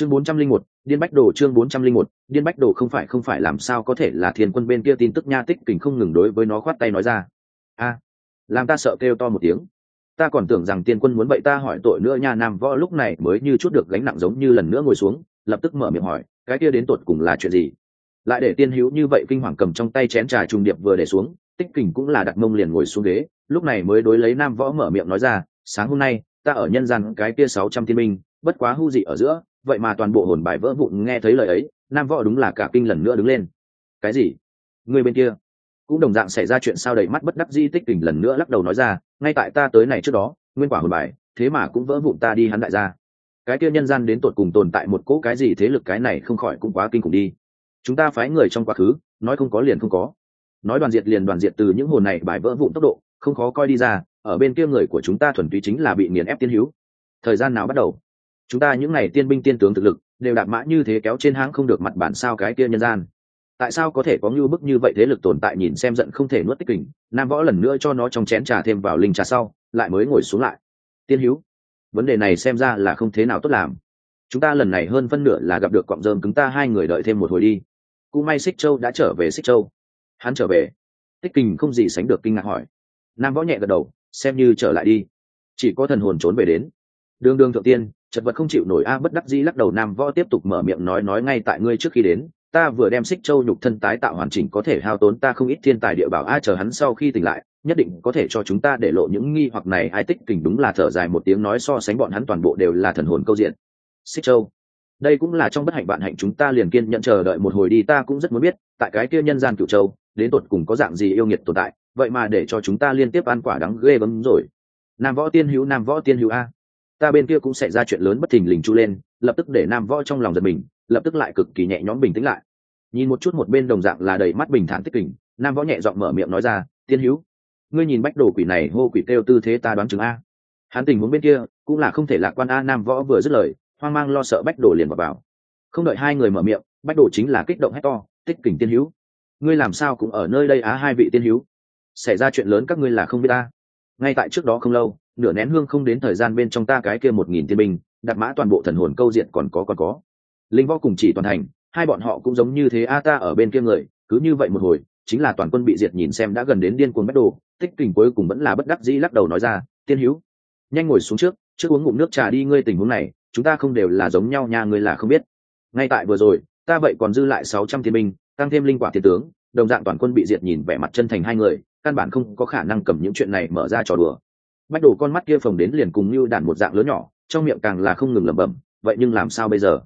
chương bốn trăm linh một, điên bách đồ chương bốn trăm linh một, điên bách đồ không phải không phải làm sao có thể là thiên quân bên kia tin tức nha tích kình không ngừng đối với nó khoát tay nói ra. A, làm ta sợ kêu to một tiếng. Ta còn tưởng rằng tiên quân muốn vậy ta hỏi tội nữa nha, nam võ lúc này mới như chút được gánh nặng giống như lần nữa ngồi xuống, lập tức mở miệng hỏi, cái kia đến tột cùng là chuyện gì? Lại để tiên hữu như vậy kinh hoàng cầm trong tay chén trà trung điệp vừa để xuống, tích kình cũng là đặt mông liền ngồi xuống ghế, lúc này mới đối lấy nam võ mở miệng nói ra, sáng hôm nay, ta ở nhân gian cái kia sáu trăm tiên minh bất quá hưu dị ở giữa vậy mà toàn bộ hồn bài vỡ vụn nghe thấy lời ấy, nam võ đúng là cả kinh lần nữa đứng lên. Cái gì? Người bên kia? Cũng đồng dạng xảy ra chuyện sao đầy mắt bất đắc di tích kình lần nữa lắc đầu nói ra, ngay tại ta tới này trước đó, nguyên quả hồn bài, thế mà cũng vỡ vụn ta đi hắn đại gia. Cái kia nhân gian đến tột cùng tồn tại một cỗ cái gì thế lực cái này không khỏi cũng quá kinh khủng đi. Chúng ta phái người trong quá khứ, nói không có liền không có. Nói đoàn diệt liền đoàn diệt từ những hồn này bài vỡ vụn tốc độ, không khó coi đi ra, ở bên kia người của chúng ta thuần túy chính là bị nghiền ép tiên hữu. Thời gian nào bắt đầu? Chúng ta những n à y tiên binh tiên tướng thực lực, đều đạp mã như thế kéo trên hãng không được mặt bản sao cái kia nhân gian. Tại sao có thể có ngưu bức như vậy thế lực tồn tại nhìn xem giận không thể nuốt tích kình, nam võ lần nữa cho nó trong chén trà thêm vào linh trà sau, lại mới ngồi xuống lại. Tiên hữu, vấn đề này xem ra là không thế nào tốt làm. Chúng ta lần này hơn phân nửa là gặp được cọng rơm cứng ta hai người đợi thêm một hồi đi. Cụ may xích châu đã trở về xích châu. Hắn trở về. Tích kình không gì sánh được kinh ngạc hỏi. Nam võ nhẹ gật đầu, xem như trở lại đi. Chỉ có thần hồn trốn về đến. Đương đương thượng tiên chật vật không chịu nổi a, bất đắc dĩ lắc đầu, nam võ tiếp tục mở miệng nói nói ngay tại ngươi trước khi đến, ta vừa đem xích châu nhục thân tái tạo hoàn chỉnh có thể hao tốn ta không ít thiên tài địa bảo a, chờ hắn sau khi tỉnh lại, nhất định có thể cho chúng ta để lộ những nghi hoặc này. Ai tích kình đúng là thở dài một tiếng nói, so sánh bọn hắn toàn bộ đều là thần hồn câu diện. Xích châu, đây cũng là trong bất hạnh bạn hạnh chúng ta liền kiên nhận chờ đợi một hồi đi, ta cũng rất muốn biết, tại cái kia nhân gian cựu châu, đến tột cùng có dạng gì yêu nghiệt tồn tại, vậy mà để cho chúng ta liên tiếp ăn quả đắng ghê gớm rồi. Nam võ tiên hữu, nam võ tiên hữu a ta bên kia cũng sẽ ra chuyện lớn bất thình lình chu lên lập tức để nam võ trong lòng giật mình lập tức lại cực kỳ nhẹ nhõm bình tĩnh lại. Nhìn một chút một bên đồng dạng là đầy mắt bình thản tích kình nam võ nhẹ giọng mở miệng nói ra tiên hữu ngươi nhìn bách đồ quỷ này hô quỷ kêu tư thế ta đoán chừng a. Hắn tình huống bên kia cũng là không thể lạc quan a nam võ vừa dứt lời hoang mang lo sợ bách đồ liền vào, vào. không đợi hai người mở miệng bách đồ chính là kích động hét to tích kình tiên hữu ngươi làm sao cũng ở nơi đây á hai vị tiên hữu? Xảy ra chuyện lớn các ngươi là không biết ta ngay tại trước đó không lâu nửa nén hương không đến thời gian bên trong ta cái kia một nghìn tiên binh đặt mã toàn bộ thần hồn câu diện còn có còn có. Linh võ cùng chỉ toàn thành, hai bọn họ cũng giống như thế a ta ở bên kia người, cứ như vậy một hồi, chính là toàn quân bị diệt nhìn xem đã gần đến điên cuồng bách đồ tích kình cuối cùng vẫn là bất đắc dĩ lắc đầu nói ra, tiên hữu, nhanh ngồi xuống trước trước uống ngụm nước trà đi ngươi tình huống này, chúng ta không đều là giống nhau nha, ngươi là không biết. Ngay tại vừa rồi, ta vậy còn dư lại sáu trăm thiên binh, tăng thêm linh quả thiên tướng, đồng dạng toàn quân bị diệt nhìn vẻ mặt chân thành hai người, căn bản không có khả năng cầm những chuyện này mở ra trò đùa bách đồ con mắt kia phồng đến liền cùng như đàn một dạng lớn nhỏ, trong miệng càng là không ngừng lẩm bẩm, vậy nhưng làm sao bây giờ?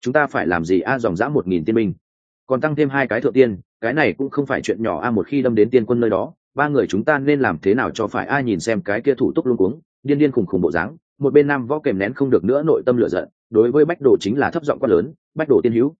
Chúng ta phải làm gì a dòng dã một nghìn tiên binh? Còn tăng thêm hai cái thượng tiên, cái này cũng không phải chuyện nhỏ a một khi đâm đến tiên quân nơi đó, ba người chúng ta nên làm thế nào cho phải a nhìn xem cái kia thủ túc luôn cuống, điên điên khùng khùng bộ dáng, một bên nam võ kèm nén không được nữa nội tâm lựa giận, đối với bách đồ chính là thấp giọng quá lớn, bách đồ tiên hữu,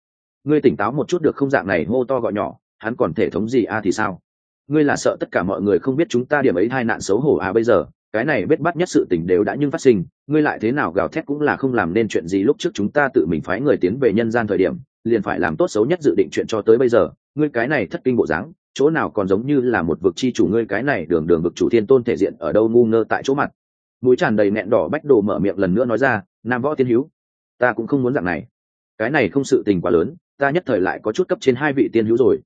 ngươi tỉnh táo một chút được không dạng này hô to gọi nhỏ, hắn còn thể thống gì a thì sao? Ngươi là sợ tất cả mọi người không biết chúng ta điểm ấy hai nạn xấu hổ à bây giờ cái này bết bắt nhất sự tình đều đã nhưng phát sinh, ngươi lại thế nào gào thét cũng là không làm nên chuyện gì lúc trước chúng ta tự mình phái người tiến về nhân gian thời điểm, liền phải làm tốt xấu nhất dự định chuyện cho tới bây giờ. Ngươi cái này thất kinh bộ dáng, chỗ nào còn giống như là một vực chi chủ ngươi cái này đường đường vực chủ thiên tôn thể diện ở đâu ngu ngơ tại chỗ mặt. Mũi tràn đầy nẹn đỏ bách đồ mở miệng lần nữa nói ra, nam võ tiên hữu, ta cũng không muốn dạng này. Cái này không sự tình quá lớn, ta nhất thời lại có chút cấp trên hai vị tiên hữu rồi.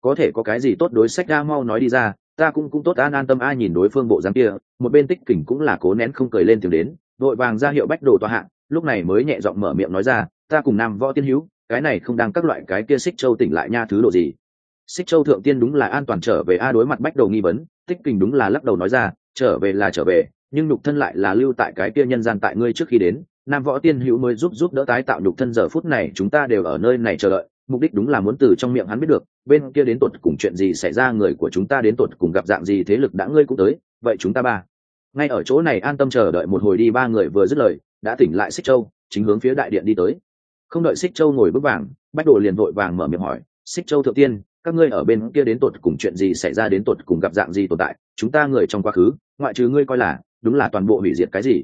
Có thể có cái gì tốt đối sách ra mau nói đi ra ta cũng cũng tốt, an an tâm, ai nhìn đối phương bộ dáng kia, một bên tích kỉnh cũng là cố nén không cười lên tiếng đến, đội vàng ra hiệu bách đồ tòa hạng lúc này mới nhẹ giọng mở miệng nói ra, ta cùng nam võ tiên hữu, cái này không đang các loại cái kia xích châu tỉnh lại nha thứ độ gì? Xích châu thượng tiên đúng là an toàn trở về, a đối mặt bách đồ nghi vấn, tích kình đúng là lắc đầu nói ra, trở về là trở về, nhưng nhục thân lại là lưu tại cái kia nhân gian tại ngươi trước khi đến, nam võ tiên hữu mới giúp giúp đỡ tái tạo nhục thân, giờ phút này chúng ta đều ở nơi này chờ đợi mục đích đúng là muốn từ trong miệng hắn biết được, bên kia đến tột cùng chuyện gì xảy ra, người của chúng ta đến tột cùng gặp dạng gì thế lực đã ngươi cũng tới, vậy chúng ta ba. Ngay ở chỗ này an tâm chờ đợi một hồi đi, ba người vừa dứt lời, đã tỉnh lại xích châu, chính hướng phía đại điện đi tới. Không đợi xích châu ngồi bước vàng, bách đồ liền vội vàng mở miệng hỏi xích châu thượng tiên, các ngươi ở bên kia đến tột cùng chuyện gì xảy ra, đến tột cùng gặp dạng gì tồn tại? Chúng ta người trong quá khứ, ngoại trừ ngươi coi là, đúng là toàn bộ hủy diệt cái gì?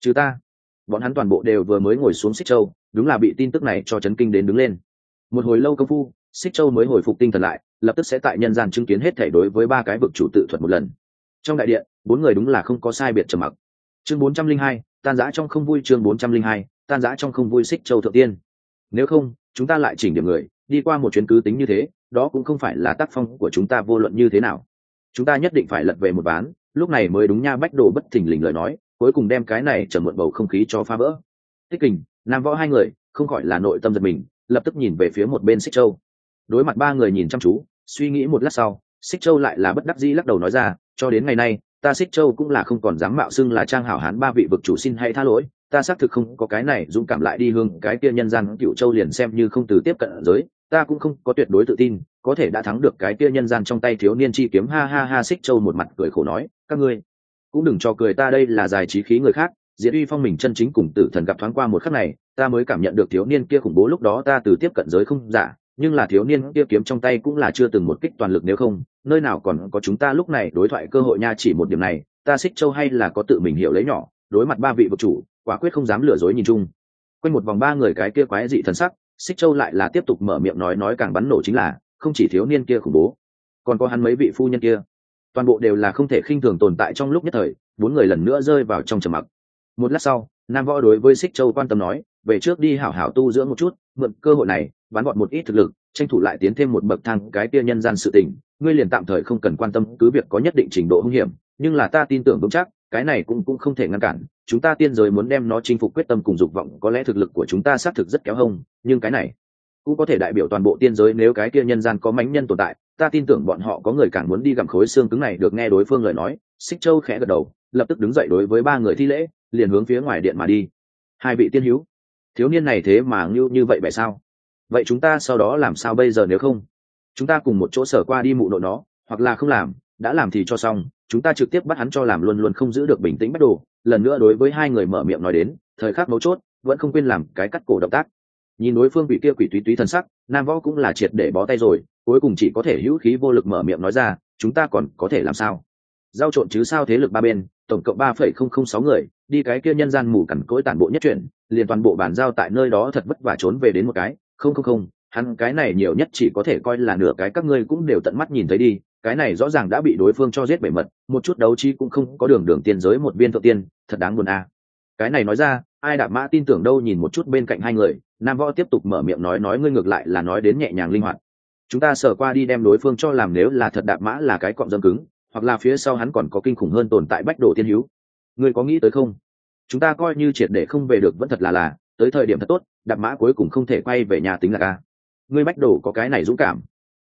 Chứ ta. Bọn hắn toàn bộ đều vừa mới ngồi xuống xích châu, đúng là bị tin tức này cho chấn kinh đến đứng lên một hồi lâu công phu xích châu mới hồi phục tinh thần lại, lập tức sẽ tại nhân gian chứng kiến hết thể đối với ba cái vực chủ tự thuật một lần. Trong đại điện, bốn người đúng là không có sai biệt trầm mặc. Chương bốn trăm linh hai, tan giã trong không vui chương bốn trăm linh hai, tan giã trong không vui xích châu thượng tiên. Nếu không, chúng ta lại chỉnh điểm người, đi qua một chuyến cứ tính như thế, đó cũng không phải là tác phong của chúng ta vô luận như thế nào. Chúng ta nhất định phải lật về một ván, lúc này mới đúng nha bách đồ bất thình lình lời nói, cuối cùng đem cái này trở mượn bầu không khí cho phá vỡ. Tích kình, nam võ hai người, không khỏi là nội tâm giật mình lập tức nhìn về phía một bên xích châu. Đối mặt ba người nhìn chăm chú, suy nghĩ một lát sau xích châu lại là bất đắc dĩ lắc đầu nói ra, cho đến ngày nay, ta xích châu cũng là không còn dám mạo xưng là trang hảo hán ba vị vực chủ xin hãy tha lỗi, ta xác thực không có cái này dũng cảm lại đi hương cái kia nhân gian cựu châu liền xem như không từ tiếp cận giới, ta cũng không có tuyệt đối tự tin, có thể đã thắng được cái kia nhân gian trong tay thiếu niên chi kiếm. Ha ha ha xích châu một mặt cười khổ nói, các ngươi cũng đừng cho cười, ta đây là giải trí khí người khác diễn uy phong mình chân chính cùng tử thần gặp thoáng qua một khắc này, ta mới cảm nhận được thiếu niên kia khủng bố lúc đó ta từ tiếp cận giới không giả, nhưng là thiếu niên kia kiếm trong tay cũng là chưa từng một kích toàn lực nếu không, nơi nào còn có chúng ta lúc này đối thoại cơ hội nha chỉ một điểm này, ta xích châu hay là có tự mình hiểu lấy nhỏ, đối mặt ba vị vực chủ, quả quyết không dám lừa dối nhìn chung. Quanh một vòng ba người cái kia quái dị thần sắc, xích châu lại là tiếp tục mở miệng nói nói càng bắn nổ chính là, không chỉ thiếu niên kia khủng bố, còn có hắn mấy vị phu nhân kia. Toàn bộ đều là không thể khinh thường tồn tại trong lúc nhất thời, bốn người lần nữa rơi vào trong trầm mặc một lát sau, nam võ đối với xích châu quan tâm nói, về trước đi hảo hảo tu dưỡng một chút, mượn cơ hội này bán gọn một ít thực lực, tranh thủ lại tiến thêm một bậc thang cái kia nhân gian sự tình. Ngươi liền tạm thời không cần quan tâm, cứ việc có nhất định trình độ hung hiểm, nhưng là ta tin tưởng vững chắc, cái này cũng cũng không thể ngăn cản. Chúng ta tiên giới muốn đem nó chinh phục quyết tâm cùng dục vọng, có lẽ thực lực của chúng ta xác thực rất kéo hông, nhưng cái này cũng có thể đại biểu toàn bộ tiên giới nếu cái kia nhân gian có mánh nhân tồn tại. Ta tin tưởng bọn họ có người càng muốn đi gặm khối xương cứng này. Được nghe đối phương lời nói xích châu khẽ gật đầu, lập tức đứng dậy đối với ba người thi lễ liền hướng phía ngoài điện mà đi. Hai vị tiên hữu, thiếu niên này thế mà ngưu như vậy vậy sao? Vậy chúng ta sau đó làm sao bây giờ nếu không? Chúng ta cùng một chỗ sở qua đi mụ nội nó, hoặc là không làm, đã làm thì cho xong, chúng ta trực tiếp bắt hắn cho làm luôn luôn không giữ được bình tĩnh bắt đồ. Lần nữa đối với hai người mở miệng nói đến, thời khắc mấu chốt, vẫn không quên làm cái cắt cổ động tác. Nhìn đối phương bị kia quỷ túy túy thần sắc, nam võ cũng là triệt để bó tay rồi, cuối cùng chỉ có thể hữu khí vô lực mở miệng nói ra, chúng ta còn có thể làm sao? Giao trộn chứ sao thế lực ba bên, tổng cộng ba phẩy không không sáu người đi cái kia nhân gian mù cằn cỗi tản bộ nhất chuyển, liền toàn bộ bàn giao tại nơi đó thật vất vả trốn về đến một cái. Không không không, hắn cái này nhiều nhất chỉ có thể coi là nửa cái các ngươi cũng đều tận mắt nhìn thấy đi. Cái này rõ ràng đã bị đối phương cho giết bể mật, một chút đấu trí cũng không có đường đường tiên giới một viên thượng tiên, thật đáng buồn à. cái này nói ra, ai đạp mã tin tưởng đâu nhìn một chút bên cạnh hai người, nam võ tiếp tục mở miệng nói nói ngươi ngược lại là nói đến nhẹ nhàng linh hoạt. Chúng ta sở qua đi đem đối phương cho làm nếu là thật đạp mã là cái cọng dâm cứng, hoặc là phía sau hắn còn có kinh khủng hơn tồn tại bách đồ tiên hữu ngươi có nghĩ tới không? Chúng ta coi như triệt để không về được vẫn thật là là, tới thời điểm thật tốt, đạp mã cuối cùng không thể quay về nhà tính là ca ngươi bách đồ có cái này dũng cảm.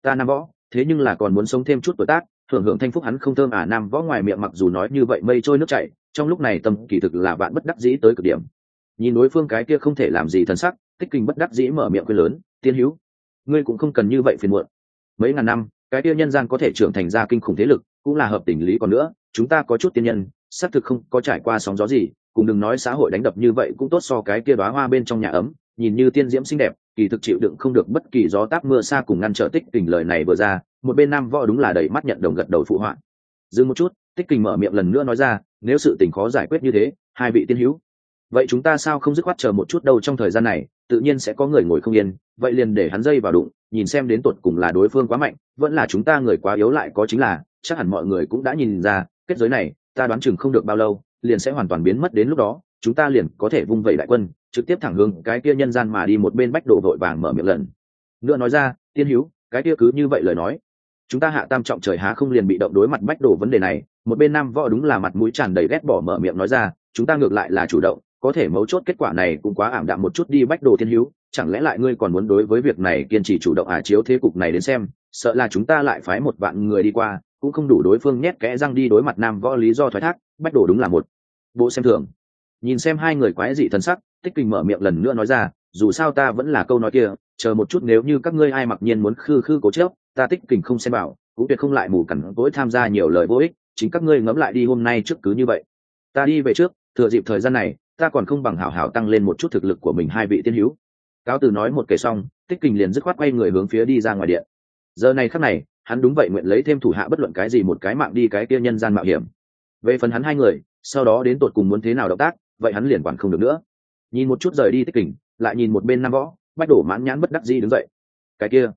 Ta nam võ, thế nhưng là còn muốn sống thêm chút tuổi tác hưởng hưởng thanh phúc hắn không thơm à nam võ ngoài miệng mặc dù nói như vậy mây trôi nước chảy, trong lúc này tâm kỳ thực là bạn bất đắc dĩ tới cực điểm. Nhìn đối phương cái kia không thể làm gì thân sắc, tích kinh bất đắc dĩ mở miệng quên lớn, tiên hữu ngươi cũng không cần như vậy phiền muộn. Mấy ngàn năm, cái kia nhân gian có thể trưởng thành ra kinh khủng thế lực, cũng là hợp tình lý còn nữa, chúng ta có chút tiên nhân xác thực không có trải qua sóng gió gì, cùng đừng nói xã hội đánh đập như vậy cũng tốt so cái kia đóa hoa bên trong nhà ấm, nhìn như tiên diễm xinh đẹp, kỳ thực chịu đựng không được bất kỳ gió táp mưa xa cùng ngăn trở tích kình lời này vừa ra, một bên nam võ đúng là đầy mắt nhận đồng gật đầu phụ họa. Dừng một chút, tích kình mở miệng lần nữa nói ra, nếu sự tình khó giải quyết như thế, hai vị tiên hữu. Vậy chúng ta sao không dứt khoát chờ một chút đâu trong thời gian này, tự nhiên sẽ có người ngồi không yên, vậy liền để hắn dây vào đụng, nhìn xem đến tột cùng là đối phương quá mạnh, vẫn là chúng ta người quá yếu lại có chính là, chắc hẳn mọi người cũng đã nhìn ra, kết giới này ta đoán chừng không được bao lâu, liền sẽ hoàn toàn biến mất đến lúc đó, chúng ta liền có thể vung vẩy đại quân, trực tiếp thẳng hướng cái kia nhân gian mà đi một bên bách độ vội vàng mở miệng lần. Nữa nói ra, tiên hữu cái kia cứ như vậy lời nói, chúng ta hạ tam trọng trời há không liền bị động đối mặt bách độ vấn đề này. Một bên nam võ đúng là mặt mũi tràn đầy ghét bỏ mở miệng nói ra, chúng ta ngược lại là chủ động, có thể mấu chốt kết quả này cũng quá ảm đạm một chút đi bách đồ thiên hữu chẳng lẽ lại ngươi còn muốn đối với việc này kiên trì chủ động à chiếu thế cục này đến xem, sợ là chúng ta lại phái một vạn người đi qua cũng không đủ đối phương nhét kẽ răng đi đối mặt nam võ lý do thoái thác, bách đổ đúng là một. Bộ xem thường. Nhìn xem hai người quái dị thân sắc, tích kình mở miệng lần nữa nói ra, dù sao ta vẫn là câu nói kia, chờ một chút nếu như các ngươi ai mặc nhiên muốn khư khư cố chớp ta tích kình không xem bảo, cũng tuyệt không lại mù cẳng tối tham gia nhiều lời vô ích, chính các ngươi ngẫm lại đi hôm nay trước cứ như vậy. Ta đi về trước, thừa dịp thời gian này, ta còn không bằng hảo hảo tăng lên một chút thực lực của mình hai vị tiên hữu. Cáo từ nói một kể xong, tích kình liền dứt khoát quay người hướng phía đi ra ngoài điện. Giờ này khắc này hắn đúng vậy nguyện lấy thêm thủ hạ bất luận cái gì một cái mạng đi cái kia nhân gian mạo hiểm. Về phần hắn hai người, sau đó đến tột cùng muốn thế nào động tác, vậy hắn liền quản không được nữa. Nhìn một chút rời đi tích kỉnh lại nhìn một bên nam võ, bách đổ mãn nhãn bất đắc di đứng dậy. Cái kia,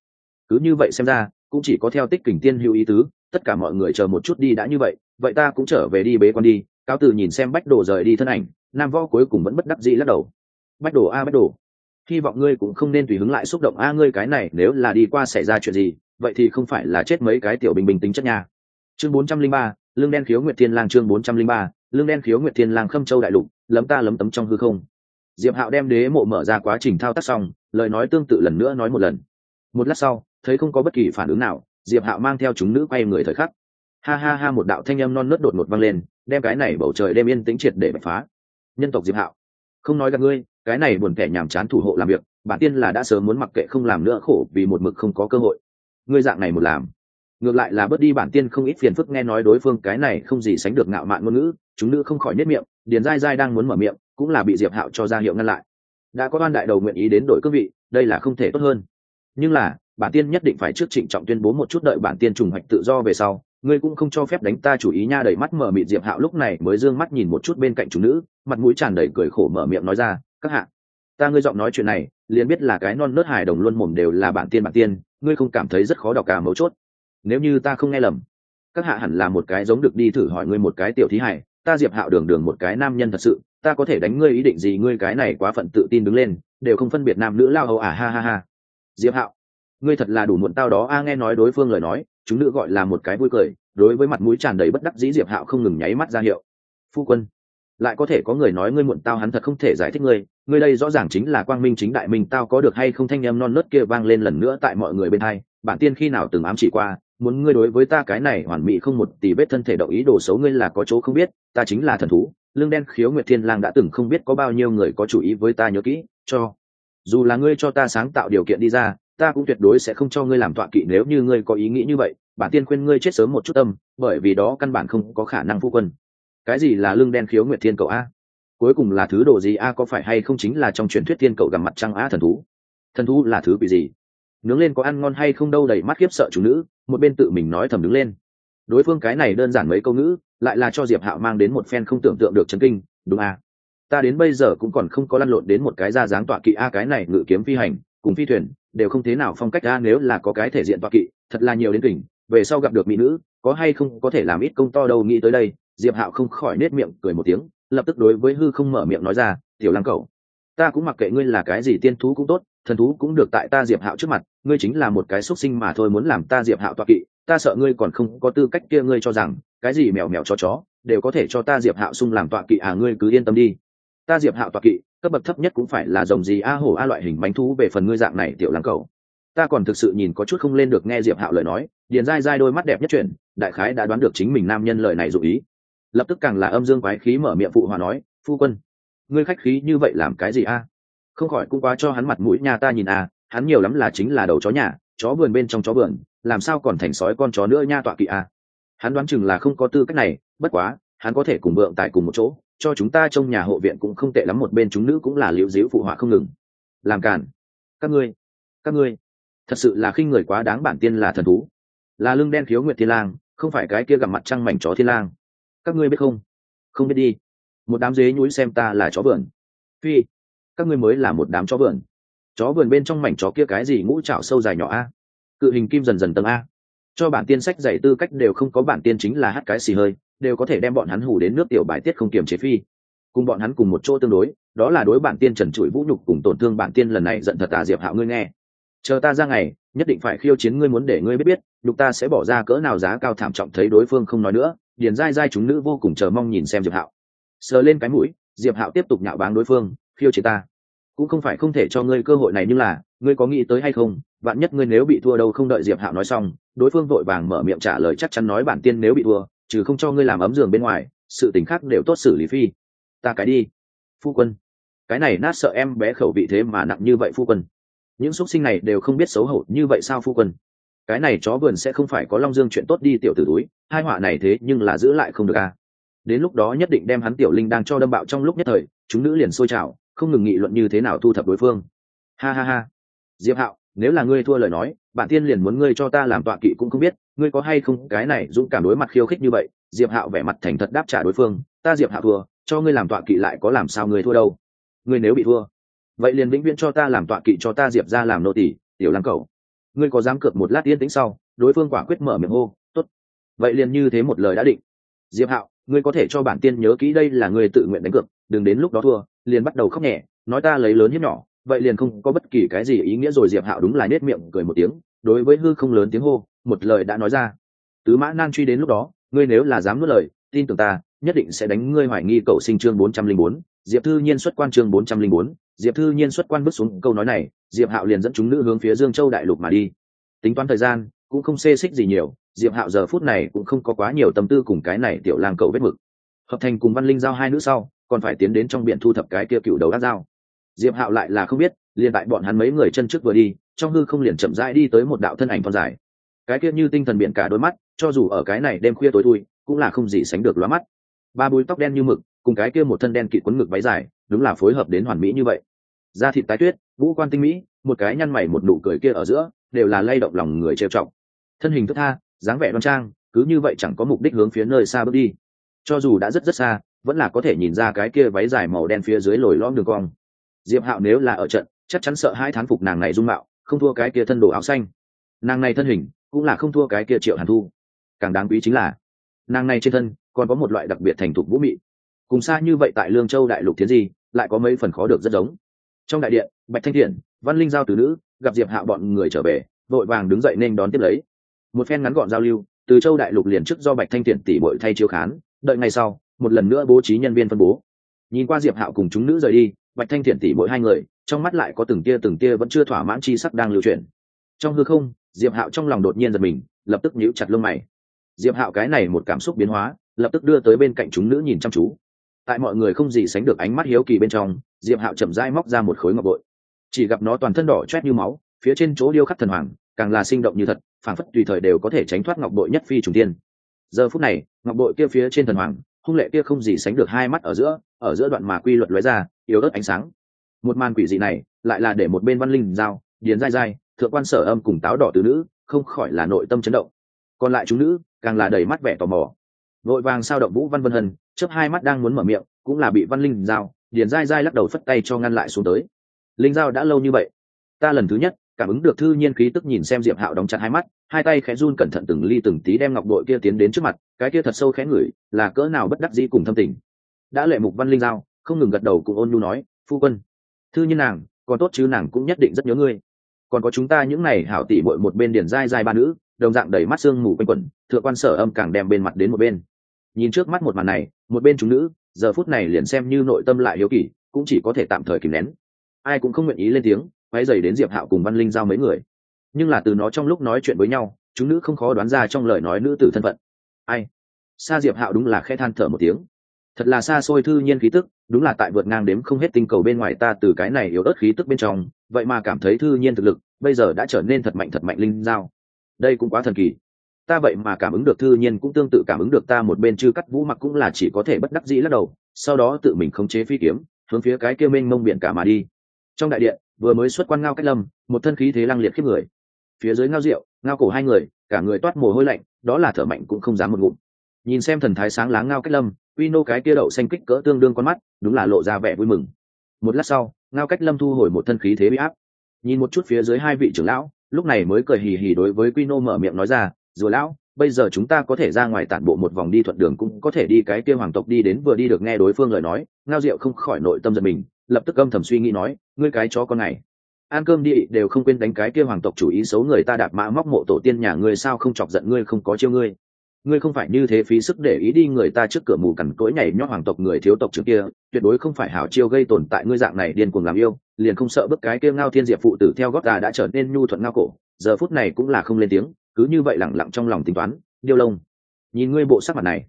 cứ như vậy xem ra, cũng chỉ có theo tích kỉnh tiên hữu ý tứ, tất cả mọi người chờ một chút đi đã như vậy vậy ta cũng trở về đi bế con đi. Cáo từ nhìn xem bách đồ rời đi thân ảnh, nam võ cuối cùng vẫn bất đắc dĩ lắc đầu. Bách đồ a, bách đồ hy vọng ngươi cũng không nên tùy hứng lại xúc động a, ngươi cái này nếu là đi qua xảy ra chuyện gì vậy thì không phải là chết mấy cái tiểu bình bình tính chất nha. Chương bốn trăm linh ba, lương đen khiếu nguyệt thiên lang chương bốn trăm linh ba, lương đen khiếu nguyệt thiên lang khâm châu đại lục, lấm ta lấm tấm trong hư không. Diệp hạo đem đế mộ mở ra quá trình thao tác xong, lời nói tương tự lần nữa nói một lần. Một lát sau, thấy không có bất kỳ phản ứng nào, diệp hạo mang theo chúng nữ quay người thời khắc. Ha ha ha, một đạo thanh âm non nớt đột ngột vang lên, đem cái này bầu trời đem yên tĩnh triệt để bạch phá. Nhân tộc diệp hạo, không nói gặp ngươi, cái này buồn kẻ nhàm chán thủ hộ làm việc, bản tiên là đã sớm muốn mặc kệ không làm nữa khổ vì một mực không có cơ hội ngươi dạng này một làm. Ngược lại là bớt đi bản tiên không ít phiền phức nghe nói đối phương cái này không gì sánh được ngạo mạn ngôn ngữ, chúng nữ không khỏi nết miệng, điền dai dai đang muốn mở miệng, cũng là bị diệp hạo cho ra hiệu ngăn lại. Đã có ban đại đầu nguyện ý đến đổi cương vị, đây là không thể tốt hơn. Nhưng là, bản tiên nhất định phải trước trịnh trọng tuyên bố một chút đợi bản tiên trùng hoạch tự do về sau, ngươi cũng không cho phép đánh ta chủ ý nha, đẩy mắt mở mịt diệp hạo lúc này mới dương mắt nhìn một chút bên cạnh chúng nữ, mặt mũi tràn đầy cười khổ mở miệng nói ra, các hạ, ta ngươi giọng nói chuyện này, liền biết là cái non nớt hài đồng luôn mồm đều là bản tiên bản tiên ngươi không cảm thấy rất khó đọc cả mấu chốt. Nếu như ta không nghe lầm, các hạ hẳn là một cái giống được đi thử hỏi ngươi một cái tiểu thí hải, ta diệp hạo đường đường một cái nam nhân thật sự, ta có thể đánh ngươi ý định gì, ngươi cái này quá phận tự tin đứng lên, đều không phân biệt nam nữ lao hầu à ha ha ha. Diệp hạo, ngươi thật là đủ muộn tao đó, a, nghe nói đối phương lời nói, chúng nữ gọi là một cái vui cười, đối với mặt mũi tràn đầy bất đắc dĩ diệp hạo không ngừng nháy mắt ra hiệu. Phu quân lại có thể có người nói ngươi muộn tao hắn thật không thể giải thích ngươi ngươi đây rõ ràng chính là quang minh chính đại minh tao có được hay không thanh em non nớt kia vang lên lần nữa tại mọi người bên hai, bản tiên khi nào từng ám chỉ qua, muốn ngươi đối với ta cái này hoàn mỹ không một tỷ vết thân thể động ý đồ xấu ngươi là có chỗ không biết, ta chính là thần thú, lương đen khiếu nguyệt thiên lang đã từng không biết có bao nhiêu người có chủ ý với ta nhớ kỹ, cho, dù là ngươi cho ta sáng tạo điều kiện đi ra, ta cũng tuyệt đối sẽ không cho ngươi làm tọa kỵ nếu như ngươi có ý nghĩ như vậy, bản tiên khuyên ngươi chết sớm một chút tâm, bởi vì đó căn bản không có khả năng phu quân cái gì là lưng đen khiếu nguyệt thiên cầu a? Cuối cùng là thứ đồ gì a, có phải hay không chính là trong truyền thuyết thiên cầu gặp mặt trăng a thần thú? Thần thú là thứ quỷ gì? Nướng lên có ăn ngon hay không đâu đầy mắt khiếp sợ chủ nữ, một bên tự mình nói thầm đứng lên. Đối phương cái này đơn giản mấy câu ngữ, lại là cho diệp hạo mang đến một phen không tưởng tượng được chấn kinh, đúng a ta đến bây giờ cũng còn không có lăn lộn đến một cái ra dáng tọa kỵ a, cái này ngự kiếm phi hành, cùng phi thuyền, đều không thế nào phong cách a, nếu là có cái thể diện tọa kỵ, thật là nhiều đến kỉnh về sau gặp được mỹ nữ, có hay không có thể làm ít công to đâu, nghĩ tới đây diệp hạo không khỏi nết miệng cười một tiếng lập tức đối với hư không mở miệng nói ra tiểu lăng cẩu, ta cũng mặc kệ ngươi là cái gì tiên thú cũng tốt thần thú cũng được tại ta diệp hạo trước mặt ngươi chính là một cái xuất sinh mà thôi muốn làm ta diệp hạo toại kỵ ta sợ ngươi còn không có tư cách kia ngươi cho rằng cái gì mèo mèo cho chó đều có thể cho ta diệp hạo sung làm toại kỵ à ngươi cứ yên tâm đi. Ta diệp hạo toại kỵ cấp bậc thấp nhất cũng phải là dòng gì a hổ a loại hình bánh thú về phần ngươi dạng này tiểu lăng cầu ta còn thực sự nhìn có chút không lên được nghe diệp hạo lời nói điền dai dai đôi mắt đẹp nhất chuyển đại khái đã đoán được chính mình nam nhân lời này dụ ý lập tức càng là âm dương quái khí mở miệng phụ hòa nói, phu quân, ngươi khách khí như vậy làm cái gì a? Không khỏi cũng quá cho hắn mặt mũi nhà ta nhìn a, hắn nhiều lắm là chính là đầu chó nhà, chó vườn bên trong chó vườn, làm sao còn thành sói con chó nữa nha tọa kỵ a? Hắn đoán chừng là không có tư cách này, bất quá, hắn có thể cùng vượng tại cùng một chỗ, cho chúng ta trong nhà hộ viện cũng không tệ lắm, một bên chúng nữ cũng là liễu diễu phụ họa không ngừng. Làm cản các ngươi các ngươi, thật sự là khinh người quá đáng bản tiên là thần thú. Là lưng đen khiếu nguyệt thiên lang, không phải cái kia gặp mặt trăng mảnh chó thiên lang các ngươi biết không? Không biết đi. Một đám dế nhúi xem ta là chó vườn. Phi, các ngươi mới là một đám chó vườn. Chó vườn bên trong mảnh chó kia cái gì ngũ trạo sâu dài nhỏ a? Cự hình kim dần dần tầng a. Cho bản tiên sách dạy tư cách đều không có bản tiên chính là hát cái xì hơi, đều có thể đem bọn hắn hủ đến nước tiểu bài tiết không kiềm chế phi. Cùng bọn hắn cùng một chỗ tương đối, đó là đối bản tiên trần trụi vũ nhục cùng tổn thương bản tiên lần này giận thật tà diệp hạo ngươi nghe. Chờ ta ra ngày, nhất định phải khiêu chiến ngươi muốn để ngươi biết biết, nhục ta sẽ bỏ ra cỡ nào giá cao thảm trọng thấy đối phương không nói nữa điền dai dai chúng nữ vô cùng chờ mong nhìn xem diệp hạo. Sờ lên cái mũi, diệp hạo tiếp tục nhạo báng đối phương, khiêu chiến ta. Cũng không phải không thể cho ngươi cơ hội này nhưng là, ngươi có nghĩ tới hay không? Vạn nhất ngươi nếu bị thua đâu không đợi diệp hạo nói xong, đối phương vội vàng mở miệng trả lời chắc chắn nói bản tiên nếu bị thua, trừ không cho ngươi làm ấm giường bên ngoài, sự tình khác đều tốt xử lý phi. Ta cái đi. Phu quân. Cái này nát sợ em bé khẩu vị thế mà nặng như vậy phu quân. Những xuất sinh này đều không biết xấu hổ như vậy sao phu quân? Cái này chó vườn sẽ không phải có long dương chuyện tốt đi tiểu tử túi, hai họa này thế nhưng là giữ lại không được à. đến lúc đó nhất định đem hắn tiểu linh đang cho đâm bạo trong lúc nhất thời, chúng nữ liền sôi trào, không ngừng nghị luận như thế nào thu thập đối phương. Ha ha ha. Diệp hạo, nếu là ngươi thua lời nói, bản tiên liền muốn ngươi cho ta làm tọa kỵ cũng không biết, ngươi có hay không cái này dũng cảm đối mặt khiêu khích như vậy? Diệp hạo vẻ mặt thành thật đáp trả đối phương, ta diệp hạo thua, cho ngươi làm tọa kỵ lại có làm sao ngươi thua đâu? Ngươi nếu bị thua, vậy liền vĩnh viễn cho ta làm tọa kỵ cho ta diệp ra làm nô tỷ tiểu lăng cầu ngươi có dám cược một lát yên tĩnh sau, đối phương quả quyết mở miệng hô, tốt. Vậy liền như thế một lời đã định. Diệp hạo, ngươi có thể cho bản tiên nhớ kỹ đây là ngươi tự nguyện đánh cược, đừng đến lúc đó thua, liền bắt đầu khóc nhẹ, nói ta lấy lớn hiếp nhỏ, vậy liền không có bất kỳ cái gì ý nghĩa rồi diệp hạo đúng là nết miệng cười một tiếng, đối với hư không lớn tiếng hô, một lời đã nói ra. Tứ mã nan truy đến lúc đó, ngươi nếu là dám nuốt lời, tin tưởng ta nhất định sẽ đánh ngươi hoài nghi cậu sinh chương bốn trăm linh bốn, diệp thư nhiên xuất quan chương bốn trăm linh bốn, diệp thư nhiên xuất quan bước xuống câu nói này, diệp hạo liền dẫn chúng nữ hướng phía dương châu đại lục mà đi. Tính toán thời gian, cũng không xê xích gì nhiều, diệp hạo giờ phút này cũng không có quá nhiều tâm tư cùng cái này tiểu lang cậu vết mực. Hợp thành cùng văn linh giao hai nữ sau, còn phải tiến đến trong biển thu thập cái kia cựu đầu đắc giao. Diệp hạo lại là không biết, liền tại bọn hắn mấy người chân trước vừa đi, trong hư không liền chậm rãi đi tới một đạo thân ảnh thon dài. Cái kia như tinh thần biển cả đôi mắt, cho dù ở cái này đêm khuya tối thui, cũng là không gì sánh được lóa mắt ba búi tóc đen như mực, cùng cái kia một thân đen kịt quấn ngực váy dài, đúng là phối hợp đến hoàn mỹ như vậy. Da thịt tái tuyết vũ quan tinh mỹ, một cái nhăn mày một nụ cười kia ở giữa, đều là lay động lòng người trêu trọng thân hình thức tha, dáng vẻ đoan trang, cứ như vậy chẳng có mục đích hướng phía nơi xa bước đi. Cho dù đã rất rất xa, vẫn là có thể nhìn ra cái kia váy dài màu đen phía dưới lồi lõm đường cong. Diệp hạo nếu là ở trận, chắc chắn sợ hai thán phục nàng này dung mạo, không thua cái kia thân đồ áo xanh. Nàng này thân hình, cũng là không thua cái kia triệu hàn thu. Càng đáng quý chính là, nàng này trên thân còn có một loại đặc biệt thành thục vũ mị. Cùng xa như vậy tại lương châu đại lục thiến di, lại có mấy phần khó được rất giống. Trong đại điện, bạch thanh thiện, văn linh giao từ nữ, gặp diệp hạo bọn người trở về, vội vàng đứng dậy nên đón tiếp lấy. Một phen ngắn gọn giao lưu, từ châu đại lục liền trước do bạch thanh thiện tỷ bội thay chiếu khán, đợi ngày sau, một lần nữa bố trí nhân viên phân bố. Nhìn qua diệp hạo cùng chúng nữ rời đi, bạch thanh thiện tỷ bội hai người, trong mắt lại có từng tia từng tia vẫn chưa thỏa mãn chi sắc đang lưu chuyển. Trong hư không, diệp hạo trong lòng đột nhiên giật mình, lập tức nhíu chặt lông mày. Diệp hạo cái này một cảm xúc biến hóa lập tức đưa tới bên cạnh chúng nữ nhìn chăm chú. Tại mọi người không gì sánh được ánh mắt hiếu kỳ bên trong, diệp hạo chậm rãi móc ra một khối ngọc bội. Chỉ gặp nó toàn thân đỏ chét như máu, phía trên chỗ điêu khắc thần hoàng, càng là sinh động như thật phản phất tùy thời đều có thể tránh thoát ngọc bội nhất phi trùng tiên giờ phút này, ngọc bội kia phía trên thần hoàng, hung lệ kia không gì sánh được hai mắt ở giữa ở giữa đoạn mà quy luật lóe ra, yếu ớt ánh sáng. Một màn quỷ dị này, lại là để một bên văn linh giao, điền dai dai, thượng quan sở âm cùng táo đỏ từ nữ, không khỏi là nội tâm chấn động. Còn lại chúng nữ, càng là đầy mắt vẻ tò mò vội vàng sao động vũ văn vân hân, chớp hai mắt đang muốn mở miệng, cũng là bị văn linh giao, điền dai dai lắc đầu phất tay cho ngăn lại xuống tới. Linh giao đã lâu như vậy, ta lần thứ nhất cảm ứng được thư nhiên khí tức nhìn xem diệp hạo đóng chặt hai mắt, hai tay khẽ run cẩn thận từng ly từng tí đem ngọc đội kia tiến đến trước mặt, cái kia thật sâu khẽ ngửi, là cỡ nào bất đắc dĩ cùng thâm tình. Đã lệ mục văn linh giao, không ngừng gật đầu cùng ôn nhu nói, phu quân, thư nhiên nàng, còn tốt chứ nàng cũng nhất định rất nhớ ngươi. Còn có chúng ta những này hảo tỷ bội một bên điển dai dai ba nữ đồng dạng đầy mắt sương mù quanh quẩn, thượng quan sở âm càng đem bên mặt đến một bên. Nhìn trước mắt một màn này, một bên chúng nữ, giờ phút này liền xem như nội tâm lại hiếu kỳ, cũng chỉ có thể tạm thời kìm nén. Ai cũng không nguyện ý lên tiếng quay dày đến diệp hạo cùng văn linh giao mấy người. Nhưng là từ nó trong lúc nói chuyện với nhau, chúng nữ không khó đoán ra trong lời nói nữ tử thân phận. Ai? Xa diệp hạo đúng là khe than thở một tiếng. Thật là xa xôi thư nhiên khí tức, đúng là tại vượt ngang đếm không hết tinh cầu bên ngoài ta từ cái này yếu ớt khí tức bên trong, vậy mà cảm thấy thư nhiên thực lực, bây giờ đã trở nên thật mạnh thật mạnh linh giao đây cũng quá thần kỳ. Ta vậy mà cảm ứng được, thư nhiên cũng tương tự cảm ứng được ta một bên chư cắt vũ mặc cũng là chỉ có thể bất đắc dĩ lắc đầu, sau đó tự mình khống chế phi kiếm, hướng phía cái kia mênh mông biển cả mà đi. Trong đại điện, vừa mới xuất quan ngao cách lâm, một thân khí thế lăng liệt khiếp người. Phía dưới ngao rượu ngao cổ hai người, cả người toát mồ hôi lạnh, đó là thở mạnh cũng không dám một ngụm. Nhìn xem thần thái sáng láng ngao cách lâm, uy nô cái kia đậu xanh kích cỡ tương đương con mắt, đúng là lộ ra vẻ vui mừng. Một lát sau, ngao cách lâm thu hồi một thân khí thế bị áp. Nhìn một chút phía dưới hai vị trưởng lão lúc này mới cười hì hì đối với quy nô mở miệng nói ra rùa lão, bây giờ chúng ta có thể ra ngoài tản bộ một vòng đi thuận đường cũng có thể đi cái kia hoàng tộc đi đến vừa đi được nghe đối phương lời nói. Ngao diệu không khỏi nội tâm giật mình, lập tức âm thầm suy nghĩ nói, ngươi cái chó con này, ăn cơm đi, đều không quên đánh cái kia hoàng tộc chủ ý xấu người ta đạp mã móc mộ tổ tiên nhà ngươi sao không chọc giận ngươi không có chiêu ngươi? Ngươi không phải như thế phí sức để ý đi, người ta trước cửa mù cằn cỗi nhảy nhót hoàng tộc người thiếu tộc trước kia, tuyệt đối không phải hảo chiêu gây tồn tại ngươi dạng này điên cuồng làm yêu, liền không sợ bức cái kia ngao thiên diệp phụ tử theo gót gà đã trở nên nhu thuận ngao cổ, giờ phút này cũng là không lên tiếng, cứ như vậy lẳng lặng trong lòng tính toán, điêu lông. Nhìn ngươi bộ sắc mặt này,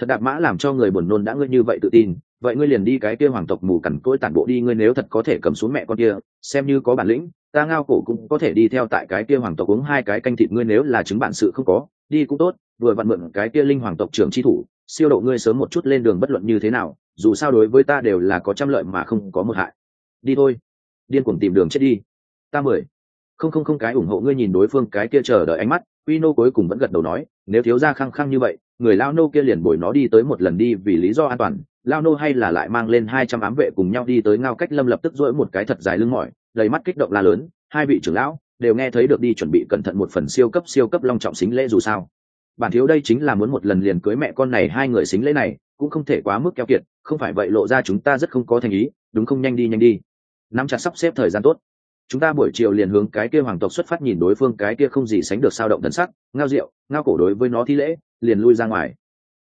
thật đạp mã làm cho người buồn nôn đã ngươi như vậy tự tin vậy ngươi liền đi cái kia hoàng tộc mù cằn cỗi tản bộ đi, ngươi nếu thật có thể cầm xuống mẹ con kia, xem như có bản lĩnh, ta ngao cổ cũng có thể đi theo tại cái kia hoàng tộc uống hai cái canh thịt ngươi nếu là chứng bản sự không có, đi cũng tốt, vừa vặn mượn cái kia linh hoàng tộc trưởng chi thủ, siêu độ ngươi sớm một chút lên đường bất luận như thế nào, dù sao đối với ta đều là có trăm lợi mà không có một hại. Đi thôi. Điên cuồng tìm đường chết đi. Ta mười không không không, cái ủng hộ ngươi nhìn đối phương, cái kia chờ đợi ánh mắt uy nô cuối cùng vẫn gật đầu nói, nếu thiếu ra khăng khăng như vậy, người lao nô kia liền bồi nó đi tới một lần đi vì lý do an toàn lao nô hay là lại mang lên hai trăm ám vệ cùng nhau đi tới ngao cách lâm lập tức dỗi một cái thật dài lưng mỏi, đầy mắt kích động la lớn, hai vị trưởng lão, đều nghe thấy được đi chuẩn bị cẩn thận một phần siêu cấp siêu cấp long trọng xính lễ dù sao. Bản thiếu đây chính là muốn một lần liền cưới mẹ con này hai người xính lễ này, cũng không thể quá mức keo kiệt, không phải vậy lộ ra chúng ta rất không có thành ý, đúng không nhanh đi nhanh đi. Nắm chặt sắp xếp thời gian tốt. Chúng ta buổi chiều liền hướng cái kia hoàng tộc xuất phát nhìn đối phương, cái kia không gì sánh được sao động thần sắc, ngao rượu, ngao cổ đối với nó thi lễ, liền lui ra ngoài.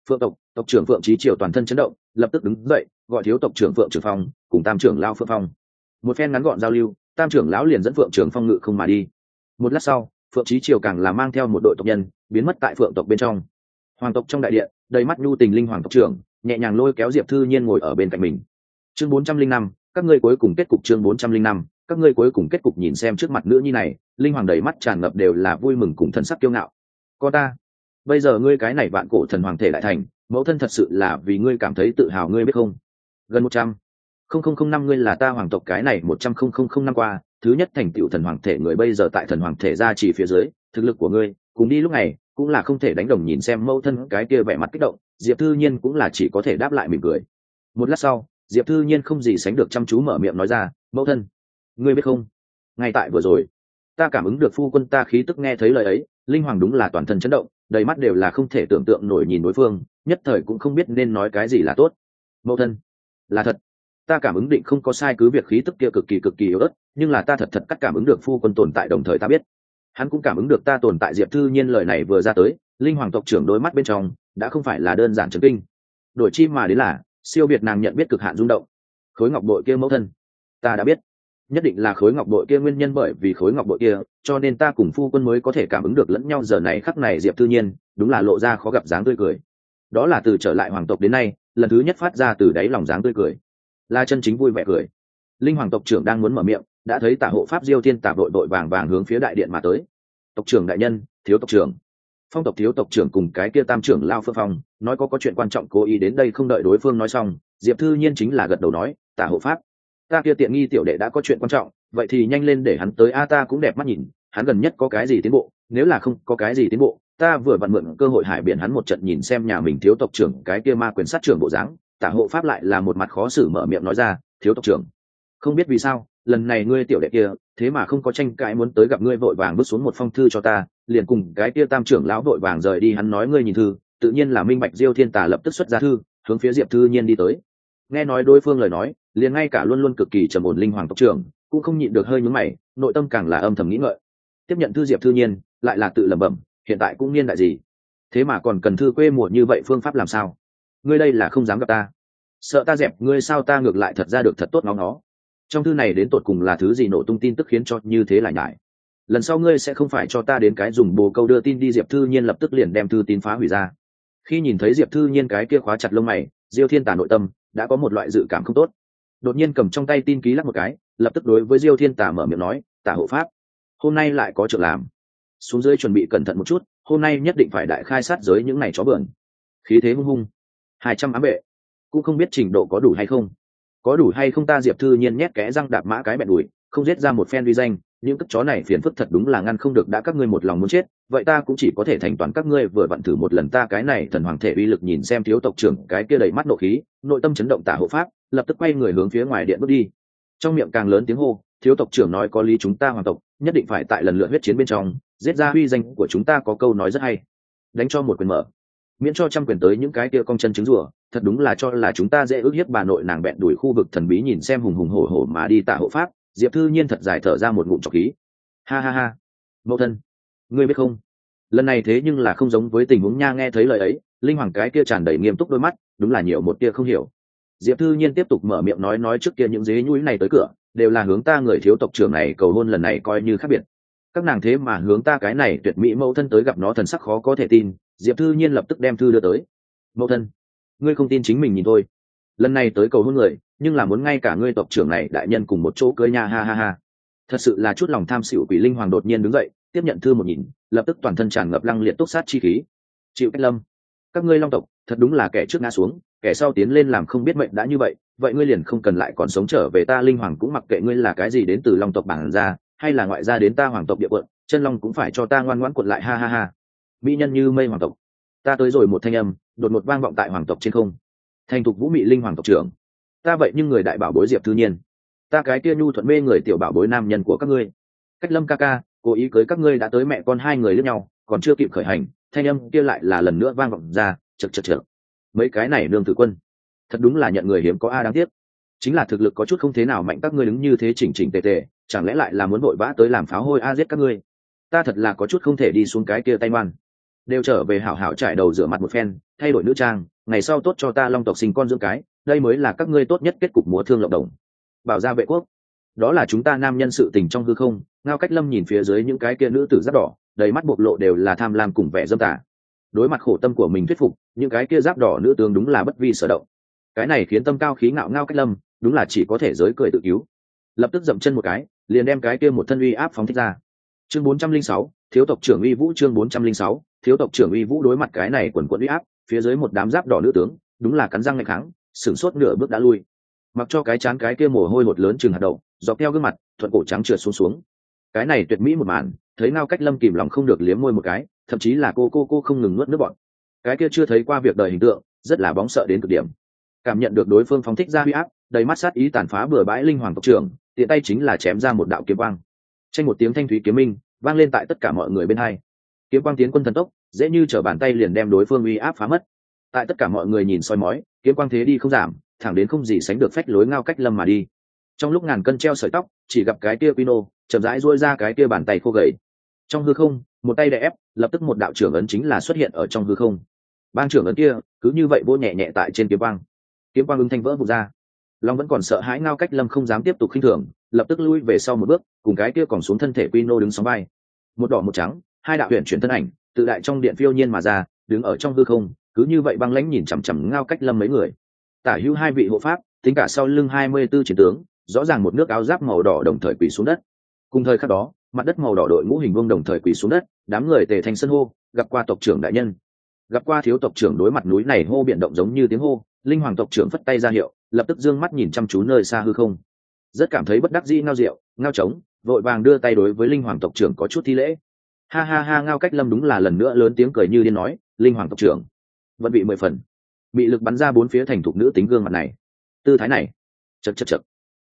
Phượng tộc tộc trưởng phượng trí triều toàn thân chấn động lập tức đứng dậy, gọi thiếu tộc trưởng phượng trưởng phong cùng tam trưởng lao phượng phong. Một phen ngắn gọn giao lưu, tam trưởng lão liền dẫn phượng trưởng phong ngự không mà đi. Một lát sau, phượng trí triều càng là mang theo một đội tộc nhân, biến mất tại phượng tộc bên trong. Hoàng tộc trong đại điện đầy mắt nhu tình linh hoàng tộc trưởng, nhẹ nhàng lôi kéo diệp thư nhiên ngồi ở bên cạnh mình. Chương bốn trăm linh năm, các ngươi cuối cùng kết cục chương bốn trăm linh năm, các ngươi cuối cùng kết cục nhìn xem trước mặt nữ nhi này, linh hoàng đầy mắt tràn ngập đều là vui mừng cùng thần sắc kiêu ngạo. Có ta, bây giờ ngươi cái này vạn cổ thần hoàng thể lại thành mẫu thân thật sự là vì ngươi cảm thấy tự hào ngươi biết không? Gần một trăm. Không không không năm ngươi là ta hoàng tộc cái này một trăm không không không năm qua, thứ nhất thành tựu thần hoàng thể người bây giờ tại thần hoàng thể ra chỉ phía dưới, thực lực của ngươi, cùng đi lúc này, cũng là không thể đánh đồng nhìn xem mẫu thân cái kia vẻ mặt kích động, diệp thư nhiên cũng là chỉ có thể đáp lại mỉm cười. Một lát sau, diệp thư nhiên không gì sánh được chăm chú mở miệng nói ra, mẫu thân, ngươi biết không? Ngay tại vừa rồi, ta cảm ứng được phu quân ta khí tức nghe thấy lời ấy, linh hoàng đúng là toàn thân chấn động, đầy mắt đều là không thể tưởng tượng nổi nhìn đối phương nhất thời cũng không biết nên nói cái gì là tốt. Mẫu thân, là thật. Ta cảm ứng định không có sai cứ việc khí tức kia cực kỳ cực kỳ yếu ớt, nhưng là ta thật thật cắt cảm ứng được phu quân tồn tại đồng thời ta biết. Hắn cũng cảm ứng được ta tồn tại diệp thư nhiên lời này vừa ra tới, linh hoàng tộc trưởng đôi mắt bên trong đã không phải là đơn giản trấn kinh. Đổi chi mà đến là, siêu việt nàng nhận biết cực hạn rung động. Khối ngọc bội kia mẫu thân, ta đã biết. Nhất định là khối ngọc bội kia nguyên nhân bởi vì khối ngọc bội kia, cho nên ta cùng phu quân mới có thể cảm ứng được lẫn nhau giờ này khắc này diệp thư nhiên, đúng là lộ ra khó gặp dáng tươi cười đó là từ trở lại hoàng tộc đến nay, lần thứ nhất phát ra từ đáy lòng dáng tươi cười. Là chân chính vui vẻ cười. Linh hoàng tộc trưởng đang muốn mở miệng, đã thấy tả hộ pháp diêu thiên tả đội đội vàng vàng hướng phía đại điện mà tới. Tộc trưởng đại nhân, thiếu tộc trưởng. Phong tộc thiếu tộc trưởng cùng cái kia tam trưởng lao phương phong, nói có có chuyện quan trọng cố ý đến đây không đợi đối phương nói xong, diệp thư nhiên chính là gật đầu nói, tả hộ pháp, ta kia tiện nghi tiểu đệ đã có chuyện quan trọng, vậy thì nhanh lên để hắn tới. A, ta cũng đẹp mắt nhìn, hắn gần nhất có cái gì tiến bộ, nếu là không có cái gì tiến bộ ta vừa vặn mượn cơ hội hải biển hắn một trận nhìn xem nhà mình thiếu tộc trưởng, cái kia ma quyền sát trưởng bộ dáng, tả hộ pháp lại là một mặt khó xử mở miệng nói ra, thiếu tộc trưởng, không biết vì sao, lần này ngươi tiểu đệ kia, thế mà không có tranh cãi muốn tới gặp ngươi vội vàng bước xuống một phong thư cho ta, liền cùng cái kia tam trưởng lão vội vàng rời đi hắn nói ngươi nhìn thư, tự nhiên là minh bạch diêu thiên tà lập tức xuất ra thư, hướng phía diệp thư nhiên đi tới. Nghe nói đối phương lời nói, liền ngay cả luôn luôn cực kỳ trầm ổn linh hoàng tộc trưởng, cũng không nhịn được hơi nhúng mày, nội tâm càng là âm thầm nghĩ ngợi. Tiếp nhận thư diệp thư nhiên, lại là tự lẩm bẩm hiện tại cũng niên đại gì? Thế mà còn cần thư quê mùa như vậy phương pháp làm sao? Ngươi đây là không dám gặp ta. Sợ ta dẹp, ngươi sao ta ngược lại thật ra được thật tốt ngóng nó trong thư này đến tột cùng là thứ gì nổ tung tin tức khiến cho như thế lại nhải? Lần sau ngươi sẽ không phải cho ta đến cái dùng bồ câu đưa tin đi, diệp thư nhiên lập tức liền đem thư tín phá hủy ra. Khi nhìn thấy diệp thư nhiên cái kia khóa chặt lông mày, diêu thiên tả nội tâm đã có một loại dự cảm không tốt. Đột nhiên cầm trong tay tin ký lắc một cái, lập tức đối với diêu thiên tả mở miệng nói, tả hộ pháp, hôm nay lại có chuyện làm xuống dưới chuẩn bị cẩn thận một chút, hôm nay nhất định phải đại khai sát giới những ngày chó vườn khí thế hung hung. Hai trăm ám vệ cũng không biết trình độ có đủ hay không. Có đủ hay không ta diệp thư nhiên nhét kẽ răng đạp mã cái bẹn đùi, không giết ra một phen uy danh, những cất chó này phiền phức thật đúng là ngăn không được đã các ngươi một lòng muốn chết, vậy ta cũng chỉ có thể thành toàn các ngươi vừa vặn thử một lần ta cái này thần hoàng thể uy lực nhìn xem thiếu tộc trưởng cái kia đầy mắt nộ khí, nội tâm chấn động tả hộ pháp, lập tức quay người hướng phía ngoài điện bước đi. Trong miệng càng lớn tiếng hô, thiếu tộc trưởng nói có lý chúng ta hoàng tộc nhất định phải tại lần lượt huyết chiến bên trong, giết ra huy danh của chúng ta có câu nói rất hay. Đánh cho một quyền mở. Miễn cho trăm quyền tới những cái kia cong chân trứng rùa, thật đúng là cho là chúng ta dễ ước hiếp bà nội nàng bẹn đuổi khu vực thần bí nhìn xem hùng hùng hổ hổ mà đi tạ hộ pháp, diệp thư nhiên thật dài thở ra một ngụm trọc khí. Ha ha ha. Mẫu thân, ngươi biết không? Lần này thế nhưng là không giống với tình huống nha nghe thấy lời ấy, linh hoàng cái kia tràn đầy nghiêm túc đôi mắt, đúng là nhiều một tia không hiểu. Diệp thư nhiên tiếp tục mở miệng nói nói trước kia những dế nhũi này tới cửa đều là hướng ta người thiếu tộc trưởng này cầu hôn lần này coi như khác biệt. Các nàng thế mà hướng ta cái này tuyệt mỹ mẫu thân tới gặp nó thần sắc khó có thể tin, diệp thư nhiên lập tức đem thư đưa tới. Mẫu thân, ngươi không tin chính mình nhìn thôi. Lần này tới cầu hôn người, nhưng là muốn ngay cả ngươi tộc trưởng này đại nhân cùng một chỗ cưới nha, ha ha ha. Thật sự là chút lòng tham xỉu quỷ linh hoàng đột nhiên đứng dậy, tiếp nhận thư một nhìn, lập tức toàn thân tràn ngập lăng liệt túc sát chi khí. Chịu cách lâm, các ngươi long tộc, thật đúng là kẻ trước ngã xuống, kẻ sau tiến lên làm không biết mệnh đã như vậy vậy ngươi liền không cần lại còn sống trở về ta, linh hoàng cũng mặc kệ ngươi là cái gì đến từ long tộc bản gia hay là ngoại gia đến ta hoàng tộc địa quận, chân long cũng phải cho ta ngoan ngoãn quật lại, ha ha ha. Mỹ nhân như mây hoàng tộc. Ta tới rồi một thanh âm, đột ngột vang vọng tại hoàng tộc trên không. Thành thục vũ mị linh hoàng tộc trưởng. Ta vậy nhưng người đại bảo bối diệp thư nhiên. Ta cái kia nhu thuận mê người tiểu bảo bối nam nhân của các ngươi. Cách lâm ca ca, cố ý cưới các ngươi đã tới mẹ con hai người lướt nhau, còn chưa kịp khởi hành, thanh âm kia lại là lần nữa vang vọng ra chực chực chực mấy cái này nương tử quân thật đúng là nhận người hiếm có a đáng tiếc. Chính là thực lực có chút không thế nào mạnh các ngươi đứng như thế chỉnh chỉnh tề tề, chẳng lẽ lại là muốn vội vã tới làm pháo hôi a giết các ngươi? Ta thật là có chút không thể đi xuống cái kia tay ngoan. Đều trở về hảo hảo trải đầu rửa mặt một phen, thay đổi nữ trang, ngày sau tốt cho ta long tộc sinh con dưỡng cái, đây mới là các ngươi tốt nhất kết cục múa thương lộng đồng. Bảo gia vệ quốc. Đó là chúng ta nam nhân sự tình trong hư không, ngao cách lâm nhìn phía dưới những cái kia nữ tử giáp đỏ, đầy mắt bộc lộ đều là tham lam cùng vẻ dâm tả đối mặt khổ tâm của mình thuyết phục, những cái kia giáp đỏ nữ tướng đúng là bất vi sở động cái này khiến tâm cao khí ngạo ngao cách lâm, đúng là chỉ có thể giới cười tự cứu. Lập tức dậm chân một cái, liền đem cái kia một thân uy áp phóng thích ra. Chương bốn trăm linh sáu, thiếu tộc trưởng uy vũ chương bốn trăm linh sáu, thiếu tộc trưởng uy vũ đối mặt cái này quần quận uy áp, phía dưới một đám giáp đỏ nữ tướng, đúng là cắn răng ngày kháng, sửng sốt nửa bước đã lui. Mặc cho cái chán cái kia mồ hôi hột lớn chừng hạt đậu, dọc theo gương mặt, thuận cổ trắng trượt xuống xuống. Cái này tuyệt mỹ một màn, thấy ngao cách lâm kìm lòng không được liếm môi một cái, thậm chí là cô cô cô không ngừng nuốt nước bọn. Cái kia chưa thấy qua việc đời hình tượng, rất là bóng sợ đến cực điểm cảm nhận được đối phương phóng thích ra huy áp, đầy mắt sát ý tàn phá bừa bãi linh hoàng tộc trưởng, tiện tay chính là chém ra một đạo kiếm quang. Tranh một tiếng thanh thúy kiếm minh, vang lên tại tất cả mọi người bên hai. Kiếm quang tiến quân thần tốc, dễ như t bàn tay liền đem đối phương uy áp phá mất. Tại tất cả mọi người nhìn soi mói, kiếm quang thế đi không giảm, thẳng đến không gì sánh được phách lối ngao cách lâm mà đi. Trong lúc ngàn cân treo sợi tóc, chỉ gặp cái kia pino, chậm rãi duỗi ra cái kia bàn tay khô gầy. Trong hư không, một tay đè ép, lập tức một đạo trưởng ấn chính là xuất hiện ở trong hư không. Bang trưởng ấn kia, cứ như vậy vô nhẹ nhẹ tại trên kiếm quang kiếm quang ứng thanh vỡ vụt ra. Long vẫn còn sợ hãi ngao cách lâm không dám tiếp tục khinh thường, lập tức lui về sau một bước, cùng cái kia còn xuống thân thể pino đứng sóng bay một đỏ một trắng, hai đạo huyện chuyển thân ảnh, tự đại trong điện phiêu nhiên mà ra, đứng ở trong hư không, cứ như vậy băng lãnh nhìn chằm chằm ngao cách lâm mấy người. Tả hữu hai vị hộ pháp, tính cả sau lưng hai mươi tư chiến tướng, rõ ràng một nước áo giáp màu đỏ đồng thời quỳ xuống đất. Cùng thời khắc đó, mặt đất màu đỏ đội ngũ hình vuông đồng thời quỳ xuống đất, đám người tề thành sân hô, gặp qua tộc trưởng đại nhân. Gặp qua thiếu tộc trưởng đối mặt núi này hô biển động giống như tiếng hô linh hoàng tộc trưởng phất tay ra hiệu, lập tức dương mắt nhìn chăm chú nơi xa hư không. Rất cảm thấy bất đắc dĩ ngao rượu, ngao trống, vội vàng đưa tay đối với linh hoàng tộc trưởng có chút thi lễ. Ha ha ha, ngao cách lâm đúng là lần nữa lớn tiếng cười như điên nói, linh hoàng tộc trưởng, vẫn bị mười phần, bị lực bắn ra bốn phía thành thục nữ tính gương mặt này. Tư thái này, chật chật chật,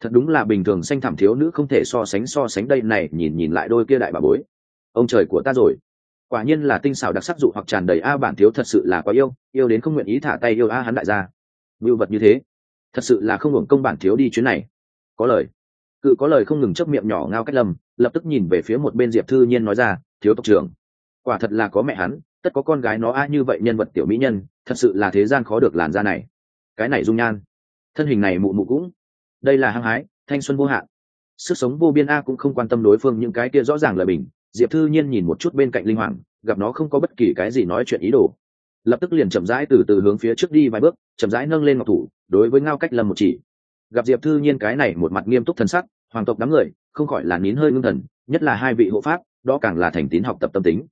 thật đúng là bình thường xanh thảm thiếu nữ không thể so sánh so sánh đây này, nhìn nhìn lại đôi kia đại bà bối. Ông trời của ta rồi. Quả nhiên là tinh xảo đặc sắc dụ hoặc tràn đầy, a, bản thiếu thật sự là quá yêu yêu đến không nguyện ý thả tay yêu a hắn đại gia mưu vật như thế. Thật sự là không hưởng công bản thiếu đi chuyến này. Có lời. Cự có lời không ngừng chấp miệng nhỏ ngao cách lâm, lập tức nhìn về phía một bên diệp thư nhiên nói ra, thiếu tộc trưởng, quả thật là có mẹ hắn, tất có con gái nó a như vậy nhân vật tiểu mỹ nhân, thật sự là thế gian khó được làn da này. Cái này dung nhan. Thân hình này mụ mụ cũng. Đây là hăng hái, thanh xuân vô hạn. Sức sống vô biên a cũng không quan tâm đối phương những cái kia rõ ràng là bình. Diệp thư nhiên nhìn một chút bên cạnh linh hoàng, gặp nó không có bất kỳ cái gì nói chuyện ý đồ lập tức liền chậm rãi từ từ hướng phía trước đi vài bước, chậm rãi nâng lên ngọc thủ, đối với ngao cách lâm một chỉ. Gặp diệp thư nhiên cái này một mặt nghiêm túc thần sắc, hoàng tộc đám người, không khỏi là nín hơi ngưng thần, nhất là hai vị hộ pháp, đó càng là thành tín học tập tâm tính.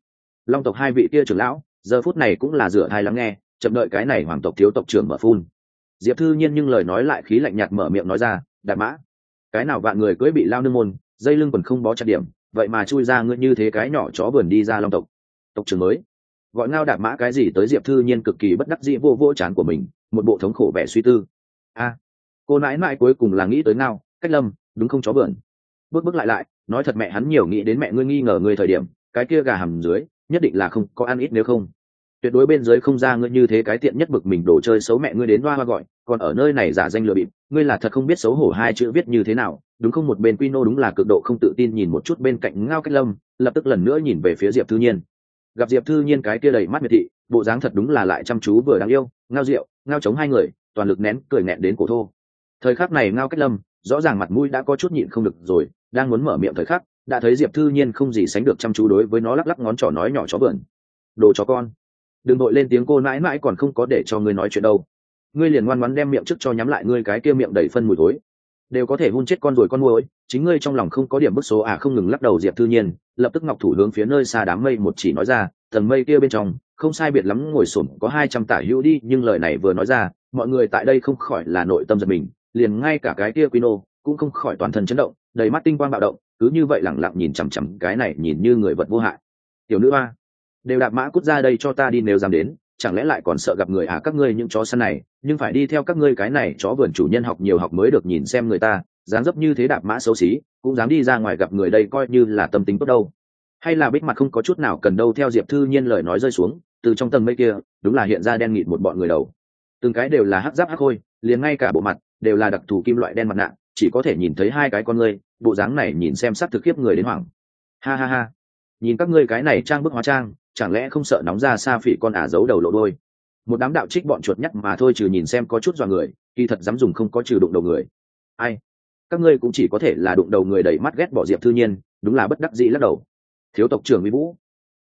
Long tộc hai vị kia trưởng lão, giờ phút này cũng là rửa thai lắng nghe, chậm đợi cái này hoàng tộc thiếu tộc trưởng mở phun. Diệp thư nhiên nhưng lời nói lại khí lạnh nhạt mở miệng nói ra đạp mã, cái nào vạn người cưỡi bị lao nương môn, dây lưng còn không bó chặt điểm, vậy mà chui ra ngươi như thế cái nhỏ chó vườn đi ra long tộc. Tộc trưởng mới gọi ngao đạp mã cái gì tới diệp thư nhiên cực kỳ bất đắc dĩ vô vô chán của mình, một bộ thống khổ vẻ suy tư. A, cô nãi mãi cuối cùng là nghĩ tới ngao, cách lâm, đúng không chó vườn bước bước lại lại, nói thật mẹ hắn nhiều nghĩ đến mẹ ngươi nghi ngờ ngươi thời điểm, cái kia gà hầm dưới, nhất định là không có ăn ít nếu không. Tuyệt đối bên dưới không ra ngươi như thế cái tiện nhất bực mình đổ chơi xấu mẹ ngươi đến hoa hoa gọi, còn ở nơi này giả danh lừa bịp, ngươi là thật không biết xấu hổ hai chữ viết như thế nào, đúng không? Một bên quy nô đúng là cực độ không tự tin nhìn một chút bên cạnh ngao cách lâm, lập tức lần nữa nhìn về phía diệp thư nhiên gặp diệp thư nhiên cái kia đầy mắt miệt thị, bộ dáng thật đúng là lại chăm chú vừa đáng yêu, ngao rượu, ngao chống hai người, toàn lực nén cười nghẹn đến cổ thô. Thời khắc này ngao cách lâm, rõ ràng mặt mũi đã có chút nhịn không được rồi, đang muốn mở miệng thời khắc, đã thấy diệp thư nhiên không gì sánh được chăm chú đối với nó lắc lắc ngón trỏ nói nhỏ chó vườn đồ chó con, đừng đội lên tiếng cô mãi mãi còn không có để cho ngươi nói chuyện đâu. Ngươi liền ngoan ngoãn đem miệng trước cho nhắm lại ngươi cái kia miệng đầy phân mùi thối đều có thể hôn chết con rồi con muỗi, chính ngươi trong lòng không có điểm bức số à không ngừng lắc đầu diệp thư nhiên, lập tức ngọc thủ hướng phía nơi xa đám mây một chỉ nói ra, tầng mây kia bên trong, không sai biệt lắm ngồi sổm có hai trăm tả hữu đi, nhưng lời này vừa nói ra, mọi người tại đây không khỏi là nội tâm giật mình, liền ngay cả cái kia Quino cũng không khỏi toàn thân chấn động, đầy mắt tinh quang bạo động, cứ như vậy lẳng lặng nhìn chằm chằm cái này nhìn như người vật vô hại. Tiểu nữ hoa, đều đạp mã cút ra đây cho ta đi nếu dám đến chẳng lẽ lại còn sợ gặp người à các ngươi những chó săn này, nhưng phải đi theo các ngươi cái này chó vườn chủ nhân học nhiều học mới được nhìn xem người ta, dáng dấp như thế đạp mã xấu xí, cũng dám đi ra ngoài gặp người đây coi như là tâm tính tốt đâu. Hay là bích mặt không có chút nào cần đâu theo diệp thư nhiên lời nói rơi xuống, từ trong tầng mây kia, đúng là hiện ra đen nghịt một bọn người đầu. Từng cái đều là hắc giáp hắc khôi liền ngay cả bộ mặt đều là đặc thù kim loại đen mặt nạ, chỉ có thể nhìn thấy hai cái con ngươi, bộ dáng này nhìn xem sắc thực khiếp người đến hoảng. Ha ha ha. Nhìn các ngươi cái này trang bức hóa trang chẳng lẽ không sợ nóng ra xa phỉ con ả giấu đầu lộ đôi? Một đám đạo trích bọn chuột nhắt mà thôi trừ nhìn xem có chút dọa người, kỳ thật dám dùng không có trừ đụng đầu người. Ai? Các ngươi cũng chỉ có thể là đụng đầu người đầy mắt ghét bỏ diệp thư nhiên, đúng là bất đắc dĩ lắc đầu. Thiếu tộc trưởng uy vũ.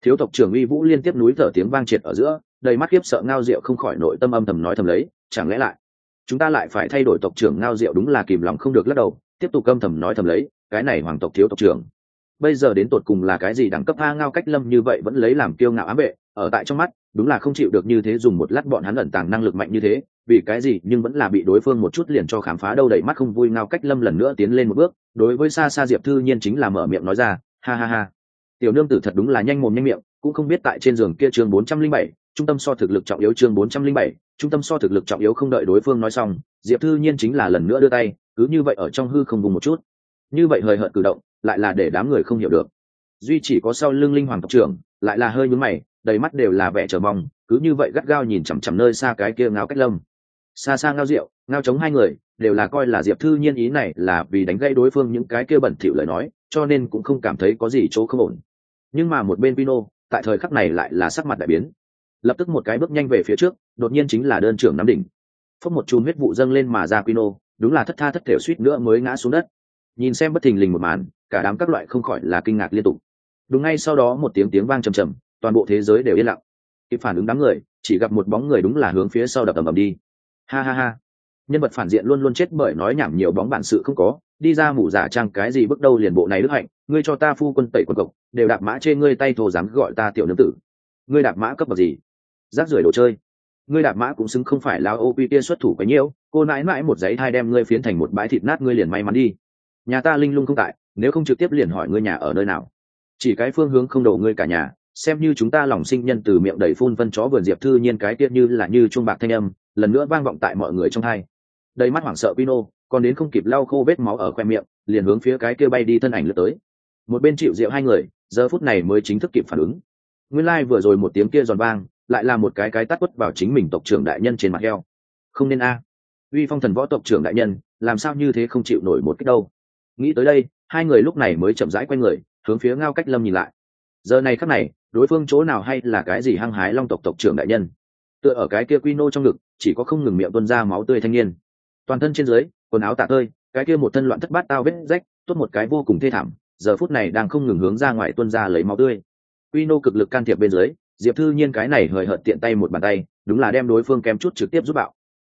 Thiếu tộc trưởng uy vũ liên tiếp núi thở tiếng vang triệt ở giữa, đầy mắt khiếp sợ ngao rượu không khỏi nội tâm âm thầm nói thầm lấy, chẳng lẽ lại chúng ta lại phải thay đổi tộc trưởng ngao rượu đúng là kìm lòng không được lắc đầu, tiếp tục âm thầm nói thầm lấy, cái này hoàng tộc thiếu tộc trưởng bây giờ đến tột cùng là cái gì đẳng cấp a ngao cách lâm như vậy vẫn lấy làm kiêu ngạo ám vệ, ở tại trong mắt, đúng là không chịu được như thế dùng một lát bọn hắn ẩn tàng năng lực mạnh như thế, vì cái gì nhưng vẫn là bị đối phương một chút liền cho khám phá đâu đẩy mắt không vui ngao cách lâm lần nữa tiến lên một bước, đối với xa xa diệp thư nhiên chính là mở miệng nói ra, ha ha ha. Tiểu nương tử thật đúng là nhanh mồm nhanh miệng, cũng không biết tại trên giường kia chương bốn trăm linh bảy, trung tâm so thực lực trọng yếu chương bốn trăm linh bảy, trung tâm so thực lực trọng yếu không đợi đối phương nói xong, diệp thư nhiên chính là lần nữa đưa tay, cứ như vậy ở trong hư không vùng một chút. Như vậy hời hợt cử động lại là để đám người không hiểu được. Duy chỉ có sau lưng linh hoàng tộc trưởng, lại là hơi nhúm mày, đầy mắt đều là vẻ chờ mong, cứ như vậy gắt gao nhìn chằm chằm nơi xa cái kia ngao cách lâm. Xa xa ngao rượu, ngao chống hai người, đều là coi là diệp thư nhiên ý này là vì đánh gây đối phương những cái kia bẩn thỉu lời nói, cho nên cũng không cảm thấy có gì chỗ không ổn. Nhưng mà một bên pino, tại thời khắc này lại là sắc mặt đại biến. Lập tức một cái bước nhanh về phía trước, đột nhiên chính là đơn trưởng nắm đỉnh. Phốc một chùm huyết vụ dâng lên mà ra pino, đúng là thất tha thất thể suýt nữa mới ngã xuống đất. Nhìn xem bất thình lình một màn cả đám các loại không khỏi là kinh ngạc liên tục. Đúng ngay sau đó một tiếng tiếng vang trầm trầm, toàn bộ thế giới đều yên lặng. Kịp phản ứng đám người, chỉ gặp một bóng người đúng là hướng phía sau đập ầm ầm đi. Ha ha ha. Nhân vật phản diện luôn luôn chết bởi nói nhảm nhiều bóng bản sự không có, đi ra mù giả trang cái gì bước đâu liền bộ này đức hạnh, ngươi cho ta phu quân tẩy quân cộc đều đạp mã trên ngươi tay thô dám gọi ta tiểu nương tử. Ngươi đạp mã cấp bậc gì? Rác rưởi đồ chơi. Ngươi đạp mã cũng xứng không phải lao ô pi kia xuất thủ cái nhiêu cô nãi mãi một giấy thai đem ngươi phiến thành một bãi thịt nát ngươi liền may mắn đi. Nhà ta linh lung không tại nếu không trực tiếp liền hỏi ngươi nhà ở nơi nào. Chỉ cái phương hướng không đổ ngươi cả nhà, xem như chúng ta lòng sinh nhân từ miệng đầy phun vân chó vườn diệp thư nhiên cái tiết như là như chuông bạc thanh âm, lần nữa vang vọng tại mọi người trong hai. Đầy mắt hoảng sợ pino, còn đến không kịp lau khô vết máu ở khoe miệng, liền hướng phía cái kia bay đi thân ảnh lướt tới. Một bên chịu rượu hai người, giờ phút này mới chính thức kịp phản ứng. Nguyên lai、like、vừa rồi một tiếng kia giòn vang, lại là một cái cái tắt quất vào chính mình tộc trưởng đại nhân trên mặt heo. Không nên a. Uy phong thần võ tộc trưởng đại nhân, làm sao như thế không chịu nổi một cách đâu. Nghĩ tới đây hai người lúc này mới chậm rãi q u a y người, hướng phía ngao cách lâm nhìn lại. Giờ này khắc này, đối phương chỗ nào hay là cái gì hăng hái long tộc tộc trưởng đại nhân? Tựa ở cái kia quy nô trong ngực, chỉ có không ngừng miệng tuân ra máu tươi thanh niên. Toàn thân trên dưới, quần áo tạ tơi, cái kia một thân loạn thất bát tao vết rách, tốt một cái vô cùng thê thảm, giờ phút này đang không ngừng hướng ra ngoài tuân ra lấy máu tươi. Quy nô cực lực can thiệp bên dưới, diệp thư nhiên cái này hời hợt tiện tay một bàn tay, đúng là đem đối phương kém chút trực tiếp giúp bạo.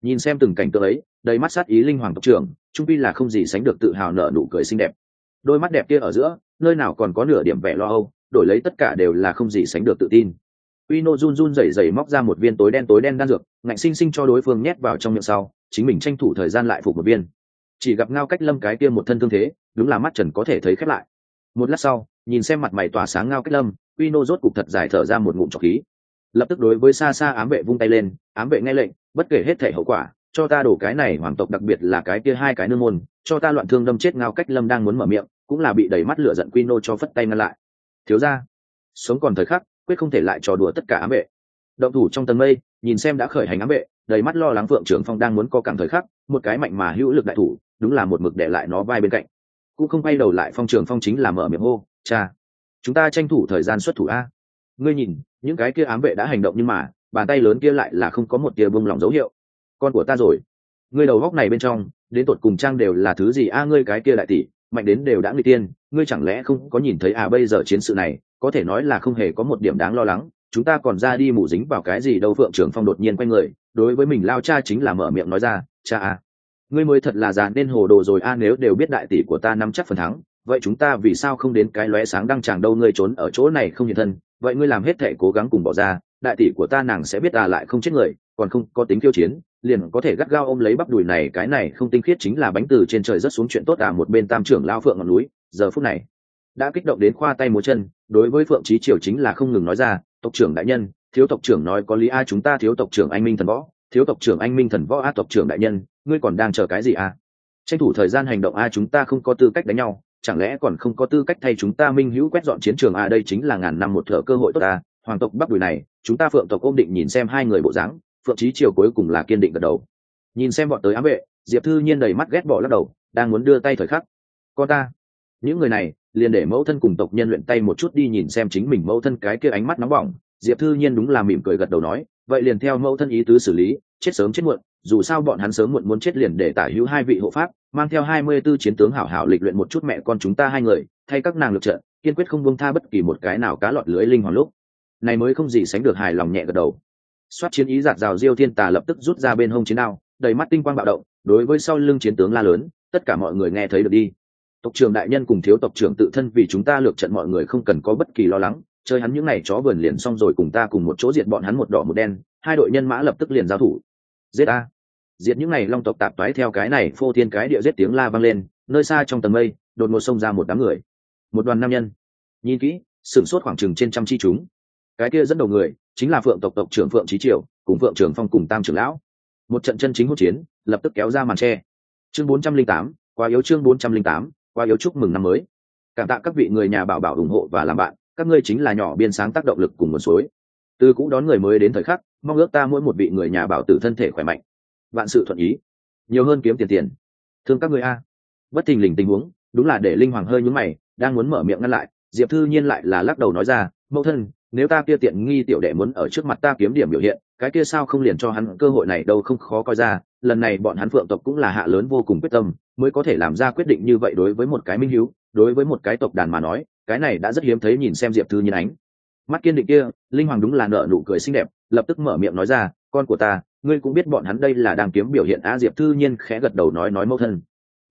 Nhìn xem từng cảnh tượng ấy, đầy mắt sát ý linh hoàng tộc trưởng, trung pi là không gì sánh được tự hào nở nụ cười xinh đẹp đôi mắt đẹp kia ở giữa nơi nào còn có nửa điểm vẻ lo âu đổi lấy tất cả đều là không gì sánh được tự tin Uino run run rẩy rẩy móc ra một viên tối đen tối đen đan dược, ngạnh sinh sinh cho đối phương nhét vào trong miệng sau, chính mình tranh thủ thời gian lại phục một viên. Chỉ gặp ngao cách lâm cái kia một thân thương thế, đúng là mắt trần có thể thấy khép lại. Một lát sau, nhìn xem mặt mày tỏa sáng ngao cách lâm, Uino rốt cục thật dài thở ra một ngụm trọc khí. Lập tức đối với xa xa ám vệ vung tay lên, ám vệ nghe lệnh, bất kể hết thể hậu quả, cho ta đổ cái này hoàng tộc đặc biệt là cái kia hai cái nương môn, cho ta loạn thương đâm chết ngao cách lâm đang muốn mở miệng, cũng là bị đẩy mắt lửa giận Uino cho phất tay ngăn lại. Thiếu gia, sống còn thời khắc, quyết không thể lại trò đùa tất cả ám vệ. Động thủ trong tầng mây nhìn xem đã khởi hành ám vệ đầy mắt lo lắng phượng trưởng phong đang muốn co cẳng thời khắc một cái mạnh mà hữu lực đại thủ đúng là một mực để lại nó vai bên cạnh. Cũng không quay đầu lại phong trường phong chính là mở miệng hô cha chúng ta tranh thủ thời gian xuất thủ a. Ngươi nhìn những cái kia ám vệ đã hành động nhưng mà bàn tay lớn kia lại là không có một tia bông lòng dấu hiệu con của ta rồi. Ngươi đầu góc này bên trong, đến tột cùng trang đều là thứ gì? A, ngươi cái kia đại tỷ, mạnh đến đều đã nguy tiên, ngươi chẳng lẽ không có nhìn thấy à bây giờ chiến sự này, có thể nói là không hề có một điểm đáng lo lắng. Chúng ta còn ra đi mù dính vào cái gì đâu, phượng trưởng phong đột nhiên quay người, đối với mình lao cha chính là mở miệng nói ra, cha à ngươi mới thật là già nên hồ đồ rồi a, nếu đều biết đại tỷ của ta nắm chắc phần thắng, vậy chúng ta vì sao không đến cái lóe sáng đăng tràng đâu? Ngươi trốn ở chỗ này không hiện thân, vậy ngươi làm hết thể cố gắng cùng bỏ ra, đại tỷ của ta nàng sẽ biết ta lại không chết người, còn không có tính khiêu chiến liền có thể gắt gao ôm lấy bắp đùi này, cái này không tinh khiết chính là bánh từ trên trời rất xuống chuyện tốt à một bên tam trưởng lao phượng ngọn núi, giờ phút này đã kích động đến khoa tay múa chân, đối với phượng trí triều chính là không ngừng nói ra, tộc trưởng đại nhân, thiếu tộc trưởng nói có lý a, chúng ta thiếu tộc trưởng anh minh thần võ, thiếu tộc trưởng anh minh thần võ a, tộc trưởng đại nhân, ngươi còn đang chờ cái gì a? Tranh thủ thời gian hành động a, chúng ta không có tư cách đánh nhau, chẳng lẽ còn không có tư cách thay chúng ta minh hữu quét dọn chiến trường a, đây chính là ngàn năm một thở cơ hội tốt a. Hoàng tộc bắc đùi này, chúng ta phượng tộc ôm định nhìn xem hai người bộ dáng phượng trí triều cuối cùng là kiên định gật đầu. Nhìn xem bọn tới ám vệ diệp thư nhiên đầy mắt ghét bỏ lắc đầu đang muốn đưa tay thời khắc. Con ta những người này liền để mẫu thân cùng tộc nhân luyện tay một chút đi nhìn xem chính mình mẫu thân cái kia ánh mắt nóng bỏng. Diệp thư nhiên đúng là mỉm cười gật đầu nói vậy liền theo mẫu thân ý tứ xử lý chết sớm chết muộn dù sao bọn hắn sớm muộn muốn chết liền để tả hữu hai vị hộ pháp mang theo hai mươi tư chiến tướng hảo hảo lịch luyện một chút mẹ con chúng ta hai người thay các nàng lực trợ, kiên quyết không buông tha bất kỳ một cái nào cá lọt lưới linh hoàng lúc. Này mới không gì sánh được hài lòng nhẹ gật đầu soát chiến ý giạt rào diêu thiên tà lập tức rút ra bên hông chiến đao, đầy mắt tinh quang bạo động, đối với sau lưng chiến tướng la lớn, tất cả mọi người nghe thấy được đi. Tộc trưởng đại nhân cùng thiếu tộc trưởng tự thân vì chúng ta lược trận mọi người không cần có bất kỳ lo lắng, chơi hắn những n à y chó vườn liền xong rồi cùng ta cùng một chỗ diệt bọn hắn một đỏ một đen, hai đội nhân mã lập tức liền giao thủ. Giết a. Diệt những n à y long tộc tạp toái theo cái này phô thiên cái địa giết tiếng la vang lên, nơi xa trong tầng mây, đột ngột xông ra một đám người. Một đoàn nam nhân. Nhìn kỹ, sửng sốt khoảng chừng trên trăm chi chúng. Cái kia dẫn đầu người chính là phượng tộc tộc trưởng phượng trí triều, cùng phượng trường phong cùng tam trưởng lão. Một trận chân chính hỗn chiến, lập tức kéo ra màn tre. Chương bốn trăm linh tám qua yếu chương bốn trăm linh tám qua yếu chúc mừng năm mới. Cảm tạ các vị người nhà bảo bảo ủng hộ và làm bạn, các ngươi chính là nhỏ biên sáng tác động lực cùng nguồn suối. Từ cũng đón người mới đến thời khắc, mong ước ta mỗi một vị người nhà bảo tử thân thể khỏe mạnh. Vạn sự thuận ý. Nhiều hơn kiếm tiền tiền. Thương các người a. Bất thình lình tình huống, đúng là để linh hoàng hơi nhướng mày, đang muốn mở miệng ngăn lại, diệp thư nhiên lại là lắc đầu nói ra, mẫu thân nếu ta kia tiện nghi tiểu đệ muốn ở trước mặt ta kiếm điểm biểu hiện, cái kia sao không liền cho hắn cơ hội này đâu không khó coi ra, lần này bọn hắn phượng tộc cũng là hạ lớn vô cùng quyết tâm, mới có thể làm ra quyết định như vậy đối với một cái minh hiếu, đối với một cái tộc đàn mà nói, cái này đã rất hiếm thấy nhìn xem diệp thư nhiên ánh. Mắt kiên định kia, linh hoàng đúng là nợ nụ cười xinh đẹp, lập tức mở miệng nói ra, con của ta, ngươi cũng biết bọn hắn đây là đang kiếm biểu hiện a diệp thư nhiên khẽ gật đầu nói nói mẫu thân.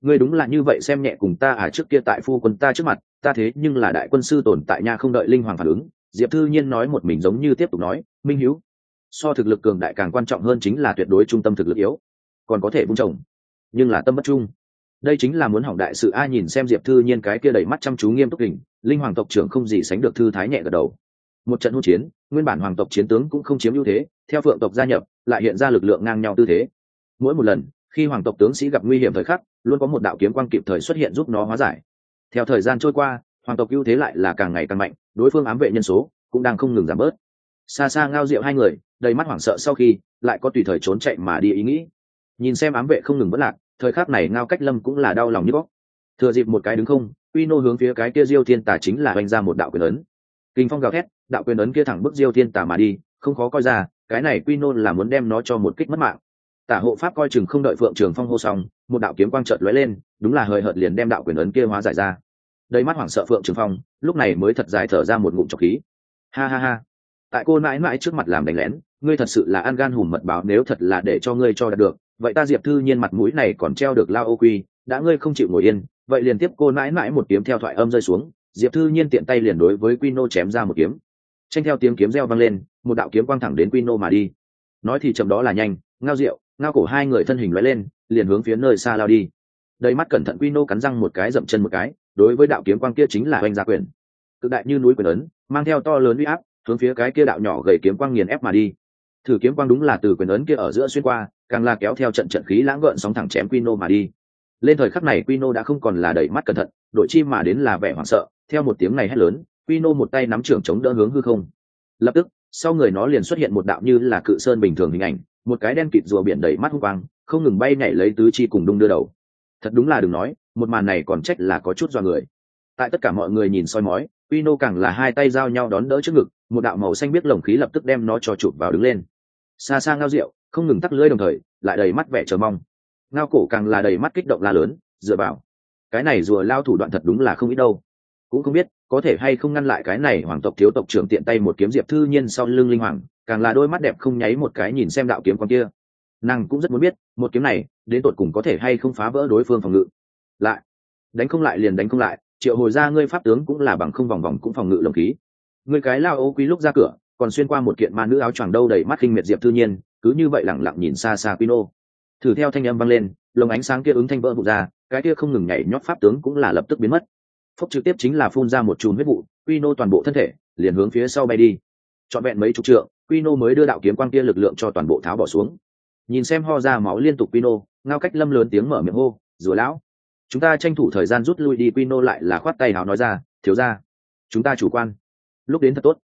Ngươi đúng là như vậy xem nhẹ cùng ta à trước kia tại phu quân ta trước mặt, ta thế nhưng là đại quân sư tồn tại nha không đợi linh hoàng phản ứng diệp thư nhiên nói một mình giống như tiếp tục nói minh hiếu so thực lực cường đại càng quan trọng hơn chính là tuyệt đối trung tâm thực lực yếu còn có thể vung trồng nhưng là tâm bất trung. Đây chính là muốn hỏng đại sự Ai nhìn xem diệp thư nhiên cái kia đầy mắt chăm chú nghiêm túc đỉnh, linh hoàng tộc trưởng không gì sánh được thư thái nhẹ gật đầu. Một trận hỗn chiến nguyên bản hoàng tộc chiến tướng cũng không chiếm ưu thế theo phượng tộc gia nhập lại hiện ra lực lượng ngang nhau tư thế. Mỗi một lần khi hoàng tộc tướng sĩ gặp nguy hiểm thời khắc luôn có một đạo kiếm quang kịp thời xuất hiện giúp nó hóa giải. Theo thời gian trôi qua hoàng tộc ưu thế lại là càng ngày càng mạnh đối phương ám vệ nhân số cũng đang không ngừng giảm bớt. Xa xa ngao rượu hai người, đầy mắt hoảng sợ sau khi lại có tùy thời trốn chạy mà đi ý nghĩ. Nhìn xem ám vệ không ngừng vất lạc, thời khắc này ngao cách lâm cũng là đau lòng như góc thừa dịp một cái đứng không, quy nô hướng phía cái kia diêu thiên tà chính là oanh ra một đạo quyền ấn. Kinh phong gào thét, đạo quyền ấn kia thẳng bức diêu thiên tà mà đi, không khó coi ra, cái này quy nô là muốn đem nó cho một kích mất mạng. Tả hộ pháp coi chừng không đợi phượng trường phong hô xong, một đạo kiếm quang trợt lóe lên, đúng là hời hợt liền đem đạo quyền ấn kia hóa giải ra đầy mắt hoảng sợ phượng trường phong, lúc này mới thật dài thở ra một ngụm trọc khí. Ha ha ha. Tại cô mãi mãi trước mặt làm đánh lén, ngươi thật sự là ăn gan hùm mật báo, nếu thật là để cho ngươi cho đạt được, vậy ta diệp thư nhiên mặt mũi này còn treo được lao ô quy, đã ngươi không chịu ngồi yên, vậy liền tiếp cô mãi mãi một kiếm theo thoại âm rơi xuống, diệp thư nhiên tiện tay liền đối với quy nô chém ra một kiếm. Tranh theo tiếng kiếm reo vang lên, một đạo kiếm quang thẳng đến quy nô mà đi. Nói thì chậm đó là nhanh, ngao rượu, ngao cổ hai người thân hình lóe lên, liền hướng phía nơi xa lao đi. Đầy mắt cẩn thận quy nô cắn răng một cái dậm chân một cái đối với đạo kiếm quang kia chính là oanh gia quyền. Cực đại như núi quyền ấn, mang theo to lớn uy áp, hướng phía cái kia đạo nhỏ gầy kiếm quang nghiền ép mà đi. Thử kiếm quang đúng là từ quyền ấn kia ở giữa xuyên qua, càng là kéo theo trận trận khí lãng gợn sóng thẳng chém quy nô mà đi. Lên thời khắc này quy nô đã không còn là đầy mắt cẩn thận, đội chi mà đến là vẻ hoảng sợ, theo một tiếng này hét lớn quy nô một tay nắm trưởng chống đỡ hướng hư không. Lập tức, sau người nó liền xuất hiện một đạo như là cự sơn bình thường hình ảnh, một cái đen kịt rùa biển đầy mắt hung quang, không ngừng bay nhảy lấy tứ chi cùng đung đưa đầu. Thật đúng là đừng nói một màn này còn trách là có chút do người. Tại tất cả mọi người nhìn soi mói Pino càng là hai tay giao nhau đón đỡ trước ngực, một đạo màu xanh biết lồng khí lập tức đem nó cho chụp vào đứng lên. Xa xa ngao rượu, không ngừng tắt lưỡi đồng thời, lại đầy mắt vẻ chờ mong. Ngao cổ càng là đầy mắt kích động la lớn, dựa vào. Cái này rùa lao thủ đoạn thật đúng là không ít đâu. Cũng không biết, có thể hay không ngăn lại cái này hoàng tộc thiếu tộc trưởng tiện tay một kiếm diệp thư nhiên sau lưng linh hoàng, càng là đôi mắt đẹp không nháy một cái nhìn xem đạo kiếm con kia. Nàng cũng rất muốn biết, một kiếm này, đến tột cùng có thể hay không phá vỡ đối phương phòng ngự lại. Đánh không lại liền đánh không lại, triệu hồi ra ngươi pháp tướng cũng là bằng không vòng vòng cũng phòng ngự lồng khí. Người cái lao ô quý lúc ra cửa, còn xuyên qua một kiện ma nữ áo choàng đâu đầy mắt khinh miệt diệp thư nhiên, cứ như vậy lẳng lặng nhìn xa xa quy nô. Thử theo thanh âm vang lên, lồng ánh sáng kia ứng thanh vỡ vụ ra, cái kia không ngừng nhảy nhót pháp tướng cũng là lập tức biến mất. Phốc trực tiếp chính là phun ra một chùm huyết vụ, quy nô toàn bộ thân thể liền hướng phía sau bay đi. Trọn vẹn mấy chục trượng, quy nô mới đưa đạo kiếm quang kia lực lượng cho toàn bộ tháo bỏ xuống. Nhìn xem ho ra máu liên tục quy nô, ngao cách lâm lớn tiếng mở miệng hô, rùa lão chúng ta tranh thủ thời gian rút lui đi Pino lại là khoát tay hào nói ra, thiếu ra chúng ta chủ quan. Lúc đến thật tốt.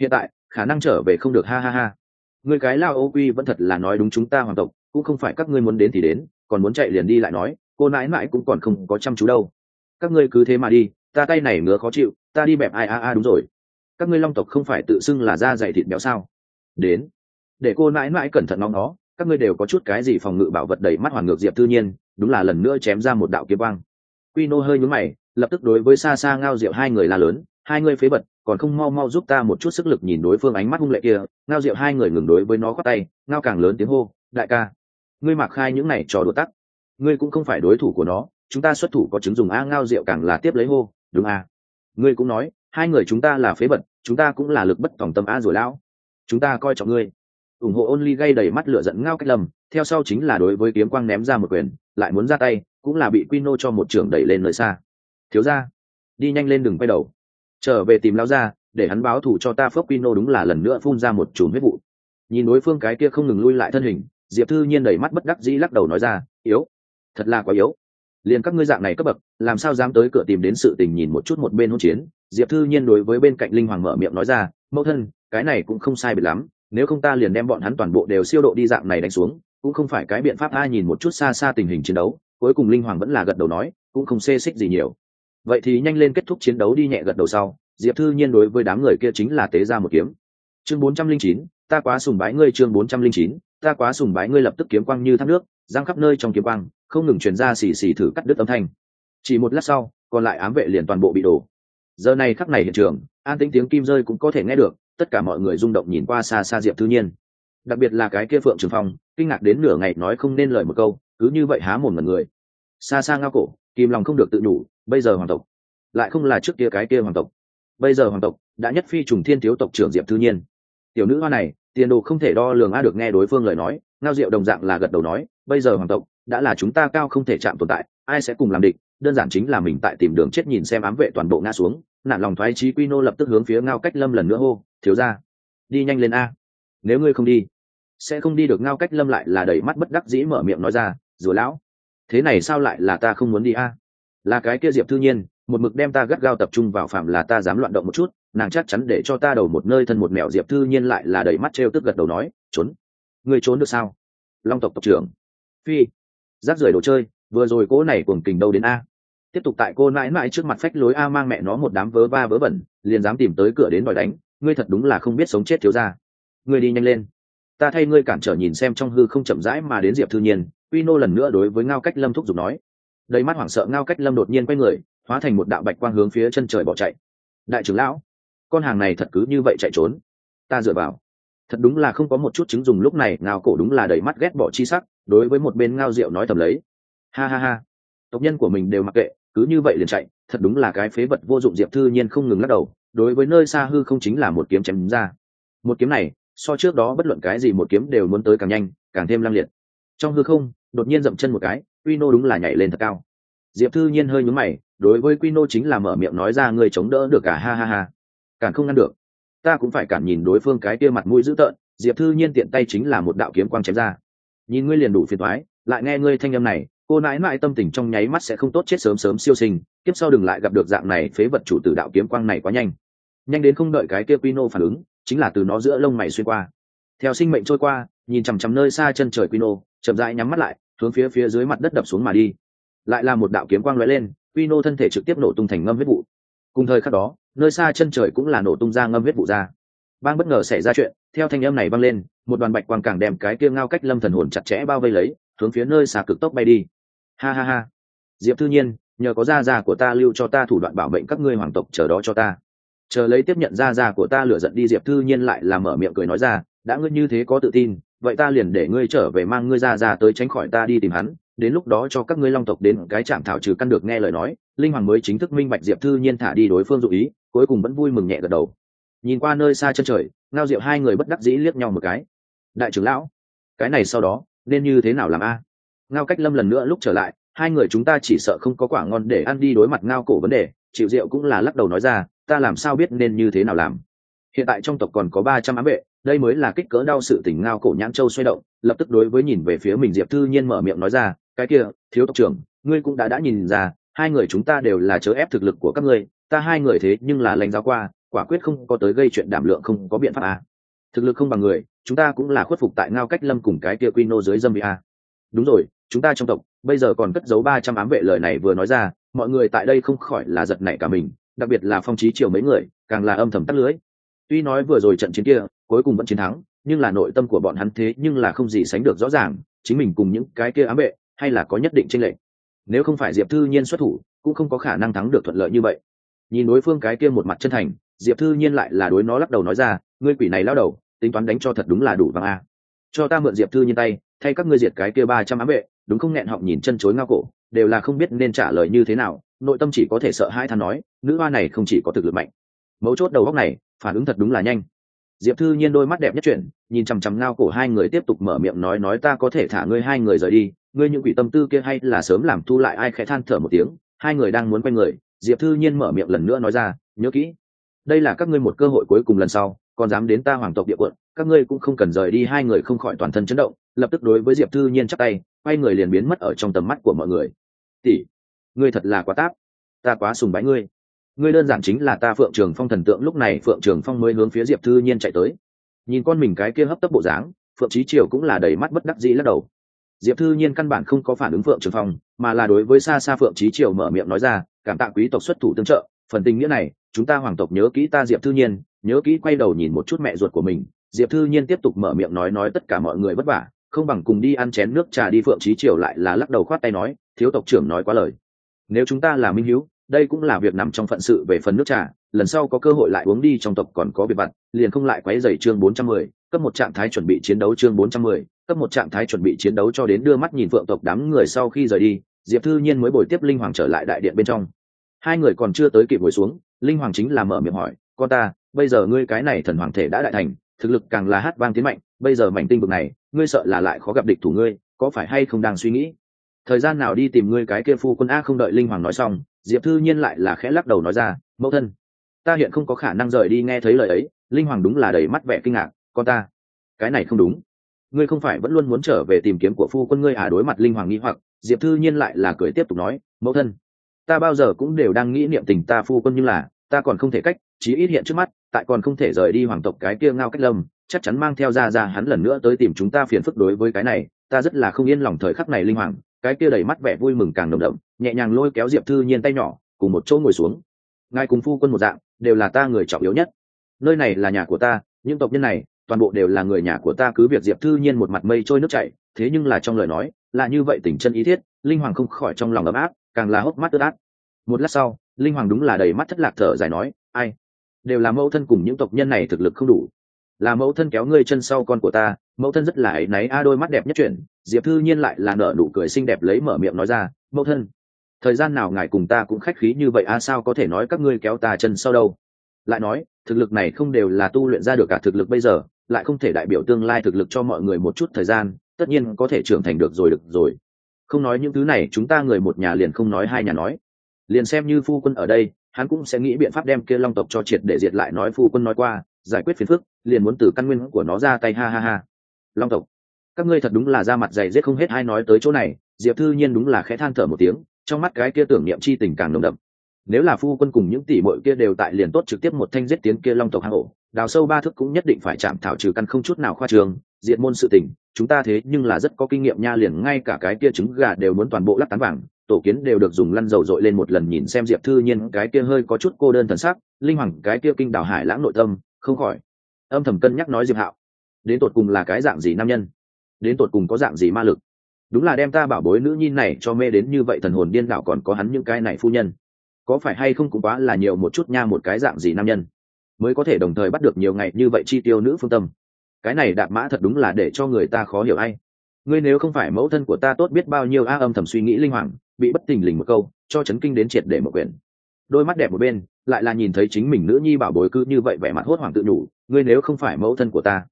Hiện tại, khả năng trở về không được, ha ha ha. Người cái lao ô quy vẫn thật là nói đúng chúng ta hoàng tộc, cũng không phải các ngươi muốn đến thì đến, còn muốn chạy liền đi lại nói, cô nãi mãi cũng còn không có chăm chú đâu. Các ngươi cứ thế mà đi, ta tay này ngứa khó chịu, ta đi bẹp ai a a đúng rồi. Các ngươi long tộc không phải tự xưng là da dày thịt béo sao? Đến. Để cô nãi mãi cẩn thận ngóng nó các ngươi đều có chút cái gì phòng ngự bảo vật đầy mắt hoàn ngược diệp tư nhiên đúng là lần nữa chém ra một đạo kiếm quang. Quy nô hơi nhúm mày lập tức đối với xa xa ngao diệu hai người la lớn hai người phế vật, còn không mau mau giúp ta một chút sức lực nhìn đối phương ánh mắt hung lệ kia ngao diệu hai người ngừng đối với nó khoác tay ngao càng lớn tiếng hô đại ca ngươi mặc khai những này trò đùa tắc ngươi cũng không phải đối thủ của nó chúng ta xuất thủ có chứng dùng a ngao diệu càng là tiếp lấy hô đúng a. Ngươi cũng nói hai người chúng ta là phế vật, chúng ta cũng là lực bất tòng tâm a rồi lão chúng ta coi trọng ngươi ủng hộ ôn ly gây đầy mắt lửa giận ngao cách lầm theo sau chính là đối với kiếm quang ném ra một quyền, lại muốn ra tay, cũng là bị quino nô cho một trưởng đẩy lên nơi xa. Thiếu ra đi nhanh lên đừng quay đầu. Trở về tìm lao ra để hắn báo thù cho ta phước quino nô đúng là lần nữa phun ra một chùm huyết vụ. Nhìn đối phương cái kia không ngừng lui lại thân hình, diệp thư nhiên đầy mắt bất đắc dĩ lắc đầu nói ra, yếu, thật là quá yếu. Liền các ngươi dạng này cấp bậc, làm sao dám tới cửa tìm đến sự tình nhìn một chút một bên hỗn chiến? Diệp thư nhiên đối với bên cạnh linh hoàng mở miệng nói ra, mẫu thân, cái này cũng không sai biệt lắm nếu không ta liền đem bọn hắn toàn bộ đều siêu độ đi dạng này đánh xuống, cũng không phải cái biện pháp ai nhìn một chút xa xa tình hình chiến đấu, cuối cùng linh hoàng vẫn là gật đầu nói, cũng không xê xích gì nhiều. Vậy thì nhanh lên kết thúc chiến đấu đi nhẹ gật đầu sau, diệp thư nhiên đối với đám người kia chính là tế ra một kiếm. Chương bốn trăm linh chín, ta quá sùng bái ngươi chương bốn trăm linh chín, ta quá sùng bái ngươi lập tức kiếm quang như thác nước giang khắp nơi trong kiếm quang, không ngừng truyền ra xì xì thử cắt đứt âm thanh. Chỉ một lát sau, còn lại ám vệ liền toàn bộ bị đổ. Giờ này khắc này hiện trường, an tĩnh tiếng kim rơi cũng có thể nghe được tất cả mọi người rung động nhìn qua xa xa diệp thư nhiên. Đặc biệt là cái kia phượng trường phong, kinh ngạc đến nửa ngày nói không nên lời một câu, cứ như vậy há một mật người. Xa xa ngao cổ, kìm lòng không được tự nhủ, bây giờ hoàng tộc, lại không là trước kia cái kia hoàng tộc. Bây giờ hoàng tộc, đã nhất phi trùng thiên thiếu tộc trưởng diệp thư nhiên. Tiểu nữ hoa này, tiền đồ không thể đo lường a được nghe đối phương lời nói, ngao diệu đồng dạng là gật đầu nói, bây giờ hoàng tộc đã là chúng ta cao không thể chạm tồn tại, ai sẽ cùng làm địch, đơn giản chính là mình tại tìm đường chết nhìn xem ám vệ toàn bộ ngã xuống nạn lòng thoái trí quy nô lập tức hướng phía ngao cách lâm lần nữa hô, thiếu ra đi nhanh lên a. Nếu ngươi không đi, sẽ không đi được. Ngao cách lâm lại là đầy mắt bất đắc dĩ mở miệng nói ra, rùa lão, thế này sao lại là ta không muốn đi a? Là cái kia diệp thư nhiên, một mực đem ta gắt gao tập trung vào phạm là ta dám loạn động một chút, nàng chắc chắn để cho ta đầu một nơi thân một mẹo. Diệp thư nhiên lại là đầy mắt t r e o tức gật đầu nói, trốn. Người trốn được sao? Long tộc tộc trưởng. Phi rác rưởi đồ chơi, vừa rồi cỗ này cuồng kình đâu đến a. Tiếp tục tại cô mãi mãi trước mặt phách lối a mang mẹ nó một đám vớ va vớ vẩn, liền dám tìm tới cửa đến đòi đánh, ngươi thật đúng là không biết sống chết thiếu ra ngươi đi nhanh lên. Ta thay ngươi cản trở nhìn xem trong hư không chậm rãi mà đến diệp thư nhiên uy nô lần nữa đối với ngao cách lâm thúc giục nói. Đầy mắt hoảng sợ ngao cách lâm đột nhiên quay người, hóa thành một đạo bạch quang hướng phía chân trời bỏ chạy. Đại trưởng lão, con hàng này thật cứ như vậy chạy trốn. Ta dựa vào thật đúng là không có một chút chứng dùng lúc này, ngao cổ đúng là đầy mắt ghét bỏ chi sắc, đối với một bên ngao rượu nói thầm lấy. Ha ha ha. Tộc nhân của mình đều mặc kệ, cứ như vậy liền chạy, thật đúng là cái phế vật vô dụng diệp thư nhiên không ngừng lắc đầu, đối với nơi xa hư không chính là một kiếm chém ra. Một kiếm này, so trước đó bất luận cái gì một kiếm đều muốn tới càng nhanh, càng thêm lăng liệt. Trong hư không, đột nhiên dậm chân một cái, quy nô đúng là nhảy lên thật cao. Diệp thư nhiên hơi nhúm mày, đối với quy nô chính là mở miệng nói ra người chống đỡ được cả ha ha ha. Càng không ngăn được ta cũng phải cản nhìn đối phương cái kia mặt mũi dữ tợn diệp thư nhiên tiện tay chính là một đạo kiếm quang chém ra. Nhìn ngươi liền đủ phiền thoái lại nghe ngươi thanh âm này cô nãi mãi tâm tình trong nháy mắt sẽ không tốt chết sớm sớm siêu sinh tiếp sau đừng lại gặp được dạng này phế vật chủ tử đạo kiếm quang này quá nhanh. Nhanh đến không đợi cái kia Pino phản ứng chính là từ nó giữa lông mày xuyên qua. Theo sinh mệnh trôi qua nhìn chằm chằm nơi xa chân trời Pino, chậm rãi nhắm mắt lại hướng phía phía dưới mặt đất đập xuống mà đi. Lại là một đạo kiếm quang lóe lên Pino thân thể trực tiếp nổ tung thành ngâm huyết vụ. Cùng thời khắc đó nơi xa chân trời cũng là nổ tung ra ngâm huyết vụ ra. Bang bất ngờ xảy ra chuyện, theo thanh âm này vang lên, một đoàn bạch quang càng đem cái kia ngao cách lâm thần hồn chặt chẽ bao vây lấy, hướng phía nơi xa cực tốc bay đi. Ha ha ha. Diệp thư nhiên, nhờ có gia gia của ta lưu cho ta thủ đoạn bảo mệnh các ngươi hoàng tộc chờ đó cho ta. Chờ lấy tiếp nhận gia gia của ta lửa giận đi, diệp thư nhiên lại làm mở miệng cười nói ra, đã ngươi như thế có tự tin, vậy ta liền để ngươi trở về mang ngươi gia gia tới tránh khỏi ta đi tìm hắn, đến lúc đó cho các ngươi long tộc đến cái chạm thảo trừ căn được nghe lời nói linh hoàng mới chính thức minh bạch diệp thư nhiên thả đi đối phương dụ ý, cuối cùng vẫn vui mừng nhẹ gật đầu. Nhìn qua nơi xa chân trời, ngao diệu hai người bất đắc dĩ liếc nhau một cái. Đại trưởng lão, cái này sau đó, nên như thế nào làm a? Ngao cách lâm lần nữa lúc trở lại, hai người chúng ta chỉ sợ không có quả ngon để ăn đi đối mặt ngao cổ vấn đề chịu rượu cũng là lắc đầu nói ra, ta làm sao biết nên như thế nào làm? Hiện tại trong tộc còn có ba trăm ám vệ, đây mới là kích cỡ đau sự tình ngao cổ nhãn châu xoay động, lập tức đối với nhìn về phía mình diệp thư nhiên mở miệng nói ra, cái kia, thiếu tộc trưởng, ngươi cũng đã đã nhìn ra hai người chúng ta đều là chớ ép thực lực của các ngươi, ta hai người thế nhưng là lãnh giáo qua, quả quyết không có tới gây chuyện đảm lượng không có biện pháp à. thực lực không bằng người, chúng ta cũng là khuất phục tại ngao cách lâm cùng cái kia quy nô dưới dâm bị à? đúng rồi, chúng ta trong tộc, bây giờ còn cất giấu ba trăm ám vệ lời này vừa nói ra, mọi người tại đây không khỏi là giật nảy cả mình, đặc biệt là phong trí triều mấy người, càng là âm thầm tắt lưới tuy nói vừa rồi trận chiến kia, cuối cùng vẫn chiến thắng, nhưng là nội tâm của bọn hắn thế nhưng là không gì sánh được rõ ràng, chính mình cùng những cái kia ám vệ, hay là có nhất định tranh lệch nếu không phải diệp thư nhiên xuất thủ, cũng không có khả năng thắng được thuận lợi như vậy. Nhìn đối phương cái kia một mặt chân thành, diệp thư nhiên lại là đối nó lắc đầu nói ra, ngươi quỷ này lao đầu, tính toán đánh cho thật đúng là đủ vàng a. Cho ta mượn diệp thư nhiên tay, thay các ngươi diệt cái kia ba trăm ám vệ, đúng không? Nghẹn họng nhìn chân chối ngao cổ, đều là không biết nên trả lời như thế nào, nội tâm chỉ có thể sợ hai than nói, nữ hoa này không chỉ có thực lực mạnh. Mấu chốt đầu góc này, phản ứng thật đúng là nhanh. Diệp thư nhiên đôi mắt đẹp nhất chuyển, nhìn chằm chằm ngao cổ hai người tiếp tục mở miệng nói nói ta có thể thả ngươi hai người rời đi ngươi những quỷ tâm tư kia hay là sớm làm thu lại ai khẽ than thở một tiếng, hai người đang muốn quay người, diệp thư nhiên mở miệng lần nữa nói ra, nhớ kỹ, đây là các ngươi một cơ hội cuối cùng lần sau, còn dám đến ta hoàng tộc địa quận, các ngươi cũng không cần rời đi. Hai người không khỏi toàn thân chấn động, lập tức đối với diệp thư nhiên chắc tay, quay người liền biến mất ở trong tầm mắt của mọi người. Tỷ, ngươi thật là quá táp, ta quá sùng bái ngươi. Ngươi đơn giản chính là ta phượng trường phong thần tượng lúc này phượng trường phong mới hướng phía diệp thư nhiên chạy tới. Nhìn con mình cái kia hấp tấp bộ dáng, phượng trí triều cũng là đầy mắt bất đắc dĩ lắc đầu diệp thư nhiên căn bản không có phản ứng phượng trường phong mà là đối với xa xa phượng trí triều mở miệng nói ra cảm tạ quý tộc xuất thủ tương trợ phần tình nghĩa này chúng ta hoàng tộc nhớ kỹ ta diệp thư nhiên nhớ kỹ quay đầu nhìn một chút mẹ ruột của mình. Diệp thư nhiên tiếp tục mở miệng nói nói tất cả mọi người vất vả không bằng cùng đi ăn chén nước trà đi phượng trí triều lại là lắc đầu khoát tay nói thiếu tộc trưởng nói quá lời. Nếu chúng ta là minh hữu đây cũng là việc nằm trong phận sự về phần nước trà lần sau có cơ hội lại uống đi trong tộc còn có việc vặt liền không lại quấy dày chương 410, cấp một trạng thái chuẩn bị chiến đấu chương 410, cấp một trạng thái chuẩn bị chiến đấu cho đến đưa mắt nhìn phượng tộc đám người sau khi rời đi, diệp thư nhiên mới bồi tiếp linh hoàng trở lại đại điện bên trong. Hai người còn chưa tới kịp ngồi xuống, linh hoàng chính là mở miệng hỏi, con ta, bây giờ ngươi cái này thần hoàng thể đã đại thành, thực lực càng là hát vang tiến mạnh, bây giờ mảnh tinh vực này, ngươi sợ là lại khó gặp địch thủ ngươi, có phải hay không đang suy nghĩ? Thời gian nào đi tìm ngươi cái kia phu quân a không đợi linh hoàng nói xong, diệp thư nhiên lại là khẽ lắc đầu nói ra, mẫu thân, ta hiện không có khả năng rời đi nghe thấy lời ấy. Linh hoàng đúng là đầy mắt vẻ kinh ngạc, con ta, cái này không đúng ngươi không phải vẫn luôn muốn trở về tìm kiếm của phu quân ngươi à? Đối mặt linh hoàng nghi hoặc, diệp thư nhiên lại là cười tiếp tục nói, mẫu thân, ta bao giờ cũng đều đang nghĩ niệm tình ta phu quân nhưng là, ta còn không thể cách, chí ít hiện trước mắt, tại còn không thể rời đi hoàng tộc cái kia ngao cách lâm, chắc chắn mang theo ra ra hắn lần nữa tới tìm chúng ta phiền phức đối với cái này, ta rất là không yên lòng thời khắc này linh hoàng. Cái kia đầy mắt vẻ vui mừng càng nồng đậm, nhẹ nhàng lôi kéo diệp thư nhiên tay nhỏ, cùng một chỗ ngồi xuống. Ngài cùng phu quân một dạng, đều là ta người trọng yếu nhất. Nơi này là nhà của ta, những tộc nhân này toàn bộ đều là người nhà của ta cứ việc diệp thư nhiên một mặt mây trôi nước chảy, thế nhưng là trong lời nói, là như vậy tình chân ý thiết, linh hoàng không khỏi trong lòng ấm áp, càng là hốc mắt ướt át. Một lát sau, linh hoàng đúng là đầy mắt thất lạc thở dài nói, ai? Đều là mẫu thân cùng những tộc nhân này thực lực không đủ. Là mẫu thân kéo ngươi chân sau con của ta, mẫu thân rất là áy náy, a đôi mắt đẹp nhất chuyển. Diệp thư nhiên lại là nở nụ cười xinh đẹp lấy mở miệng nói ra, mẫu thân, thời gian nào ngài cùng ta cũng khách khí như vậy a, sao có thể nói các ngươi kéo ta chân sau đâu? Lại nói, thực lực này không đều là tu luyện ra được cả thực lực bây giờ lại không thể đại biểu tương lai thực lực cho mọi người một chút thời gian, tất nhiên có thể trưởng thành được rồi được rồi. Không nói những thứ này, chúng ta người một nhà liền không nói hai nhà nói. Liền xem như phu quân ở đây, hắn cũng sẽ nghĩ biện pháp đem kia long tộc cho triệt để diệt lại nói phu quân nói qua, giải quyết phiền phức, liền muốn từ căn nguyên của nó ra tay, ha ha ha. Long tộc, các ngươi thật đúng là ra mặt dày dết không hết ai nói tới chỗ này. Diệp thư nhiên đúng là khẽ than thở một tiếng, trong mắt cái kia tưởng niệm chi tình càng nồng đậm nếu là phu quân cùng những tỷ muội kia đều tại liền tốt trực tiếp một thanh giết tiến kia long tộc hang ổ, đào sâu ba thước cũng nhất định phải chạm thảo trừ căn không chút nào khoa trường diện môn sự tình, chúng ta thế nhưng là rất có kinh nghiệm nha liền ngay cả cái kia trứng gà đều muốn toàn bộ lắc tán vàng, tổ kiến đều được dùng lăn dầu dội lên một lần nhìn xem diệp thư nhiên, cái kia hơi có chút cô đơn thần sắc, linh hoàng, cái kia kinh đảo hải lãng nội tâm, không khỏi. Âm thầm cân nhắc nói diệp hạo, đến tột cùng là cái dạng gì nam nhân? Đến tột cùng có dạng gì ma lực? Đúng là đem ta bảo bối nữ nhi này cho mê đến như vậy thần hồn điên đảo còn có hắn những cái này phu nhân có phải hay không cũng quá là nhiều một chút nha một cái dạng gì nam nhân, mới có thể đồng thời bắt được nhiều ngày như vậy chi tiêu nữ phương tâm. Cái này đạp mã thật đúng là để cho người ta khó hiểu ai. Ngươi nếu không phải mẫu thân của ta tốt biết bao nhiêu a âm thầm suy nghĩ linh hoàng, bị bất tình lình một câu, cho chấn kinh đến triệt để một quyển. Đôi mắt đẹp một bên, lại là nhìn thấy chính mình nữ nhi bảo bối cứ như vậy vẻ mặt hốt hoảng tự nhủ, ngươi nếu không phải mẫu thân của ta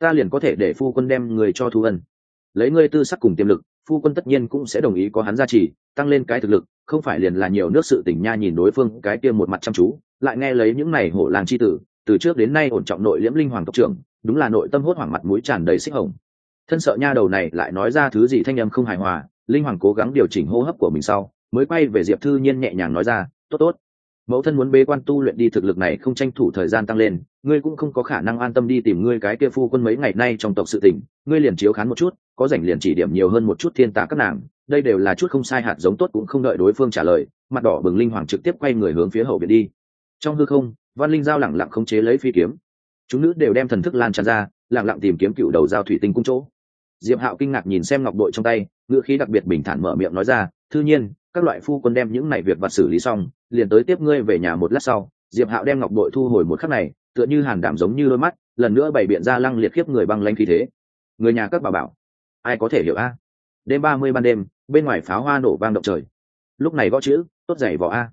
ta liền có thể để phu quân đem người cho thu ân. Lấy ngươi tư sắc cùng tiềm lực, phu quân tất nhiên cũng sẽ đồng ý có hắn gia trì, tăng lên cái thực lực không phải liền là nhiều nước sự tỉnh nha nhìn đối phương cái tiêm một mặt chăm chú, lại nghe lấy những này hổ làng chi tử, từ trước đến nay ổn trọng nội liễm linh hoàng tộc trưởng, đúng là nội tâm hốt hoảng mặt mũi tràn đầy xích hồng. Thân sợ nha đầu này lại nói ra thứ gì thanh âm không hài hòa, linh hoàng cố gắng điều chỉnh hô hấp của mình sau, mới quay về diệp thư nhiên nhẹ nhàng nói ra, tốt tốt. Mẫu thân muốn bế quan tu luyện đi thực lực này không tranh thủ thời gian tăng lên, ngươi cũng không có khả năng an tâm đi tìm ngươi cái kia phu quân mấy ngày nay trong tộc sự tình, ngươi liền chiếu khán một chút, có rảnh liền chỉ điểm nhiều hơn một chút thiên tả các nàng đây đều là chút không sai hạt giống tốt cũng không đợi đối phương trả lời, mặt đỏ bừng linh hoàng trực tiếp quay người hướng phía hậu viện đi. Trong hư không, văn linh giao lẳng lặng không chế lấy phi kiếm. Chúng nữ đều đem thần thức lan tràn ra lẳng lặng tìm kiếm cựu đầu giao thủy tinh cung chỗ. Diệp hạo kinh ngạc nhìn xem ngọc đội trong tay ngựa khí đặc biệt bình thản mở miệng nói ra, thư nhiên, các loại phu quân đem những này việc vặt xử lý xong, liền tới tiếp ngươi về nhà một lát sau. Diệp hạo đem ngọc đội thu hồi một khắc này, tựa như hàn đảm giống như đôi mắt, lần nữa bày biện ra lăng liệt khiếp người băng lanh khí thế. Người nhà các bà bảo, ai có thể hiểu a? Đêm ba mươi ban đêm bên ngoài pháo hoa nổ vang động trời. Lúc này gõ chữ, tốt dày vỏ a.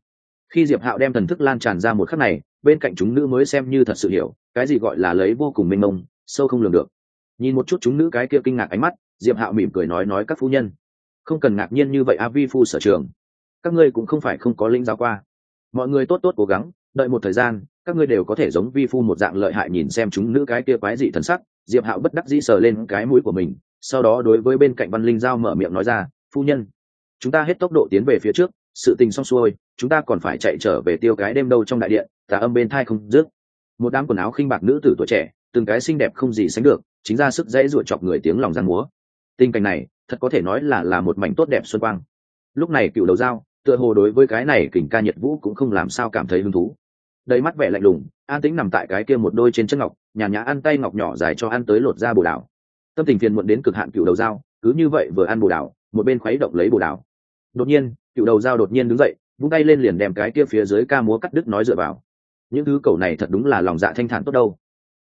Khi diệp hạo đem thần thức lan tràn ra một khắc này, bên cạnh chúng nữ mới xem như thật sự hiểu, cái gì gọi là lấy vô cùng mênh mông, sâu không lường được. Nhìn một chút chúng nữ cái kia kinh ngạc ánh mắt, diệp hạo mỉm cười nói nói các phu nhân. Không cần ngạc nhiên như vậy a, vi phu sở trường. Các ngươi cũng không phải không có linh giáo qua. Mọi người tốt tốt cố gắng, đợi một thời gian, các ngươi đều có thể giống vi phu một dạng lợi hại nhìn xem chúng nữ cái kia quái dị thần sắc. Diệp hạo bất đắc dĩ sờ lên cái mũi của mình, sau đó đối với bên cạnh văn linh giao mở miệng nói ra phu nhân, chúng ta hết tốc độ tiến về phía trước, sự tình xong xuôi, chúng ta còn phải chạy trở về tiêu cái đêm đâu trong đại điện, tà âm bên thai không dứt. Một đám quần áo khinh bạc nữ tử tuổi trẻ, từng cái xinh đẹp không gì sánh được, chính ra sức dễ ruột chọc người tiếng lòng giang múa. Tình cảnh này, thật có thể nói là là một mảnh tốt đẹp xuân quang. Lúc này cựu đầu dao, tựa hồ đối với cái này kình ca nhiệt vũ cũng không làm sao cảm thấy hứng thú. Đầy mắt vẻ lạnh lùng, an tĩnh nằm tại cái kia một đôi trên chân ngọc, nhàn nhã ăn tay ngọc nhỏ dài cho ăn tới lột ra bồ đào. Tâm tình phiền muộn đến cực hạn cựu đầu dao, cứ như vậy vừa ăn bồ đào một bên khuấy động lấy bồ đào. Đột nhiên cựu đầu dao đột nhiên đứng dậy vung tay lên liền đem cái kia phía dưới ca múa cắt đứt nói dựa vào. Những thứ cầu này thật đúng là lòng dạ thanh thản tốt đâu.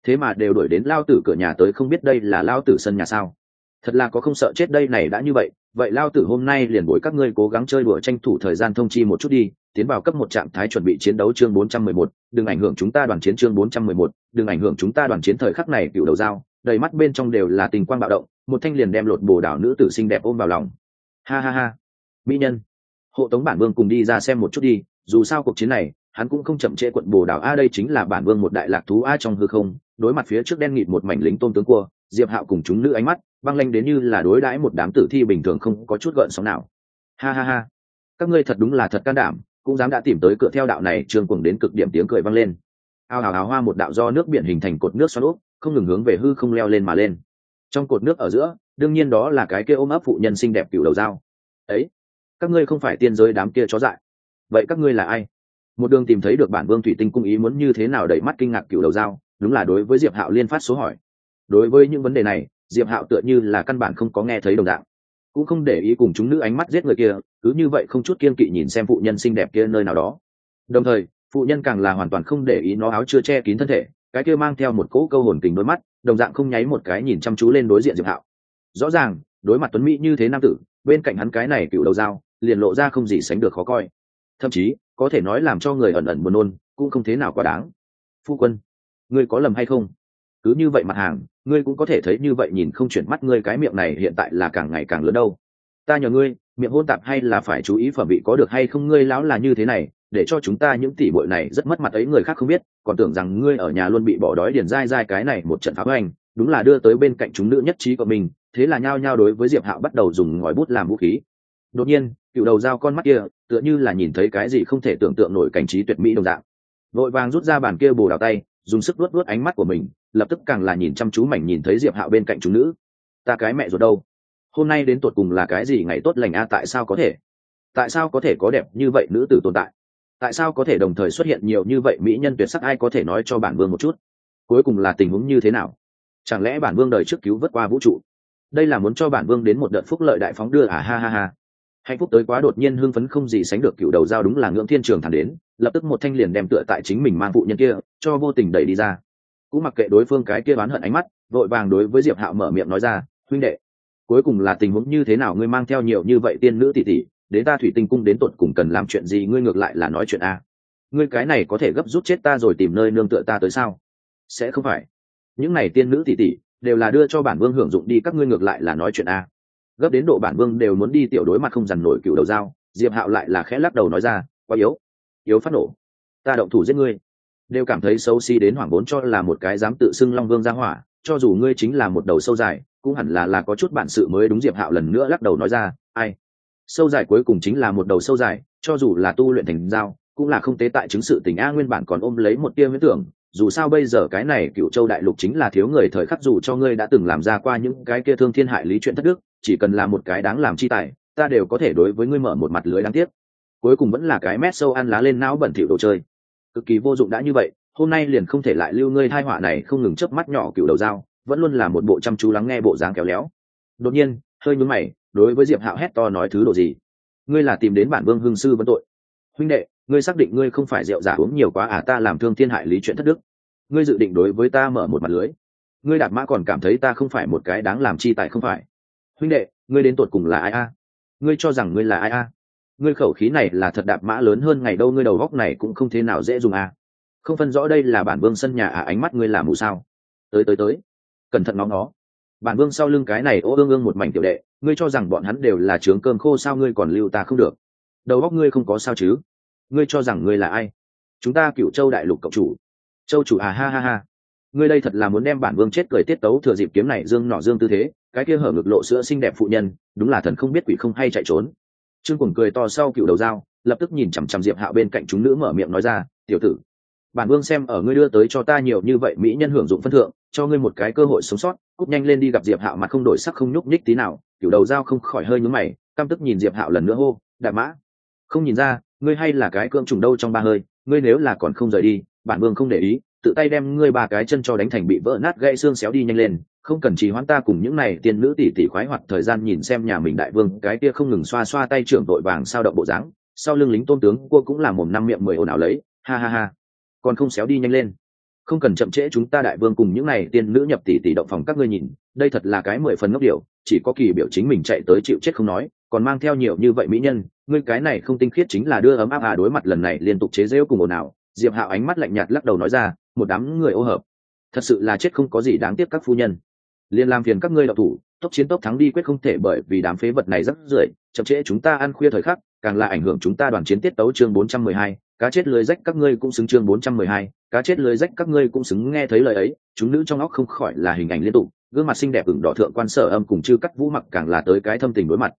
Thế mà đều đuổi đến lao tử cửa nhà tới không biết đây là lao tử sân nhà sao. Thật là có không sợ chết đây này đã như vậy vậy lao tử hôm nay liền bồi các ngươi cố gắng chơi đùa tranh thủ thời gian thông chi một chút đi tiến vào cấp một trạng thái chuẩn bị chiến đấu chương 411, đừng ảnh hưởng chúng ta đoàn chiến chương 411, đừng ảnh hưởng chúng ta đoàn chiến thời khắc này cựu đầu dao đầy mắt bên trong đều là tình quang bạo động một thanh liền đem lột bồ đảo nữ tử xinh đẹp ôm vào lòng ha ha ha. Mỹ nhân. Hộ tống bản vương cùng đi ra xem một chút đi, dù sao cuộc chiến này, hắn cũng không chậm trễ quận bồ đảo a, đây chính là bản vương một đại lạc thú a trong hư không, đối mặt phía trước đen nghịt một mảnh lính tôn tướng cua, diệp hạo cùng chúng nữ ánh mắt, băng lanh đến như là đối đãi một đám tử thi bình thường không có chút gợn sóng nào. Ha ha ha. Các ngươi thật đúng là thật can đảm, cũng dám đã tìm tới cửa theo đạo này Trường cuồng đến cực điểm tiếng cười vang lên. Ao ào ào hoa một đạo do nước biển hình thành cột nước xoắn úp, không ngừng hướng về hư không leo lên mà lên. Trong cột nước ở giữa đương nhiên đó là cái kia ôm ấp phụ nhân xinh đẹp cựu đầu dao. Ấy, các ngươi không phải tiên giới đám kia chó dại. Vậy các ngươi là ai? Một đường tìm thấy được bản vương thủy tinh cung ý muốn như thế nào đẩy mắt kinh ngạc cựu đầu dao, đúng là đối với diệp hạo liên phát số hỏi. Đối với những vấn đề này, diệp hạo tựa như là căn bản không có nghe thấy đồng dạng. Cũng không để ý cùng chúng nữ ánh mắt giết người kia, cứ như vậy không chút kiên kỵ nhìn xem phụ nhân xinh đẹp kia nơi nào đó. Đồng thời, phụ nhân càng là hoàn toàn không để ý nó áo chưa che kín thân thể, cái kia mang theo một cỗ câu hồn tình đôi mắt, đồng dạng không nháy một cái nhìn chăm chú lên đối diện diệp hạo rõ ràng, đối mặt tuấn mỹ như thế nam tử, bên cạnh hắn cái này cựu đầu dao, liền lộ ra không gì sánh được khó coi. Thậm chí, có thể nói làm cho người ẩn ẩn buồn nôn, cũng không thế nào quá đáng. Phu quân, ngươi có lầm hay không? Cứ như vậy mặt hàng, ngươi cũng có thể thấy như vậy nhìn không chuyển mắt ngươi cái miệng này hiện tại là càng ngày càng lớn đâu. Ta nhờ ngươi, miệng hôn tạp hay là phải chú ý phẩm vị có được hay không ngươi lão là như thế này, để cho chúng ta những tỷ bội này rất mất mặt ấy người khác không biết, còn tưởng rằng ngươi ở nhà luôn bị bỏ đói điền dai dai cái này một trận phá hoành, đúng là đưa tới bên cạnh chúng nữ nhất trí của mình thế là nhao nhao đối với diệp hạo bắt đầu dùng ngòi bút làm vũ khí. Đột nhiên, cựu đầu dao con mắt kia, tựa như là nhìn thấy cái gì không thể tưởng tượng nổi cảnh trí tuyệt mỹ đồng dạng. Vội vàng rút ra bàn kia bồ đào tay, dùng sức luốt luốt ánh mắt của mình, lập tức càng là nhìn chăm chú mảnh nhìn thấy diệp hạo bên cạnh chúng nữ. Ta cái mẹ rồi đâu? Hôm nay đến tột cùng là cái gì ngày tốt lành a, tại sao có thể? Tại sao có thể có đẹp như vậy nữ tử tồn tại? Tại sao có thể đồng thời xuất hiện nhiều như vậy mỹ nhân tuyệt sắc, ai có thể nói cho bản vương một chút? Cuối cùng là tình huống như thế nào? Chẳng lẽ bản vương đời trước cứu vớt qua vũ trụ? Đây là muốn cho bản vương đến một đợt phúc lợi đại phóng đưa à ha ha ha. Hạnh phúc tới quá đột nhiên hưng phấn không gì sánh được, cựu đầu giao đúng là ngưỡng thiên trường thẳng đến, lập tức một thanh liền đem tựa tại chính mình mang phụ nhân kia, cho vô tình đẩy đi ra. Cũng mặc kệ đối phương cái kia bán hận ánh mắt, vội vàng đối với diệp hạo mở miệng nói ra, huynh đệ, cuối cùng là tình huống như thế nào ngươi mang theo nhiều như vậy tiên nữ tỷ tỷ, đến ta thủy tinh cung đến tột cùng cần làm chuyện gì ngươi ngược lại là nói chuyện a ngươi cái này có thể gấp rút chết ta rồi tìm nơi nương tựa ta tới sao? Sẽ không phải. Những này tiên nữ tỷ tỷ đều là đưa cho bản vương hưởng dụng đi, các ngươi ngược lại là nói chuyện a. Gấp đến độ bản vương đều muốn đi tiểu đối mặt không dằn nổi cựu đầu dao diệp hạo lại là khẽ lắc đầu nói ra, quá yếu yếu phát nổ. Ta động thủ giết ngươi. Đều cảm thấy xấu xí đến hoảng vốn cho là một cái dám tự xưng long vương ra hỏa, cho dù ngươi chính là một đầu sâu dài, cũng hẳn là là có chút bản sự mới đúng, diệp hạo lần nữa lắc đầu nói ra, ai? Sâu dài cuối cùng chính là một đầu sâu dài, cho dù là tu luyện thành dao, cũng là không tế tại chứng sự tình a, nguyên bản còn ôm lấy một tia huyết tưởng dù sao bây giờ cái này cựu châu đại lục chính là thiếu người thời khắc dù cho ngươi đã từng làm ra qua những cái kia thương thiên hại lý chuyện thất đức, chỉ cần là một cái đáng làm chi tài, ta đều có thể đối với ngươi mở một mặt lưới đáng tiếc. Cuối cùng vẫn là cái mét sâu ăn lá lên não bẩn thỉu đồ chơi. Cực kỳ vô dụng đã như vậy, hôm nay liền không thể lại lưu ngươi thai họa này không ngừng chớp mắt nhỏ cựu đầu dao, vẫn luôn là một bộ chăm chú lắng nghe bộ dáng kéo léo. Đột nhiên, hơi nhún mày, đối với diệp hạo hét to nói thứ đồ gì? Ngươi là tìm đến bản vương hương sư vấn tội. Huynh đệ ngươi xác định ngươi không phải rượu giả uống nhiều quá à ta làm thương thiên hại lý chuyện thất đức. Ngươi dự định đối với ta mở một mặt lưới. Ngươi đạt mã còn cảm thấy ta không phải một cái đáng làm chi tại không phải. Huynh đệ, ngươi đến tột cùng là ai a? Ngươi cho rằng ngươi là ai a? Ngươi khẩu khí này là thật đạp mã lớn hơn ngày đâu, ngươi đầu góc này cũng không thế nào dễ dùng a. Không phân rõ đây là bản vương sân nhà à ánh mắt ngươi làm mù sao? Tới tới tới. Cẩn thận ngóng nó. Bản vương sau lưng cái này ô ương ương một mảnh tiểu đệ, ngươi cho rằng bọn hắn đều là trướng cơm khô sao, ngươi còn lưu ta không được. Đầu góc ngươi không có sao chứ? Ngươi cho rằng ngươi là ai? Chúng ta cựu châu đại lục cộng chủ. Châu chủ à ha ha ha. Ngươi đây thật là muốn đem bản vương chết cười tiết tấu thừa dịp kiếm này dương nọ dương tư thế, cái kia hở ngực lộ sữa xinh đẹp phụ nhân, đúng là thần không biết quỷ không hay chạy trốn. Trương cùng cười to sau cựu đầu dao lập tức nhìn chằm chằm diệp hạo bên cạnh chúng nữ mở miệng nói ra, tiểu tử, bản vương xem ở ngươi đưa tới cho ta nhiều như vậy mỹ nhân hưởng dụng phân thượng, cho ngươi một cái cơ hội sống sót cúp nhanh lên đi gặp diệp hạo mà không đổi sắc không nhúc nhích tí nào. Cựu đầu dao không khỏi hơi nhúm mày, căm tức nhìn diệp hạo lần nữa hô, đại mã. Không nhìn ra ngươi hay là cái cưỡng trùng đâu trong ba hơi, ngươi nếu là còn không rời đi, bản vương không để ý, tự tay đem ngươi ba cái chân cho đánh thành bị vỡ nát gãy xương xéo đi nhanh lên, không cần trì hoãn ta cùng những này tiên nữ tỷ tỷ khoái hoạt thời gian nhìn xem nhà mình đại vương, cái kia không ngừng xoa xoa tay trưởng đội vàng sao động bộ dáng, sau lưng lính tôn tướng, cua cũng là mồm năm miệng mười ồn ào lấy, ha ha ha, còn không xéo đi nhanh lên. Không cần chậm trễ chúng ta đại vương cùng những này tiên nữ nhập tỷ tỷ động phòng các ngươi nhìn, đây thật là cái mười phần ngốc điệu chỉ có kỳ biểu chính mình chạy tới chịu chết không nói còn mang theo nhiều như vậy mỹ nhân ngươi cái này không tinh khiết chính là đưa ấm áp à đối mặt lần này liên tục chế rêu cùng ồn ào diệp hạo ánh mắt lạnh nhạt lắc đầu nói ra một đám người ô hợp. Thật sự là chết không có gì đáng tiếc các phu nhân. Liên làm phiền các ngươi đạo thủ tốc chiến tốc thắng đi quyết không thể bởi vì đám phế vật này rất rưởi chậm trễ chúng ta ăn khuya thời khắc càng là ảnh hưởng chúng ta đoàn chiến tiết tấu chương 412, cá chết lưới rách các ngươi cũng xứng chương 412, cá chết lưới rách các ngươi cũng xứng nghe thấy lời ấy chúng nữ trong óc không khỏi là hình ảnh liên tục gương mặt xinh đẹp ửng đỏ thượng quan sở âm cùng chư cắt vũ mặc càng là tới cái thâm tình đối mặt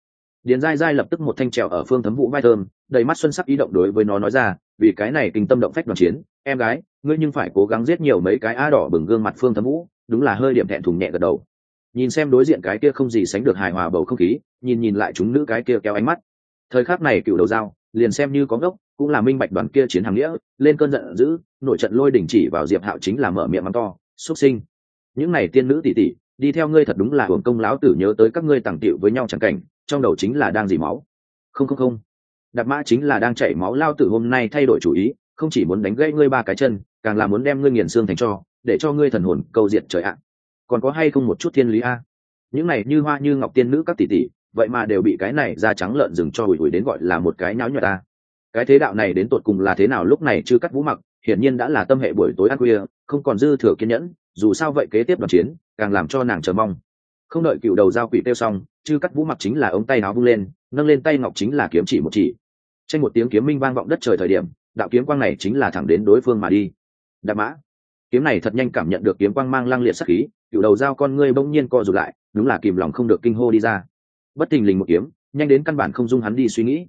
điền dai dai lập tức một thanh trèo ở phương thấm vũ vai thơm, đầy mắt xuân sắc ý động đối với nó nói ra, vì cái này kinh tâm động phách đoàn chiến, em gái, ngươi nhưng phải cố gắng giết nhiều mấy cái a đỏ bừng gương mặt phương thấm vũ. Đúng là hơi điểm thẹn thùng nhẹ gật đầu. Nhìn xem đối diện cái kia không gì sánh được hài hòa bầu không khí, nhìn nhìn lại chúng nữ cái kia kéo ánh mắt. Thời khắc này cựu đầu dao liền xem như có gốc cũng là minh bạch đoàn kia chiến hàng nghĩa, lên cơn giận dữ nội trận lôi đỉnh chỉ vào diệp hạo chính là mở miệng mắng to, xuất sinh. Những này tiên nữ tỷ tỷ, đi theo ngươi thật đúng là hưởng công lão tử nhớ tới các ngươi tàng tiệu với nhau chẳng cảnh trong đầu chính là đang dì máu. Không không không. Đạp mã chính là đang chảy máu. Lao tử hôm nay thay đổi chủ ý, không chỉ muốn đánh gãy ngươi ba cái chân, càng là muốn đem ngươi nghiền xương thành cho, để cho ngươi thần hồn câu diệt trời ạ. Còn có hay không một chút thiên lý a? Những này như hoa như ngọc tiên nữ các tỷ tỷ, vậy mà đều bị cái này da trắng lợn rừng cho hủi hủi đến gọi là một cái nháo nhọt ta cái thế đạo này đến tột cùng là thế nào? Lúc này chưa cắt vũ mặc, hiển nhiên đã là tâm hệ buổi tối ăn khuya, không còn dư thừa kiên nhẫn, dù sao vậy kế tiếp đoàn chiến, càng làm cho nàng chờ mong. Không đợi cựu đầu giao quỷ tiêu xong chư cắt vũ mặc chính là ống tay áo vung lên, nâng lên tay ngọc chính là kiếm chỉ một chỉ. Tranh một tiếng kiếm minh vang vọng đất trời thời điểm, đạo kiếm quang này chính là thẳng đến đối phương mà đi. Đạp mã. Kiếm này thật nhanh cảm nhận được kiếm quang mang lăng liệt sắc khí, cựu đầu dao con ngươi bỗng nhiên co rụt lại, đúng là kìm lòng không được kinh hô đi ra. Bất tình lình một kiếm, nhanh đến căn bản không dung hắn đi suy nghĩ.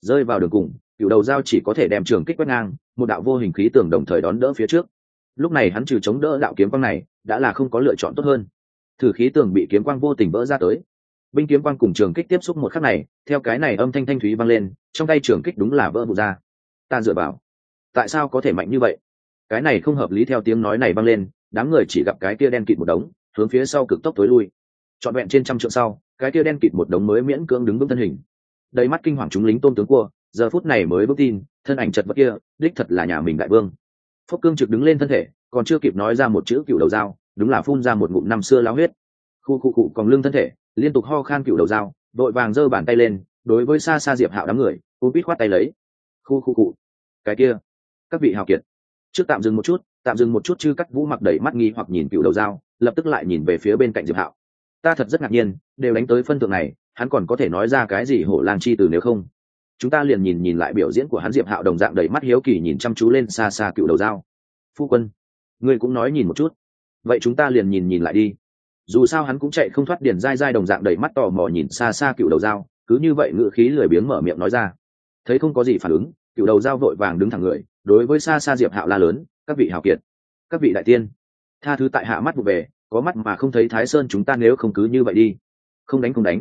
Rơi vào đường cùng, cựu đầu dao chỉ có thể đem trường kích quét ngang, một đạo vô hình khí tường đồng thời đón đỡ phía trước. Lúc này hắn trừ chống đỡ đạo kiếm quang này, đã là không có lựa chọn tốt hơn. Thử khí tường bị kiếm quang vô tình vỡ ra tới binh kiếm quang cùng trường kích tiếp xúc một khắc này, theo cái này âm thanh thanh thúy vang lên, trong tay trường kích đúng là vỡ vụt ra. Ta dựa vào. Tại sao có thể mạnh như vậy? Cái này không hợp lý theo tiếng nói này vang lên, đám người chỉ gặp cái kia đen kịt một đống, hướng phía sau cực tốc tối lui. Trọn vẹn trên trăm trượng sau, cái kia đen kịt một đống mới miễn cưỡng đứng vững thân hình. Đầy mắt kinh hoàng chúng lính tôn tướng cua, giờ phút này mới bước tin, thân ảnh chật vật kia, đích thật là nhà mình đại vương. Phúc cương trực đứng lên thân thể, còn chưa kịp nói ra một chữ cựu đầu dao, đúng là phun ra một ngụm năm xưa lao huyết. Khu khu cụ còn lưng thân thể liên tục ho khan cựu đầu dao, đội vàng giơ bàn tay lên, đối với xa xa diệp hạo đám người cô bít khoát tay lấy. Khu khu cụ cái kia. Các vị hào kiệt. Trước tạm dừng một chút, tạm dừng một chút chứ cắt vũ mặc đẩy mắt nghi hoặc nhìn cựu đầu dao, lập tức lại nhìn về phía bên cạnh diệp hạo. Ta thật rất ngạc nhiên, đều đánh tới phân thượng này, hắn còn có thể nói ra cái gì hổ lang chi từ nếu không? Chúng ta liền nhìn nhìn lại biểu diễn của hắn diệp hạo đồng dạng đầy mắt hiếu kỳ nhìn chăm chú lên xa xa cựu đầu dao. Phu quân, ngươi cũng nói nhìn một chút. Vậy chúng ta liền nhìn nhìn lại đi dù sao hắn cũng chạy không thoát điền dai dai đồng dạng đầy mắt tò mò nhìn xa xa cựu đầu dao, cứ như vậy ngự khí lười biếng mở miệng nói ra. Thấy không có gì phản ứng, cựu đầu dao vội vàng đứng thẳng người, đối với xa xa diệp hạo la lớn, các vị hào kiệt, các vị đại tiên, tha thứ tại hạ mắt vụ về có mắt mà không thấy thái sơn chúng ta nếu không cứ như vậy đi. Không đánh không đánh.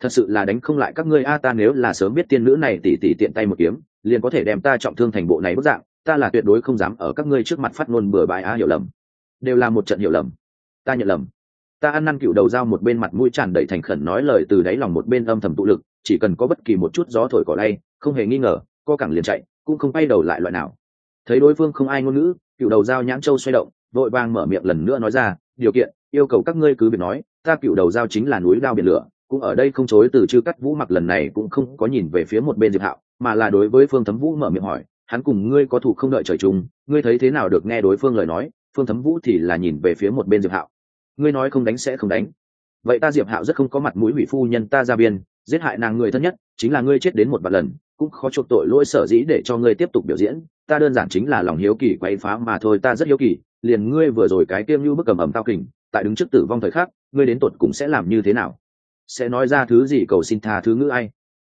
Thật sự là đánh không lại các ngươi a, ta nếu là sớm biết tiên nữ này tỉ tỉ tiện tay một kiếm, liền có thể đem ta trọng thương thành bộ này bức dạng, ta là tuyệt đối không dám ở các ngươi trước mặt phát ngôn bừa bãi a hiểu lầm. Đều là một trận hiểu lầm. Ta nhận lầm ta ăn năn cựu đầu dao một bên mặt mũi tràn đầy thành khẩn nói lời từ đáy lòng một bên âm thầm tụ lực, chỉ cần có bất kỳ một chút gió thổi cỏ lay, không hề nghi ngờ, co cẳng liền chạy, cũng không bay đầu lại loại nào. Thấy đối phương không ai ngôn ngữ, cựu đầu dao nhãn châu xoay động, vội vàng mở miệng lần nữa nói ra, điều kiện, yêu cầu các ngươi cứ việc nói, ta cựu đầu dao chính là núi đao biển lửa, cũng ở đây không chối từ chư cắt vũ mặc lần này cũng không có nhìn về phía một bên diệp hạo, mà là đối với phương thấm vũ mở miệng hỏi, hắn cùng ngươi có thủ không đợi trời chung, ngươi thấy thế nào được nghe đối phương lời nói? Phương thấm vũ thì là nhìn về phía một bên diệp hạo ngươi nói không đánh sẽ không đánh. Vậy ta diệp hạo rất không có mặt mũi hủy phu nhân ta ra biên, giết hại nàng người thân nhất, chính là ngươi chết đến một vài lần, cũng khó chuộc tội lỗi sở dĩ để cho ngươi tiếp tục biểu diễn. Ta đơn giản chính là lòng hiếu kỳ quay phá mà thôi, ta rất hiếu kỳ, liền ngươi vừa rồi cái kiêm như bức cầm ẩm tao kình, tại đứng trước tử vong thời khắc, ngươi đến tột cũng sẽ làm như thế nào? Sẽ nói ra thứ gì cầu xin tha thứ ngữ ai?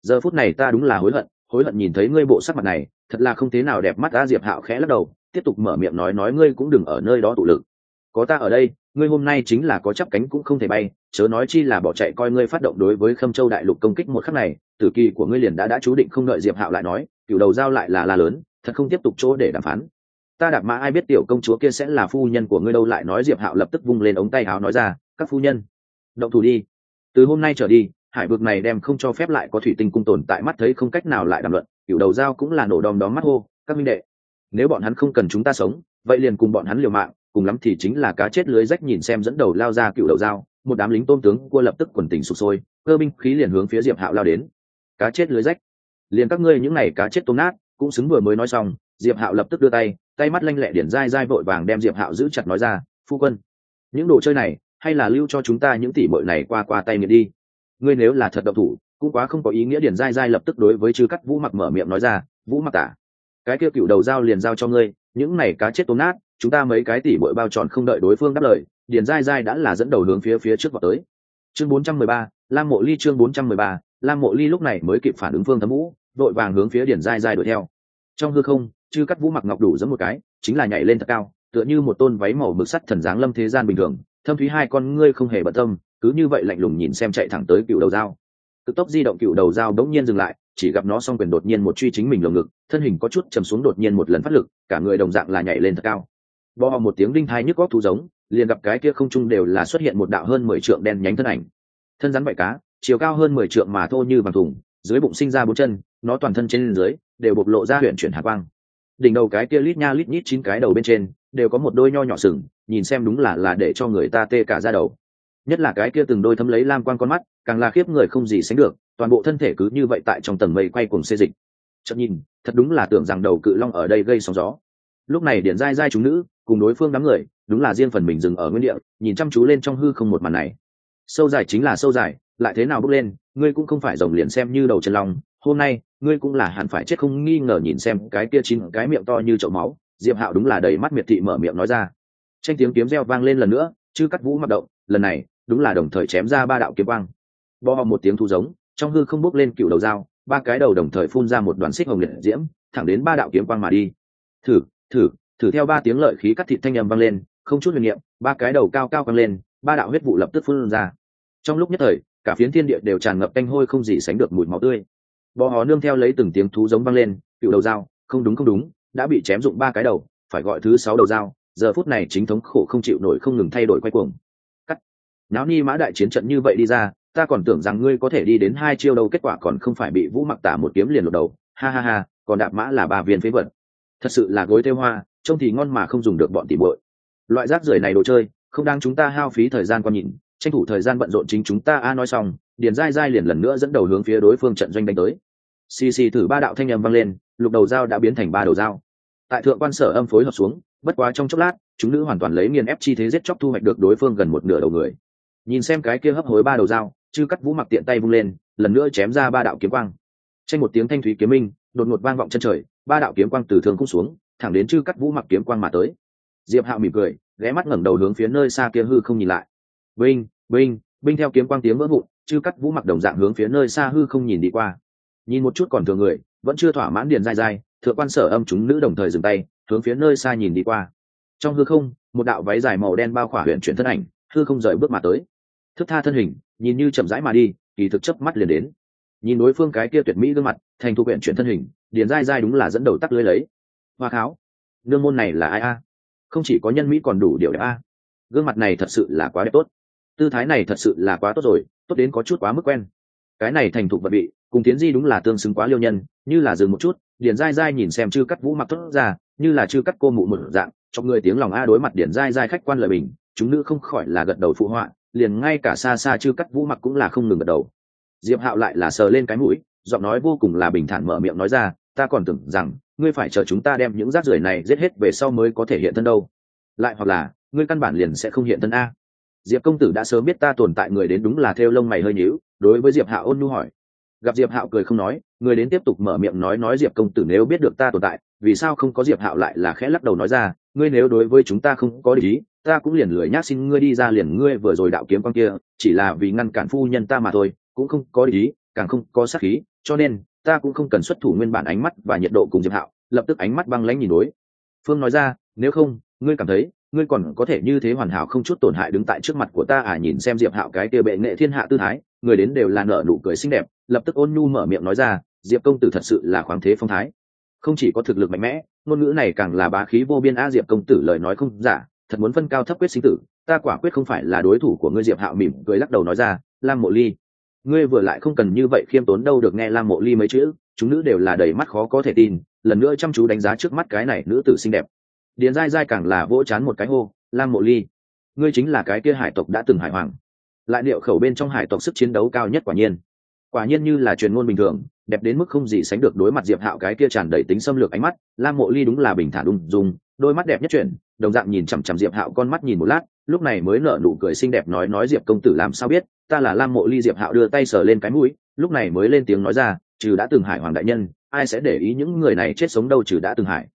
Giờ phút này ta đúng là hối hận hối hận nhìn thấy ngươi bộ sắc mặt này, thật là không thế nào đẹp mắt a diệp hạo khẽ lắc đầu, tiếp tục mở miệng nói nói ngươi cũng đừng ở nơi đó tụ lực có ta ở đây, ngươi hôm nay chính là có chắp cánh cũng không thể bay, chớ nói chi là bỏ chạy coi ngươi phát động đối với khâm châu đại lục công kích một khắc này, tử kỳ của ngươi liền đã đã chú định không đợi diệp hạo lại nói cựu đầu giao lại là la lớn, thật không tiếp tục chỗ để đàm phán. Ta đạp mã ai biết tiểu công chúa kia sẽ là phu nhân của ngươi đâu lại nói diệp hạo lập tức vung lên ống tay áo nói ra, các phu nhân, động thủ đi. Từ hôm nay trở đi, hải vực này đem không cho phép lại có thủy tinh cung tồn tại mắt thấy không cách nào lại đàm luận cựu đầu giao cũng là nổ đom đóm mắt hô, các minh đệ, nếu bọn hắn không cần chúng ta sống, vậy liền cùng bọn hắn liều mạng cùng lắm thì chính là cá chết lưới rách nhìn xem dẫn đầu lao ra cựu đầu dao, một đám lính tôm tướng cua lập tức quần tình sụp sôi, cơ binh khí liền hướng phía diệp hạo lao đến. Cá chết lưới rách. Liền các ngươi những n à y cá chết tôm nát, cũng xứng vừa mới nói xong, diệp hạo lập tức đưa tay tay mắt lanh lẹ điển dai dai vội vàng đem diệp hạo giữ chặt nói ra, phu quân, những đồ chơi này, hay là lưu cho chúng ta những tỷ bội này qua qua tay nghiện đi. Ngươi nếu là thật độc thủ, cũng quá không có ý nghĩa điển dai dai lập tức đối với chư cắt vũ mặc mở miệng nói ra, vũ mặc tả cái kia cựu đầu dao liền giao cho ngươi, những này cá chết tôm nát chúng ta mấy cái tỷ bội bao tròn không đợi đối phương đáp lời điển dai dai đã là dẫn đầu hướng phía phía trước vào tới. Chương 413, lam mộ ly chương 413, lam mộ ly lúc này mới kịp phản ứng phương thấm vũ đội vàng hướng phía điển dai dai đuổi theo. Trong hư không chư cắt vũ mặc ngọc đủ giống một cái chính là nhảy lên thật cao tựa như một tôn váy màu mực sắt thần dáng lâm thế gian bình thường thâm thúy hai con ngươi không hề bận tâm cứ như vậy lạnh lùng nhìn xem chạy thẳng tới cựu đầu dao. Cực tốc di động cựu đầu dao đống nhiên dừng lại chỉ gặp nó xong quyền đột nhiên một truy chính mình lồng ngực thân hình có chút chầm xuống đột nhiên một lần phát lực cả người đồng dạng là nhảy lên thật cao bò một tiếng đinh thai nhức góc thú giống, liền gặp cái kia không trung đều là xuất hiện một đạo hơn mười trượng đen nhánh thân ảnh. Thân rắn vạy cá, chiều cao hơn mười trượng mà thô như vàng thùng, dưới bụng sinh ra bốn chân, nó toàn thân trên dưới đều bộc lộ ra huyện chuyển hạ quang. Đỉnh đầu cái kia lít nha lít nhít chín cái đầu bên trên đều có một đôi nho nhỏ sừng, nhìn xem đúng là là để cho người ta tê cả ra đầu. Nhất là cái kia từng đôi thấm lấy lam quan con mắt, càng là khiếp người không gì sánh được, toàn bộ thân thể cứ như vậy tại trong tầng mây quay cùng xê dịch. Chậm nhìn, thật đúng là tưởng rằng đầu cự long ở đây gây sóng gió. Lúc này điện dai dai chúng nữ cùng đối phương đám người, đúng là riêng phần mình dừng ở nguyên địa, nhìn chăm chú lên trong hư không một màn này. Sâu dài chính là sâu dài, lại thế nào bước lên, ngươi cũng không phải rồng liền xem như đầu chân long, hôm nay, ngươi cũng là hẳn phải chết không nghi ngờ nhìn xem cái kia chín, cái miệng to như chậu máu. Diệp hạo đúng là đầy mắt miệt thị mở miệng nói ra. Tranh tiếng kiếm reo vang lên lần nữa chứ cắt vũ mặc động, lần này, đúng là đồng thời chém ra ba đạo kiếm quang. Bo một tiếng thu giống, trong hư không bốc lên cựu đầu dao, ba cái đầu đồng thời phun ra một đoàn xích hồng liệt diễm, thẳng đến ba đạo kiếm quang mà đi. Thử thử thử theo ba tiếng lợi khí cắt thịt thanh âm vang lên, không chút huyền niệm, ba cái đầu cao cao vang lên, ba đạo huyết vụ lập tức phun ra. Trong lúc nhất thời, cả phiến thiên địa đều tràn ngập canh hôi không gì sánh được mùi máu tươi. Bò hó nương theo lấy từng tiếng thú giống vang lên, cựu đầu dao, không đúng không đúng, đã bị chém dụng ba cái đầu, phải gọi thứ sáu đầu dao, giờ phút này chính thống khổ không chịu nổi không ngừng thay đổi quay cuồng. Cắt. Náo ni mã đại chiến trận như vậy đi ra, ta còn tưởng rằng ngươi có thể đi đến hai chiêu đầu kết quả còn không phải bị vũ mặc tả một kiếm liền lột đầu. Ha ha ha, còn đạp mã là ba viên phế vật thật sự là gối theo hoa, trông thì ngon mà không dùng được bọn tỉ bội loại rác rưởi này đồ chơi, không đang chúng ta hao phí thời gian quan nhìn, tranh thủ thời gian bận rộn chính chúng ta a nói xong, điền dai dai liền lần nữa dẫn đầu hướng phía đối phương trận doanh đánh tới. Xì xì thử ba đạo thanh â m vang lên, lục đầu dao đã biến thành ba đầu dao. Tại thượng quan sở âm phối hợp xuống, bất quá trong chốc lát, chúng nữ hoàn toàn lấy nghiền ép chi thế giết chóc thu hoạch được đối phương gần một nửa đầu người. Nhìn xem cái kia hấp hối ba đầu dao, chư cắt vũ mặc tiện tay vung lên, lần nữa chém ra ba đạo kiếm quang. Tranh một tiếng thanh thúy kiếm minh, đột ngột vang vọng chân trời ba đạo kiếm quang từ thường cũng xuống, thẳng đến chư cắt vũ mặc kiếm quang mà tới. Diệp hạo mỉm cười, ghé mắt ngẩng đầu hướng phía nơi xa kia hư không nhìn lại. Binh binh binh theo kiếm quang tiếng vỡ vụn, chư cắt vũ mặc đồng dạng hướng phía nơi xa hư không nhìn đi qua. Nhìn một chút còn thường người, vẫn chưa thỏa mãn điền dai dai, thượng quan sở âm chúng nữ đồng thời dừng tay, hướng phía nơi xa nhìn đi qua. Trong hư không, một đạo váy dài màu đen bao khỏa huyện chuyển thân ảnh, hư không rời bước mà tới. Thức tha thân hình, nhìn như chậm rãi mà đi, kỳ thực chớp mắt liền đến nhìn đối phương cái kia tuyệt mỹ gương mặt, thành thu huyện chuyển thân hình, điền dai dai đúng là dẫn đầu tắc lưới lấy. Hoa kháo, nương môn này là ai a? Không chỉ có nhân mỹ còn đủ điều đẹp a. Gương mặt này thật sự là quá đẹp tốt. Tư thái này thật sự là quá tốt rồi, tốt đến có chút quá mức quen. Cái này thành thục vật bị, cùng tiến di đúng là tương xứng quá liêu nhân, như là dừng một chút, điền dai dai nhìn xem chư cắt vũ mặc tốt ra, như là chư cắt cô mụ một dạng trong người tiếng lòng a đối mặt điền dai dai khách quan lời bình, chúng nữ không khỏi là gật đầu phụ họa, liền ngay cả xa xa chư cắt vũ mặc cũng là không ngừng gật đầu diệp hạo lại là sờ lên cái mũi, giọng nói vô cùng là bình thản mở miệng nói ra, ta còn tưởng rằng, ngươi phải chờ chúng ta đem những rác rưởi này giết hết về sau mới có thể hiện thân đâu. Lại hoặc là, ngươi căn bản liền sẽ không hiện thân a. Diệp công tử đã sớm biết ta tồn tại người đến đúng là theo lông mày hơi nhíu, đối với diệp hạo ôn nhu hỏi. Gặp diệp hạo cười không nói, người đến tiếp tục mở miệng nói nói diệp công tử nếu biết được ta tồn tại, vì sao không có diệp hạo lại là khẽ lắc đầu nói ra, ngươi nếu đối với chúng ta không có lý ta cũng liền lười nhác xin ngươi đi ra liền ngươi vừa rồi đạo kiếm con kia, chỉ là vì ngăn cản phu nhân ta mà thôi cũng không có lý càng không có sát khí, cho nên, ta cũng không cần xuất thủ nguyên bản ánh mắt và nhiệt độ cùng diệp hạo, lập tức ánh mắt băng lãnh nhìn đối. Phương nói ra, nếu không, ngươi cảm thấy, ngươi còn có thể như thế hoàn hảo không chút tổn hại đứng tại trước mặt của ta à nhìn xem diệp hạo cái kia bệ nghệ thiên hạ tư thái, người đến đều là nở nụ cười xinh đẹp, lập tức ôn nhu mở miệng nói ra, diệp công tử thật sự là khoáng thế phong thái. Không chỉ có thực lực mạnh mẽ, ngôn ngữ này càng là bá khí vô biên a diệp công tử lời nói không giả, thật muốn phân cao thấp quyết sinh tử, ta quả quyết không phải là đối thủ của ngươi, diệp hạo mỉm cười lắc đầu nói ra, lam mộ ly ngươi vừa lại không cần như vậy khiêm tốn đâu được nghe lam mộ ly mấy chữ, chúng nữ đều là đầy mắt khó có thể tin, lần nữa chăm chú đánh giá trước mắt cái này nữ tử xinh đẹp. Điền dai dai càng là vỗ chán một cái hô, lam mộ ly, ngươi chính là cái kia hải tộc đã từng hải hoàng. Lại điệu khẩu bên trong hải tộc sức chiến đấu cao nhất quả nhiên. Quả nhiên như là truyền ngôn bình thường, đẹp đến mức không gì sánh được đối mặt diệp hạo cái kia tràn đầy tính xâm lược ánh mắt, lam mộ ly đúng là bình thản ung dung đôi mắt đẹp nhất chuyển, đồng dạng nhìn chằm chằm diệp hạo con mắt nhìn một lát, lúc này mới nở nụ cười xinh đẹp nói nói diệp công tử làm sao biết, ta là lam mộ ly. Diệp hạo đưa tay sờ lên cái mũi, lúc này mới lên tiếng nói ra, trừ đã từng hải hoàng đại nhân, ai sẽ để ý những người này chết sống đâu trừ đã từng hải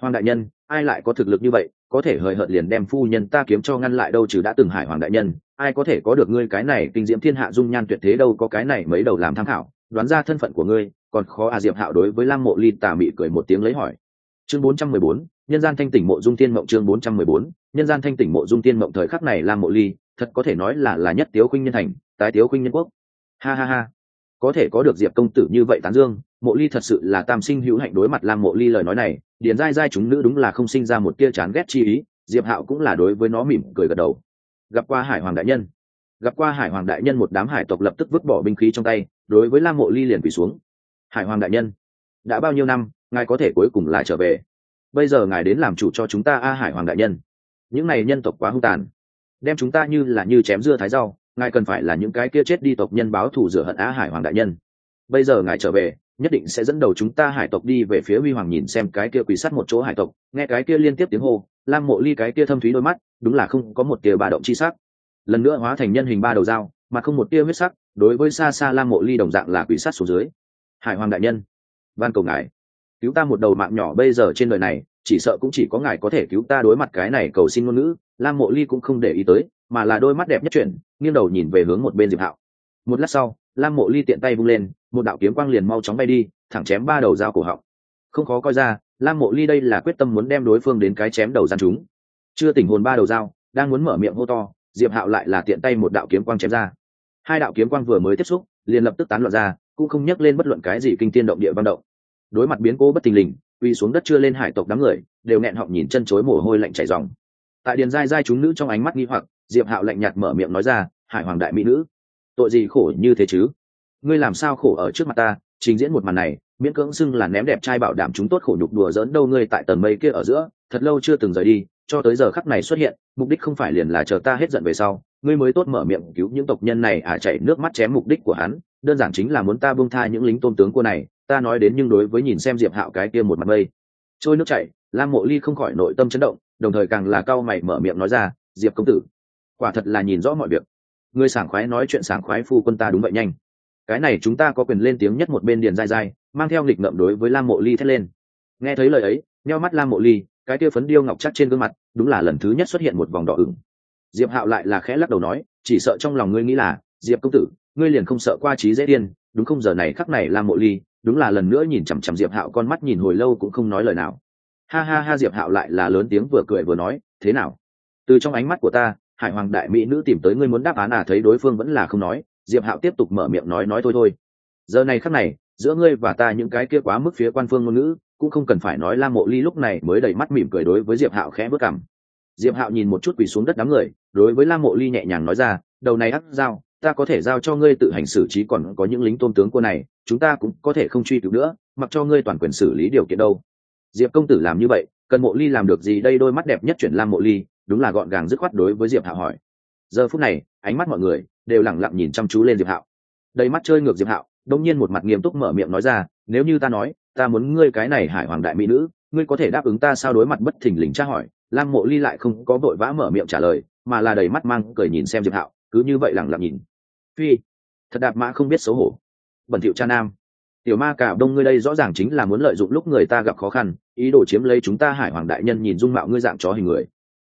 hoàng đại nhân, ai lại có thực lực như vậy, có thể hời hợt liền đem phu nhân ta kiếm cho ngăn lại đâu trừ đã từng hải hoàng đại nhân, ai có thể có được ngươi cái này kinh diễm thiên hạ dung nhan tuyệt thế đâu, có cái này mấy đầu làm tham khảo, đoán ra thân phận của ngươi. Còn khó à diệp hạo đối với lam mộ ly tà mị cười một tiếng lấy hỏi chương bốn trăm mười bốn, nhân gian thanh tỉnh mộ dung tiên mộng chương bốn trăm mười bốn, nhân gian thanh tỉnh mộ dung tiên mộng thời khắc này lam mộ ly, thật có thể nói là là nhất tiếu khuynh nhân thành, tái tiếu khuynh nhân quốc. Ha ha ha. Có thể có được diệp công tử như vậy tán dương, mộ ly thật sự là tam sinh hữu hạnh đối mặt lam mộ ly lời nói này, điền dai dai chúng nữ đúng là không sinh ra một tia chán ghét chi ý, diệp hạo cũng là đối với nó mỉm cười gật đầu. Gặp qua hải hoàng đại nhân. Gặp qua hải hoàng đại nhân một đám hải tộc lập tức vứt bỏ binh khí trong tay, đối với lam mộ ly liền quỳ xuống. Hải hoàng đại nhân, đã bao nhiêu năm ngài có thể cuối cùng lại trở về. Bây giờ ngài đến làm chủ cho chúng ta a hải hoàng đại nhân. Những này nhân tộc quá hung tàn. Đem chúng ta như là như chém dưa thái rau, ngài cần phải là những cái kia chết đi tộc nhân báo thù rửa hận a hải hoàng đại nhân. Bây giờ ngài trở về, nhất định sẽ dẫn đầu chúng ta hải tộc đi về phía huy hoàng nhìn xem cái kia quỳ sát một chỗ hải tộc, nghe cái kia liên tiếp tiếng hô, lam mộ ly cái kia thâm thúy đôi mắt, đúng là không có một tia ba động chi sắc. Lần nữa hóa thành nhân hình ba đầu dao, mà không một tia huyết sắc, đối với xa xa lam mộ ly đồng dạng là quỷ sát xuống dưới. Hải hoàng đại nhân, van cầu ngài cứu ta một đầu mạng nhỏ bây giờ trên đời này, chỉ sợ cũng chỉ có ngài có thể cứu ta đối mặt cái này cầu xin ngôn ngữ. Lam mộ ly cũng không để ý tới, mà là đôi mắt đẹp nhất chuyển, nghiêng đầu nhìn về hướng một bên diệp hạo. Một lát sau, lam mộ ly tiện tay vung lên, một đạo kiếm quang liền mau chóng bay đi, thẳng chém ba đầu dao cổ họng. Không khó coi ra, lam mộ ly đây là quyết tâm muốn đem đối phương đến cái chém đầu gian chúng. Chưa tỉnh hồn ba đầu dao, đang muốn mở miệng hô to, diệp hạo lại là tiện tay một đạo kiếm quang chém ra. Hai đạo kiếm quang vừa mới tiếp xúc, liền lập tức tán loạn ra, cũng không nhắc lên bất luận cái gì kinh tiên động địa văn động đối mặt biến cố bất tình lình uy xuống đất chưa lên hải tộc đám người, đều nghẹn họng nhìn chân chối mồ hôi lạnh chảy dòng tại điền giai giai chúng nữ trong ánh mắt nghi hoặc, diệp hạo lạnh nhạt mở miệng nói ra, hải hoàng đại mỹ nữ, tội gì khổ như thế chứ? Ngươi làm sao khổ ở trước mặt ta, trình diễn một màn này, miễn cưỡng xưng là ném đẹp trai bảo đảm chúng tốt khổ nhục đùa dỡn đâu ngươi tại tầng mây kia ở giữa, thật lâu chưa từng rời đi, cho tới giờ khắc này xuất hiện, mục đích không phải liền là chờ ta hết giận về sau, ngươi mới tốt mở miệng cứu những tộc nhân này à chảy nước mắt chém mục đích của hắn đơn giản chính là muốn ta buông tha những lính tôn tướng của này, ta nói đến nhưng đối với nhìn xem diệp hạo cái kia một mặt mây. Trôi nước chảy, lam mộ ly không khỏi nội tâm chấn động, đồng thời càng là cao mày mở miệng nói ra, diệp công tử, quả thật là nhìn rõ mọi việc. Ngươi sảng khoái nói chuyện sảng khoái phu quân ta đúng vậy nhanh. Cái này chúng ta có quyền lên tiếng nhất một bên điền dai dai, mang theo nghịch ngợm đối với lam mộ ly thét lên. Nghe thấy lời ấy neo mắt lam mộ ly, cái kia phấn điêu ngọc chắc trên gương mặt, đúng là lần thứ nhất xuất hiện một vòng đỏ ửng. Diệp hạo lại là khẽ lắc đầu nói, chỉ sợ trong lòng ngươi nghĩ là, diệp công tử ngươi liền không sợ qua trí dễ điên, đúng không giờ này khắc này lam mộ ly đúng là lần nữa nhìn chằm chằm diệp hạo, con mắt nhìn hồi lâu cũng không nói lời nào ha ha ha, diệp hạo lại là lớn tiếng vừa cười vừa nói, thế nào từ trong ánh mắt của ta, hải hoàng đại mỹ nữ tìm tới ngươi muốn đáp án à thấy đối phương vẫn là không nói, diệp hạo tiếp tục mở miệng nói nói thôi thôi giờ này khắc này, giữa ngươi và ta những cái kia quá mức phía quan phương ngôn ngữ, cũng không cần phải nói la mộ ly lúc này mới đầy mắt mỉm cười đối với diệp hạo khẽ bước cằm. diệp hạo nhìn một chút quỳ xuống đất đám người, đối với la mộ ly nhẹ nhàng nói ra, đầu này áp dao ta có thể giao cho ngươi tự hành xử trí còn có những lính tôn tướng cô này, chúng ta cũng có thể không truy cứu nữa, mặc cho ngươi toàn quyền xử lý điều kiện đâu. Diệp công tử làm như vậy, cần mộ ly làm được gì đây? Đôi mắt đẹp nhất chuyển lam mộ ly, đúng là gọn gàng dứt khoát đối với diệp hạo hỏi. Giờ phút này, ánh mắt mọi người đều lẳng lặng nhìn chăm chú lên diệp hạo. Đầy mắt chơi ngược diệp hạo đông nhiên một mặt nghiêm túc mở miệng nói ra, nếu như ta nói, ta muốn ngươi cái này hải hoàng đại mỹ nữ, ngươi có thể đáp ứng ta sao? Đối mặt bất thình lình tra hỏi, lam mộ ly lại không có vội vã mở miệng trả lời, mà là đầy mắt mang cười nhìn xem diệp hạo, cứ như vậy lẳng lặng nhìn phi, thật đạp mã không biết xấu hổ. Bẩn thiệu cha nam. Tiểu ma cả đông ngươi đây rõ ràng chính là muốn lợi dụng lúc người ta gặp khó khăn, ý đồ chiếm lấy chúng ta hải hoàng đại nhân nhìn dung mạo ngươi dạng chó hình người.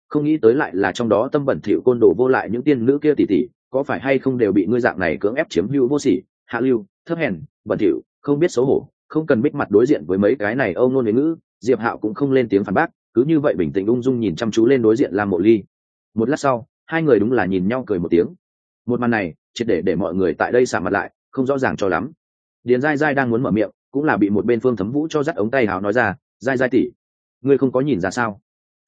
Không nghĩ tới lại là trong đó tâm bẩn thiệu côn đồ vô lại những tiên nữ kia tỉ tỉ, có phải hay không đều bị ngươi dạng này cưỡng ép chiếm hữu vô sỉ, hạ lưu, thấp hèn, bẩn thiệu không biết xấu hổ, không cần bích mặt đối diện với mấy cái này âu nôn với ngữ, diệp hạo cũng không lên tiếng phản bác, cứ như vậy bình tĩnh ung dung nhìn chăm chú lên đối diện lam mộ ly. Một lát sau, hai người đúng là nhìn nhau cười một tiếng. Một màn này triệt để để mọi người tại đây xả mặt lại, không rõ ràng cho lắm điền dai dai đang muốn mở miệng, cũng là bị một bên phương thấm vũ cho dắt ống tay hào nói ra dai dai tỉ ngươi không có nhìn ra sao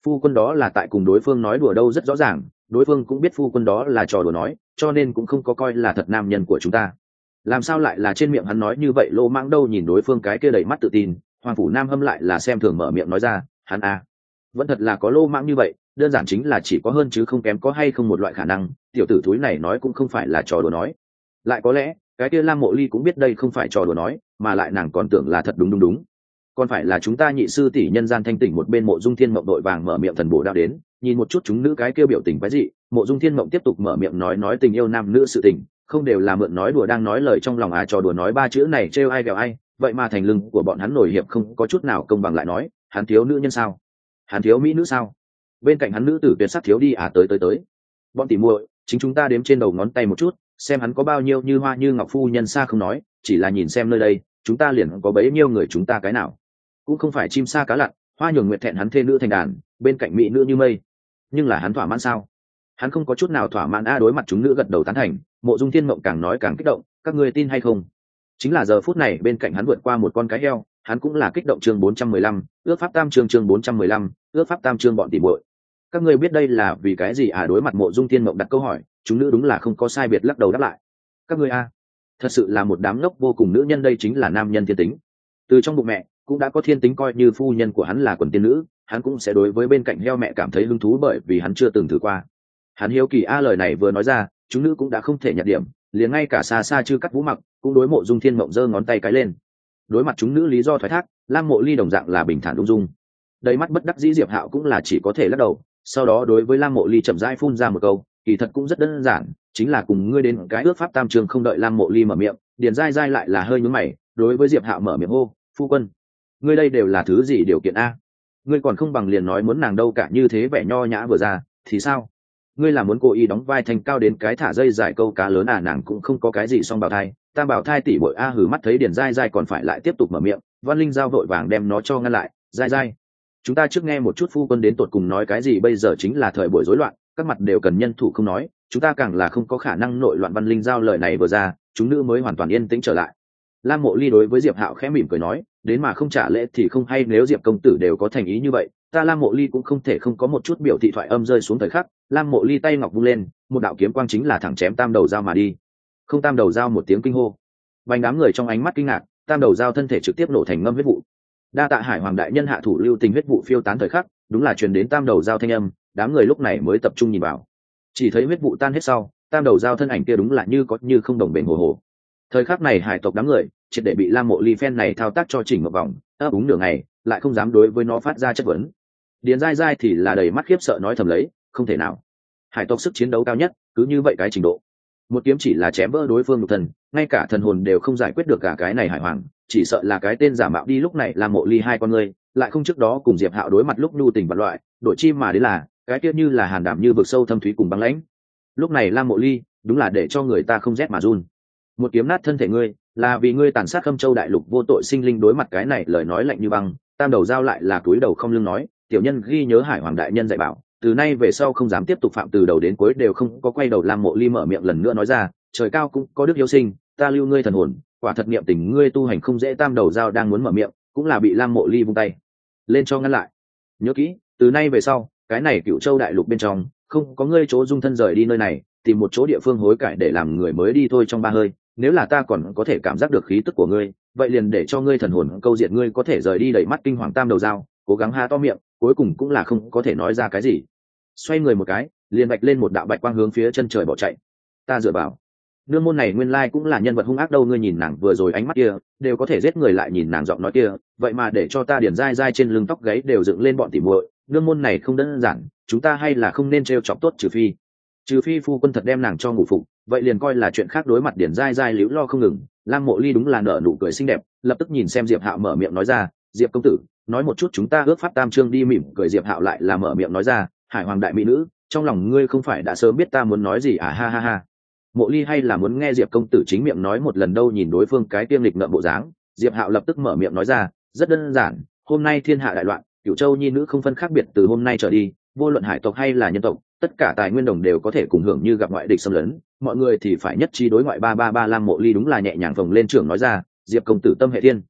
phu quân đó là tại cùng đối phương nói đùa đâu rất rõ ràng, đối phương cũng biết phu quân đó là trò đùa nói, cho nên cũng không có coi là thật nam nhân của chúng ta làm sao lại là trên miệng hắn nói như vậy, lô mãng đâu nhìn đối phương cái kia đầy mắt tự tin, hoàng phủ nam hâm lại là xem thường mở miệng nói ra, hắn a à. vẫn thật là có lô mãng như vậy đơn giản chính là chỉ có hơn chứ không kém có hay không một loại khả năng, tiểu tử thúi này nói cũng không phải là trò đùa nói. Lại có lẽ, cái kia lam mộ ly cũng biết đây không phải trò đùa nói, mà lại nàng còn tưởng là thật đúng đúng đúng. Còn phải là chúng ta nhị sư tỷ nhân gian thanh tỉnh một bên mộ dung thiên mộng đội vàng mở miệng thần bổ đạo đến, nhìn một chút chúng nữ cái kia biểu tình quái dị, mộ dung thiên mộng tiếp tục mở miệng nói nói tình yêu nam nữ sự tình, không đều là mượn nói đùa đang nói lời trong lòng à trò đùa nói ba chữ này trêu ai ghẹo ai, vậy mà thành lưng của bọn hắn nổi hiệp không có chút nào công bằng lại nói, hắn thiếu nữ nhân sao? Hắn thiếu mỹ nữ sao? Bên cạnh hắn nữ tử tuyệt sắc thiếu đi à tới tới tới. Bọn tỉ muội, chính chúng ta đếm trên đầu ngón tay một chút, xem hắn có bao nhiêu như hoa như ngọc phu nhân xa không nói, chỉ là nhìn xem nơi đây, chúng ta liền có bấy nhiêu người chúng ta cái nào. Cũng không phải chim xa cá lặn, hoa nhường nguyện thẹn hắn thê nữ thành đàn, bên cạnh mỹ nữ như mây. Nhưng là hắn thỏa mãn sao? Hắn không có chút nào thỏa mãn a, đối mặt chúng nữ gật đầu tán thành, mộ dung thiên mộng càng nói càng kích động, các ngươi tin hay không? Chính là giờ phút này bên cạnh hắn vượt qua một con cái heo hắn cũng là kích động chương bốn trăm mười lăm ước pháp tam chương chương bốn trăm mười lăm ước pháp tam chương bọn tỷ muội, các ngươi biết đây là vì cái gì à? Đối mặt mộ dung thiên mộng đặt câu hỏi chúng nữ đúng là không có sai biệt lắc đầu đáp lại. Các ngươi a thật sự là một đám ngốc vô cùng nữ nhân đây chính là nam nhân thiên tính. Từ trong bụng mẹ cũng đã có thiên tính coi như phu nhân của hắn là quần tiên nữ hắn cũng sẽ đối với bên cạnh heo mẹ cảm thấy hứng thú bởi vì hắn chưa từng thử qua. Hắn hiếu kỳ a lời này vừa nói ra chúng nữ cũng đã không thể nhặt điểm liền ngay cả xa xa chưa cắt vũ mặc cũng đối mộ dung thiên mộng giơ ngón tay cái lên đối mặt chúng nữ lý do thoái thác, lam mộ ly đồng dạng là bình thản ung dung. Đầy mắt bất đắc dĩ diệp hạo cũng là chỉ có thể lắc đầu, sau đó đối với lam mộ ly chậm rãi phun ra một câu, kỳ thật cũng rất đơn giản, chính là cùng ngươi đến cái ước pháp tam trường không đợi lam mộ ly mở miệng, điền dai dai lại là hơi nhúm mày, đối với diệp hạo mở miệng hô, phu quân, ngươi đây đều là thứ gì điều kiện a? Ngươi còn không bằng liền nói muốn nàng đâu cả như thế vẻ nho nhã vừa ra, thì sao? Ngươi là muốn cố ý đóng vai thành cao đến cái thả dây dài câu cá lớn à nàng cũng không có cái gì song bảo thai tam bảo thai tỷ bội a hử mắt thấy điền dai dai còn phải lại tiếp tục mở miệng, văn linh giao vội vàng đem nó cho ngăn lại dai dai chúng ta trước nghe một chút phu quân đến tột cùng nói cái gì, bây giờ chính là thời buổi rối loạn, các mặt đều cần nhân thủ không nói, chúng ta càng là không có khả năng nội loạn văn linh giao lời này vừa ra, chúng nữ mới hoàn toàn yên tĩnh trở lại. Lam mộ ly đối với diệp hạo khẽ mỉm cười nói, đến mà không trả lễ thì không hay, nếu diệp công tử đều có thành ý như vậy, ta lam mộ ly cũng không thể không có một chút biểu thị thoại âm rơi xuống thời khắc. Lam mộ ly tay ngọc vung lên, một đạo kiếm quang chính là thẳng chém tam đầu dao mà đi không tam đầu dao một tiếng kinh hô. Vành đám người trong ánh mắt kinh ngạc, tam đầu dao thân thể trực tiếp nổ thành ngâm huyết vụ. Đa tạ hải hoàng đại nhân hạ thủ lưu tình huyết vụ phiêu tán thời khắc, đúng là truyền đến tam đầu dao thanh âm, đám người lúc này mới tập trung nhìn vào. Chỉ thấy huyết vụ tan hết sau, tam đầu dao thân ảnh kia đúng là như có như không đồng bền hồ hồ. Thời khắc này hải tộc đám người, triệt để bị lam mộ ly phen này thao tác cho chỉnh một vòng, ấp úng nửa ngày, lại không dám đối với nó phát ra chất vấn. Điền dai dai thì là đầy mắt khiếp sợ nói thầm lấy, không thể nào. Hải tộc sức chiến đấu cao nhất, cứ như vậy cái trình độ một kiếm chỉ là chém vỡ đối phương lục thần, ngay cả thần hồn đều không giải quyết được cả cái này hải hoàng, chỉ sợ là cái tên giả mạo đi lúc này là mộ ly hai con người, lại không trước đó cùng diệp hạo đối mặt lúc nhu tình vật loại đội chi mà đến là, cái tiết như là hàn đảm như vực sâu thâm thúy cùng băng lãnh. Lúc này lam mộ ly, đúng là để cho người ta không rét mà run. Một kiếm nát thân thể ngươi, là vì ngươi tàn sát khâm châu đại lục vô tội sinh linh đối mặt cái này lời nói lạnh như băng, tam đầu giao lại là túi đầu không lưng nói, tiểu nhân ghi nhớ hải hoàng đại nhân dạy bảo từ nay về sau không dám tiếp tục phạm từ đầu đến cuối đều không có quay đầu lam mộ ly mở miệng lần nữa nói ra, trời cao cũng có đức yêu sinh, ta lưu ngươi thần hồn, quả thật niệm tình ngươi tu hành không dễ tam đầu giao đang muốn mở miệng, cũng là bị lam mộ ly vung tay. Lên cho ngăn lại. Nhớ kỹ, từ nay về sau, cái này cựu châu đại lục bên trong, không có ngươi chỗ dung thân rời đi nơi này, tìm một chỗ địa phương hối cải để làm người mới đi thôi trong ba hơi, nếu là ta còn có thể cảm giác được khí tức của ngươi, vậy liền để cho ngươi thần hồn câu diện ngươi có thể rời đi đẩy mắt kinh hoàng tam đầu dao cố gắng ha to miệng, cuối cùng cũng là không có thể nói ra cái gì xoay người một cái, liền bạch lên một đạo bạch quang hướng phía chân trời bỏ chạy. Ta dựa vào. Nương môn này nguyên lai cũng là nhân vật hung ác đâu, ngươi nhìn nàng vừa rồi ánh mắt kia, đều có thể giết người lại nhìn nàng giọng nói kia. Vậy mà để cho ta điển dai dai trên lưng tóc gáy đều dựng lên bọn tỉ muội, nương môn này không đơn giản, chúng ta hay là không nên t chọc tốt trừ phi. Trừ phi phu quân thật đem nàng cho ngủ phục, vậy liền coi là chuyện khác đối mặt điển dai dai liễu lo không ngừng. Lam mộ ly đúng là nở nụ cười xinh đẹp, lập tức nhìn xem diệp hạo mở miệng nói ra, diệp công tử, nói một chút chúng ta ước pháp tam trương đi mỉm cười. Diệp hạo lại là mở miệng nói ra hải hoàng đại mỹ nữ, trong lòng ngươi không phải đã sớm biết ta muốn nói gì à? Ha ha ha. Mộ ly hay là muốn nghe diệp công tử chính miệng nói một lần đâu nhìn đối phương cái tiêm lịch ngợm bộ dáng. Diệp hạo lập tức mở miệng nói ra, rất đơn giản, hôm nay thiên hạ đại loạn cựu châu nhi nữ không phân khác biệt từ hôm nay trở đi, vô luận hải tộc hay là nhân tộc, tất cả tài nguyên đồng đều có thể cùng hưởng như gặp ngoại địch xâm lấn. Mọi người thì phải nhất trí đối ngoại ba ba ba lam mộ ly đúng là nhẹ nhàng phồng lên trưởng nói ra, diệp công tử tâm hệ thiên.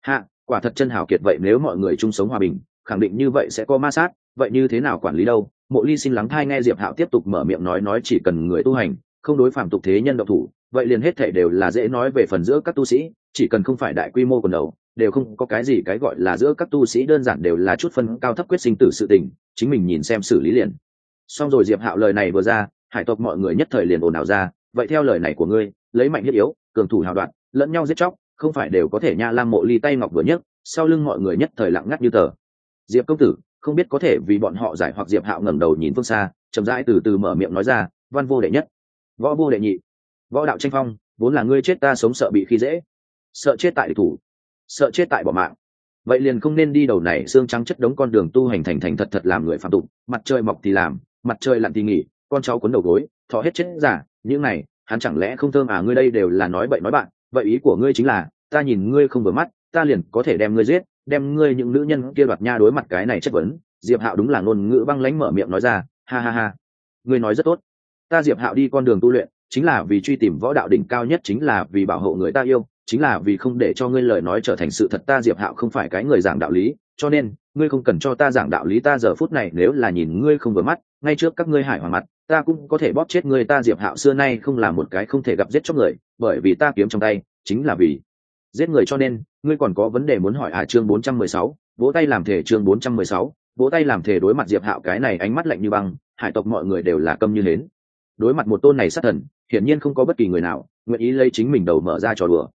Hạ, quả thật chân hảo kiệt vậy nếu mọi người chung sống hòa bình, khẳng định như vậy sẽ có ma sát vậy như thế nào quản lý đâu? Mộ ly xin lắng thai nghe diệp hạo tiếp tục mở miệng nói nói chỉ cần người tu hành, không đối phạm tục thế nhân độc thủ, vậy liền hết thể đều là dễ nói về phần giữa các tu sĩ, chỉ cần không phải đại quy mô quần đầu, đều không có cái gì cái gọi là giữa các tu sĩ đơn giản đều là chút phân cao thấp quyết sinh tử sự tình, chính mình nhìn xem xử lý liền. Xong rồi diệp hạo lời này vừa ra, hải tộc mọi người nhất thời liền ồn ào ra, vậy theo lời này của ngươi, lấy mạnh thiết yếu, cường thủ hào đoạn, lẫn nhau giết chóc, không phải đều có thể nha lam mộ ly tay ngọc vừa nhất sau lưng mọi người nhất thời lặng ngắt như tờ. Diệp công tử không biết có thể vì bọn họ giải hoặc diệp hạo ngẩng đầu nhìn phương xa, chậm rãi từ từ mở miệng nói ra, văn vô đệ nhất. Võ vô đệ nhị. Võ đạo tranh phong, vốn là ngươi chết ta sống sợ bị khi dễ. Sợ chết tại địch thủ. Sợ chết tại bỏ mạng. Vậy liền không nên đi đầu này, xương trắng chất đống con đường tu hành thành thành thật thật làm người phạm tục, mặt trời mọc thì làm, mặt trời lặn thì nghỉ, con cháu cuốn đầu gối, thọ hết chết giả, những này, hắn chẳng lẽ không thơm à ngươi đây đều là nói bậy nói bạn, vậy ý của ngươi chính là, ta nhìn ngươi không vừa mắt, ta liền có thể đem ngươi giết đem ngươi những nữ nhân kia đoạt nha đối mặt cái này chất vấn, diệp hạo đúng là ngôn ngữ băng lánh mở miệng nói ra, ha ha ha. Ngươi nói rất tốt. Ta diệp hạo đi con đường tu luyện, chính là vì truy tìm võ đạo đỉnh cao nhất, chính là vì bảo hộ người ta yêu, chính là vì không để cho ngươi lời nói trở thành sự thật. Ta diệp hạo không phải cái người giảng đạo lý, cho nên, ngươi không cần cho ta giảng đạo lý. Ta giờ phút này nếu là nhìn ngươi không vừa mắt, ngay trước các ngươi hải hoàng mặt, ta cũng có thể bóp chết ngươi. Ta diệp hạo xưa nay không là một cái không thể gặp giết chóc người, bởi vì ta kiếm trong tay, chính là vì giết người cho nên ngươi còn có vấn đề muốn hỏi à chương 416, vỗ tay làm thể chương 416, vỗ tay làm thể đối mặt diệp hạo cái này ánh mắt lạnh như băng hải tộc mọi người đều là câm như hến. Đối mặt một tôn này sát thần hiển nhiên không có bất kỳ người nào nguyện ý lấy chính mình đầu mở ra trò đùa.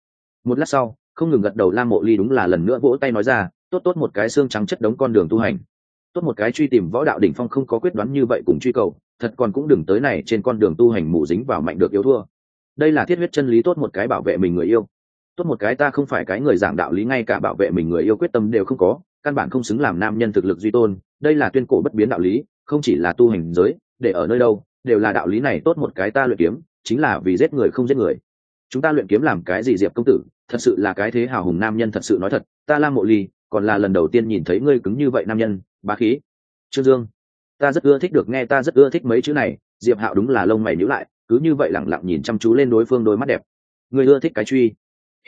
Một lát sau không ngừng gật đầu lam mộ ly đúng là lần nữa vỗ tay nói ra tốt tốt một cái xương trắng chất đống con đường tu hành. Tốt một cái truy tìm võ đạo đỉnh phong không có quyết đoán như vậy cùng truy cầu thật còn cũng đừng tới này trên con đường tu hành mù dính vào mạnh được yếu thua. Đây là thiết huyết chân lý tốt một cái bảo vệ mình người yêu tốt một cái ta không phải cái người giảng đạo lý ngay cả bảo vệ mình người yêu quyết tâm đều không có, căn bản không xứng làm nam nhân thực lực duy tôn, đây là tuyên cổ bất biến đạo lý, không chỉ là tu hành giới, để ở nơi đâu, đều là đạo lý này tốt một cái ta luyện kiếm, chính là vì giết người không giết người. Chúng ta luyện kiếm làm cái gì diệp công tử, thật sự là cái thế hào hùng nam nhân thật sự nói thật, ta lam mộ ly, còn là lần đầu tiên nhìn thấy ngươi cứng như vậy nam nhân, bá khí. Trương dương, ta rất ưa thích được nghe ta rất ưa thích mấy chữ này, diệp hạo đúng là lông mày nhữ lại, cứ như vậy lẳng lặng nhìn chăm chú lên đối phương đôi mắt đẹp. Ngươi ưa thích cái truy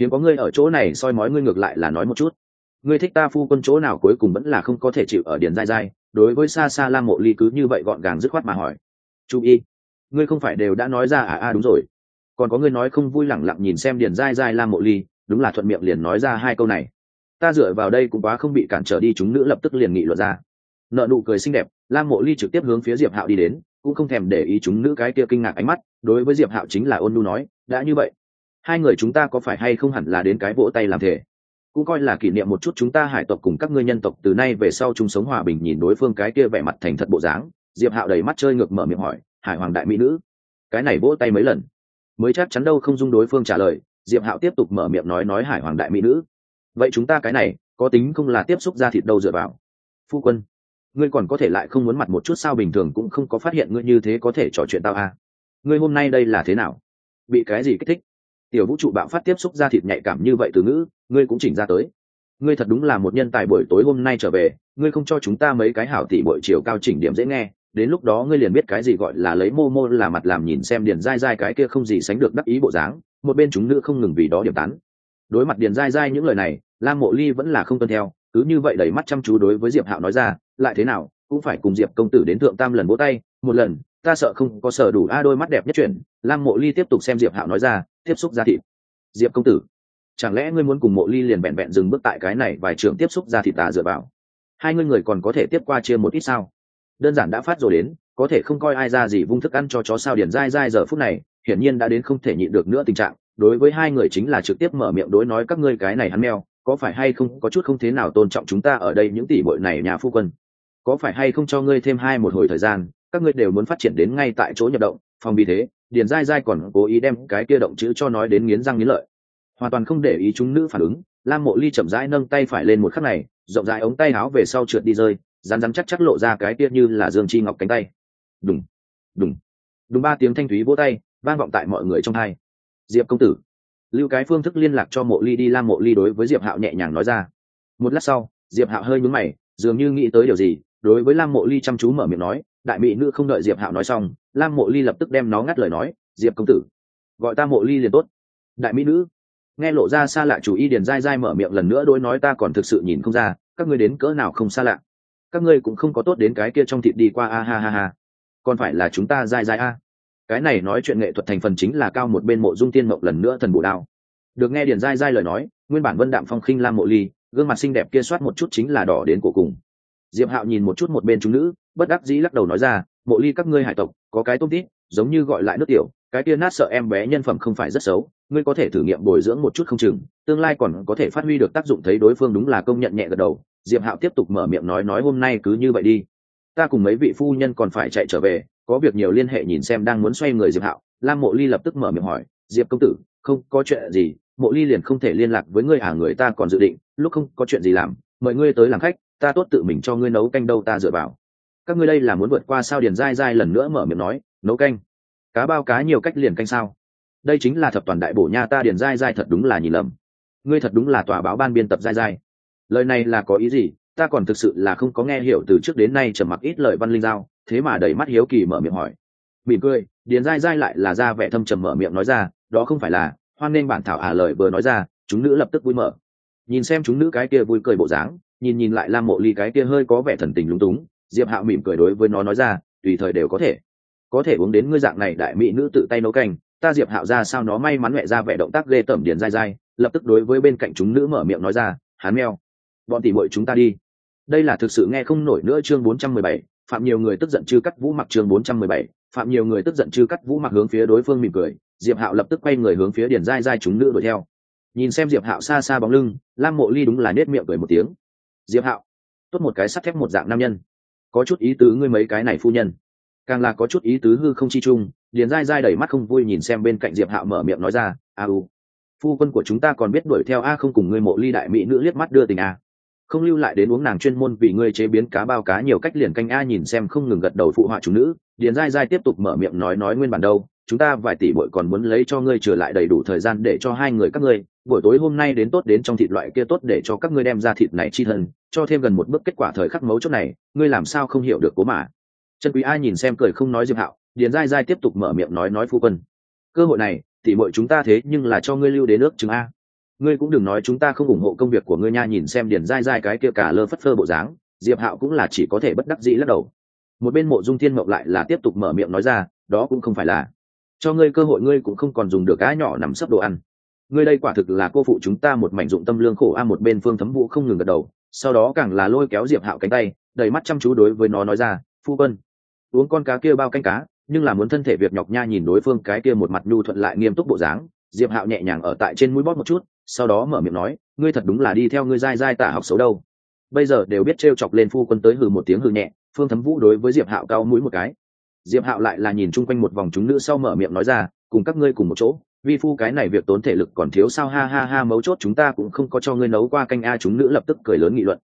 hiếm có ngươi ở chỗ này soi mói ngươi ngược lại là nói một chút. Ngươi thích ta phu quân chỗ nào cuối cùng vẫn là không có thể chịu ở điền dai dai đối với xa xa lam mộ ly cứ như vậy gọn gàng dứt khoát mà hỏi. Chú y, ngươi không phải đều đã nói ra à? À đúng rồi. Còn có ngươi nói không vui lẳng lặng nhìn xem điền dai dai lam mộ ly đúng là thuận miệng liền nói ra hai câu này. Ta dựa vào đây cũng quá không bị cản trở đi chúng nữ lập tức liền nghị luận ra. Nợ nụ cười xinh đẹp lam mộ ly trực tiếp hướng phía diệp hạo đi đến cũng không thèm để ý chúng nữ cái kia kinh ngạc ánh mắt đối với diệp hạo chính là ôn nu nói đã như vậy hai người chúng ta có phải hay không hẳn là đến cái vỗ tay làm thể cũng coi là kỷ niệm một chút chúng ta hải tộc cùng các ngươi nhân tộc từ nay về sau chung sống hòa bình nhìn đối phương cái kia vẻ mặt thành thật bộ dáng. Diệp hạo đầy mắt chơi ngược mở miệng hỏi, hải hoàng đại mỹ nữ, cái này vỗ tay mấy lần? Mới chắc chắn đâu không dung đối phương trả lời, diệp hạo tiếp tục mở miệng nói nói hải hoàng đại mỹ nữ. Vậy chúng ta cái này, có tính không là tiếp xúc ra thịt đâu dựa vào? Phu quân, ngươi còn có thể lại không muốn mặt một chút sao bình thường cũng không có phát hiện ngươi như thế có thể trò chuyện tao à. ngươi hôm nay đây là thế nào? Bị cái gì kích thích? Tiểu vũ trụ bạo phát tiếp xúc ra thịt nhạy cảm như vậy từ ngữ, ngươi cũng chỉnh ra tới. Ngươi thật đúng là một nhân tài buổi tối hôm nay trở về, ngươi không cho chúng ta mấy cái hảo tỷ buổi chiều cao chỉnh điểm dễ nghe, đến lúc đó ngươi liền biết cái gì gọi là lấy mô mô là mặt làm nhìn xem điền dai dai cái kia không gì sánh được đắc ý bộ dáng, một bên chúng nữ không ngừng vì đó điểm tán. Đối mặt điền dai dai những lời này, lam mộ ly vẫn là không tuân theo, cứ như vậy đẩy mắt chăm chú đối với diệp hạo nói ra, lại thế nào, cũng phải cùng diệp công tử đến thượng tam lần vỗ tay, một lần ta sợ không có sở đủ a đôi mắt đẹp nhất chuyển, lam mộ ly tiếp tục xem diệp hạo nói ra, tiếp xúc ra thịt. Diệp công tử, chẳng lẽ ngươi muốn cùng mộ ly liền vẹn vẹn dừng bước tại cái này vài trường tiếp xúc ra thịt tà dựa vào? Hai ngươi người còn có thể tiếp qua chia một ít sao? Đơn giản đã phát rồi đến, có thể không coi ai ra gì vung thức ăn cho chó sao điển dai dai giờ phút này, hiển nhiên đã đến không thể nhịn được nữa tình trạng, đối với hai người chính là trực tiếp mở miệng đối nói các ngươi cái này hắn meo có phải hay không, có chút không thế nào tôn trọng chúng ta ở đây những tỷ bội này nhà phu quân? Có phải hay không cho ngươi thêm hai một hồi thời gian các ngươi đều muốn phát triển đến ngay tại chỗ nhập động, phòng vì thế, điền dai dai còn cố ý đem cái kia động chữ cho nói đến nghiến răng nghiến lợi. Hoàn toàn không để ý chúng nữ phản ứng, lam mộ ly chậm rãi nâng tay phải lên một khắc này, rộng rãi ống tay áo về sau trượt đi rơi rán rán chắc chắc lộ ra cái kia như là dương chi ngọc cánh tay. Đùng đùng đùng ba tiếng thanh thúy vỗ tay, vang vọng tại mọi người trong hai. Diệp công tử, lưu cái phương thức liên lạc cho mộ ly đi, lam mộ ly đối với diệp hạo nhẹ nhàng nói ra. Một lát sau, diệp hạo hơi nhúng mày, dường như nghĩ tới điều gì, đối với lam mộ ly chăm chú mở miệng nói đại mỹ nữ không đợi diệp hạo nói xong, lam mộ ly lập tức đem nó ngắt lời nói, diệp công tử, gọi ta mộ ly liền tốt. Đại mỹ nữ? Nghe lộ ra xa lạ chủ y điền dai dai mở miệng lần nữa đối nói ta còn thực sự nhìn không ra, các ngươi đến cỡ nào không xa lạ. Các ngươi cũng không có tốt đến cái kia trong thịt đi qua, a ha ha ha. Còn phải là chúng ta dai dai a. Cái này nói chuyện nghệ thuật thành phần chính là cao một bên mộ dung tiên mộng lần nữa thần bổ đao. Được nghe điền dai dai lời nói, nguyên bản vân đạm phong khinh lam mộ ly, gương mặt xinh đẹp kia soát một chút chính là đỏ đến cổ cùng. Diệp hạo nhìn một chút một bên chúng nữ bất đắc dĩ lắc đầu nói ra, mộ ly các ngươi hải tộc, có cái tôm tít, giống như gọi lại nước tiểu, cái kia nát sợ em bé nhân phẩm không phải rất xấu, ngươi có thể thử nghiệm bồi dưỡng một chút không chừng, tương lai còn có thể phát huy được tác dụng thấy đối phương đúng là công nhận nhẹ gật đầu. Diệp hạo tiếp tục mở miệng nói nói hôm nay cứ như vậy đi. Ta cùng mấy vị phu nhân còn phải chạy trở về, có việc nhiều liên hệ nhìn xem đang muốn xoay người diệp hạo. Lam mộ ly lập tức mở miệng hỏi, diệp công tử, không có chuyện gì, mộ ly liền không thể liên lạc với ngươi à người ta còn dự định, lúc không có chuyện gì làm, mời ngươi tới làm khách, ta tốt tự mình cho ngươi nấu canh đâu ta dựa vào các ngươi đây là muốn vượt qua sao điền dai dai lần nữa mở miệng nói, nấu canh. Cá bao cá nhiều cách liền canh sao? Đây chính là thập toàn đại bổ nha ta điền dai dai thật đúng là nhìn lầm. Ngươi thật đúng là tòa báo ban biên tập dai dai. Lời này là có ý gì? Ta còn thực sự là không có nghe hiểu từ trước đến nay trầm mặc ít lời văn linh giao, thế mà đẩy mắt hiếu kỳ mở miệng hỏi. Mỉm cười, điền dai dai lại là ra vẻ thâm trầm mở miệng nói ra, đó không phải là, hoan nên bản thảo ả à lời vừa nói ra, chúng nữ lập tức vui mở. Nhìn xem chúng nữ cái kia vui cười bộ dáng, nhìn nhìn lại lam mộ ly cái kia hơi có vẻ thần tình lúng túng diệp hạo mỉm cười đối với nó nói ra tùy thời đều có thể. Có thể uống đến ngươi dạng này đại mỹ nữ tự tay nấu canh ta diệp hạo ra sao nó may mắn mẹ ra vẻ động tác ghê tởm điền dai dai lập tức đối với bên cạnh chúng nữ mở miệng nói ra hán meo bọn tỉ bội chúng ta đi. Đây là thực sự nghe không nổi nữa chương 417, phạm nhiều người tức giận chư cắt vũ mặc chương 417, phạm nhiều người tức giận chư cắt vũ mặc hướng phía đối phương mỉm cười diệp hạo lập tức quay người hướng phía điền dai dai chúng nữ đuổi theo. Nhìn xem diệp hạo xa xa bóng lưng lam mộ ly đúng là nết miệng cười một tiếng. Diệp hạo tốt một cái sắt thép một dạng nam nhân có chút ý tứ ngươi mấy cái này phu nhân. Càng là có chút ý tứ hư không chi chung điền dai dai đẩy mắt không vui nhìn xem bên cạnh diệp hạo mở miệng nói ra, a u, phu quân của chúng ta còn biết đuổi theo a không cùng ngươi mộ ly đại mỹ nữ liếc mắt đưa tình a. Không lưu lại đến uống nàng chuyên môn vì ngươi chế biến cá bao cá nhiều cách liền canh a nhìn xem không ngừng gật đầu phụ họa chủ nữ điền dai dai tiếp tục mở miệng nói nói nguyên bản đâu chúng ta vài tỷ bội còn muốn lấy cho ngươi trở lại đầy đủ thời gian để cho hai người các ngươi, buổi tối hôm nay đến tốt đến trong thịt loại kia tốt để cho các ngươi đem ra thịt này chi thân cho thêm gần một bước kết quả thời khắc mấu chốt này, ngươi làm sao không hiểu được cố mà. Chân quý ai nhìn xem cười không nói diệp hạo, điền dai dai tiếp tục mở miệng nói nói phu quân. Cơ hội này, tỷ bội chúng ta thế nhưng là cho ngươi lưu đến nước chừng a. Ngươi cũng đừng nói chúng ta không ủng hộ công việc của ngươi nha, nhìn xem điền dai dai cái kia cả lơ phất phơ bộ dáng, diệp hạo cũng là chỉ có thể bất đắc dĩ lắc đầu. Một bên mộ dung thiên mộng lại là tiếp tục mở miệng nói ra, đó cũng không phải là cho ngươi cơ hội ngươi cũng không còn dùng được á nhỏ nằm sấp đồ ăn. Ngươi đây quả thực là cô phụ chúng ta một mảnh dụng tâm lương khổ a một bên phương thấm vũ không ngừng gật đầu, sau đó càng là lôi kéo diệp hạo cánh tay, đầy mắt chăm chú đối với nó nói ra, phu quân, uống con cá kia bao canh cá, nhưng là muốn thân thể việc nhọc nha nhìn đối phương cái kia một mặt nhu thuận lại nghiêm túc bộ dáng. Diệp hạo nhẹ nhàng ở tại trên mũi bóp một chút, sau đó mở miệng nói, ngươi thật đúng là đi theo ngươi dai dai tả học xấu đâu. Bây giờ đều biết t r e o chọc lên phu quân tới hừ một tiếng hừ nhẹ, phương thấm vũ đối với diệp hạo cao mũi một cái diệp hạo lại là nhìn chung quanh một vòng chúng nữ sau mở miệng nói ra, cùng các ngươi cùng một chỗ, vi phu cái này việc tốn thể lực còn thiếu sao? Ha ha ha, mấu chốt chúng ta cũng không có cho ngươi nấu qua canh a. Chúng nữ lập tức cười lớn nghị luận.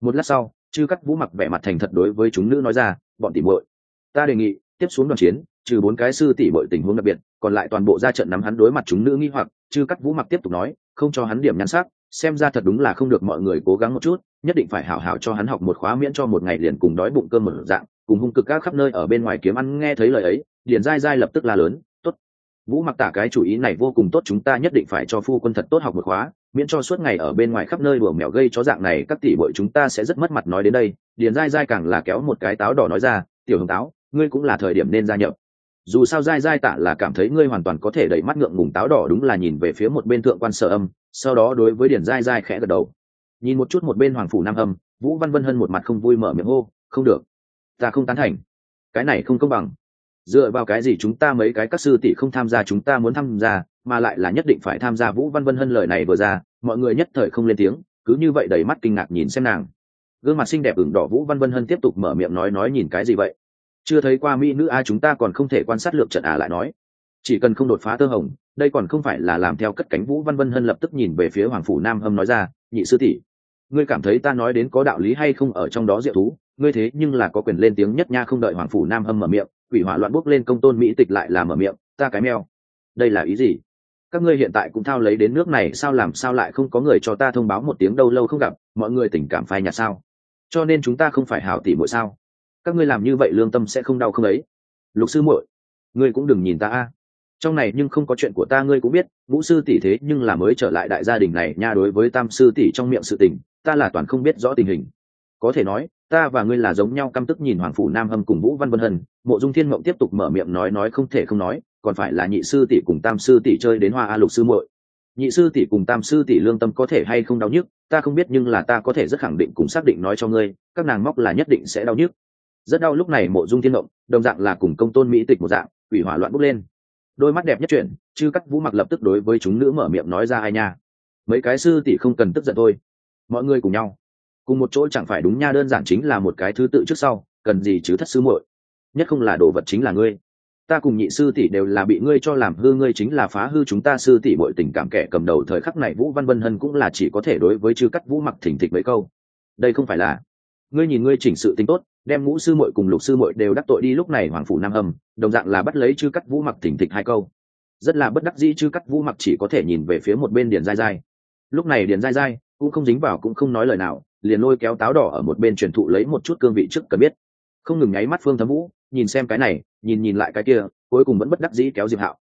Một lát sau, chư cắt vũ mặc vẻ mặt thành thật đối với chúng nữ nói ra, bọn tỉ muội, ta đề nghị, tiếp xuống đoàn chiến, trừ bốn cái sư tỷ bội tình huống đặc biệt, còn lại toàn bộ ra trận nắm hắn đối mặt chúng nữ nghi hoặc. Chư cắt vũ mặc tiếp tục nói, không cho hắn điểm nhắn sắc, xem ra thật đúng là không được mọi người cố gắng một chút, nhất định phải hảo hảo cho hắn học một khóa miễn cho một ngày liền cùng đói bụng cơm một dạng cùng hung cực các khắp nơi ở bên ngoài kiếm ăn nghe thấy lời ấy điền dai dai lập tức la lớn, tốt, vũ mặc tả, cái chủ ý này vô cùng tốt, chúng ta nhất định phải cho phu quân thật tốt học một khóa, miễn cho suốt ngày ở bên ngoài khắp nơi đùa mèo gây cho dạng này, các tỷ bội chúng ta sẽ rất mất mặt nói đến đây. Điền dai dai càng là kéo một cái táo đỏ nói ra, tiểu hồng táo, ngươi cũng là thời điểm nên gia nhập. Dù sao dai dai tạ là cảm thấy ngươi hoàn toàn có thể đẩy mắt ngượng ngùng táo đỏ, đúng là nhìn về phía một bên thượng quan sở âm, sau đó đối với điền dai dai khẽ gật đầu. Nhìn một chút một bên hoàng phủ nam âm, vũ văn vân hân một mặt không vui mở miệng hô, không được ta không tán thành. Cái này không công bằng. Dựa vào cái gì chúng ta mấy cái các sư tỷ không tham gia chúng ta muốn tham gia, mà lại là nhất định phải tham gia vũ văn vân hân lời này vừa ra, mọi người nhất thời không lên tiếng, cứ như vậy đầy mắt kinh ngạc nhìn xem nàng. Gương mặt xinh đẹp ửng đỏ vũ văn vân hân tiếp tục mở miệng nói nói nhìn cái gì vậy? Chưa thấy qua mỹ nữ a, chúng ta còn không thể quan sát lược trận à lại nói. Chỉ cần không đột phá tơ hồng, đây còn không phải là làm theo cất cánh vũ văn vân hân lập tức nhìn về phía hoàng phủ nam hâm nói ra, nhị sư tỷ, ngươi cảm thấy ta nói đến có đạo lý hay không ở trong đó diệu thú? Ngươi thế nhưng là có quyền lên tiếng nhất nha không đợi hoàng phủ nam hâm mở miệng, quỷ hỏa loạn bốc lên công tôn mỹ tịch lại là mở miệng, ta cái meo đây là ý gì? Các ngươi hiện tại cũng thao lấy đến nước này, sao làm sao lại không có người cho ta thông báo một tiếng đâu lâu không gặp, mọi người tình cảm phai nhạt sao? Cho nên chúng ta không phải hảo tỉ mỗi sao? Các ngươi làm như vậy lương tâm sẽ không đau không ấy. Lục sư muội, ngươi cũng đừng nhìn ta a. Trong này nhưng không có chuyện của ta, ngươi cũng biết vũ sư tỷ thế nhưng là mới trở lại đại gia đình này nha, đối với tam sư tỷ trong miệng sự tình, ta là toàn không biết rõ tình hình có thể nói, ta và ngươi là giống nhau căm tức nhìn hoàng phủ nam hâm cùng vũ văn vân hân, mộ dung thiên mộng tiếp tục mở miệng nói nói không thể không nói, còn phải là nhị sư tỷ cùng tam sư tỷ chơi đến hoa a lục sư muội. Nhị sư tỷ cùng tam sư tỷ lương tâm có thể hay không đau nhức, ta không biết nhưng là ta có thể rất khẳng định cùng xác định nói cho ngươi, các nàng móc là nhất định sẽ đau nhức. Rất đau lúc này mộ dung thiên mộng đồng dạng là cùng công tôn mỹ tịch một dạng ủy hỏa loạn bốc lên. Đôi mắt đẹp nhất chuyển chứ cắt vũ mặc lập tức đối với chúng nữ mở miệng nói ra ai nha. Mấy cái sư tỷ không cần tức giận thôi. Mọi người cùng nhau cùng một chỗ chẳng phải đúng nha, đơn giản chính là một cái thứ tự trước sau, cần gì chứ thất sư muội? Nhất không là đồ vật chính là ngươi. Ta cùng nhị sư tỷ đều là bị ngươi cho làm hư, ngươi chính là phá hư chúng ta sư tỷ bội tình cảm kẻ cầm đầu thời khắc này, vũ văn vân hân cũng là chỉ có thể đối với chư cắt vũ mặc thỉnh thịch mấy câu. Đây không phải là, ngươi nhìn ngươi chỉnh sự tính tốt, đem ngũ sư muội cùng lục sư muội đều đắc tội đi, lúc này hoàng phủ nam âm, đồng dạng là bắt lấy chư cắt vũ mặc thỉnh thịch hai câu. Rất là bất đắc dĩ, chư cắt vũ mặc chỉ có thể nhìn về phía một bên điền dai dai lúc này điền dai dai cũng không dính vào, cũng không nói lời nào liền lôi kéo táo đỏ ở một bên truyền thụ lấy một chút cương vị trước cần biết. Không ngừng nháy mắt phương thấm vũ, nhìn xem cái này, nhìn nhìn lại cái kia, cuối cùng vẫn bất đắc dĩ kéo diệp hạo.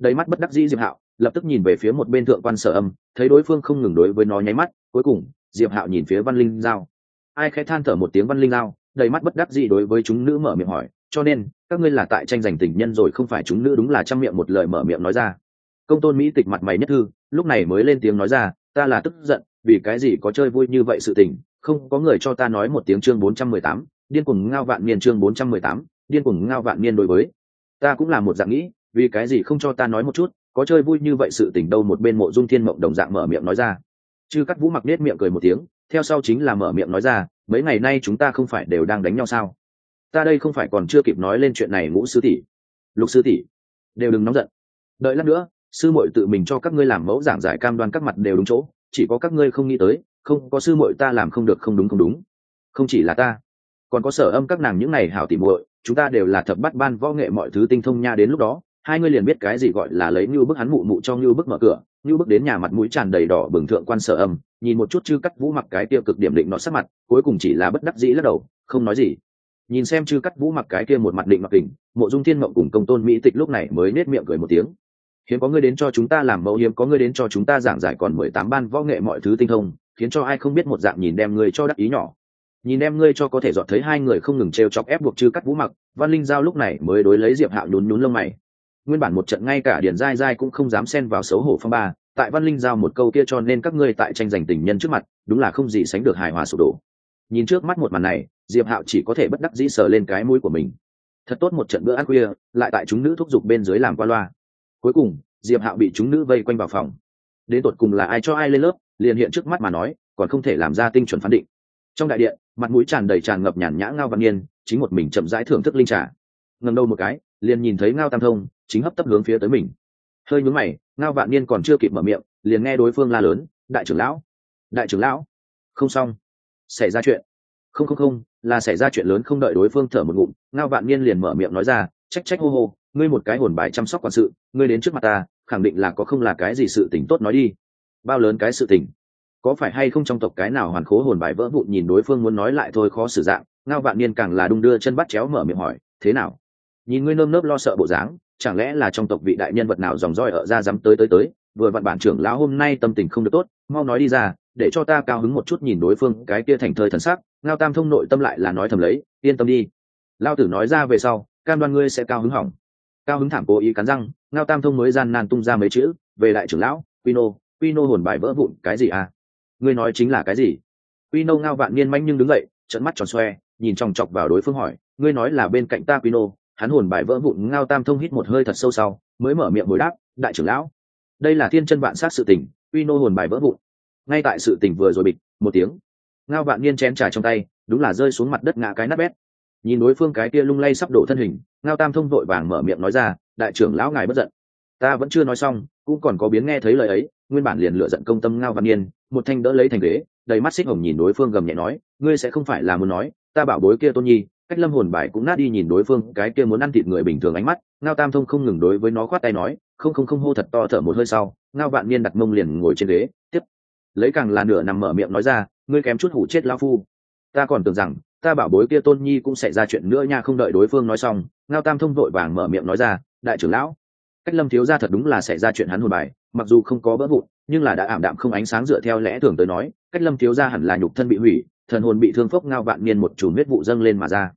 Đầy mắt bất đắc dĩ diệp hạo, lập tức nhìn về phía một bên thượng quan sở âm, thấy đối phương không ngừng đối với nó nháy mắt, cuối cùng, diệp hạo nhìn phía văn linh giao. Ai khẽ than thở một tiếng văn linh giao, đầy mắt bất đắc dĩ đối với chúng nữ mở miệng hỏi, cho nên, các ngươi là tại tranh giành tình nhân rồi không phải chúng nữ đúng là chăm miệng một lời mở miệng nói ra. Công tôn mỹ tịch mặt mày nhất thư lúc này mới lên tiếng nói ra, ta là tức giận vì cái gì có chơi vui như vậy sự tình, không có người cho ta nói một tiếng chương bốn trăm mười tám, điên cuồng ngao vạn niên chương bốn trăm mười tám, điên cuồng ngao vạn niên đối với. Ta cũng là một dạng nghĩ, vì cái gì không cho ta nói một chút, có chơi vui như vậy sự tình đâu một bên mộ dung thiên mộng đồng dạng mở miệng nói ra. Chư cắt vũ mặc nết miệng cười một tiếng, theo sau chính là mở miệng nói ra, mấy ngày nay chúng ta không phải đều đang đánh nhau sao? Ta đây không phải còn chưa kịp nói lên chuyện này ngũ sư tỷ. Lục sư tỷ, đều đừng nóng giận. Đợi lát nữa, sư muội tự mình cho các ngươi làm mẫu giảng giải cam đoan các mặt đều đúng chỗ chỉ có các ngươi không nghĩ tới không có sư muội ta làm không được không đúng không đúng. Không chỉ là ta còn có sở âm các nàng những này hảo tỉ muội chúng ta đều là thập bắt ban võ nghệ mọi thứ tinh thông nha đến lúc đó hai ngươi liền biết cái gì gọi là lấy như bức hắn mụ mụ cho như bức mở cửa. Như bức đến nhà mặt mũi tràn đầy đỏ bừng thượng quan sở âm nhìn một chút chư cắt vũ mặc cái kia cực điểm định nọ sắc mặt cuối cùng chỉ là bất đắc dĩ lắc đầu không nói gì. Nhìn xem chư cắt vũ mặc cái kia một mặt định mặc đỉnh, mộ dung thiên mộng cùng công tôn mỹ tịch lúc này mới nết miệng cười một tiếng hiếm có ngươi đến cho chúng ta làm mẫu, hiếm có ngươi đến cho chúng ta giảng giải, còn mười tám ban võ nghệ mọi thứ tinh thông, khiến cho ai không biết một dạng nhìn đem ngươi cho đắc ý nhỏ. Nhìn đem ngươi cho có thể dọn thấy hai người không ngừng trêu chọc ép buộc chư cắt vũ mặc, văn linh giao lúc này mới đối lấy diệp hạo nhún nhún lông mày. Nguyên bản một trận ngay cả điền dai dai cũng không dám xen vào xấu hổ phong ba, tại văn linh giao một câu kia cho nên các ngươi tại tranh giành tình nhân trước mặt, đúng là không gì sánh được hài hòa sụp đổ. Nhìn trước mắt một màn này, diệp hạo chỉ có thể bất đắc dĩ sờ lên cái mũi của mình. Thật tốt một trận bữa ăn khuya, lại tại chúng nữ thúc giục bên dưới làm qua loa cuối cùng, diệp hạo bị chúng nữ vây quanh vào phòng. Đến tột cùng là ai cho ai lên lớp, liền hiện trước mắt mà nói, còn không thể làm ra tinh chuẩn phán định. Trong đại điện, mặt mũi tràn đầy tràn ngập nhàn nhã ngao văn niên, chính một mình chậm rãi thưởng thức linh trà. Ngầm đầu một cái, liền nhìn thấy ngao tam thông, chính hấp tấp hướng phía tới mình. Hơi nhướng mày, ngao vạn niên còn chưa kịp mở miệng, liền nghe đối phương la lớn, đại trưởng lão, đại trưởng lão, không xong, xảy ra chuyện. Không không không, là xảy ra chuyện lớn không đợi đối phương thở một ngụm. Ngao vạn niên liền mở miệng nói ra, trách trách hô hô ngươi một cái hồn bài chăm sóc quản sự, ngươi đến trước mặt ta, khẳng định là có không là cái gì sự tình tốt nói đi. Bao lớn cái sự tình? Có phải hay không trong tộc cái nào hoàn khố hồn bài vỡ vụn nhìn đối phương muốn nói lại thôi khó xử dạng, ngao vạn niên càng là đung đưa chân bắt chéo mở miệng hỏi, thế nào? Nhìn ngươi nơm nớp lo sợ bộ dáng, chẳng lẽ là trong tộc vị đại nhân vật nào dòng roi ở ra dám tới tới tới, vừa vặn bản trưởng lão hôm nay tâm tình không được tốt, mau nói đi ra, để cho ta cao hứng một chút nhìn đối phương, cái kia thành thơi thần sắc, ngao tam thông nội tâm lại là nói thầm lấy, yên tâm đi. Lao tử nói ra về sau, cam đoan ngươi sẽ cao hứng hỏng cao hứng thảm cố ý cắn răng, ngao tam thông mới gian nan tung ra mấy chữ, về đại trưởng lão, quy nô quy nô hồn bài vỡ vụn, cái gì à? Ngươi nói chính là cái gì? Quy nô ngao vạn niên manh nhưng đứng dậy trận mắt tròn xoe, nhìn chòng chọc vào đối phương hỏi, ngươi nói là bên cạnh ta quy nô, hắn hồn bài vỡ vụn. Ngao tam thông hít một hơi thật sâu sau, mới mở miệng hồi đáp, đại trưởng lão, đây là thiên chân vạn sát sự tình, quy nô hồn bài vỡ vụn. Ngay tại sự tình vừa rồi bịch, một tiếng, ngao vạn niên chén trà trong tay, đúng là rơi xuống mặt đất ngã cái nát bét nhìn đối phương cái kia lung lay sắp đổ thân hình, ngao tam thông vội vàng mở miệng nói ra, đại trưởng lão ngài bất giận. Ta vẫn chưa nói xong, cũng còn có biến nghe thấy lời ấy, nguyên bản liền lựa giận công tâm ngao văn niên một thanh đỡ lấy thành ghế, đầy mắt xích hồng nhìn đối phương gầm nhẹ nói, ngươi sẽ không phải là muốn nói, ta bảo bối kia tôn nhi, cách lâm hồn bài cũng nát đi nhìn đối phương, cái kia muốn ăn thịt người bình thường ánh mắt. Ngao tam thông không ngừng đối với nó khoát tay nói, không không không, hô thật to thở một hơi sau, ngao vạn niên đặt mông liền ngồi trên ghế, tiếp. Lấy càng là nửa nằm mở miệng nói ra, ngươi kém chút hủ chết lao phu. Ta còn tưởng rằng ta bảo bối kia tôn nhi cũng sẽ ra chuyện nữa nha, không đợi đối phương nói xong, ngao tam thông vội vàng mở miệng nói ra, đại trưởng lão, cách lâm thiếu ra thật đúng là sẽ ra chuyện hắn hồn bài, mặc dù không có vỡ vụn nhưng là đã ảm đạm không ánh sáng dựa theo lẽ thường tới nói, cách lâm thiếu ra hẳn là nhục thân bị hủy, thần hồn bị thương phốc ngao vạn niên một chùm huyết vụ dâng lên mà ra.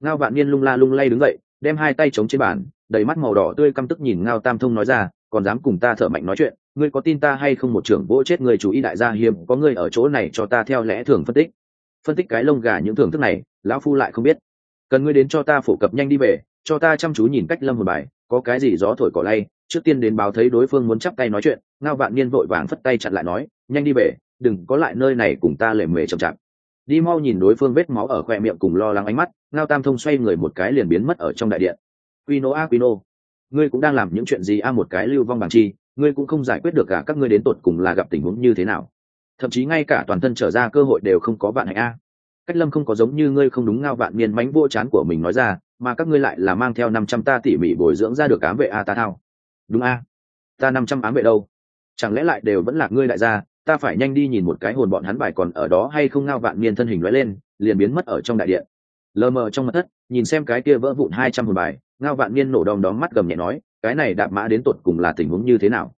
Ngao vạn niên lung la lung lay đứng dậy, đem hai tay chống trên bàn, đầy mắt màu đỏ tươi căm tức nhìn ngao tam thông nói ra, còn dám cùng ta thở mạnh nói chuyện, ngươi có tin ta hay không một trưởng vỗ chết người chủ ý đại gia hiếm, có ngươi ở chỗ này cho ta theo lẽ thường phân tích phân tích cái lông gà những thưởng thức này lão phu lại không biết. Cần ngươi đến cho ta phổ cập nhanh đi về cho ta chăm chú nhìn cách lâm hồn bài có cái gì gió thổi cỏ lay trước tiên đến báo thấy đối phương muốn chắp tay nói chuyện ngao vạn niên vội vàng phất tay chặn lại nói nhanh đi về đừng có lại nơi này cùng ta lề mề chậm chạp. Đi mau nhìn đối phương vết máu ở khoe miệng cùng lo lắng ánh mắt ngao tam thông xoay người một cái liền biến mất ở trong đại điện. Quino a Quino, ngươi cũng đang làm những chuyện gì a một cái lưu vong bằng chi ngươi cũng không giải quyết được cả các ngươi đến tột cùng là gặp tình huống như thế nào? Thậm chí ngay cả toàn thân trở ra cơ hội đều không có vạn hạnh a. Cách lâm không có giống như ngươi không đúng ngao vạn niên mánh vô chán của mình nói ra, mà các ngươi lại là mang theo năm trăm ta tỉ mỉ bồi dưỡng ra được ám vệ a ta thao. Đúng a. Ta năm trăm ám vệ đâu? Chẳng lẽ lại đều vẫn là ngươi đại gia, ta phải nhanh đi nhìn một cái hồn bọn hắn bài còn ở đó hay không ngao vạn niên thân hình lóe lên, liền biến mất ở trong đại điện. Lờ mờ trong mặt thất, nhìn xem cái kia vỡ vụn hai trăm hồn bài, ngao vạn niên nổ đom đóm mắt gầm nhẹ nói, cái này đạp mã đến tột cùng là tình huống như thế nào?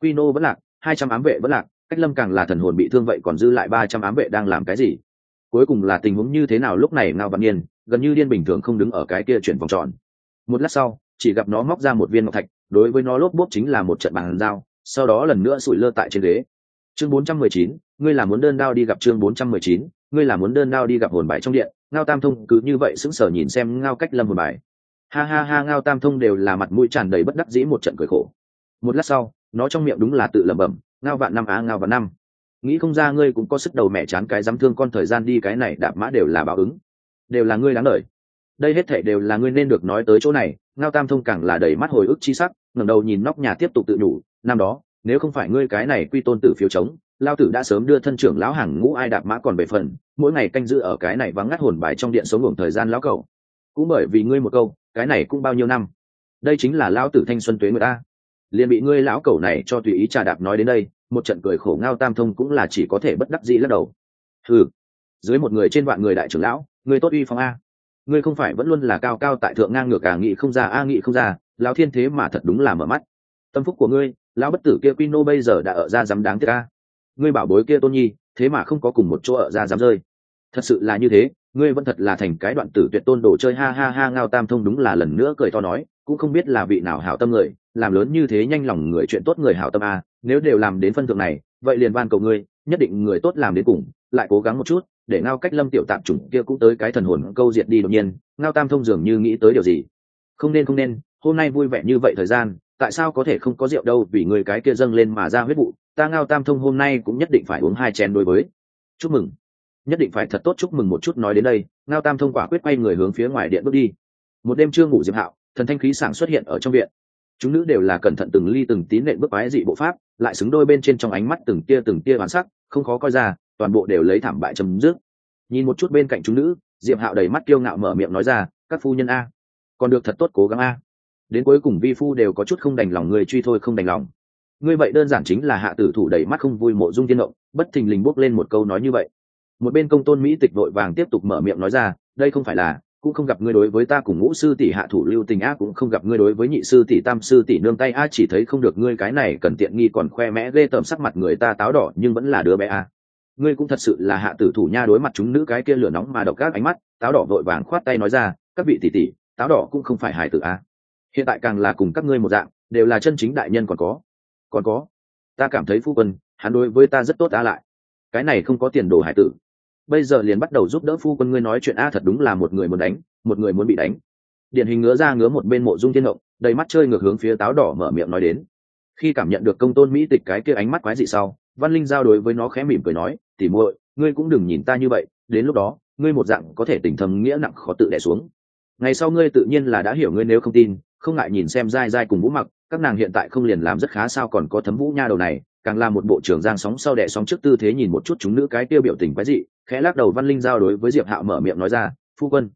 Quy nô vẫn lạc, hai trăm ám vệ vẫn lạc cách lâm càng là thần hồn bị thương vậy còn dư lại ba trăm ám vệ đang làm cái gì? Cuối cùng là tình huống như thế nào lúc này ngao văn niên gần như điên bình thường không đứng ở cái kia chuyển vòng tròn. Một lát sau chỉ gặp nó móc ra một viên ngọc thạch đối với nó lốp bốp chính là một trận bàn giao sau đó lần nữa sụi lơ tại trên ghế. Chương 419, ngươi là muốn đơn đao đi gặp chương 419, ngươi là muốn đơn đao đi gặp hồn bài trong điện. Ngao tam thông cứ như vậy sững sờ nhìn xem ngao cách lâm hồn bài. Ha ha ha ngao tam thông đều là mặt mũi tràn đầy bất đắc dĩ một trận cười khổ. Một lát sau nó trong miệng đúng là tự lẩm bẩm ngao vạn năm á, ngao vạn năm. Nghĩ không ra ngươi cũng có sức đầu mẹ chán cái dám thương con thời gian đi, cái này đạp mã đều là báo ứng. Đều là ngươi đáng lời. Đây hết thể đều là ngươi nên được nói tới chỗ này, ngao tam thông càng là đầy mắt hồi ức chi sắc, ngẩng đầu nhìn nóc nhà tiếp tục tự nhủ, năm đó, nếu không phải ngươi cái này quy tôn tử phiếu chống, lao tử đã sớm đưa thân trưởng lão hàng ngũ ai đạp mã còn về phần, mỗi ngày canh giữ ở cái này vắng ngắt hồn bài trong điện sống ngủ thời gian lão cầu cũng bởi vì ngươi một câu, cái này cũng bao nhiêu năm. Đây chính là lão tử thanh xuân tuế người ta liền bị ngươi lão cầu này cho tùy ý trà đạp nói đến đây một trận cười khổ ngao tam thông cũng là chỉ có thể bất đắc dĩ lắc đầu. Ừ dưới một người trên vạn người đại trưởng lão, người tốt uy phong a. Ngươi không phải vẫn luôn là cao cao tại thượng ngang ngược cả nghị không ra, a nghị không ra, lão thiên thế mà thật đúng là mở mắt. Tâm phúc của ngươi, lão bất tử kia quy nô bây giờ đã ở ra dám đáng tiếc a. Ngươi bảo bối kia tôn nhi, thế mà không có cùng một chỗ ở ra dám rơi. Thật sự là như thế, ngươi vẫn thật là thành cái đoạn tử tuyệt tôn đồ chơi, ha ha ha, ngao tam thông đúng là lần nữa cười to nói cũng không biết là vị nào hảo tâm người, làm lớn như thế nhanh lòng người chuyện tốt người hảo tâm a, nếu đều làm đến phân thượng này, vậy liền van cầu ngươi, nhất định người tốt làm đến cùng, lại cố gắng một chút, để ngao cách lâm tiểu tạm chủng kia cũng tới cái thần hồn câu diệt đi đột nhiên, ngao tam thông dường như nghĩ tới điều gì. Không nên không nên, hôm nay vui vẻ như vậy thời gian, tại sao có thể không có rượu đâu, vì người cái kia dâng lên mà ra huyết vụ, ta ngao tam thông hôm nay cũng nhất định phải uống hai chén đối với. Chúc mừng. Nhất định phải thật tốt chúc mừng một chút nói đến đây, ngao tam thông quả quyết quay người hướng phía ngoài điện bước đi. Một đêm chưa ngủ diệp hạo thần thanh khí sảng xuất hiện ở trong viện. Chúng nữ đều là cẩn thận từng ly từng tín nện bước bái dị bộ pháp, lại xứng đôi bên trên trong ánh mắt từng tia từng tia bản sắc, không khó coi ra, toàn bộ đều lấy thảm bại chấm dứt. Nhìn một chút bên cạnh chúng nữ, diệp hạo đầy mắt kiêu ngạo mở miệng nói ra, các phu nhân a còn được thật tốt cố gắng a. Đến cuối cùng vi phu đều có chút không đành lòng, người truy thôi không đành lòng. Ngươi vậy đơn giản chính là hạ tử thủ đầy mắt không vui mộ dung tiên động, bất thình lình bốc lên một câu nói như vậy. Một bên công tôn mỹ tịch vội vàng tiếp tục mở miệng nói ra, đây không phải là cũng không gặp ngươi đối với ta cùng ngũ sư tỷ hạ thủ lưu tình á, cũng không gặp ngươi đối với nhị sư tỷ tam sư tỷ nương tay a chỉ thấy không được ngươi cái này cần tiện nghi còn khoe mẽ ghê tởm sắc mặt người ta táo đỏ, nhưng vẫn là đứa bé a. Ngươi cũng thật sự là hạ tử thủ nha, đối mặt chúng nữ cái kia lửa nóng mà độc các ánh mắt, táo đỏ vội vàng khoát tay nói ra, các vị tỷ tỷ, táo đỏ cũng không phải hài tử a. Hiện tại càng là cùng các ngươi một dạng, đều là chân chính đại nhân còn có. Còn có. Ta cảm thấy phu quân, hắn đối với ta rất tốt ta lại. Cái này không có tiền đồ hải tử bây giờ liền bắt đầu giúp đỡ phu quân ngươi nói chuyện a, thật đúng là một người muốn đánh, một người muốn bị đánh. Điển hình ngứa ra ngứa một bên mộ dung thiên động, đầy mắt chơi ngược hướng phía táo đỏ mở miệng nói đến. Khi cảm nhận được công tôn mỹ tịch cái kia ánh mắt quái dị sau, văn linh giao đối với nó khẽ mỉm cười nói tỉ muội, ngươi cũng đừng nhìn ta như vậy, đến lúc đó, ngươi một dạng có thể tình thầm nghĩa nặng khó tự đẻ xuống. Ngày sau ngươi tự nhiên là đã hiểu ngươi nếu không tin, không ngại nhìn xem dai dai cùng vũ mặc, các nàng hiện tại không liền làm rất khá sao còn có thấm vũ nha đầu này càng là một bộ trưởng giang sóng sau đẻ sóng trước tư thế nhìn một chút chúng nữ cái tiêu biểu tình quái dị, khẽ lắc đầu văn linh giao đối với diệp hạo mở miệng nói ra, phu quân,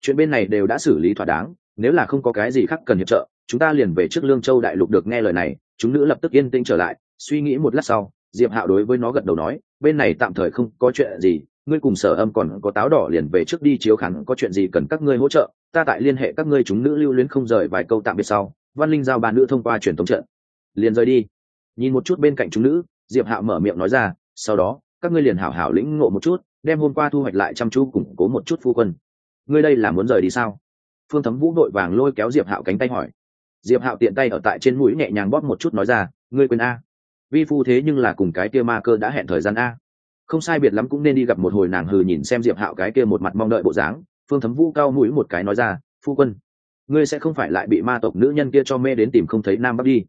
chuyện bên này đều đã xử lý thỏa đáng, nếu là không có cái gì khác cần hiệp trợ, chúng ta liền về trước lương châu đại lục được nghe lời này. Chúng nữ lập tức yên tĩnh trở lại, suy nghĩ một lát sau, diệp hạo đối với nó gật đầu nói, bên này tạm thời không có chuyện gì, ngươi cùng sở âm còn có táo đỏ liền về trước đi chiếu khẳng có chuyện gì cần các ngươi hỗ trợ, ta tại liên hệ các ngươi chúng nữ lưu luyến không rời vài câu tạm biệt sau. Văn linh giao ba nữ thông qua truyền thống trận, liền rời đi nhìn một chút bên cạnh chúng nữ, diệp hạo mở miệng nói ra, sau đó, các ngươi liền hảo hảo lĩnh ngộ một chút, đem hôm qua thu hoạch lại chăm chú củng cố một chút phu quân. Ngươi đây là muốn rời đi sao? Phương thấm vũ đội vàng lôi kéo diệp hạo cánh tay hỏi. Diệp hạo tiện tay ở tại trên mũi nhẹ nhàng bóp một chút nói ra, ngươi quên a. Vi phu thế nhưng là cùng cái kia ma cơ đã hẹn thời gian a. Không sai biệt lắm cũng nên đi gặp một hồi nàng hừ nhìn xem diệp hạo cái kia một mặt mong đợi bộ dáng. Phương thấm vũ cao mũi một cái nói ra, phu quân, ngươi sẽ không phải lại bị ma tộc nữ nhân kia cho mê đến tìm không thấy nam bắc đi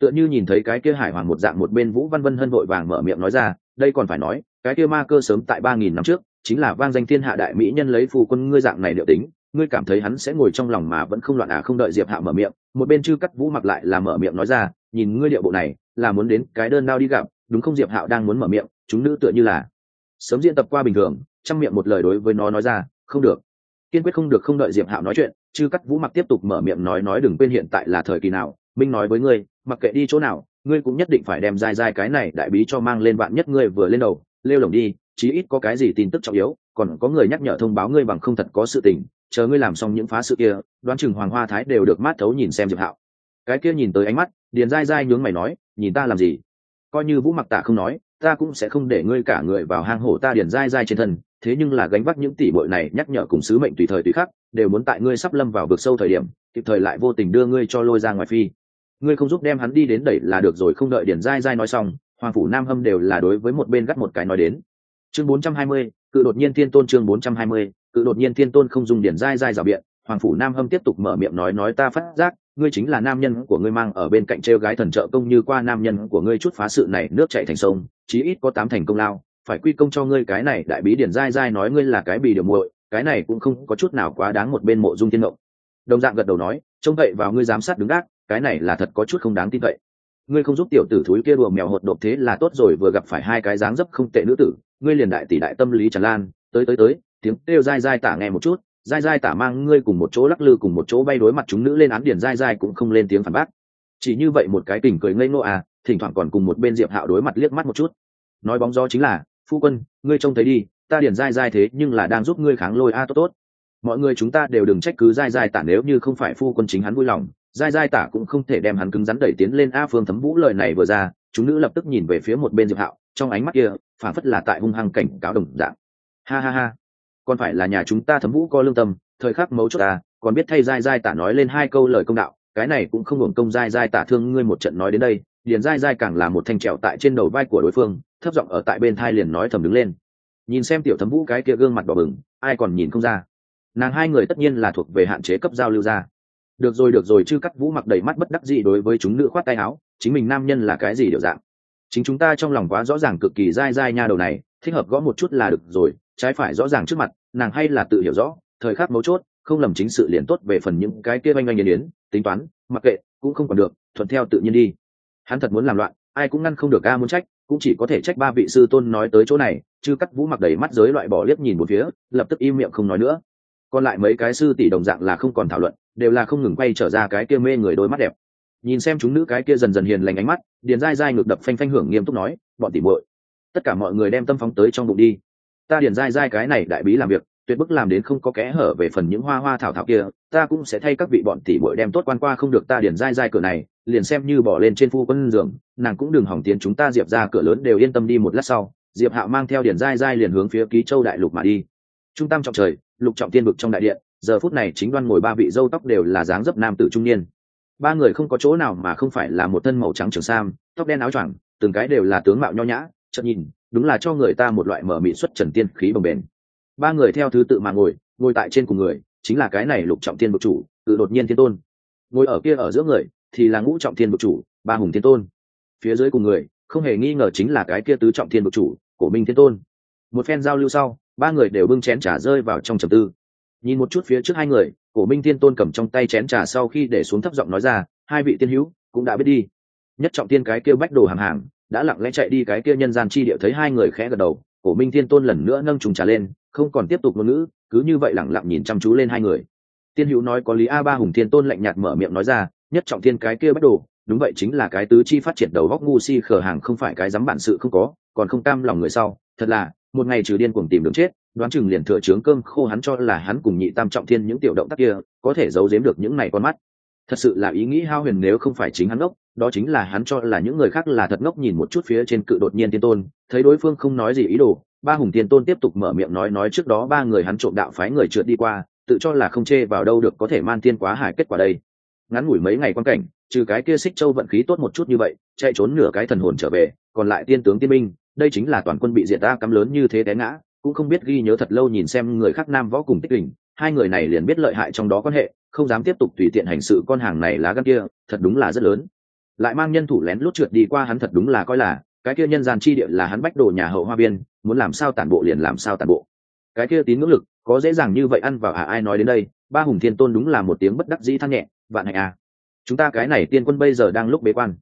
tựa như nhìn thấy cái kia hải hoàng một dạng một bên vũ văn vân hân vội vàng mở miệng nói ra, đây còn phải nói, cái kia ma cơ sớm tại ba nghìn năm trước, chính là vang danh thiên hạ đại mỹ nhân lấy phù quân ngươi dạng này liệu tính, ngươi cảm thấy hắn sẽ ngồi trong lòng mà vẫn không loạn à không đợi diệp hạ mở miệng, một bên chư cắt vũ mặc lại là mở miệng nói ra, nhìn ngươi điệu bộ này, là muốn đến cái đơn đao đi gặp, đúng không diệp hạo đang muốn mở miệng, chúng nữ tựa như là sớm diễn tập qua bình thường, chăm miệng một lời đối với nó nói ra, không được. Kiên quyết không được không đợi diệp hạo nói chuyện, chư cắt vũ mặc tiếp tục mở miệng nói nói đừng quên hiện tại là thời kỳ nào, minh nói với ngươi mặc kệ đi chỗ nào, ngươi cũng nhất định phải đem dai dai cái này đại bí cho mang lên bạn nhất ngươi vừa lên đầu, lêu lồng đi, chí ít có cái gì tin tức trọng yếu, còn có người nhắc nhở thông báo ngươi bằng không thật có sự tình, chờ ngươi làm xong những phá sự kia, đoán chừng hoàng hoa thái đều được mát thấu nhìn xem diệp hạo. Cái kia nhìn tới ánh mắt, điền dai dai nhướng mày nói, nhìn ta làm gì? Coi như vũ mặc tạ không nói, ta cũng sẽ không để ngươi cả người vào hang hổ ta điền dai dai trên thân, thế nhưng là gánh vác những tỷ bội này nhắc nhở cùng sứ mệnh tùy thời tùy khắc, đều muốn tại ngươi sắp lâm vào vực sâu thời điểm, kịp thời lại vô tình đưa ngươi cho lôi ra ngoài phi ngươi không giúp đem hắn đi đến đẩy là được rồi không đợi điền dai dai nói xong hoàng phủ nam hâm đều là đối với một bên gắt một cái nói đến. Chương 420, cự đột nhiên thiên tôn chương 420, cự đột nhiên thiên tôn không dùng điển dai dai rào biện hoàng phủ nam hâm tiếp tục mở miệng nói nói ta phát giác ngươi chính là nam nhân của ngươi mang ở bên cạnh treo gái thần trợ công như qua nam nhân của ngươi chút phá sự này nước chảy thành sông chí ít có tám thành công lao phải quy công cho ngươi cái này đại bí điển dai dai nói ngươi là cái bì điều muội cái này cũng không có chút nào quá đáng một bên mộ dung thiên ngộng đồng dạng gật đầu nói trông cậy vào ngươi giám sát đứng gác cái này là thật có chút không đáng tin cậy. Ngươi không giúp tiểu tử thúi kia đùa mèo hột đột thế là tốt rồi, vừa gặp phải hai cái dáng dấp không tệ nữ tử, ngươi liền đại tỷ đại tâm lý tràn lan, tới tới tới, tiếng kêu dai dai tả nghe một chút, dai dai tả mang ngươi cùng một chỗ lắc lư, cùng một chỗ bay đối mặt chúng nữ lên án điền dai dai cũng không lên tiếng phản bác. Chỉ như vậy một cái tình cười ngây ngô à thỉnh thoảng còn cùng một bên diệp hạo đối mặt liếc mắt một chút. Nói bóng gió chính là, phu quân, ngươi trông thấy đi, ta điền dai dai thế nhưng là đang giúp ngươi kháng lôi a, tốt tốt. Mọi người chúng ta đều đừng trách cứ dai dai tả nếu như không phải phu quân chính hắn vui lòng dai dai tả cũng không thể đem hắn cứng rắn đẩy tiến lên a phương thấm vũ lời này vừa ra, chúng nữ lập tức nhìn về phía một bên diệp hạo, trong ánh mắt kia phản phất là tại hung hăng cảnh cáo đồng dạng. Ha ha ha, còn phải là nhà chúng ta thấm vũ có lương tâm, thời khắc mấu chốt ta, còn biết thay dai dai tả nói lên hai câu lời công đạo, cái này cũng không hưởng công dai dai tả thương ngươi một trận nói đến đây, liền dai dai càng là một thanh trèo tại trên đầu vai của đối phương, thấp giọng ở tại bên thai liền nói thầm đứng lên. Nhìn xem tiểu thấm vũ cái kia gương mặt đỏ bừng, ai còn nhìn không ra. Nàng hai người tất nhiên là thuộc về hạn chế cấp giao lưu ra được rồi được rồi chứ cắt vũ mặc đầy mắt bất đắc gì đối với chúng nữ khoát tay áo, chính mình nam nhân là cái gì điều dạng? Chính chúng ta trong lòng quá rõ ràng cực kỳ dai dai nha đầu này, thích hợp gõ một chút là được rồi, trái phải rõ ràng trước mặt, nàng hay là tự hiểu rõ, thời khắc mấu chốt, không lầm chính sự liền tốt về phần những cái kia oanh oanh yên yến tính toán, mặc kệ, cũng không còn được, thuận theo tự nhiên đi. Hắn thật muốn làm loạn, ai cũng ngăn không được ca muốn trách, cũng chỉ có thể trách ba vị sư tôn nói tới chỗ này chứ cắt vũ mặc đầy mắt giới loại bỏ liếc nhìn một phía, lập tức im miệng không nói nữa còn lại mấy cái sư tỷ đồng dạng là không còn thảo luận, đều là không ngừng quay trở ra cái kia mê người đôi mắt đẹp. Nhìn xem chúng nữ cái kia dần dần hiền lành ánh mắt, điền dai dai ngược đập phanh phanh hưởng nghiêm túc nói, bọn tỉ muội, tất cả mọi người đem tâm phóng tới trong bụng đi. Ta điền dai dai cái này đại bí làm việc, tuyệt bức làm đến không có kẽ hở về phần những hoa hoa thảo thảo kia, ta cũng sẽ thay các vị bọn tỷ muội đem tốt quan qua không được ta điền dai dai cửa này, liền xem như bỏ lên trên phu quân giường, nàng cũng đừng hỏng tiến chúng ta diệp ra cửa lớn đều yên tâm đi một lát sau. Diệp hạo mang theo điền dai dai liền hướng phía ký châu đại lục mà đi trung tâm trọng trời, lục trọng tiên vực trong đại điện, giờ phút này chính đoan ngồi ba vị dâu tóc đều là dáng dấp nam tử trung niên. Ba người không có chỗ nào mà không phải là một thân màu trắng trường sam, tóc đen áo choàng, từng cái đều là tướng mạo nho nhã, chợt nhìn, đúng là cho người ta một loại mở mị xuất trần tiên khí bồng bềnh. Ba người theo thứ tự mà ngồi ngồi tại trên cùng người, chính là cái này lục trọng tiên bực chủ, tự đột nhiên thiên tôn. Ngồi ở kia ở giữa người, thì là ngũ trọng thiên bực chủ, ba hùng thiên tôn. Phía dưới cùng người, không hề nghi ngờ chính là cái kia tứ trọng thiên bực chủ của minh thiên tôn. Một phen giao lưu sau ba người đều bưng chén trà rơi vào trong trầm tư. Nhìn một chút phía trước hai người, cổ minh thiên tôn cầm trong tay chén trà sau khi để xuống thấp giọng nói ra, hai vị tiên hữu, cũng đã biết đi. Nhất trọng tiên cái kia bách đồ hàng hàng, đã lặng lẽ chạy đi cái kia nhân gian chi địa thấy hai người khẽ gật đầu, cổ minh thiên tôn lần nữa nâng trùng trà lên, không còn tiếp tục ngôn ngữ, cứ như vậy lẳng lặng nhìn chăm chú lên hai người. Tiên hữu nói có lý a ba hùng thiên tôn lạnh nhạt mở miệng nói ra, nhất trọng thiên cái kia bách đồ, đúng vậy chính là cái tứ chi phát triển đầu góc ngu si khờ hàng không phải cái dám bản sự không có, còn không cam lòng người sau, thật là một ngày trừ điên cuồng tìm đường chết, đoán chừng liền thừa trướng cơm khô hắn cho là hắn cùng nhị tam trọng thiên những tiểu động tác kia, có thể giấu giếm được những này con mắt. Thật sự là ý nghĩ hao huyền nếu không phải chính hắn ngốc, đó chính là hắn cho là những người khác là thật ngốc nhìn một chút phía trên cự đột nhiên tiên tôn, thấy đối phương không nói gì ý đồ, ba hùng tiên tôn tiếp tục mở miệng nói nói trước đó ba người hắn trộm đạo phái người trượt đi qua, tự cho là không chê vào đâu được có thể man tiên quá hải kết quả đây. Ngắn ngủi mấy ngày quan cảnh, trừ cái kia xích châu vận khí tốt một chút như vậy, chạy trốn nửa cái thần hồn trở về, còn lại tiên tướng tiên minh đây chính là toàn quân bị diệt ta cắm lớn như thế té ngã, cũng không biết ghi nhớ thật lâu nhìn xem người khác nam võ cùng tích đình hai người này liền biết lợi hại trong đó quan hệ, không dám tiếp tục tùy tiện hành sự con hàng này lá gan kia, thật đúng là rất lớn. Lại mang nhân thủ lén lút trượt đi qua hắn thật đúng là coi là, cái kia nhân gian chi địa là hắn bách đồ nhà hậu hoa biên, muốn làm sao tản bộ liền làm sao tản bộ. Cái kia tín ngưỡng lực, có dễ dàng như vậy ăn vào à ai nói đến đây, ba hùng thiên tôn đúng là một tiếng bất đắc dĩ than nhẹ, vạn hạnh à. Chúng ta cái này tiên quân bây giờ đang lúc bế quan.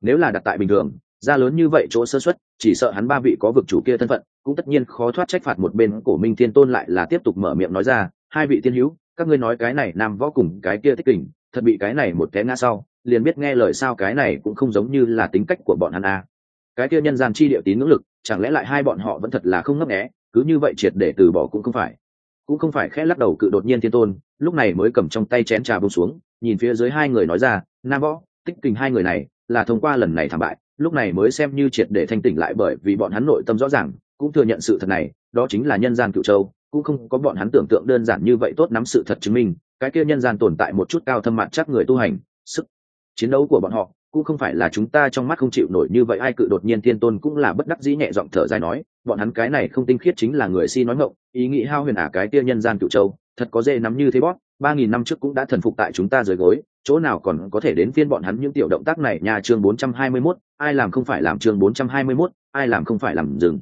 Nếu là đặt tại bình thường ra lớn như vậy chỗ sơ xuất, chỉ sợ hắn ba vị có vực chủ kia thân phận, cũng tất nhiên khó thoát trách phạt một bên cổ minh thiên tôn lại là tiếp tục mở miệng nói ra, hai vị tiên hữu, các ngươi nói cái này nam võ cùng cái kia tích kình, thật bị cái này một té ngã sau, liền biết nghe lời sao cái này cũng không giống như là tính cách của bọn hắn a cái kia nhân gian chi địa tín ngưỡng lực, chẳng lẽ lại hai bọn họ vẫn thật là không ngấp nghé, cứ như vậy triệt để từ bỏ cũng không phải. Cũng không phải khẽ lắc đầu cự đột nhiên thiên tôn, lúc này mới cầm trong tay chén trà bông xuống, nhìn phía dưới hai người nói ra, nam võ tích kình hai người này là thông qua lần này thảm bại lúc này mới xem như triệt để thanh tỉnh lại bởi vì bọn hắn nội tâm rõ ràng, cũng thừa nhận sự thật này, đó chính là nhân gian cựu châu, cũng không có bọn hắn tưởng tượng đơn giản như vậy tốt nắm sự thật chứng minh, cái kia nhân gian tồn tại một chút cao thâm mặt chắc người tu hành, sức chiến đấu của bọn họ, cũng không phải là chúng ta trong mắt không chịu nổi như vậy, ai cự đột nhiên thiên tôn cũng là bất đắc dĩ nhẹ giọng thở dài nói, bọn hắn cái này không tinh khiết chính là người si nói ngộng ý nghĩ hao huyền ả cái kia nhân gian cựu châu, thật có dễ nắm như thế bót ba nghìn năm trước cũng đã thần phục tại chúng ta dưới gối chỗ nào còn có thể đến phiên bọn hắn những tiểu động tác này nhà chương 421, ai làm không phải làm chương 421, ai làm không phải làm dừng.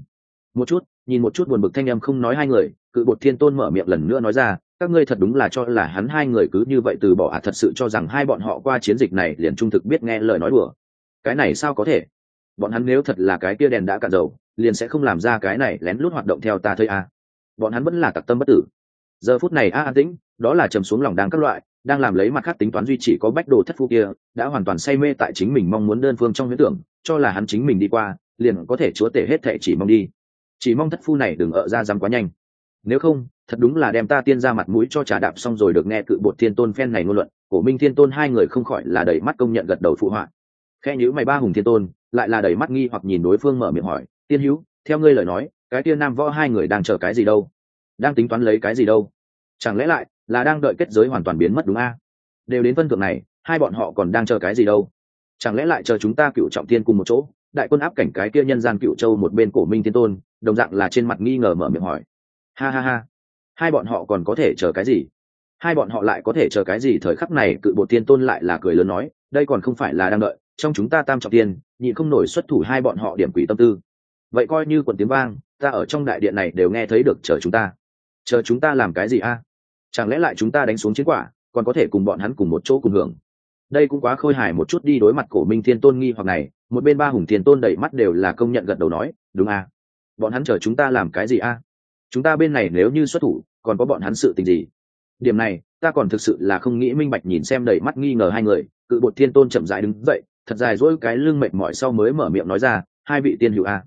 Một chút, nhìn một chút buồn bực thanh em không nói hai người, cự bột thiên tôn mở miệng lần nữa nói ra, các ngươi thật đúng là cho là hắn hai người cứ như vậy từ bỏ à thật sự cho rằng hai bọn họ qua chiến dịch này liền trung thực biết nghe lời nói đùa. Cái này sao có thể? Bọn hắn nếu thật là cái kia đèn đã cạn dầu, liền sẽ không làm ra cái này lén lút hoạt động theo ta thôi à. Bọn hắn vẫn là tặc tâm bất tử. Giờ phút này a an tĩnh, đó là trầm xuống lòng đang các loại, đang làm lấy mặt khác tính toán duy chỉ có bách đồ thất phu kia đã hoàn toàn say mê tại chính mình mong muốn đơn phương trong huyễn tưởng cho là hắn chính mình đi qua liền có thể chúa tể hết thệ chỉ mong đi. Chỉ mong thất phu này đừng ở ra dám quá nhanh. Nếu không thật đúng là đem ta tiên ra mặt mũi cho trà đạp xong rồi được nghe cự bột thiên tôn phen này ngôn luận cổ minh thiên tôn hai người không khỏi là đầy mắt công nhận gật đầu phụ họa. Khe nhữ mày ba hùng thiên tôn lại là đầy mắt nghi hoặc nhìn đối phương mở miệng hỏi tiên hữu theo ngươi lời nói cái tiên nam võ hai người đang chờ cái gì đâu? Đang tính toán lấy cái gì đâu? Chẳng lẽ lại là đang đợi kết giới hoàn toàn biến mất đúng a? Đều đến phân thượng này, hai bọn họ còn đang chờ cái gì đâu? Chẳng lẽ lại chờ chúng ta cựu trọng tiên cùng một chỗ, đại quân áp cảnh cái kia nhân gian cựu châu một bên cổ minh thiên tôn, đồng dạng là trên mặt nghi ngờ mở miệng hỏi. Ha ha ha. Hai bọn họ còn có thể chờ cái gì? Hai bọn họ lại có thể chờ cái gì? Thời khắc này cự bộ tiên tôn lại là cười lớn nói, đây còn không phải là đang đợi, trong chúng ta tam trọng tiên nhị không nổi xuất thủ hai bọn họ điểm quỷ tâm tư. Vậy coi như quần tiếng vang, ta ở trong đại điện này đều nghe thấy được chờ chúng ta chờ chúng ta làm cái gì a? Chẳng lẽ lại chúng ta đánh xuống chiến quả, còn có thể cùng bọn hắn cùng một chỗ cùng hưởng? Đây cũng quá khôi hài một chút đi đối mặt cổ minh thiên tôn nghi hoặc này, một bên ba hùng thiên tôn đẩy mắt đều là công nhận gật đầu nói, đúng à bọn hắn chờ chúng ta làm cái gì a? Chúng ta bên này nếu như xuất thủ, còn có bọn hắn sự tình gì? Điểm này, ta còn thực sự là không nghĩ minh bạch nhìn xem đầy mắt nghi ngờ hai người, cự bột thiên tôn chậm rãi đứng dậy, thật dài dỗi cái lưng mệt mỏi sau mới mở miệng nói ra, hai vị tiên hữu a,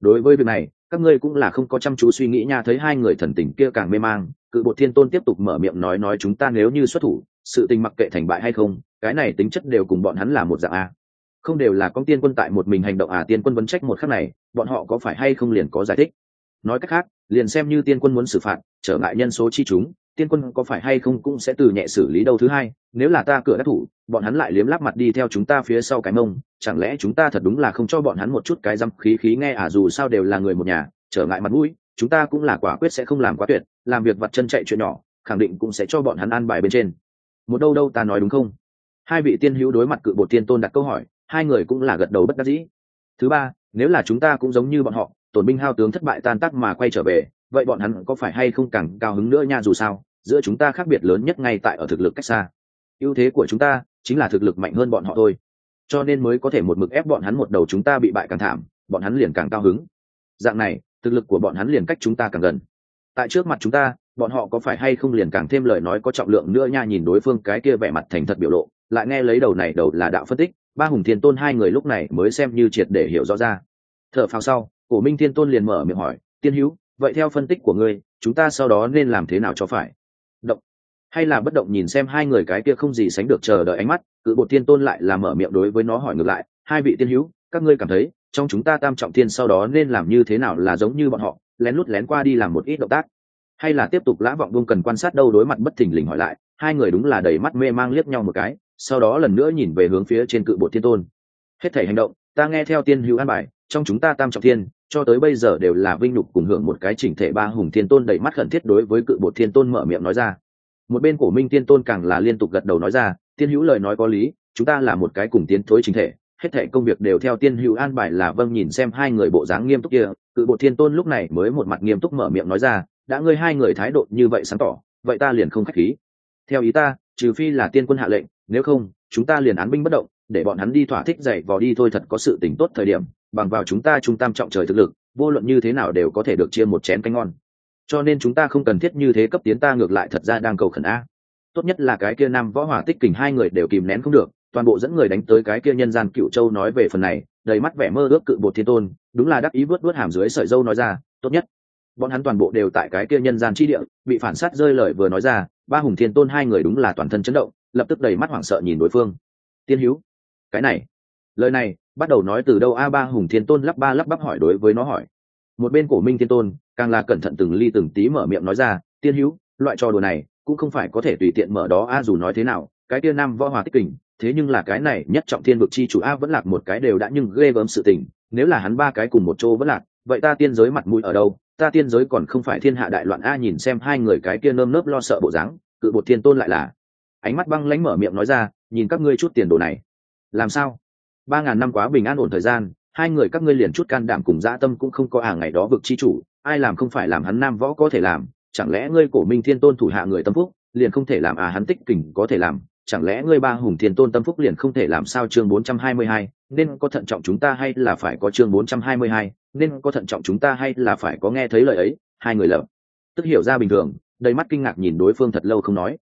đối với việc này các ngươi cũng là không có chăm chú suy nghĩ nha, thấy hai người thần tình kia càng mê mang, cự bột thiên tôn tiếp tục mở miệng nói nói chúng ta nếu như xuất thủ, sự tình mặc kệ thành bại hay không, cái này tính chất đều cùng bọn hắn là một dạng a. Không đều là con tiên quân tại một mình hành động à tiên quân vấn trách một khắc này, bọn họ có phải hay không liền có giải thích. Nói cách khác, liền xem như tiên quân muốn xử phạt, trở ngại nhân số chi chúng tiên quân có phải hay không cũng sẽ từ nhẹ xử lý đâu thứ hai, nếu là ta cửa đắc thủ, bọn hắn lại liếm láp mặt đi theo chúng ta phía sau cái mông, chẳng lẽ chúng ta thật đúng là không cho bọn hắn một chút cái dăm khí khí nghe à dù sao đều là người một nhà, trở ngại mặt mũi, chúng ta cũng là quả quyết sẽ không làm quá tuyệt, làm việc vặt chân chạy chuyện nhỏ, khẳng định cũng sẽ cho bọn hắn ăn bài bên trên. Một đâu đâu ta nói đúng không? Hai vị tiên hữu đối mặt cự bột tiên tôn đặt câu hỏi, hai người cũng là gật đầu bất đắc dĩ. Thứ ba, nếu là chúng ta cũng giống như bọn họ, tổn binh hao tướng thất bại tan tác mà quay trở về vậy bọn hắn có phải hay không càng cao hứng nữa nha dù sao, giữa chúng ta khác biệt lớn nhất ngay tại ở thực lực cách xa. Ưu thế của chúng ta chính là thực lực mạnh hơn bọn họ thôi. Cho nên mới có thể một mực ép bọn hắn một đầu chúng ta bị bại càng thảm, bọn hắn liền càng cao hứng. Dạng này, thực lực của bọn hắn liền cách chúng ta càng gần. Tại trước mặt chúng ta, bọn họ có phải hay không liền càng thêm lời nói có trọng lượng nữa nha nhìn đối phương cái kia vẻ mặt thành thật biểu lộ, lại nghe lấy đầu này đầu là đạo phân tích, ba hùng thiên tôn hai người lúc này mới xem như triệt để hiểu rõ ra. Thở phào sau, cổ minh thiên tôn liền mở miệng hỏi, tiên hữu vậy theo phân tích của ngươi, chúng ta sau đó nên làm thế nào cho phải? Động. Hay là bất động nhìn xem hai người cái kia không gì sánh được chờ đợi ánh mắt, cự bột thiên tôn lại là mở miệng đối với nó hỏi ngược lại, hai vị tiên hữu, các ngươi cảm thấy, trong chúng ta tam trọng thiên sau đó nên làm như thế nào là giống như bọn họ, lén lút lén qua đi làm một ít động tác? Hay là tiếp tục lã vọng buông cần quan sát đâu đối mặt bất thình lình hỏi lại, hai người đúng là đầy mắt mê mang liếc nhau một cái, sau đó lần nữa nhìn về hướng phía trên cự bột thiên tôn. Hết thể hành động, ta nghe theo tiên hữu an bài, trong chúng ta tam trọng thiên cho tới bây giờ đều là vinh nhục cùng hưởng một cái chỉnh thể ba hùng thiên tôn đầy mắt khẩn thiết đối với cự bột thiên tôn mở miệng nói ra. Một bên cổ minh thiên tôn càng là liên tục gật đầu nói ra tiên hữu lời nói có lý, chúng ta là một cái cùng tiến thối chính thể, hết thể công việc đều theo tiên hữu an bài là vâng nhìn xem hai người bộ dáng nghiêm túc kia. Cự bộ thiên tôn lúc này mới một mặt nghiêm túc mở miệng nói ra, đã ngươi hai người thái độ như vậy sáng tỏ, vậy ta liền không khách khí. Theo ý ta, trừ phi là tiên quân hạ lệnh, nếu không, chúng ta liền án binh bất động, để bọn hắn đi thỏa thích dạy vò đi thôi thật có sự tỉnh tốt thời điểm bằng vào chúng ta trung tam trọng trời thực lực, vô luận như thế nào đều có thể được chia một chén canh ngon. Cho nên chúng ta không cần thiết như thế cấp tiến ta ngược lại thật ra đang cầu khẩn a. Tốt nhất là cái kia nam võ hỏa tích kình hai người đều kìm nén không được, toàn bộ dẫn người đánh tới cái kia nhân gian cựu châu nói về phần này, đầy mắt vẻ mơ ước cự bột thiên tôn, đúng là đắc ý vớt vớt hàm dưới sợi dâu nói ra, tốt nhất. Bọn hắn toàn bộ đều tại cái kia nhân gian chi địa, bị phản sát rơi lời vừa nói ra, ba hùng thiên tôn hai người đúng là toàn thân chấn động, lập tức đầy mắt hoảng sợ nhìn đối phương. Tiên hữu cái này, lời này bắt đầu nói từ đâu a ba hùng thiên tôn lắp ba lắp bắp hỏi đối với nó hỏi. Một bên cổ minh thiên tôn, càng là cẩn thận từng ly từng tí mở miệng nói ra, tiên hữu, loại trò đùa này cũng không phải có thể tùy tiện mở đó a dù nói thế nào, cái kia nam võ hòa tích kình, thế nhưng là cái này nhất trọng thiên vực chi chủ a vẫn lạc một cái đều đã nhưng ghê gớm sự tình, nếu là hắn ba cái cùng một chỗ vẫn lạc, vậy ta tiên giới mặt mũi ở đâu? Ta tiên giới còn không phải thiên hạ đại loạn a nhìn xem hai người cái kia nơm nớp lo sợ bộ dáng, cự bột thiên tôn lại là. Ánh mắt băng lãnh mở miệng nói ra, nhìn các ngươi chút tiền đồ này. Làm sao? Ba ngàn năm quá bình an ổn thời gian hai người các ngươi liền chút can đảm cùng dã tâm cũng không có à ngày đó vực chi chủ ai làm không phải làm hắn nam võ có thể làm chẳng lẽ ngươi cổ minh thiên tôn thủ hạ người tâm phúc liền không thể làm à hắn tích kình có thể làm chẳng lẽ ngươi ba hùng thiên tôn tâm phúc liền không thể làm sao chương 422, nên có thận trọng chúng ta hay là phải có chương 422, nên có thận trọng chúng ta hay là phải có nghe thấy lời ấy hai người lập tức hiểu ra bình thường đầy mắt kinh ngạc nhìn đối phương thật lâu không nói.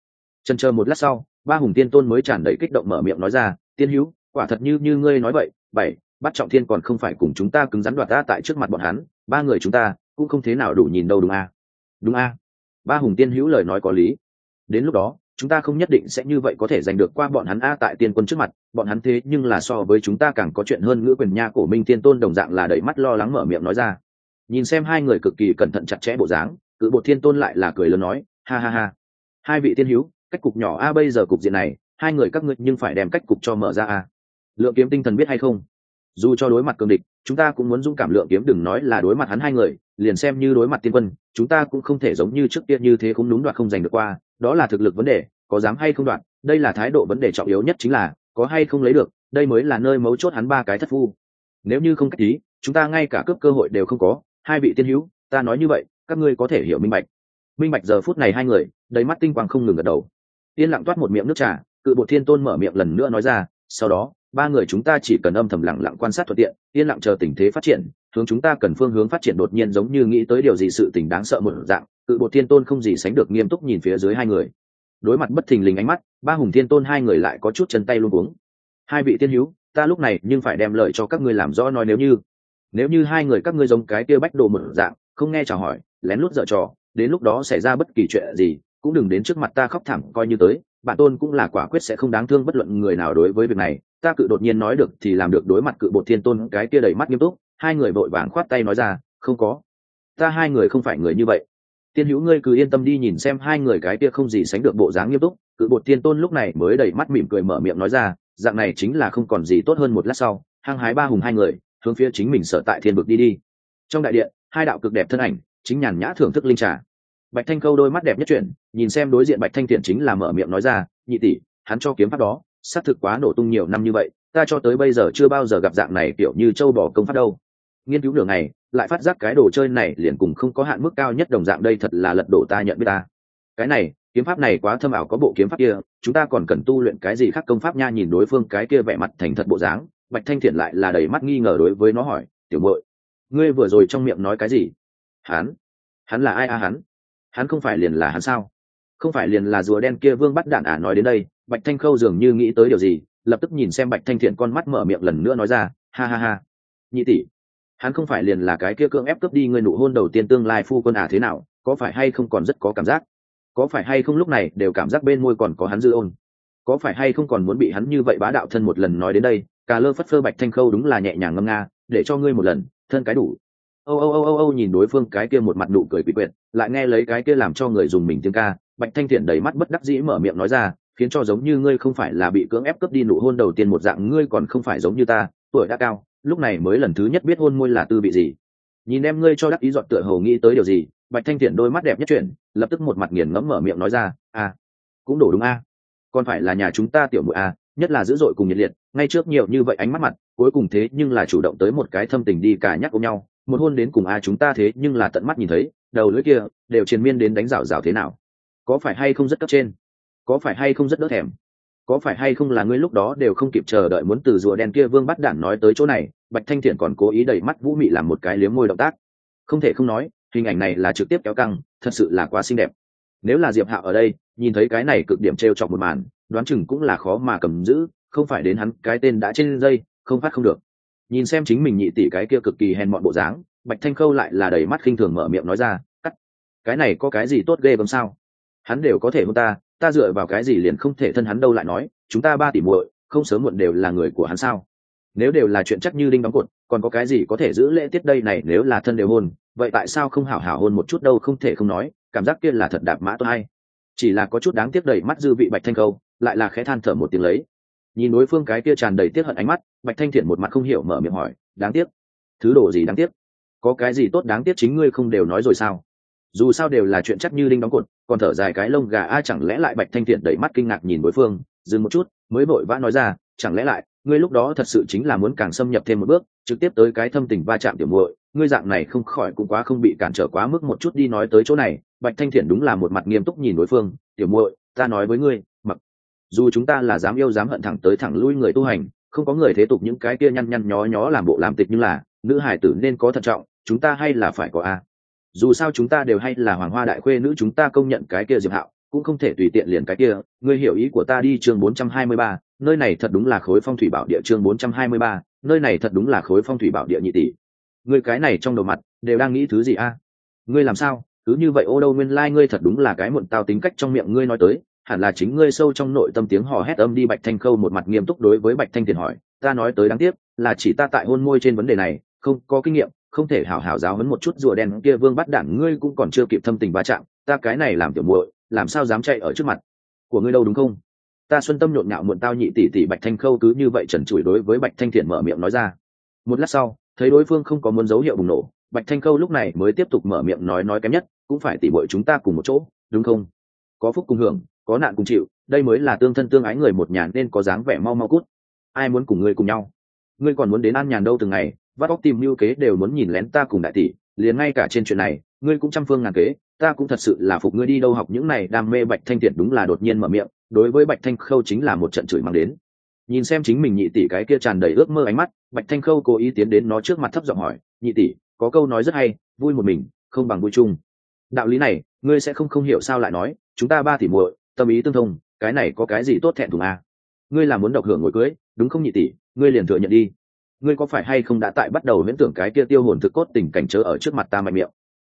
Chân chờ một lát sau ba hùng tiên tôn mới tràn đầy kích động mở miệng nói ra tiên hữu quả thật như như ngươi nói vậy, bảy, bắt trọng thiên còn không phải cùng chúng ta cứng rắn đoạt ta tại trước mặt bọn hắn, ba người chúng ta cũng không thế nào đủ nhìn đâu đúng a? Đúng a. Ba hùng tiên hữu lời nói có lý. Đến lúc đó, chúng ta không nhất định sẽ như vậy có thể giành được qua bọn hắn a tại tiên quân trước mặt, bọn hắn thế nhưng là so với chúng ta càng có chuyện hơn ngữ quyền nha cổ minh tiên tôn đồng dạng là đẩy mắt lo lắng mở miệng nói ra. Nhìn xem hai người cực kỳ cẩn thận chặt chẽ bộ dáng, cự bộ thiên tôn lại là cười lớn nói, ha ha ha. Hai vị tiên hữu, cách cục nhỏ a bây giờ cục diện này, hai người các ngươi nhưng phải đem cách cục cho mở ra a lượng kiếm tinh thần biết hay không? Dù cho đối mặt cường địch, chúng ta cũng muốn dũng cảm lượng kiếm, đừng nói là đối mặt hắn hai người, liền xem như đối mặt tiên quân, chúng ta cũng không thể giống như trước tiên như thế cũng đúng đoạt không giành được qua, đó là thực lực vấn đề, có dám hay không đoạt đây là thái độ vấn đề trọng yếu nhất chính là, có hay không lấy được, đây mới là nơi mấu chốt hắn ba cái thất phu. Nếu như không cách ý chúng ta ngay cả cướp cơ hội đều không có, hai vị tiên hữu, ta nói như vậy, các ngươi có thể hiểu minh bạch. Minh bạch giờ phút này hai người, đầy mắt tinh quang không ngừng gật đầu. Tiên lặng toát một miệng nước trà, cự bộ thiên tôn mở miệng lần nữa nói ra, sau đó ba người chúng ta chỉ cần âm thầm lặng lặng quan sát thuận tiện, yên lặng chờ tình thế phát triển, hướng chúng ta cần phương hướng phát triển đột nhiên giống như nghĩ tới điều gì sự tình đáng sợ một dạng, cự bộ thiên tôn không gì sánh được nghiêm túc nhìn phía dưới hai người. Đối mặt bất thình lình ánh mắt, ba hùng thiên tôn hai người lại có chút chân tay luôn uống hai vị tiên hữu, ta lúc này nhưng phải đem lời cho các ngươi làm rõ nói nếu như nếu như hai người các ngươi giống cái kia bách đồ một dạng, không nghe chào hỏi, lén lút dở trò, đến lúc đó xảy ra bất kỳ chuyện gì, cũng đừng đến trước mặt ta khóc thẳng coi như tới, bản tôn cũng là quả quyết sẽ không đáng thương bất luận người nào đối với việc này ta cự đột nhiên nói được thì làm được đối mặt cự bột thiên tôn cái kia đầy mắt nghiêm túc, hai người vội vàng khoát tay nói ra, không có. Ta hai người không phải người như vậy. Tiên hữu ngươi cứ yên tâm đi nhìn xem hai người cái kia không gì sánh được bộ dáng nghiêm túc. Cự bột thiên tôn lúc này mới đầy mắt mỉm cười mở miệng nói ra, dạng này chính là không còn gì tốt hơn một lát sau, hăng hái ba hùng hai người, hướng phía chính mình sở tại thiên vực đi đi. Trong đại điện, hai đạo cực đẹp thân ảnh, chính nhàn nhã thưởng thức linh trà. Bạch thanh câu đôi mắt đẹp nhất chuyển, nhìn xem đối diện bạch thanh thiện chính là mở miệng nói ra, nhị tỷ, hắn cho kiếm pháp đó xác thực quá nổ tung nhiều năm như vậy, ta cho tới bây giờ chưa bao giờ gặp dạng này kiểu như châu bò công pháp đâu. Nghiên cứu đường này lại phát giác cái đồ chơi này liền cùng không có hạn mức cao nhất đồng dạng đây thật là lật đổ ta nhận biết ta. Cái này, kiếm pháp này quá thâm ảo có bộ kiếm pháp kia, chúng ta còn cần tu luyện cái gì khác công pháp nha nhìn đối phương cái kia vẻ mặt thành thật bộ dáng. Bạch thanh thiện lại là đầy mắt nghi ngờ đối với nó hỏi, tiểu muội, ngươi vừa rồi trong miệng nói cái gì? Hắn. Hắn là ai a hắn? Hắn không phải liền là hắn sao? Không phải liền là rùa đen kia vương bắt đạn à nói đến đây, bạch thanh khâu dường như nghĩ tới điều gì, lập tức nhìn xem bạch thanh thiện con mắt mở miệng lần nữa nói ra, ha ha ha, nhị tỷ, hắn không phải liền là cái kia cưỡng ép cướp đi người nụ hôn đầu tiên tương lai phu quân à thế nào, có phải hay không còn rất có cảm giác? Có phải hay không lúc này đều cảm giác bên môi còn có hắn dư ôn? Có phải hay không còn muốn bị hắn như vậy bá đạo thân một lần nói đến đây? Cà lơ phất phơ bạch thanh khâu đúng là nhẹ nhàng ngâm nga, để cho ngươi một lần, thân cái đủ. Âu âu âu âu âu nhìn đối phương cái kia một mặt nụ cười quỷ quyệt, lại nghe lấy cái kia làm cho người dùng mình tiếng ca bạch thanh thiện đầy mắt bất đắc dĩ mở miệng nói ra, khiến cho giống như ngươi không phải là bị cưỡng ép cướp đi nụ hôn đầu tiên một dạng, ngươi còn không phải giống như ta, tuổi đã cao, lúc này mới lần thứ nhất biết hôn môi là tư bị gì. Nhìn em ngươi cho đắc ý dọn tựa hầu nghĩ tới điều gì, bạch thanh thiện đôi mắt đẹp nhất chuyển, lập tức một mặt nghiền ngẫm mở miệng nói ra a cũng đổ đúng a. Còn phải là nhà chúng ta tiểu muội a, nhất là dữ dội cùng nhiệt liệt, ngay trước nhiều như vậy ánh mắt mặt, cuối cùng thế nhưng là chủ động tới một cái thâm tình đi cả nhắc ôm nhau, một hôn đến cùng a chúng ta thế nhưng là tận mắt nhìn thấy, đầu lưỡi kia đều triền miên đến đánh rào rào thế nào có phải hay không rất cấp trên? Có phải hay không rất đỡ thèm? Có phải hay không là ngươi lúc đó đều không kịp chờ đợi muốn từ rùa đen kia vương bắt đản nói tới chỗ này, bạch thanh thiện còn cố ý đẩy mắt vũ mị làm một cái liếm môi động tác. Không thể không nói, hình ảnh này là trực tiếp kéo căng, thật sự là quá xinh đẹp. Nếu là diệp hạo ở đây, nhìn thấy cái này cực điểm t r e o chọc một màn, đoán chừng cũng là khó mà cầm giữ, không phải đến hắn cái tên đã trên dây, không phát không được. Nhìn xem chính mình nhị tỷ cái kia cực kỳ hèn mọn bộ dáng, bạch thanh khâu lại là đầy mắt khinh thường mở miệng nói ra, cắt, cái này có cái gì tốt ghê gớm sao? Hắn đều có thể hôn ta ta dựa vào cái gì liền không thể thân hắn đâu lại nói, chúng ta ba tỷ muội, không sớm muộn đều là người của hắn sao? Nếu đều là chuyện chắc như đinh đóng cột, còn có cái gì có thể giữ lễ tiết đây này nếu là thân đều hôn, vậy tại sao không hảo hảo hôn một chút đâu không thể không nói, cảm giác kia là thật đạp mã tôi hay. Chỉ là có chút đáng tiếc đầy mắt dư vị bạch thanh câu, lại là khẽ than thở một tiếng lấy. Nhìn đối phương cái kia tràn đầy tiếc hận ánh mắt, bạch thanh thiện một mặt không hiểu mở miệng hỏi, đáng tiếc? Thứ đồ gì đáng tiếc? Có cái gì tốt đáng tiếc chính ngươi không đều nói rồi sao? Dù sao đều là chuyện chắc như đinh đóng cột, còn thở dài cái lông gà a chẳng lẽ lại bạch thanh thiện đẩy mắt kinh ngạc nhìn đối phương, dừng một chút, mới vội vã nói ra, chẳng lẽ lại, ngươi lúc đó thật sự chính là muốn càng xâm nhập thêm một bước, trực tiếp tới cái thâm tình va chạm tiểu muội, ngươi dạng này không khỏi cũng quá không bị cản trở quá mức một chút đi nói tới chỗ này, bạch thanh thiện đúng là một mặt nghiêm túc nhìn đối phương, tiểu muội, ta nói với ngươi, mặc dù chúng ta là dám yêu dám hận thẳng tới thẳng lui người tu hành, không có người thế tục những cái kia nhăn nhăn nhó nhó làm bộ làm tịch nhưng là, nữ hải tử nên có thận trọng, chúng ta hay là phải có a dù sao chúng ta đều hay là hoàng hoa đại khuê nữ chúng ta công nhận cái kia diệp hạo cũng không thể tùy tiện liền cái kia. Ngươi hiểu ý của ta đi chương 423, nơi này thật đúng là khối phong thủy bảo địa chương 423, nơi này thật đúng là khối phong thủy bảo địa nhị tỷ. Ngươi cái này trong đầu mặt đều đang nghĩ thứ gì a? Ngươi làm sao? Cứ như vậy ô đâu nguyên lai ngươi thật đúng là cái muộn tao tính cách trong miệng ngươi nói tới. Hẳn là chính ngươi sâu trong nội tâm tiếng hò hét âm đi bạch thanh khâu một mặt nghiêm túc đối với bạch thanh tiền hỏi. Ta nói tới đáng tiếc là chỉ ta tại hôn môi trên vấn đề này không có kinh nghiệm không thể hảo hảo giáo hấn một chút rùa đen kia, vương bắt đảng, ngươi cũng còn chưa kịp thâm tình va chạm, ta cái này làm tiểu muội, làm sao dám chạy ở trước mặt của ngươi đâu, đúng không? Ta xuân tâm nhộn nhạo muộn tao nhị tỷ tỷ bạch thanh khâu cứ như vậy trần trụi đối với bạch thanh thiện mở miệng nói ra. Một lát sau, thấy đối phương không có muốn dấu hiệu bùng nổ, bạch thanh khâu lúc này mới tiếp tục mở miệng nói nói kém nhất, cũng phải tỉ bội chúng ta cùng một chỗ, đúng không? Có phúc cùng hưởng, có nạn cùng chịu, đây mới là tương thân tương ái người một nhà nên có dáng vẻ mau mau cút. Ai muốn cùng ngươi cùng nhau? Ngươi còn muốn đến ăn nhàn đâu từng ngày vắt óc tìm mưu kế đều muốn nhìn lén ta cùng đại tỷ, liền ngay cả trên chuyện này, ngươi cũng trăm phương ngàn kế, ta cũng thật sự là phục ngươi đi đâu học những này, đam mê bạch thanh thiện đúng là đột nhiên mở miệng, đối với bạch thanh khâu chính là một trận chửi mang đến. Nhìn xem chính mình nhị tỷ cái kia tràn đầy ước mơ ánh mắt, bạch thanh khâu cố ý tiến đến nó trước mặt thấp giọng hỏi, nhị tỷ, có câu nói rất hay, vui một mình, không bằng vui chung. Đạo lý này, ngươi sẽ không không hiểu sao lại nói, chúng ta ba tỷ muội, tâm ý tương thông, cái này có cái gì tốt thẹn thùng à? ngươi là muốn độc hưởng ngồi cưới, đúng không nhị tỷ? Ngươi liền thừa nhận đi ngươi có phải hay không đã tại bắt đầu miễn tưởng cái kia tiêu hồn thực cốt tình cảnh chớ ở trước mặt ta mạnh miệng?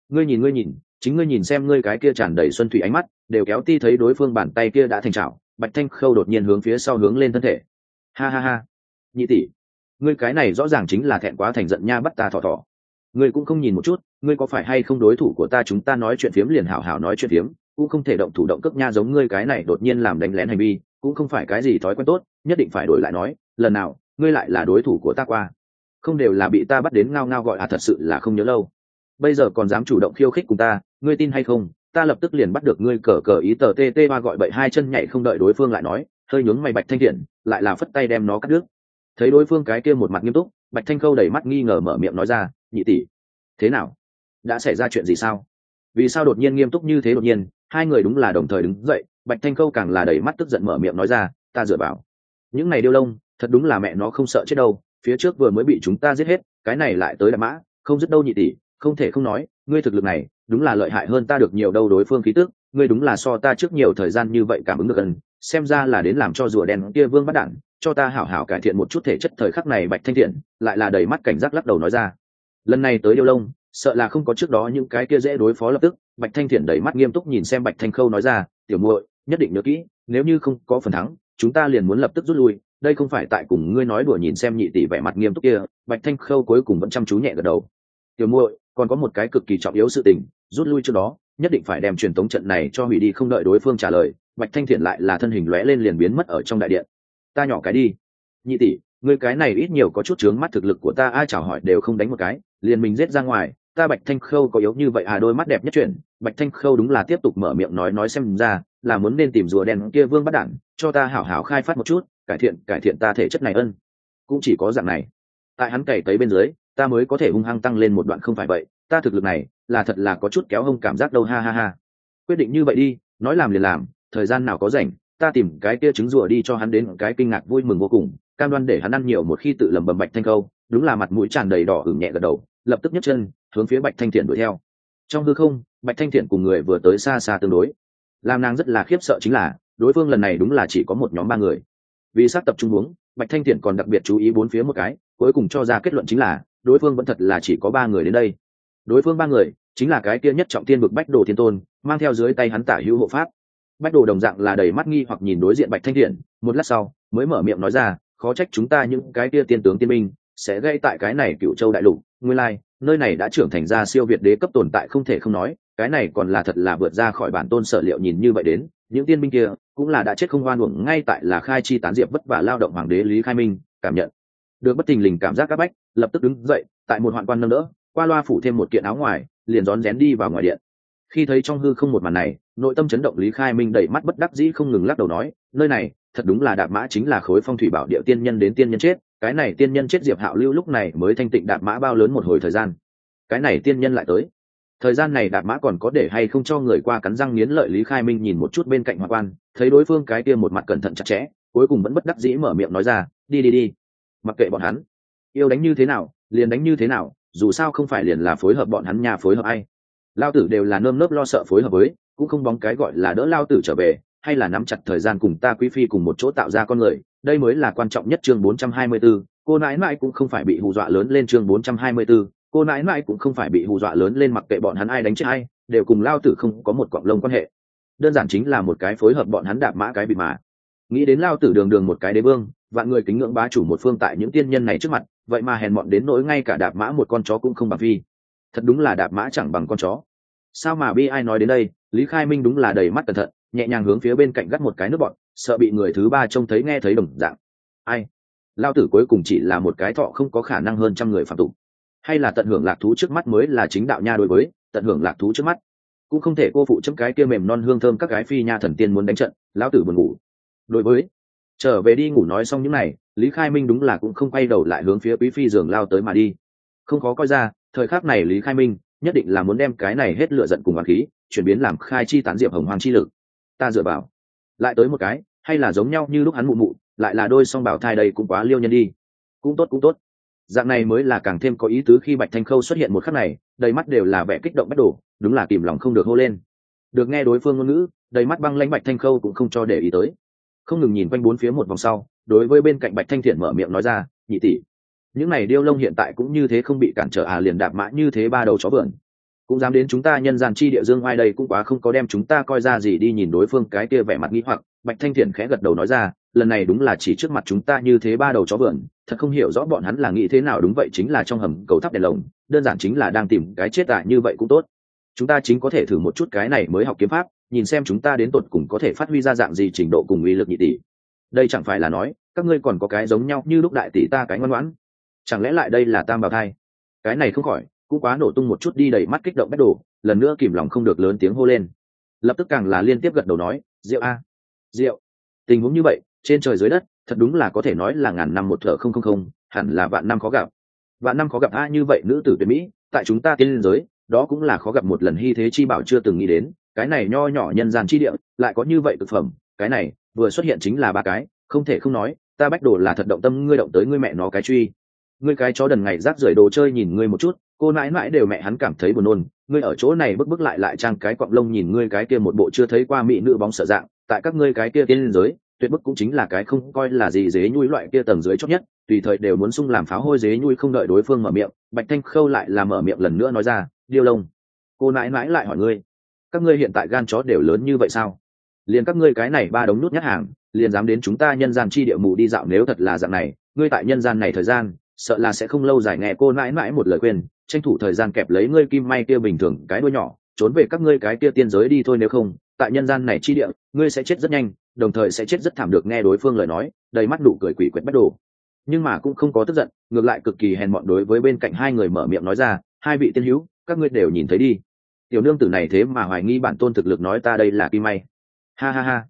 Ngươi nhìn ngươi nhìn, chính ngươi nhìn xem ngươi cái kia tràn đầy xuân thủy ánh mắt, đều kéo ti thấy đối phương bàn tay kia đã thành trào bạch thanh khâu đột nhiên hướng phía sau hướng lên thân thể. Ha ha ha. Nhị tỷ, ngươi cái này rõ ràng chính là thẹn quá thành giận nha bắt ta thỏ thỏ. Ngươi cũng không nhìn một chút, ngươi có phải hay không đối thủ của ta chúng ta nói chuyện phiếm liền hảo hảo nói chuyện phiếm, cũng không thể động thủ động cước nha giống ngươi cái này đột nhiên làm đánh lén hành vi, cũng không phải cái gì thói quen tốt, nhất định phải đổi lại nói, lần nào ngươi lại là đối thủ của ta qua. Không đều là bị ta bắt đến ngao ngao gọi à thật sự là không nhớ lâu. Bây giờ còn dám chủ động khiêu khích cùng ta, ngươi tin hay không? Ta lập tức liền bắt được ngươi cờ cờ ý tờ tê tê ba gọi bậy hai chân nhảy không đợi đối phương lại nói, hơi nhướng mày bạch thanh thiện, lại là phất tay đem nó cắt đứt. Thấy đối phương cái kia một mặt nghiêm túc, bạch thanh khâu đẩy mắt nghi ngờ mở miệng nói ra, nhị tỷ, thế nào? Đã xảy ra chuyện gì sao? Vì sao đột nhiên nghiêm túc như thế đột nhiên? Hai người đúng là đồng thời đứng dậy, bạch thanh khâu càng là đẩy mắt tức giận mở miệng nói ra, ta dựa vào những này điêu lông thật đúng là mẹ nó không sợ chết đâu, phía trước vừa mới bị chúng ta giết hết, cái này lại tới đạp mã, không dứt đâu nhị tỷ, không thể không nói, ngươi thực lực này, đúng là lợi hại hơn ta được nhiều đâu đối phương khí tức, ngươi đúng là so ta trước nhiều thời gian như vậy cảm ứng được gần, xem ra là đến làm cho rùa đen kia vương bắt đản cho ta hảo hảo cải thiện một chút thể chất thời khắc này bạch thanh thiện, lại là đầy mắt cảnh giác lắc đầu nói ra. Lần này tới điêu lông sợ là không có trước đó những cái kia dễ đối phó lập tức, bạch thanh thiện đầy mắt nghiêm túc nhìn xem bạch thanh khâu nói ra, tiểu muội, nhất định nhớ kỹ, nếu như không có phần thắng, chúng ta liền muốn lập tức rút lui đây không phải tại cùng ngươi nói đùa nhìn xem nhị tỷ vẻ mặt nghiêm túc kia, bạch thanh khâu cuối cùng vẫn chăm chú nhẹ gật đầu. Tiểu muội, còn có một cái cực kỳ trọng yếu sự tình, rút lui trước đó, nhất định phải đem truyền tống trận này cho hủy đi không đợi đối phương trả lời, bạch thanh thiện lại là thân hình lóe lên liền biến mất ở trong đại điện. Ta nhỏ cái đi. Nhị tỷ, ngươi cái này ít nhiều có chút chướng mắt thực lực của ta, ai chào hỏi đều không đánh một cái, liền mình giết ra ngoài, ta bạch thanh khâu có yếu như vậy à đôi mắt đẹp nhất chuyển. Bạch thanh khâu đúng là tiếp tục mở miệng nói nói xem ra là muốn nên tìm rùa đen kia vương bắt đản, cho ta hảo hảo khai phát một chút cải thiện cải thiện ta thể chất này ân. Cũng chỉ có dạng này. Tại hắn cày tới bên dưới, ta mới có thể hung hăng tăng lên một đoạn không phải vậy, ta thực lực này là thật là có chút kéo hông cảm giác đâu, ha ha ha. Quyết định như vậy đi, nói làm liền làm, thời gian nào có rảnh, ta tìm cái kia trứng rùa đi cho hắn đến cái kinh ngạc vui mừng vô cùng, cam đoan để hắn ăn nhiều một khi tự lầm bầm bạch thanh câu, đúng là mặt mũi tràn đầy đỏ ửng nhẹ gật đầu, lập tức nhấc chân, hướng phía bạch thanh thiện đuổi theo. Trong hư không, bạch thanh thiện cùng người vừa tới xa xa tương đối. Làm nàng rất là khiếp sợ chính là, đối phương lần này đúng là chỉ có một nhóm ba người vì sát tập trung hướng bạch thanh thiện còn đặc biệt chú ý bốn phía một cái, cuối cùng cho ra kết luận chính là, đối phương vẫn thật là chỉ có ba người đến đây. Đối phương ba người, chính là cái kia nhất trọng tiên vực bách đồ thiên tôn, mang theo dưới tay hắn tả hữu hộ pháp. Bách đồ đồng dạng là đầy mắt nghi hoặc nhìn đối diện bạch thanh thiện một lát sau, mới mở miệng nói ra, khó trách chúng ta những cái kia tiên tướng tiên minh sẽ gây tại cái này cựu châu đại lục. Nguyên lai, nơi này đã trưởng thành ra siêu việt đế cấp tồn tại không thể không nói cái này còn là thật là vượt ra khỏi bản tôn sở liệu nhìn như vậy đến, những tiên binh kia cũng là đã chết không hoan uổng, ngay tại là khai chi tán diệp vất vả lao động hoàng đế lý khai minh, cảm nhận được bất tình lình cảm giác các bách, lập tức đứng dậy, tại một hoạn quan nâng đỡ, qua loa phủ thêm một kiện áo ngoài, liền rón rén đi vào ngoài điện. Khi thấy trong hư không một màn này, nội tâm chấn động lý khai minh đẩy mắt bất đắc dĩ không ngừng lắc đầu nói, nơi này, thật đúng là đạp mã chính là khối phong thủy bảo địa tiên nhân đến tiên nhân chết, cái này tiên nhân chết diệp hạo lưu lúc này mới thanh tịnh đạp mã bao lớn một hồi thời gian. Cái này tiên nhân lại tới thời gian này đạp mã còn có để hay không cho người qua cắn răng nghiến lợi lý khai minh nhìn một chút bên cạnh hoa quan thấy đối phương cái kia một mặt cẩn thận chặt chẽ cuối cùng vẫn bất đắc dĩ mở miệng nói ra đi đi đi. Mặc kệ bọn hắn. Yêu đánh như thế nào liền đánh như thế nào dù sao không phải liền là phối hợp bọn hắn nhà phối hợp ai. Lao tử đều là nơm nớp lo sợ phối hợp với cũng không bóng cái gọi là đỡ lao tử trở về hay là nắm chặt thời gian cùng ta quý phi cùng một chỗ tạo ra con người đây mới là quan trọng nhất chương 424, cô nãi mãi cũng không phải bị hù dọa lớn lên chương 424, cô nãi mãi cũng không phải bị hù dọa lớn lên mặc kệ bọn hắn ai đánh chết hay đều cùng lao tử không có một quặng lông quan hệ. Đơn giản chính là một cái phối hợp bọn hắn đạp mã cái bị mà. Nghĩ đến lao tử đường đường một cái đế vương, vạn người kính ngưỡng bá chủ một phương tại những tiên nhân này trước mặt, vậy mà hèn mọn đến nỗi ngay cả đạp mã một con chó cũng không bằng phi. Thật đúng là đạp mã chẳng bằng con chó. Sao mà bi ai nói đến đây, lý khai minh đúng là đầy mắt cẩn thận, nhẹ nhàng hướng phía bên cạnh gắt một cái nước bọn, sợ bị người thứ ba trông thấy nghe thấy đồng dạng. Ai? Lao tử cuối cùng chỉ là một cái thọ không có khả năng hơn trăm người phạm tục hay là tận hưởng lạc thú trước mắt mới là chính đạo nha đối với, tận hưởng lạc thú trước mắt. Cũng không thể cô phụ chấm cái kia mềm non hương thơm các gái phi nha thần tiên muốn đánh trận, lão tử buồn ngủ. Đối với, trở về đi ngủ nói xong những này, lý khai minh đúng là cũng không quay đầu lại hướng phía quý phi giường lao tới mà đi. Không khó coi ra, thời khắc này lý khai minh nhất định là muốn đem cái này hết lựa giận cùng hoàng khí, chuyển biến làm khai chi tán diệp hồng hoàng chi lực. Ta dựa vào, lại tới một cái, hay là giống nhau như lúc hắn mụ mụ, lại là đôi song bảo thai đây cũng quá liêu nhân đi. Cũng tốt cũng tốt dạng này mới là càng thêm có ý tứ khi bạch thanh khâu xuất hiện một khắc này, đầy mắt đều là vẻ kích động bắt đổ đúng là kìm lòng không được hô lên. Được nghe đối phương ngôn ngữ, đầy mắt băng lãnh bạch thanh khâu cũng không cho để ý tới. Không ngừng nhìn quanh bốn phía một vòng sau, đối với bên cạnh bạch thanh thiện mở miệng nói ra, nhị tỷ, những này điêu lông hiện tại cũng như thế không bị cản trở à liền đạp mã như thế ba đầu chó vườn cũng dám đến chúng ta nhân gian chi địa dương ai đây cũng quá không có đem chúng ta coi ra gì đi nhìn đối phương cái kia vẻ mặt nghĩ hoặc. Bạch thanh thiện khẽ gật đầu nói ra, lần này đúng là chỉ trước mặt chúng ta như thế ba đầu chó vườn thật không hiểu rõ bọn hắn là nghĩ thế nào đúng vậy chính là trong hầm cầu tháp đèn lồng, đơn giản chính là đang tìm cái chết tại như vậy cũng tốt. Chúng ta chính có thể thử một chút cái này mới học kiếm pháp, nhìn xem chúng ta đến tột cùng có thể phát huy ra dạng gì trình độ cùng uy lực nhị tỷ. Đây chẳng phải là nói, các ngươi còn có cái giống nhau như lúc đại tỷ ta cái ngoan ngoãn. Chẳng lẽ lại đây là tam bảo thai? Cái này không khỏi, cũng quá nổ tung một chút đi đầy mắt kích động bắt đồ, lần nữa kìm lòng không được lớn tiếng hô lên. Lập tức càng là liên tiếp gật đầu nói rượu a rượu tình huống như vậy, trên trời dưới đất thật đúng là có thể nói là ngàn năm một thở không không không, hẳn là vạn năm khó gặp. Vạn năm khó gặp a như vậy nữ tử tuyệt mỹ, tại chúng ta tiên liên giới, đó cũng là khó gặp một lần hy thế chi bảo chưa từng nghĩ đến. Cái này nho nhỏ nhân gian chi địa, lại có như vậy thực phẩm, cái này vừa xuất hiện chính là ba cái, không thể không nói, ta bách đồ là thật động tâm ngươi động tới ngươi mẹ nó cái truy. Ngươi cái chó đần ngày rác rưởi đồ chơi nhìn ngươi một chút, cô mãi mãi đều mẹ hắn cảm thấy buồn nôn, ngươi ở chỗ này bức bức lại lại trang cái quặng lông nhìn ngươi cái kia một bộ chưa thấy qua mỹ nữ bóng sợ dạng, tại các ngươi cái kia tiên liên giới tuyệt bức cũng chính là cái không coi là gì dế nhui loại kia tầng dưới chót nhất, tùy thời đều muốn sung làm pháo hôi dế nhui không đợi đối phương mở miệng, bạch thanh khâu lại là mở miệng lần nữa nói ra, điêu lông cô nãi mãi lại hỏi ngươi, các ngươi hiện tại gan chó đều lớn như vậy sao? Liền các ngươi cái này ba đống nút nhát hàng, liền dám đến chúng ta nhân gian chi địa mù đi dạo nếu thật là dạng này, ngươi tại nhân gian này thời gian, sợ là sẽ không lâu dài nghe cô mãi mãi một lời khuyên, tranh thủ thời gian kẹp lấy ngươi kim may kia bình thường cái đuôi nhỏ, trốn về các ngươi cái kia tiên giới đi thôi nếu không, tại nhân gian này chi địa, ngươi sẽ chết rất nhanh đồng thời sẽ chết rất thảm được nghe đối phương lời nói, đầy mắt nụ cười quỷ quyệt bắt đồ. Nhưng mà cũng không có tức giận, ngược lại cực kỳ hèn mọn đối với bên cạnh hai người mở miệng nói ra, hai vị tiên hữu, các ngươi đều nhìn thấy đi. Tiểu nương tử này thế mà hoài nghi bản tôn thực lực nói ta đây là kim may. Ha ha ha.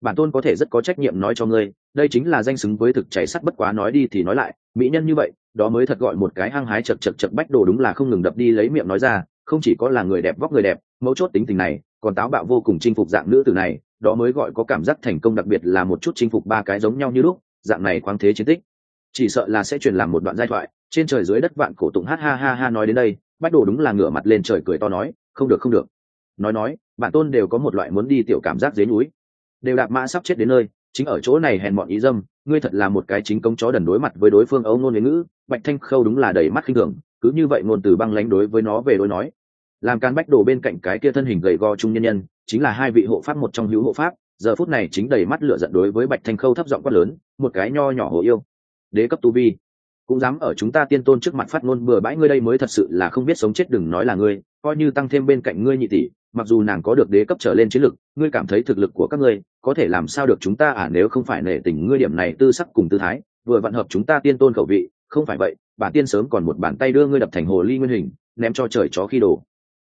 Bản tôn có thể rất có trách nhiệm nói cho ngươi, đây chính là danh xứng với thực chảy sắt bất quá nói đi thì nói lại, mỹ nhân như vậy, đó mới thật gọi một cái hăng hái chật chật chật bách đồ đúng là không ngừng đập đi lấy miệng nói ra, không chỉ có là người đẹp vóc người đẹp, mấu chốt tính tình này, còn táo bạo vô cùng chinh phục dạng nữ tử này đó mới gọi có cảm giác thành công đặc biệt là một chút chinh phục ba cái giống nhau như lúc, dạng này khoáng thế chiến tích. Chỉ sợ là sẽ truyền làm một đoạn giai thoại, trên trời dưới đất vạn cổ tụng hát ha ha ha nói đến đây, bách đồ đúng là ngửa mặt lên trời cười to nói, không được không được. Nói nói, bản tôn đều có một loại muốn đi tiểu cảm giác dế núi. Đều đạp mã sắp chết đến nơi, chính ở chỗ này hèn mọn ý dâm, ngươi thật là một cái chính công chó đần đối mặt với đối phương âu ngôn ngữ, bạch thanh khâu đúng là đầy mắt khinh thường, cứ như vậy ngôn từ băng lánh đối với nó về đối nói. Làm can bách đồ bên cạnh cái kia thân hình gầy go trung nhân nhân chính là hai vị hộ pháp một trong hữu hộ pháp, giờ phút này chính đầy mắt lửa giận đối với bạch thanh khâu thấp giọng quát lớn, một cái nho nhỏ hồ yêu. Đế cấp tu vi, cũng dám ở chúng ta tiên tôn trước mặt phát ngôn bừa bãi ngươi đây mới thật sự là không biết sống chết đừng nói là ngươi, coi như tăng thêm bên cạnh ngươi nhị tỷ, mặc dù nàng có được đế cấp trở lên chiến lực, ngươi cảm thấy thực lực của các ngươi có thể làm sao được chúng ta à nếu không phải nể tình ngươi điểm này tư sắc cùng tư thái, vừa vận hợp chúng ta tiên tôn khẩu vị, không phải vậy, bản tiên sớm còn một bàn tay đưa ngươi đập thành hồ ly nguyên hình, ném cho trời chó khi đổ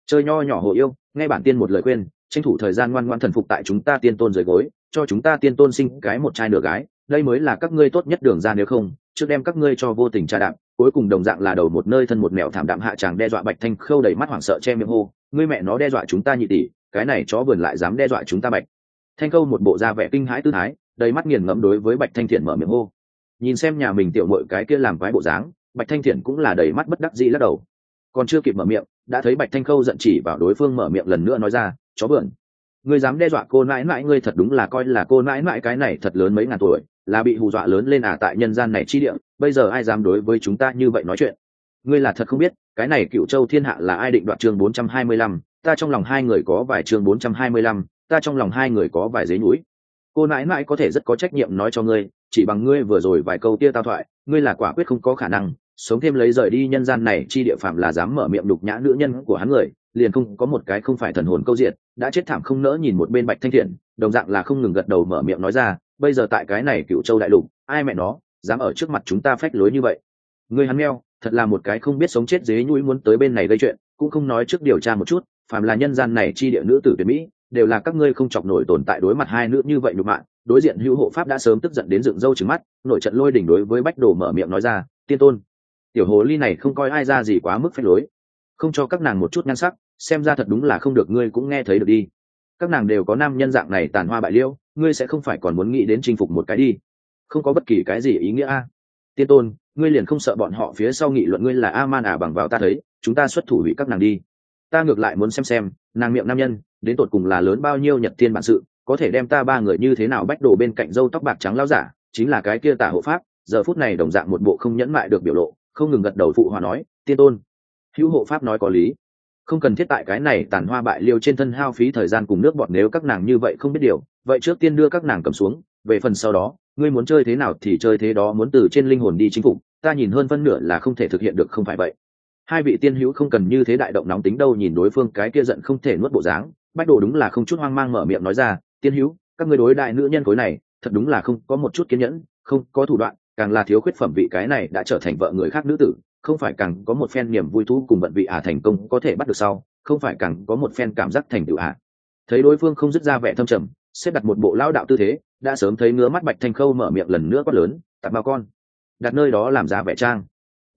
chơi nho nhỏ hồ yêu, nghe bản tiên một lời khuyên tranh thủ thời gian ngoan ngoan thần phục tại chúng ta tiên tôn dưới gối, cho chúng ta tiên tôn sinh cái một trai nửa gái, đây mới là các ngươi tốt nhất đường ra nếu không, trước đem các ngươi cho vô tình tra đạm cuối cùng đồng dạng là đầu một nơi thân một mèo thảm đạm hạ chàng đe dọa bạch thanh khâu đầy mắt hoảng sợ che miệng hô, ngươi mẹ nó đe dọa chúng ta nhị tỷ, cái này chó vườn lại dám đe dọa chúng ta bạch. Thanh khâu một bộ da vẻ kinh hãi tư thái, đầy mắt nghiền ngẫm đối với bạch thanh thiện mở miệng hô. Nhìn xem nhà mình tiểu mội cái kia làm quái bộ dáng, bạch thanh thiện cũng là đầy mắt bất đắc dĩ lắc đầu. Còn chưa kịp mở miệng, đã thấy bạch thanh khâu giận chỉ vào đối phương mở miệng lần nữa nói ra chó vườn ngươi dám đe dọa cô mãi mãi ngươi thật đúng là coi là cô mãi mãi cái này thật lớn mấy ngàn tuổi, là bị hù dọa lớn lên à tại nhân gian này chi địa, bây giờ ai dám đối với chúng ta như vậy nói chuyện? Ngươi là thật không biết, cái này cựu châu thiên hạ là ai định đoạt chương bốn trăm hai mươi lăm, ta trong lòng hai người có vài chương bốn trăm hai mươi lăm, ta trong lòng hai người có vài giấy núi. Cô mãi mãi có thể rất có trách nhiệm nói cho ngươi, chỉ bằng ngươi vừa rồi vài câu tia tao thoại, ngươi là quả quyết không có khả năng, sống thêm lấy rời đi nhân gian này chi địa phạm là dám mở miệng đục nhã nữ nhân của hắn người liền không có một cái không phải thần hồn câu diện, đã chết thảm không nỡ nhìn một bên bạch thanh thiện, đồng dạng là không ngừng gật đầu mở miệng nói ra, bây giờ tại cái này cựu châu đại lục, ai mẹ nó, dám ở trước mặt chúng ta phách lối như vậy. Người hắn meo, thật là một cái không biết sống chết dế nhũi muốn tới bên này gây chuyện, cũng không nói trước điều tra một chút, phàm là nhân gian này chi địa nữ tử tuyệt mỹ, đều là các ngươi không chọc nổi tồn tại đối mặt hai nữ như vậy nhục mạng đối diện hữu hộ pháp đã sớm tức giận đến dựng râu trứng mắt nội trận lôi đỉnh đối với bách đồ mở miệng nói ra, tiên tôn, tiểu hồ ly này không coi ai ra gì quá mức phách lối không cho các nàng một chút nhan sắc, xem ra thật đúng là không được, ngươi cũng nghe thấy được đi. Các nàng đều có nam nhân dạng này tàn hoa bại liêu, ngươi sẽ không phải còn muốn nghĩ đến chinh phục một cái đi. Không có bất kỳ cái gì ý nghĩa a. Tiên tôn, ngươi liền không sợ bọn họ phía sau nghị luận ngươi là a man à bằng vào ta thấy, chúng ta xuất thủ hủy các nàng đi. Ta ngược lại muốn xem xem, nàng miệng nam nhân, đến tột cùng là lớn bao nhiêu nhật thiên bản sự, có thể đem ta ba người như thế nào bách đổ bên cạnh râu tóc bạc trắng lao giả, chính là cái kia tả hộ pháp, giờ phút này đồng dạng một bộ không nhẫn mại được biểu lộ, không ngừng gật đầu phụ hòa nói, tiên tôn hữu hộ pháp nói có lý. Không cần thiết tại cái này tàn hoa bại liêu trên thân hao phí thời gian cùng nước bọn nếu các nàng như vậy không biết điều, vậy trước tiên đưa các nàng cầm xuống, về phần sau đó, ngươi muốn chơi thế nào thì chơi thế đó muốn từ trên linh hồn đi chính phủ ta nhìn hơn phân nửa là không thể thực hiện được không phải vậy. Hai vị tiên hữu không cần như thế đại động nóng tính đâu nhìn đối phương cái kia giận không thể nuốt bộ dáng, bách đồ đúng là không chút hoang mang mở miệng nói ra, tiên hữu, các người đối đại nữ nhân khối này, thật đúng là không có một chút kiên nhẫn, không có thủ đoạn, càng là thiếu khuyết phẩm vị cái này đã trở thành vợ người khác nữ tử không phải càng có một phen niềm vui thú cùng bận vị à thành công có thể bắt được sau, không phải càng có một phen cảm giác thành tựu à. Thấy đối phương không dứt ra vẻ thâm trầm, xếp đặt một bộ lao đạo tư thế, đã sớm thấy ngứa mắt bạch thanh khâu mở miệng lần nữa quát lớn tạt bao con, đặt nơi đó làm ra vẻ trang.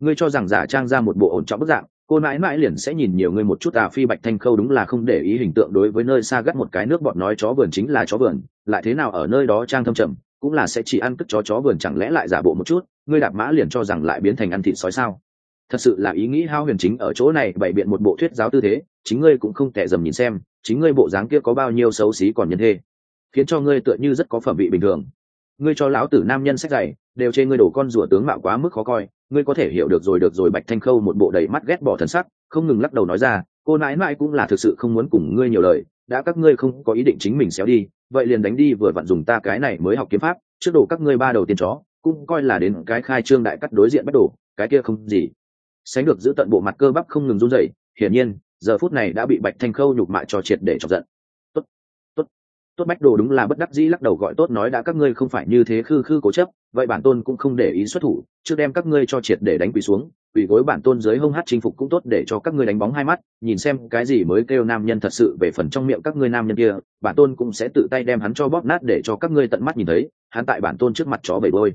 Ngươi cho rằng giả trang ra một bộ ổn trọng bức dạng, cô mãi mãi liền sẽ nhìn nhiều ngươi một chút à. Phi bạch thanh khâu đúng là không để ý hình tượng đối với nơi xa gắt một cái nước bọn nói chó vườn chính là chó vườn, lại thế nào ở nơi đó trang thâm trầm, cũng là sẽ chỉ ăn cất chó chó vườn chẳng lẽ lại giả bộ một chút, ngươi đạp mã liền cho rằng lại biến thành ăn thịt sói sao? Thật sự là ý nghĩ hao huyền chính ở chỗ này, bày biện một bộ thuyết giáo tư thế, chính ngươi cũng không tệ dầm nhìn xem, chính ngươi bộ dáng kia có bao nhiêu xấu xí còn nhân thê. Khiến cho ngươi tựa như rất có phẩm vị bình thường. Ngươi cho lão tử nam nhân sách dày đều chê ngươi đổ con rủa tướng mạo quá mức khó coi, ngươi có thể hiểu được rồi được rồi, bạch thanh khâu một bộ đầy mắt ghét bỏ thần sắc, không ngừng lắc đầu nói ra, cô nãi mãi cũng là thực sự không muốn cùng ngươi nhiều lời, đã các ngươi không có ý định chính mình xéo đi, vậy liền đánh đi vừa vặn dùng ta cái này mới học kiếm pháp, trước đổ các ngươi ba đầu tiên chó, cũng coi là đến cái khai trương đại cắt đối diện bắt đổ cái kia không gì sánh được giữ tận bộ mặt cơ bắp không ngừng run rẩy, hiển nhiên, giờ phút này đã bị bạch thanh khâu nhục mạ cho triệt để chọc giận. Tốt tốt tốt bách đồ đúng là bất đắc dĩ lắc đầu gọi tốt nói đã các ngươi không phải như thế khư khư cố chấp, vậy bản tôn cũng không để ý xuất thủ, trước đem các ngươi cho triệt để đánh quỳ xuống, quỳ gối bản tôn dưới hông hát chinh phục cũng tốt để cho các ngươi đánh bóng hai mắt, nhìn xem cái gì mới kêu nam nhân thật sự về phần trong miệng các ngươi nam nhân kia, bản tôn cũng sẽ tự tay đem hắn cho bóp nát để cho các ngươi tận mắt nhìn thấy, hắn tại bản tôn trước mặt chó bầy bôi.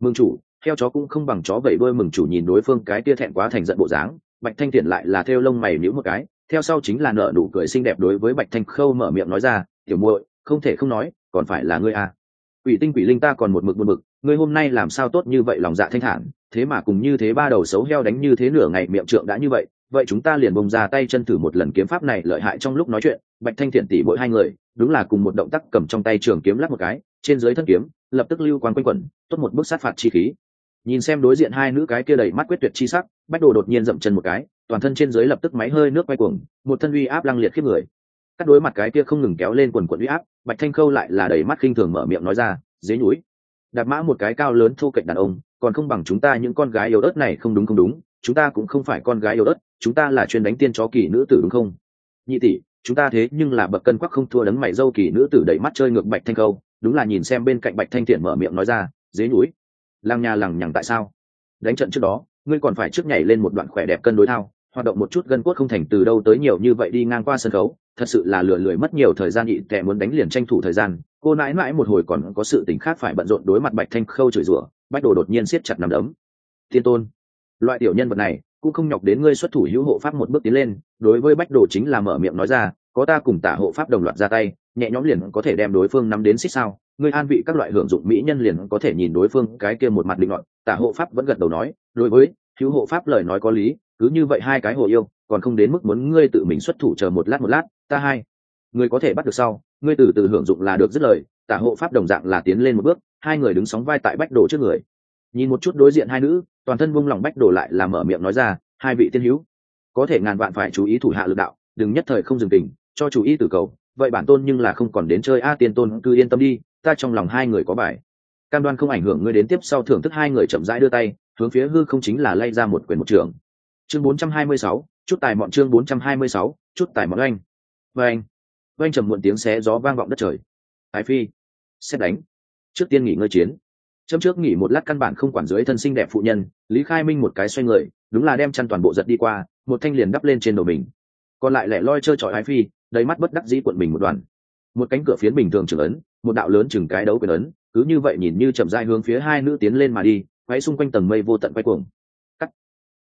Mương chủ theo chó cũng không bằng chó vẩy đuôi mừng chủ nhìn đối phương cái tia thẹn quá thành giận bộ dáng, bạch thanh thiện lại là theo lông mày nhíu một cái, theo sau chính là nợ nụ cười xinh đẹp đối với bạch thanh khâu mở miệng nói ra, tiểu muội, không thể không nói, còn phải là ngươi à. quỷ tinh quỷ linh ta còn một mực một mực ngươi hôm nay làm sao tốt như vậy lòng dạ thanh thản, thế mà cùng như thế ba đầu xấu heo đánh như thế nửa ngày miệng trượng đã như vậy vậy chúng ta liền bông ra tay chân thử một lần kiếm pháp này lợi hại trong lúc nói chuyện bạch thanh thiện tỉ mỗi hai người, đúng là cùng một động tác cầm trong tay trường kiếm lắp một cái, trên dưới thân kiếm, lập tức lưu quan quanh quẩn, tốt một bước sát phạt chi khí nhìn xem đối diện hai nữ cái kia đầy mắt quyết tuyệt chi sắc, bách đồ đột nhiên dậm chân một cái, toàn thân trên dưới lập tức máy hơi nước quay cuồng, một thân uy áp lăng liệt khiếp người. Các đối mặt cái kia không ngừng kéo lên quần quần uy áp, bạch thanh khâu lại là đầy mắt khinh thường mở miệng nói ra, dế núi đạp mã một cái cao lớn thu cạnh đàn ông, còn không bằng chúng ta những con gái yếu ớt này không đúng không đúng, chúng ta cũng không phải con gái yếu ớt, chúng ta là chuyên đánh tiên chó kỳ nữ tử đúng không? Nhị tỷ, chúng ta thế nhưng là bậc cân quắc không thua đấng mày dâu kỳ nữ tử đẩy mắt chơi ngược bạch thanh khâu. Đúng là nhìn xem bên cạnh bạch thanh thiện mở miệng nói ra, dế núi làng nhà lằng nhằng tại sao? Đánh trận trước đó, ngươi còn phải trước nhảy lên một đoạn khỏe đẹp cân đối thao, hoạt động một chút gân cốt không thành từ đâu tới nhiều như vậy đi ngang qua sân khấu, thật sự là lừa lười mất nhiều thời gian nhị tệ muốn đánh liền tranh thủ thời gian. Cô nãi mãi một hồi còn có sự tình khác phải bận rộn đối mặt bạch thanh khâu chửi rủa, bách đồ đột nhiên siết chặt nằm đấm. Thiên tôn, loại tiểu nhân vật này, cũng không nhọc đến ngươi xuất thủ hữu hộ pháp một bước tiến lên, đối với bách đồ chính là mở miệng nói ra, có ta cùng tả hộ pháp đồng loạt ra tay nhẹ nhõm liền có thể đem đối phương nắm đến xích sao. Ngươi an vị các loại hưởng dụng mỹ nhân liền có thể nhìn đối phương cái kia một mặt định luận tả hộ pháp vẫn gật đầu nói, đối với hữu hộ pháp lời nói có lý, cứ như vậy hai cái hộ yêu, còn không đến mức muốn ngươi tự mình xuất thủ chờ một lát một lát, ta hai. Ngươi có thể bắt được sau, ngươi từ từ hưởng dụng là được, dứt lời, tả hộ pháp đồng dạng là tiến lên một bước, hai người đứng sóng vai tại bách đồ trước người. Nhìn một chút đối diện hai nữ, toàn thân vung lòng bách đồ lại là mở miệng nói ra, hai vị tiên hữu, có thể ngàn vạn phải chú ý thủ hạ lực đạo, đừng nhất thời không dừng tình, cho chú ý từ cầu vậy bản tôn nhưng là không còn đến chơi a tiên tôn cứ yên tâm đi ta trong lòng hai người có bài. Cam đoan không ảnh hưởng ngươi đến tiếp sau thưởng thức hai người chậm rãi đưa tay hướng phía hư không chính là lay ra một quyền một trường. Chương 426, chút tài mọn chương 426, chút tài mọn oanh. Oanh. Oanh trầm muộn tiếng xé gió vang vọng đất trời. Ái phi xét đánh. Trước tiên nghỉ ngơi chiến. Chấm trước nghỉ một lát căn bản không quản dưới thân sinh đẹp phụ nhân lý khai minh một cái xoay người đúng là đem chăn toàn bộ giật đi qua một thanh liền đắp lên trên đầu mình. Còn lại lẻ loi chơi trọi ái phi đầy mắt bất đắc dĩ cuộn mình một đoàn. Một cánh cửa phiến bình thường trưởng ấn, một đạo lớn chừng cái đấu quyền ấn, cứ như vậy nhìn như chậm dai hướng phía hai nữ tiến lên mà đi, quay xung quanh tầng mây vô tận quay cuồng. Cắt.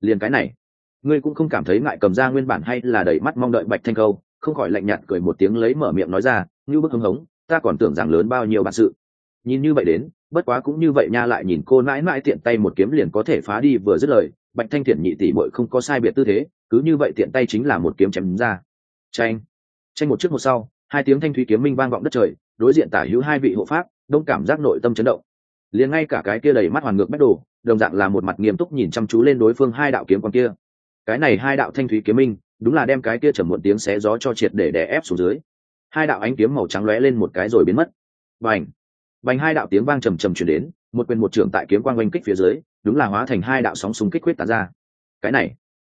Liền cái này. Ngươi cũng không cảm thấy ngại cầm ra nguyên bản hay là đẩy mắt mong đợi bạch thanh câu, không khỏi lạnh nhạt cười một tiếng lấy mở miệng nói ra, như bức hưng hống, ta còn tưởng rằng lớn bao nhiêu bản sự. Nhìn như vậy đến, bất quá cũng như vậy nha lại nhìn cô mãi mãi tiện tay một kiếm liền có thể phá đi vừa dứt lời, bạch thanh thiện nhị tỷ bội không có sai biệt tư thế, cứ như vậy tiện tay chính là một kiếm chém ra. Tranh tranh một trước một sau, hai tiếng thanh thúy kiếm minh vang vọng đất trời, đối diện tả hữu hai vị hộ pháp, đông cảm giác nội tâm chấn động. Liền ngay cả cái kia đầy mắt hoàn ngược bách đồ, đồng dạng là một mặt nghiêm túc nhìn chăm chú lên đối phương hai đạo kiếm con kia. Cái này hai đạo thanh thúy kiếm minh, đúng là đem cái kia chầm muộn tiếng xé gió cho triệt để đè ép xuống dưới. Hai đạo ánh kiếm màu trắng lóe lên một cái rồi biến mất. Bành! Bành hai đạo tiếng vang trầm trầm chuyển đến, một quyền một trưởng tại kiếm quang oanh kích phía dưới, đúng là hóa thành hai đạo sóng súng kích quyết tán ra. Cái này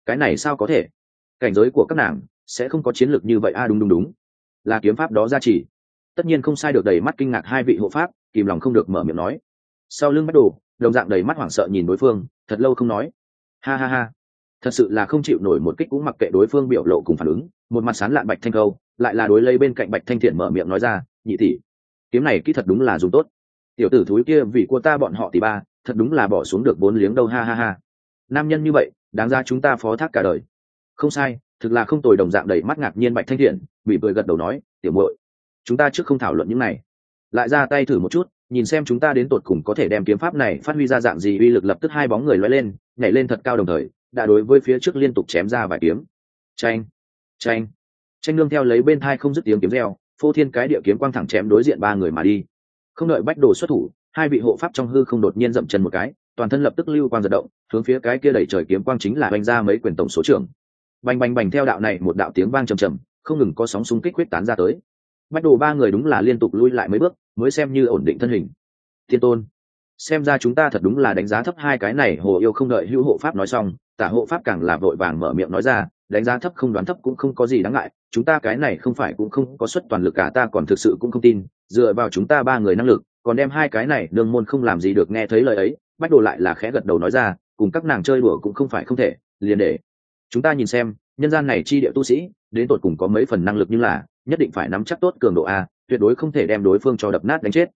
cái này sao có thể? Cảnh giới của các nàng sẽ không có chiến lược như vậy. A à, đúng đúng đúng. Là kiếm pháp đó ra chỉ. Tất nhiên không sai được đầy mắt kinh ngạc hai vị hộ pháp kìm lòng không được mở miệng nói. Sau lưng bắt đồ đồng dạng đầy mắt hoảng sợ nhìn đối phương thật lâu không nói. Ha ha ha. Thật sự là không chịu nổi một kích cũng mặc kệ đối phương biểu lộ cùng phản ứng. Một mặt sán lạn bạch thanh câu lại là đối lấy bên cạnh bạch thanh thiện mở miệng nói ra nhị tỷ kiếm này kỹ thật đúng là dùng tốt. Tiểu tử thúi kia vì cô ta bọn họ tỷ ba thật đúng là bỏ xuống được bốn liếng đâu. Ha ha ha. Nam nhân như vậy đáng ra chúng ta phó thác cả đời. Không sai thực là không tồi đồng dạng đầy mắt ngạc nhiên bạch thanh thiện bị cười gật đầu nói, tiểu muội, chúng ta trước không thảo luận những này. Lại ra tay thử một chút, nhìn xem chúng ta đến tột cùng có thể đem kiếm pháp này phát huy ra dạng gì uy lực lập tức hai bóng người loay lên, nhảy lên thật cao đồng thời, đã đối với phía trước liên tục chém ra vài kiếm. Tranh tranh tranh nương theo lấy bên thai không dứt tiếng kiếm reo, phô thiên cái địa kiếm quang thẳng chém đối diện ba người mà đi. Không đợi bách đồ xuất thủ, hai vị hộ pháp trong hư không đột nhiên dậm chân một cái, toàn thân lập tức lưu quang giật động, hướng phía cái kia đẩy trời kiếm quang chính là oanh ra mấy quyền tổng số trưởng bành bành bành theo đạo này, một đạo tiếng vang trầm trầm, không ngừng có sóng xung kích quyết tán ra tới. Bách đồ ba người đúng là liên tục lui lại mấy bước, mới xem như ổn định thân hình. Thiên tôn, xem ra chúng ta thật đúng là đánh giá thấp hai cái này, hồ yêu không đợi hữu hộ pháp nói xong, tả hộ pháp càng là vội vàng mở miệng nói ra, đánh giá thấp không đoán thấp cũng không có gì đáng ngại, chúng ta cái này không phải cũng không có suất toàn lực cả, ta còn thực sự cũng không tin, dựa vào chúng ta ba người năng lực, còn đem hai cái này, nương môn không làm gì được nghe thấy lời ấy, bách đồ lại là khẽ gật đầu nói ra, cùng các nàng chơi đùa cũng không phải không thể, liền để chúng ta nhìn xem nhân gian này chi địa tu sĩ đến tột cùng có mấy phần năng lực như là nhất định phải nắm chắc tốt cường độ a tuyệt đối không thể đem đối phương cho đập nát đánh chết.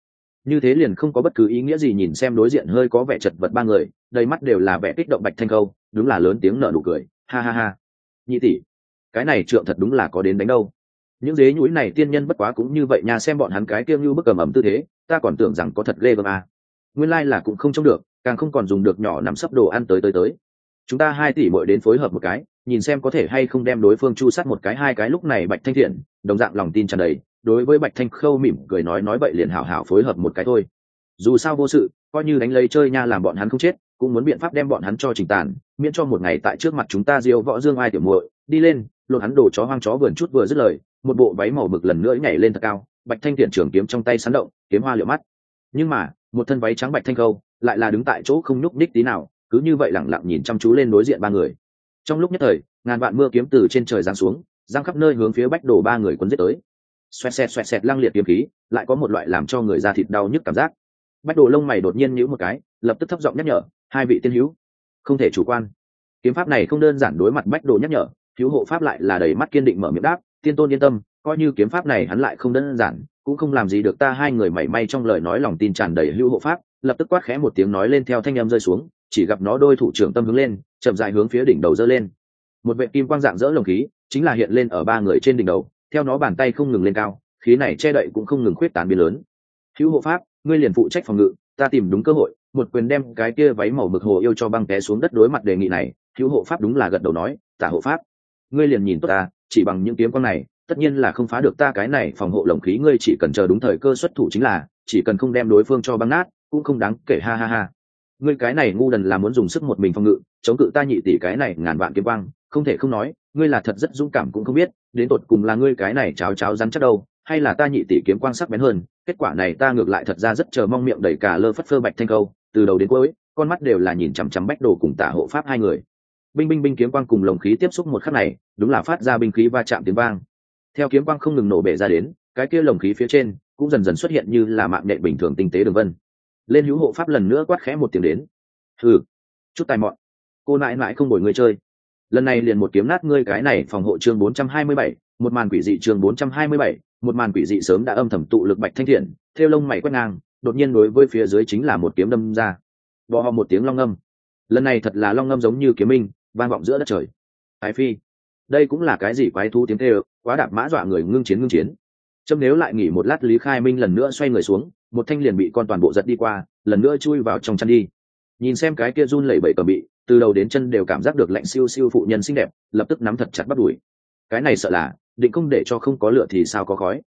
Như thế liền không có bất cứ ý nghĩa gì nhìn xem đối diện hơi có vẻ chật vật ba người đầy mắt đều là vẻ kích động bạch thanh khâu, đúng là lớn tiếng nở nụ cười ha ha ha. Nhị tỷ cái này trượng thật đúng là có đến đánh đâu. Những dế nhúi này tiên nhân bất quá cũng như vậy nha, xem bọn hắn cái kiêng như bức cầm ẩm tư thế ta còn tưởng rằng có thật ghê gớm à. nguyên lai là cũng không trông được càng không còn dùng được nhỏ nằm sấp đồ ăn tới tới tới chúng ta hai tỷ muội đến phối hợp một cái, nhìn xem có thể hay không đem đối phương chu sát một cái hai cái lúc này bạch thanh thiện, đồng dạng lòng tin tràn đầy, đối với bạch thanh khâu mỉm cười nói nói vậy liền hảo hảo phối hợp một cái thôi. Dù sao vô sự, coi như đánh lấy chơi nha làm bọn hắn không chết, cũng muốn biện pháp đem bọn hắn cho trình tàn, miễn cho một ngày tại trước mặt chúng ta diêu võ dương ai tiểu muội, đi lên, lột hắn đổ chó hoang chó vườn chút vừa dứt lời, một bộ váy màu mực lần nữa nhảy lên thật cao, bạch thanh thiện trường kiếm trong tay sán động, kiếm hoa liệu mắt. Nhưng mà, một thân váy trắng bạch thanh khâu, lại là đứng tại chỗ không nhúc ních tí nào cứ như vậy lẳng lặng nhìn chăm chú lên đối diện ba người. Trong lúc nhất thời, ngàn vạn mưa kiếm từ trên trời giáng xuống giang khắp nơi hướng phía bách đổ ba người quấn giết tới. Xoẹt xẹt xoẹt xẹt lăng liệt kiếm khí, lại có một loại làm cho người da thịt đau nhức cảm giác. Bách đồ lông mày đột nhiên nhíu một cái, lập tức thấp giọng nhắc nhở, hai vị tiên hữu, không thể chủ quan. Kiếm pháp này không đơn giản đối mặt bách đồ nhắc nhở thiếu hộ pháp lại là đầy mắt kiên định mở miệng đáp, tiên tôn yên tâm, coi như kiếm pháp này hắn lại không đơn giản, cũng không làm gì được ta hai người mảy may trong lời nói lòng tin tràn đầy hữu hộ pháp. Lập tức quát khẽ một tiếng nói lên theo thanh âm rơi xuống chỉ gặp nó đôi thủ trưởng tâm hướng lên, chậm dài hướng phía đỉnh đầu dơ lên. Một vệ kim quang dạng dỡ lồng khí, chính là hiện lên ở ba người trên đỉnh đầu, theo nó bàn tay không ngừng lên cao, khí này che đậy cũng không ngừng khuyết tán biến lớn. Hữu hộ pháp, ngươi liền phụ trách phòng ngự, ta tìm đúng cơ hội, một quyền đem cái kia váy màu mực hồ yêu cho băng té xuống đất đối mặt đề nghị này, hữu hộ pháp đúng là gật đầu nói, tả hộ pháp, ngươi liền nhìn tốt ta, chỉ bằng những kiếm con này, tất nhiên là không phá được ta cái này phòng hộ lồng khí, ngươi chỉ cần chờ đúng thời cơ xuất thủ chính là, chỉ cần không đem đối phương cho băng nát, cũng không đáng kể, ha ha ha ngươi cái này ngu đần là muốn dùng sức một mình phòng ngự, chống cự ta nhị tỷ cái này ngàn vạn kiếm quang, không thể không nói, ngươi là thật rất dũng cảm cũng không biết, đến tột cùng là ngươi cái này cháo cháo rắn chắc đâu, hay là ta nhị tỷ kiếm quang sắc bén hơn, kết quả này ta ngược lại thật ra rất chờ mong miệng đầy cả lơ phất phơ bạch thanh câu, từ đầu đến cuối, con mắt đều là nhìn chằm chằm bách đồ cùng tả hộ pháp hai người. Binh binh binh kiếm quang cùng lồng khí tiếp xúc một khắc này, đúng là phát ra binh khí va chạm tiếng vang. Theo kiếm quang không ngừng nổ bể ra đến, cái kia lồng khí phía trên cũng dần dần xuất hiện như là mạng nệ bình thường tinh tế đường vân lên hữu hộ pháp lần nữa quát khẽ một tiếng đến. Thử chút tài mọn. Cô mãi mãi không đổi người chơi. Lần này liền một kiếm nát ngươi cái này phòng hộ chương 427, một màn quỷ dị chương 427, một màn quỷ dị sớm đã âm thầm tụ lực bạch thanh thiện theo lông mày quét ngang đột nhiên đối với phía dưới chính là một kiếm đâm ra. Bò họ một tiếng long ngâm. Lần này thật là long ngâm giống như kiếm minh vang vọng giữa đất trời. Thái phi đây cũng là cái gì quái thú tiếng kêu quá đạp mã dọa người ngưng chiến ngưng chiến. Châm nếu lại nghỉ một lát lý khai minh lần nữa xoay người xuống một thanh liền bị con toàn bộ giật đi qua, lần nữa chui vào trong chăn đi. Nhìn xem cái kia run lẩy bẩy cờ bị, từ đầu đến chân đều cảm giác được lạnh siêu siêu phụ nhân xinh đẹp, lập tức nắm thật chặt bắt đuổi. Cái này sợ là, định không để cho không có lửa thì sao có khói.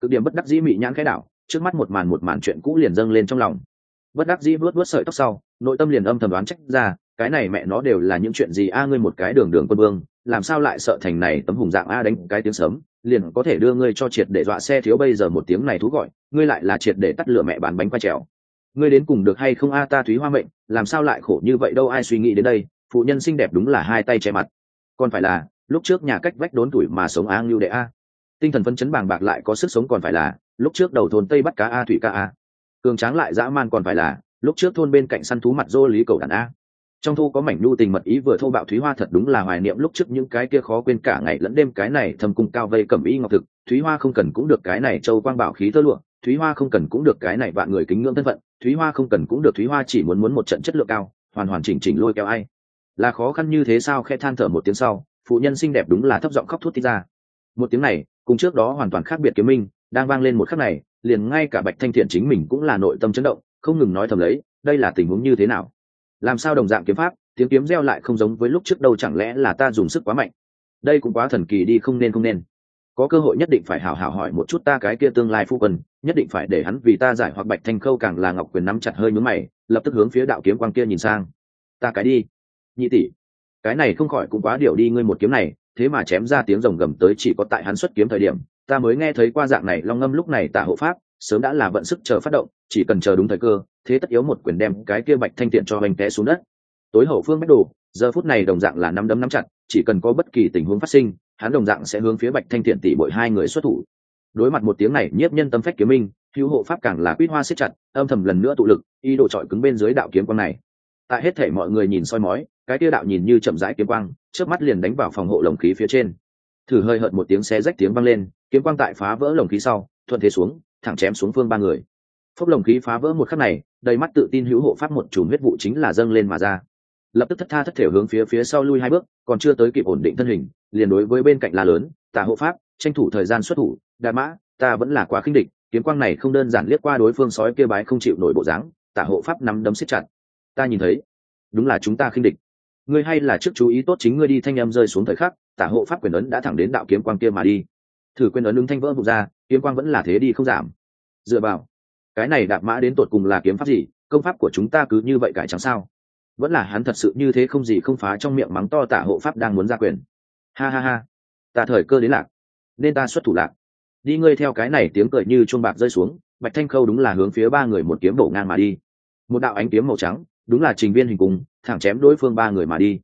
Cực điểm bất đắc dĩ mị nhãn cái đảo, trước mắt một màn một màn chuyện cũ liền dâng lên trong lòng. Bất đắc dĩ vớt vớt sợi tóc sau, nội tâm liền âm thầm đoán trách ra, cái này mẹ nó đều là những chuyện gì a ngươi một cái đường đường quân vương, làm sao lại sợ thành này tấm hùng dạng a đánh cái tiếng sớm liền có thể đưa ngươi cho triệt để dọa xe thiếu bây giờ một tiếng này thú gọi, ngươi lại là triệt để tắt lửa mẹ bán bánh quay trèo. Ngươi đến cùng được hay không a, ta thúy hoa mệnh, làm sao lại khổ như vậy đâu, ai suy nghĩ đến đây, phụ nhân xinh đẹp đúng là hai tay che mặt. Còn phải là, lúc trước nhà cách vách đốn tuổi mà sống a ngưu đệ a. Tinh thần phấn chấn bàng bạc lại có sức sống còn phải là, lúc trước đầu thôn tây bắt cá a, thủy ca a. Cường tráng lại dã man còn phải là, lúc trước thôn bên cạnh săn thú mặt dô lý cầu đàn a trong thu có mảnh nhu tình mật ý vừa thô bạo thúy hoa thật đúng là hoài niệm lúc trước những cái kia khó quên cả ngày lẫn đêm cái này thâm cung cao vây cẩm y ngọc thực. Thúy hoa không cần cũng được cái này châu quang bảo khí tơ lụa, thúy hoa không cần cũng được cái này vạn người kính ngưỡng thân phận, thúy hoa không cần cũng được thúy hoa chỉ muốn muốn một trận chất lượng cao, hoàn hoàn chỉnh chỉnh lôi kéo ai. Là khó khăn như thế sao? Khe than thở một tiếng sau, phụ nhân xinh đẹp đúng là thấp giọng khóc thút thích ra. Một tiếng này, cùng trước đó hoàn toàn khác biệt kiếm minh, đang vang lên một khắc này, liền ngay cả bạch thanh thiện chính mình cũng là nội tâm chấn động, không ngừng nói thầm lấy, đây là tình huống như thế nào? Làm sao đồng dạng kiếm pháp, tiếng kiếm reo lại không giống với lúc trước đâu chẳng lẽ là ta dùng sức quá mạnh? Đây cũng quá thần kỳ đi, không nên không nên. Có cơ hội nhất định phải hảo hảo hỏi một chút ta cái kia tương lai phu quân, nhất định phải để hắn vì ta giải hoặc bạch thanh khâu càng là ngọc quyền nắm chặt hơi nhúm mày, lập tức hướng phía đạo kiếm quang kia nhìn sang. Ta cái đi. Nhị tỷ, cái này không khỏi cũng quá điều đi ngươi một kiếm này, thế mà chém ra tiếng rồng gầm tới chỉ có tại hắn xuất kiếm thời điểm, ta mới nghe thấy qua dạng này, long ngâm lúc này tả hộ pháp sớm đã là vận sức chờ phát động, chỉ cần chờ đúng thời cơ, thế tất yếu một quyền đem cái kia bạch thanh tiện cho anh té xuống đất. Tối hậu phương bách đồ, giờ phút này đồng dạng là nắm đấm nắm chặt, chỉ cần có bất kỳ tình huống phát sinh, hắn đồng dạng sẽ hướng phía bạch thanh thiện tỷ bội hai người xuất thủ. Đối mặt một tiếng này, nhiếp nhân tâm phách kiếm minh, hữu hộ pháp càng là quýt hoa siết chặt, âm thầm lần nữa tụ lực y độ trọi cứng bên dưới đạo kiếm quang này. Tại hết thể mọi người nhìn soi mói, cái tia đạo nhìn như chậm rãi kiếm quang trước mắt liền đánh vào phòng hộ lồng khí phía trên. Thử hơi hợt một tiếng xe rách tiếng vang lên, kiếm quang tại phá vỡ lồng khí sau, thuận thế xuống thẳng chém xuống phương ba người. Phốc lồng khí phá vỡ một khắc này, đầy mắt tự tin hữu hộ pháp một chùm huyết vụ chính là dâng lên mà ra. Lập tức thất tha thất thể hướng phía phía sau lui hai bước, còn chưa tới kịp ổn định thân hình, liền đối với bên cạnh la lớn, tà hộ pháp, tranh thủ thời gian xuất thủ đà mã, ta vẫn là quá khinh địch, kiếm quang này không đơn giản liếc qua đối phương sói kia bái không chịu nổi bộ dáng tả hộ pháp nắm đấm siết chặt. Ta nhìn thấy, đúng là chúng ta khinh địch. Ngươi hay là trước chú ý tốt chính ngươi đi thanh em rơi xuống thời khắc tả hộ pháp quyền ấn đã thẳng đến đạo kiếm quang kia mà đi. Thử quyền ấn ứng thanh vỡ vụt ra, kiếm quang vẫn là thế đi không giảm dựa vào. Cái này đạp mã đến tột cùng là kiếm pháp gì? Công pháp của chúng ta cứ như vậy cải chẳng sao? Vẫn là hắn thật sự như thế không gì không phá trong miệng mắng to tả hộ pháp đang muốn ra quyền. Ha ha ha. Ta thời cơ đến lạc. Nên ta xuất thủ lạc. Đi ngươi theo cái này tiếng cười như chuông bạc rơi xuống, bạch thanh khâu đúng là hướng phía ba người một kiếm đổ ngang mà đi. Một đạo ánh kiếm màu trắng, đúng là trình viên hình cùng, thẳng chém đối phương ba người mà đi.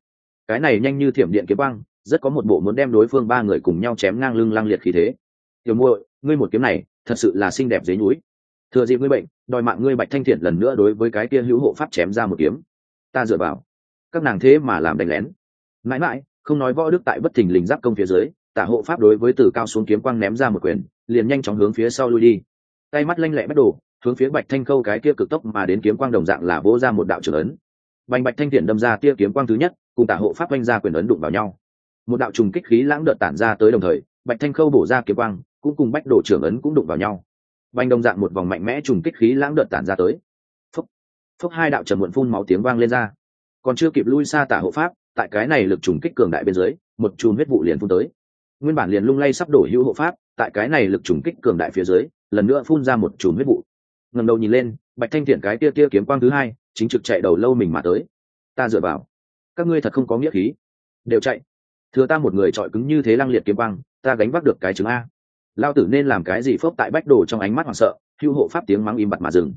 Cái này nhanh như thiểm điện kiếm băng rất có một bộ muốn đem đối phương ba người cùng nhau chém ngang lưng lăng liệt khí thế tiểu muội, ngươi một kiếm này, thật sự là xinh đẹp dế núi. Thừa dịp ngươi bệnh, đòi mạng ngươi bạch thanh thiện lần nữa đối với cái kia hữu hộ pháp chém ra một kiếm. Ta dựa vào. Các nàng thế mà làm đánh lén. Mãi mãi, không nói võ đức tại bất thình lình giáp công phía dưới, tả hộ pháp đối với từ cao xuống kiếm quang ném ra một quyền, liền nhanh chóng hướng phía sau lui đi. Tay mắt lanh lẹ bắt đồ hướng phía bạch thanh khâu cái kia cực tốc mà đến kiếm quang đồng dạng là vỗ ra một đạo trưởng ấn. Bành bạch thanh thiện đâm ra tia kiếm quang thứ nhất, cùng tả hộ pháp oanh ra quyền ấn đụng vào nhau. Một đạo trùng kích khí lãng đợt tản ra tới đồng thời bạch thanh khâu bổ ra kiếm quang, cũng cùng bách đổ trưởng ấn cũng đụng vào nhau. Vành đồng dạng một vòng mạnh mẽ trùng kích khí lãng đợt tản ra tới. Phúc phúc hai đạo trầm muộn phun máu tiếng vang lên ra. Còn chưa kịp lui xa tả hộ pháp, tại cái này lực trùng kích cường đại bên dưới, một chùm huyết vụ liền phun tới. Nguyên bản liền lung lay sắp đổ hữu hộ pháp, tại cái này lực trùng kích cường đại phía dưới, lần nữa phun ra một chùm huyết vụ. Ngầm đầu nhìn lên, bạch thanh thiện cái tia tia kiếm quang thứ hai, chính trực chạy đầu lâu mình mà tới. Ta dựa vào. Các ngươi thật không có nghĩa khí. Đều chạy. Thừa ta một người trọi cứng như thế lăng liệt kiếm quang ta gánh vác được cái chứng a. Lao tử nên làm cái gì phớp tại bách đồ trong ánh mắt hoảng sợ hưu hộ pháp tiếng mắng im bặt mà dừng.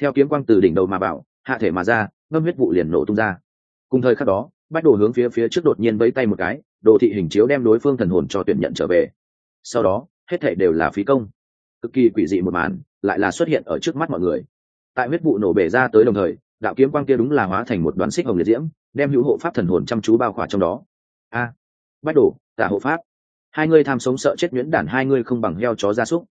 Theo kiếm quang từ đỉnh đầu mà bảo hạ thể mà ra ngâm huyết vụ liền nổ tung ra. Cùng thời khắc đó bách đồ hướng phía phía trước đột nhiên vẫy tay một cái đồ thị hình chiếu đem đối phương thần hồn cho tuyển nhận trở về. Sau đó hết thể đều là phí công. Cực kỳ quỷ dị một màn lại là xuất hiện ở trước mắt mọi người. Tại huyết vụ nổ bể ra tới đồng thời đạo kiếm quang kia đúng là hóa thành một đoán xích hồng liệt diễm đem hữu hộ pháp thần hồn chăm chú bao khỏa trong đó. A à, bách đồ, tả hộ pháp hai ngươi tham sống sợ chết nhuyễn đản hai ngươi không bằng heo chó gia súc.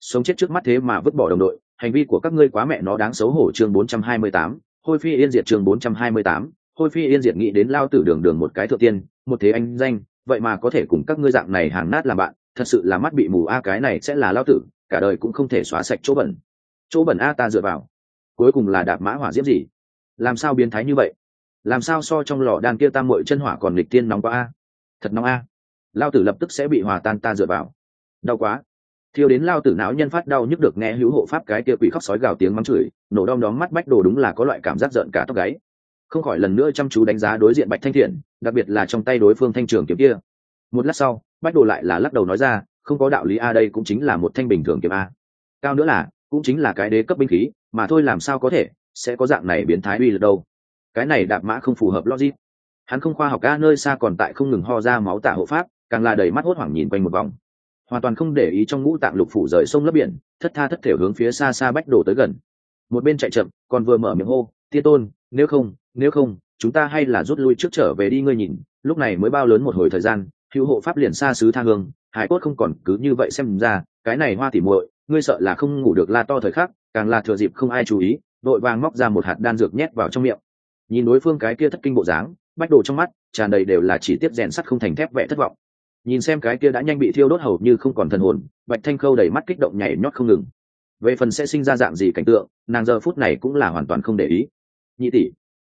Sống chết trước mắt thế mà vứt bỏ đồng đội hành vi của các ngươi quá mẹ nó đáng xấu hổ. Chương 428, hôi phi yên diệt chương 428, hôi phi yên diệt nghĩ đến lao tử đường đường một cái thượng tiên một thế anh danh vậy mà có thể cùng các ngươi dạng này hàng nát làm bạn thật sự là mắt bị mù a cái này sẽ là lao tử cả đời cũng không thể xóa sạch chỗ bẩn. Chỗ bẩn a ta dựa vào. Cuối cùng là đạp mã hỏa diễm gì? Làm sao biến thái như vậy? Làm sao so trong lò đan kia tam mội chân hỏa còn lịch tiên nóng quá a? Thật nóng a lao tử lập tức sẽ bị hòa tan ta dựa vào. Đau quá. Thiêu đến lao tử não nhân phát đau nhức được nghe hữu hộ pháp cái kia quỷ khóc sói gào tiếng mắng chửi, nổ đom đóm mắt bách đồ đúng là có loại cảm giác giận cả tóc gáy. Không khỏi lần nữa chăm chú đánh giá đối diện bạch thanh thiện, đặc biệt là trong tay đối phương thanh trường kiếm kia. Một lát sau, bách đồ lại là lắc đầu nói ra, không có đạo lý a đây cũng chính là một thanh bình thường kiếm a. Cao nữa là, cũng chính là cái đế cấp binh khí, mà thôi làm sao có thể, sẽ có dạng này biến thái uy lực đâu. Cái này đạp mã không phù hợp logic. Hắn không khoa học ca nơi xa còn tại không ngừng ho ra máu tả hộ pháp càng là đầy mắt hốt hoảng nhìn quanh một vòng. Hoàn toàn không để ý trong ngũ tạng lục phủ rời sông lấp biển, thất tha thất thể hướng phía xa xa bách đổ tới gần. Một bên chạy chậm, còn vừa mở miệng hô, tiên tôn, nếu không nếu không, chúng ta hay là rút lui trước trở về đi ngươi nhìn, lúc này mới bao lớn một hồi thời gian, hữu hộ pháp liền xa xứ tha hương, hải cốt không còn cứ như vậy xem ra, cái này hoa tỉ muội, ngươi sợ là không ngủ được la to thời khắc, càng là thừa dịp không ai chú ý, đội vàng móc ra một hạt đan dược nhét vào trong miệng. Nhìn đối phương cái kia thất kinh bộ dáng, bách đồ trong mắt, tràn đầy đều là chỉ tiếp rèn sắt không thành thép vẽ thất vọng nhìn xem cái kia đã nhanh bị thiêu đốt hầu như không còn thần hồn, bạch thanh khâu đầy mắt kích động nhảy nhót không ngừng. Về phần sẽ sinh ra dạng gì cảnh tượng, nàng giờ phút này cũng là hoàn toàn không để ý. Nhị tỷ,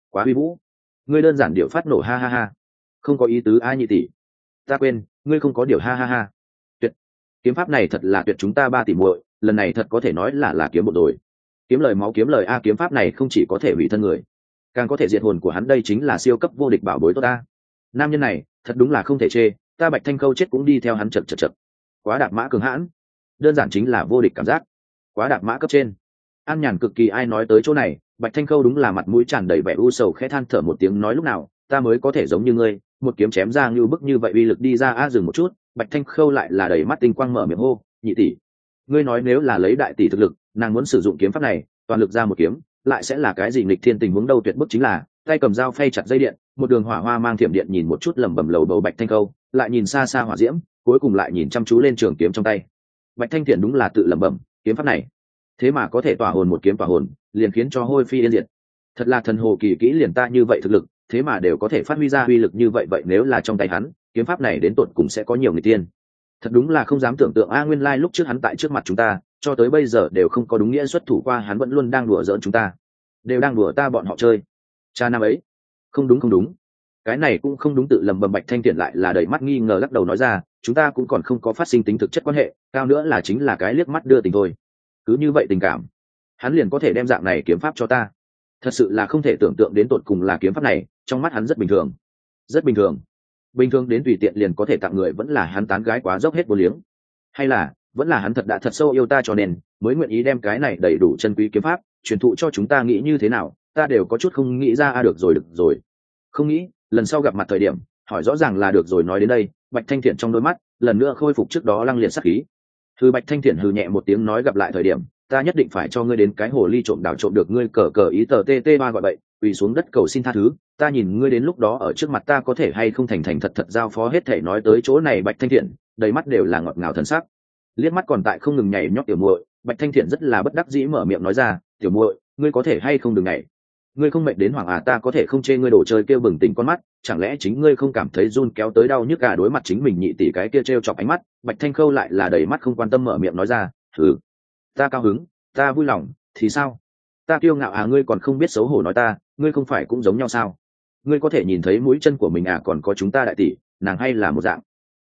quá uy vũ. Ngươi đơn giản điệu phát nổ ha ha ha. Không có ý tứ ai nhị tỷ. Ta quên, ngươi không có điều ha ha ha. Tuyệt. Kiếm pháp này thật là tuyệt chúng ta ba tỷ muội, lần này thật có thể nói là là kiếm một rồi kiếm lời máu kiếm lời a, kiếm pháp này không chỉ có thể hủy thân người, càng có thể diệt hồn của hắn đây chính là siêu cấp vô địch bảo bối tốt ta nam nhân này, thật đúng là không thể chê ta bạch thanh câu chết cũng đi theo hắn chật chật chật. Quá đạp mã cường hãn. Đơn giản chính là vô địch cảm giác. Quá đạp mã cấp trên. An nhàn cực kỳ ai nói tới chỗ này, bạch thanh câu đúng là mặt mũi tràn đầy vẻ u sầu khẽ than thở một tiếng nói lúc nào, ta mới có thể giống như ngươi, một kiếm chém ra như bức như vậy uy lực đi ra a dừng một chút, bạch thanh khâu lại là đầy mắt tinh quang mở miệng hô, nhị tỷ, ngươi nói nếu là lấy đại tỷ thực lực, nàng muốn sử dụng kiếm pháp này, toàn lực ra một kiếm, lại sẽ là cái gì nghịch thiên tình huống đâu tuyệt bức chính là, tay cầm dao phay chặt dây điện, một đường hỏa hoa mang thiểm điện nhìn một chút lẩm bẩm lầu bầu bạch thanh câu lại nhìn xa xa hỏa diễm, cuối cùng lại nhìn chăm chú lên trường kiếm trong tay. Bạch thanh thiện đúng là tự lẩm bẩm, kiếm pháp này, thế mà có thể tỏa hồn một kiếm tỏa hồn, liền khiến cho hôi phi yên diệt. Thật là thần hồ kỳ kỹ liền ta như vậy thực lực, thế mà đều có thể phát huy ra uy lực như vậy vậy nếu là trong tay hắn, kiếm pháp này đến tột cùng sẽ có nhiều người tiên. Thật đúng là không dám tưởng tượng a nguyên lai lúc trước hắn tại trước mặt chúng ta, cho tới bây giờ đều không có đúng nghĩa xuất thủ qua, hắn vẫn luôn đang đùa giỡn chúng ta. Đều đang đùa ta bọn họ chơi. Cha năm ấy. Không đúng không đúng cái này cũng không đúng tự lầm bầm bạch thanh thiện lại là đầy mắt nghi ngờ lắc đầu nói ra, chúng ta cũng còn không có phát sinh tính thực chất quan hệ, cao nữa là chính là cái liếc mắt đưa tình thôi. Cứ như vậy tình cảm, hắn liền có thể đem dạng này kiếm pháp cho ta. Thật sự là không thể tưởng tượng đến tột cùng là kiếm pháp này, trong mắt hắn rất bình thường. Rất bình thường. Bình thường đến tùy tiện liền có thể tặng người vẫn là hắn tán gái quá dốc hết vô liếng. Hay là, vẫn là hắn thật đã thật sâu yêu ta cho nên, mới nguyện ý đem cái này đầy đủ chân quý kiếm pháp truyền thụ cho chúng ta nghĩ như thế nào, ta đều có chút không nghĩ ra a được rồi được rồi. Không nghĩ lần sau gặp mặt thời điểm, hỏi rõ ràng là được rồi nói đến đây, bạch thanh thiện trong đôi mắt, lần nữa khôi phục trước đó lăng liệt sắc khí. Thư bạch thanh thiện hừ nhẹ một tiếng nói gặp lại thời điểm, ta nhất định phải cho ngươi đến cái hồ ly trộm đảo trộm được ngươi cờ cờ ý tờ tt ba gọi vậy quỳ xuống đất cầu xin tha thứ, ta nhìn ngươi đến lúc đó ở trước mặt ta có thể hay không thành thành thật thật giao phó hết thể nói tới chỗ này bạch thanh thiện, đầy mắt đều là ngọt ngào thần sắc. Liếc mắt còn tại không ngừng nhảy nhót tiểu muội, bạch thanh thiện rất là bất đắc dĩ mở miệng nói ra, tiểu muội, ngươi có thể hay không đừng nhảy? Ngươi không mệt đến hoàng à ta có thể không chê ngươi đồ chơi kêu bừng tỉnh con mắt, chẳng lẽ chính ngươi không cảm thấy run kéo tới đau nhức cả đối mặt chính mình nhị tỷ cái kia t r e o chọc ánh mắt, bạch thanh khâu lại là đầy mắt không quan tâm mở miệng nói ra thử ta cao hứng, ta vui lòng, thì sao? Ta kiêu ngạo à ngươi còn không biết xấu hổ nói ta, ngươi không phải cũng giống nhau sao? Ngươi có thể nhìn thấy mũi chân của mình à còn có chúng ta đại tỷ, nàng hay là một dạng?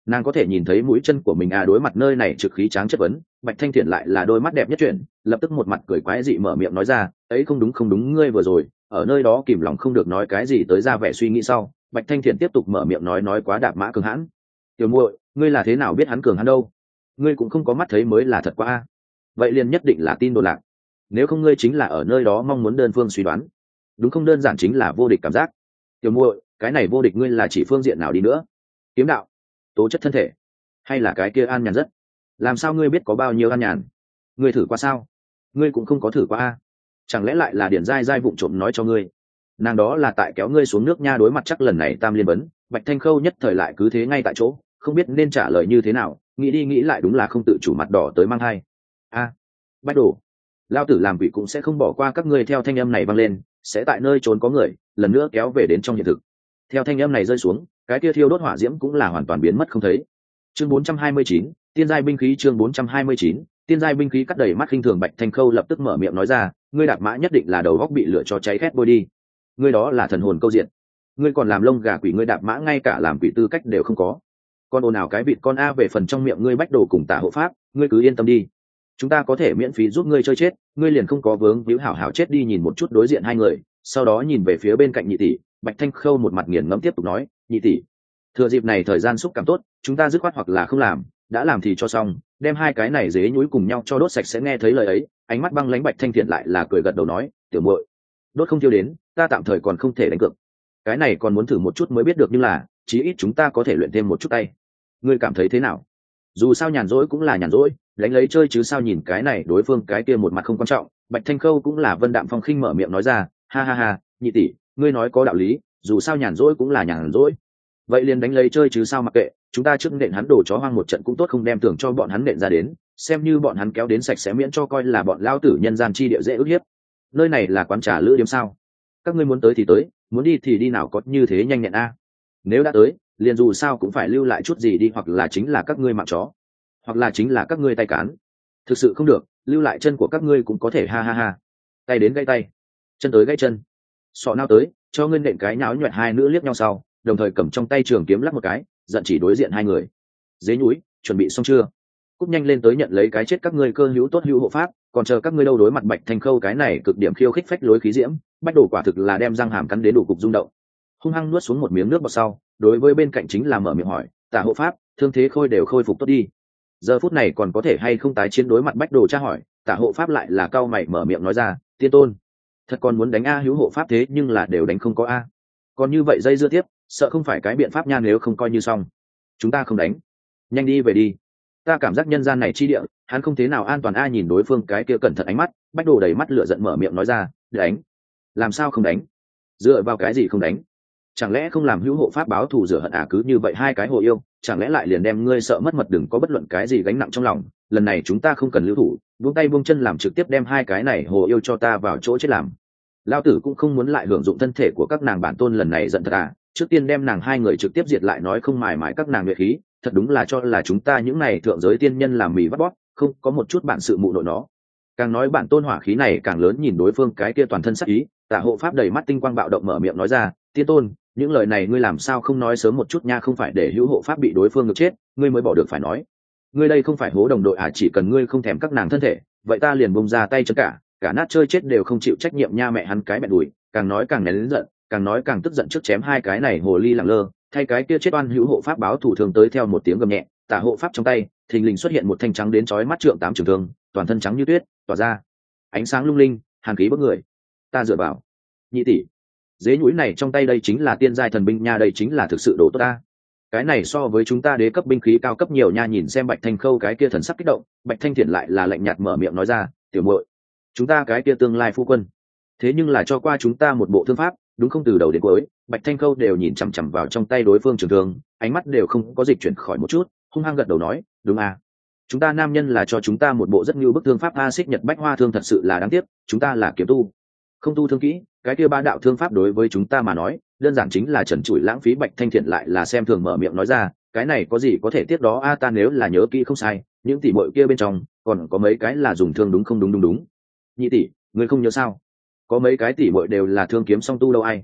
Nàng có thể nhìn thấy mũi chân của mình à đối mặt nơi này trực khí tráng chất vấn, bạch thanh thiện lại là đôi mắt đẹp nhất chuyển, lập tức một mặt cười quái dị mở miệng nói ra, ấy không đúng không đúng, ngươi vừa rồi ở nơi đó kìm lòng không được nói cái gì tới ra vẻ suy nghĩ sau, bạch thanh thiện tiếp tục mở miệng nói nói quá đạp mã cường hãn. Tiểu muội, ngươi là thế nào biết hắn cường hắn đâu? Ngươi cũng không có mắt thấy mới là thật quá a. Vậy liền nhất định là tin đồ lạc. Nếu không ngươi chính là ở nơi đó mong muốn đơn phương suy đoán. Đúng không? Đơn giản chính là vô địch cảm giác. Tiểu muội, cái này vô địch ngươi là chỉ phương diện nào đi nữa? Kiếm đạo, tố chất thân thể, hay là cái kia an nhàn rất? Làm sao ngươi biết có bao nhiêu an nhàn? Ngươi thử qua sao? Ngươi cũng không có thử qua a chẳng lẽ lại là điển dai dai vụng trộm nói cho ngươi? Nàng đó là tại kéo ngươi xuống nước nha đối mặt chắc lần này tam liên vấn bạch thanh khâu nhất thời lại cứ thế ngay tại chỗ không biết nên trả lời như thế nào nghĩ đi nghĩ lại đúng là không tự chủ mặt đỏ tới mang thai. A à, bách đồ lao tử làm vị cũng sẽ không bỏ qua các ngươi theo thanh âm này vang lên sẽ tại nơi trốn có người lần nữa kéo về đến trong hiện thực. Theo thanh âm này rơi xuống cái kia thiêu đốt hỏa diễm cũng là hoàn toàn biến mất không thấy. Chương 429, tiên giai binh khí chương 429, tiên giai binh khí cắt đầy mắt khinh thường bạch thanh khâu lập tức mở miệng nói ra ngươi đạp mã nhất định là đầu góc bị lửa cho cháy khét bôi đi. Ngươi đó là thần hồn câu diện. Ngươi còn làm lông gà quỷ, ngươi đạp mã ngay cả làm quỷ tư cách đều không có. Con ồn ào cái vịt con a về phần trong miệng ngươi bách đồ cùng tả hộ pháp, ngươi cứ yên tâm đi. Chúng ta có thể miễn phí giúp ngươi chơi chết, ngươi liền không có vướng víu hảo hảo chết đi nhìn một chút đối diện hai người, sau đó nhìn về phía bên cạnh nhị tỷ, bạch thanh khâu một mặt nghiền ngẫm tiếp tục nói, nhị tỷ, thừa dịp này thời gian xúc cảm tốt, chúng ta dứt khoát hoặc là không làm đã làm thì cho xong, đem hai cái này dế nhúi cùng nhau cho đốt sạch sẽ nghe thấy lời ấy, ánh mắt băng lánh bạch thanh thiện lại là cười gật đầu nói, tiểu muội, đốt không tiêu đến, ta tạm thời còn không thể đánh cược. Cái này còn muốn thử một chút mới biết được nhưng là, chí ít chúng ta có thể luyện thêm một chút tay. Ngươi cảm thấy thế nào? Dù sao nhàn rỗi cũng là nhàn rỗi, đánh lấy chơi chứ sao nhìn cái này đối phương cái kia một mặt không quan trọng. Bạch thanh khâu cũng là vân đạm phong khinh mở miệng nói ra, ha ha ha, nhị tỷ, ngươi nói có đạo lý, dù sao nhàn rỗi cũng là nhàn rỗi. Vậy liền đánh lấy chơi chứ sao mặc kệ chúng ta trước nện hắn đổ chó hoang một trận cũng tốt không đem tưởng cho bọn hắn nện ra đến, xem như bọn hắn kéo đến sạch sẽ miễn cho coi là bọn lao tử nhân gian chi địa dễ ức hiếp. Nơi này là quán trà lữ điếm sao? Các ngươi muốn tới thì tới, muốn đi thì đi nào có như thế nhanh nhẹn a? Nếu đã tới, liền dù sao cũng phải lưu lại chút gì đi hoặc là chính là các ngươi mạng chó, hoặc là chính là các ngươi tay cán. Thực sự không được, lưu lại chân của các ngươi cũng có thể ha ha ha. Tay đến gãy tay, chân tới gãy chân. Sọ nao tới, cho ngươi nện cái nháo nhuẹn hai nữ liếc nhau sau, đồng thời cầm trong tay trường kiếm lắc một cái giận chỉ đối diện hai người. Dế nhúi chuẩn bị xong chưa? Cúp nhanh lên tới nhận lấy cái chết các ngươi cơ hữu tốt hữu hộ pháp, còn chờ các ngươi đâu đối mặt bạch thanh khâu cái này cực điểm khiêu khích phách lối khí diễm, bách đổ quả thực là đem răng hàm cắn đến đủ cục rung động. Hung hăng nuốt xuống một miếng nước vào sau, đối với bên cạnh chính là mở miệng hỏi tả hộ pháp, thương thế khôi đều khôi phục tốt đi. Giờ phút này còn có thể hay không tái chiến đối mặt bách đồ tra hỏi tả hộ pháp lại là cao mày mở miệng nói ra, tiên tôn, thật còn muốn đánh a hữu hộ pháp thế nhưng là đều đánh không có a. Còn như vậy dây dưa tiếp sợ không phải cái biện pháp nha nếu không coi như xong. Chúng ta không đánh. Nhanh đi về đi. Ta cảm giác nhân gian này chi địa, hắn không thế nào an toàn ai nhìn đối phương cái kia cẩn thận ánh mắt, bách đồ đầy mắt lửa giận mở miệng nói ra, đánh. Làm sao không đánh? Dựa vào cái gì không đánh? Chẳng lẽ không làm hữu hộ pháp báo thù rửa hận à cứ như vậy hai cái hồ yêu, chẳng lẽ lại liền đem ngươi sợ mất mật đừng có bất luận cái gì gánh nặng trong lòng, lần này chúng ta không cần lưu thủ, buông tay buông chân làm trực tiếp đem hai cái này hồ yêu cho ta vào chỗ chết làm. Lao tử cũng không muốn lại hưởng dụng thân thể của các nàng bản tôn lần này giận thật à trước tiên đem nàng hai người trực tiếp diệt lại nói không mài mãi các nàng nguyệt khí, thật đúng là cho là chúng ta những này thượng giới tiên nhân làm mì bắt bóp, không có một chút bản sự mụ nội nó. Càng nói bản tôn hỏa khí này càng lớn nhìn đối phương cái kia toàn thân sắc ý, tả hộ pháp đầy mắt tinh quang bạo động mở miệng nói ra, tiên tôn, những lời này ngươi làm sao không nói sớm một chút nha, không phải để hữu hộ pháp bị đối phương ngược chết, ngươi mới bỏ được phải nói. Ngươi đây không phải hố đồng đội à chỉ cần ngươi không thèm các nàng thân thể, vậy ta liền bông ra tay chân cả cả nát chơi chết đều không chịu trách nhiệm nha mẹ hắn cái mẹ đùi. Càng nói càng nén lớn giận càng nói càng tức giận trước chém hai cái này hồ ly lẳng lơ, thay cái kia chết oan hữu hộ pháp báo thủ thường tới theo một tiếng gầm nhẹ, tả hộ pháp trong tay, thình lình xuất hiện một thanh trắng đến chói mắt trượng tám trường thương, toàn thân trắng như tuyết, tỏa ra. Ánh sáng lung linh, hàn khí bất người. Ta dựa vào. Nhị tỷ. Dế nhũi này trong tay đây chính là tiên giai thần binh nha, đây chính là thực sự đồ tốt ta. Cái này so với chúng ta đế cấp binh khí cao cấp nhiều nha, nhìn xem bạch thanh khâu cái kia thần sắc kích động, bạch thanh thiện lại là lạnh nhạt mở miệng nói ra, tiểu muội, chúng ta cái kia tương lai phu quân. Thế nhưng là cho qua chúng ta một bộ thương pháp đúng không? Từ đầu đến cuối, bạch thanh khâu đều nhìn chằm chằm vào trong tay đối phương trường thương, ánh mắt đều không có dịch chuyển khỏi một chút, hung hăng gật đầu nói, đúng à. Chúng ta nam nhân là cho chúng ta một bộ rất nhiều bức thương pháp a xích nhật bách hoa thương thật sự là đáng tiếc, chúng ta là kiếm tu. Không tu thương kỹ, cái kia ba đạo thương pháp đối với chúng ta mà nói, đơn giản chính là trần trụi lãng phí bạch thanh thiện lại là xem thường mở miệng nói ra, cái này có gì có thể tiếp đó? A ta nếu là nhớ kỹ không sai, những tỷ bội kia bên trong, còn có mấy cái là dùng thương đúng không? Đúng đúng đúng. Nhị tỷ, người không nhớ sao? Có mấy cái tỷ muội đều là thương kiếm song tu đâu ai.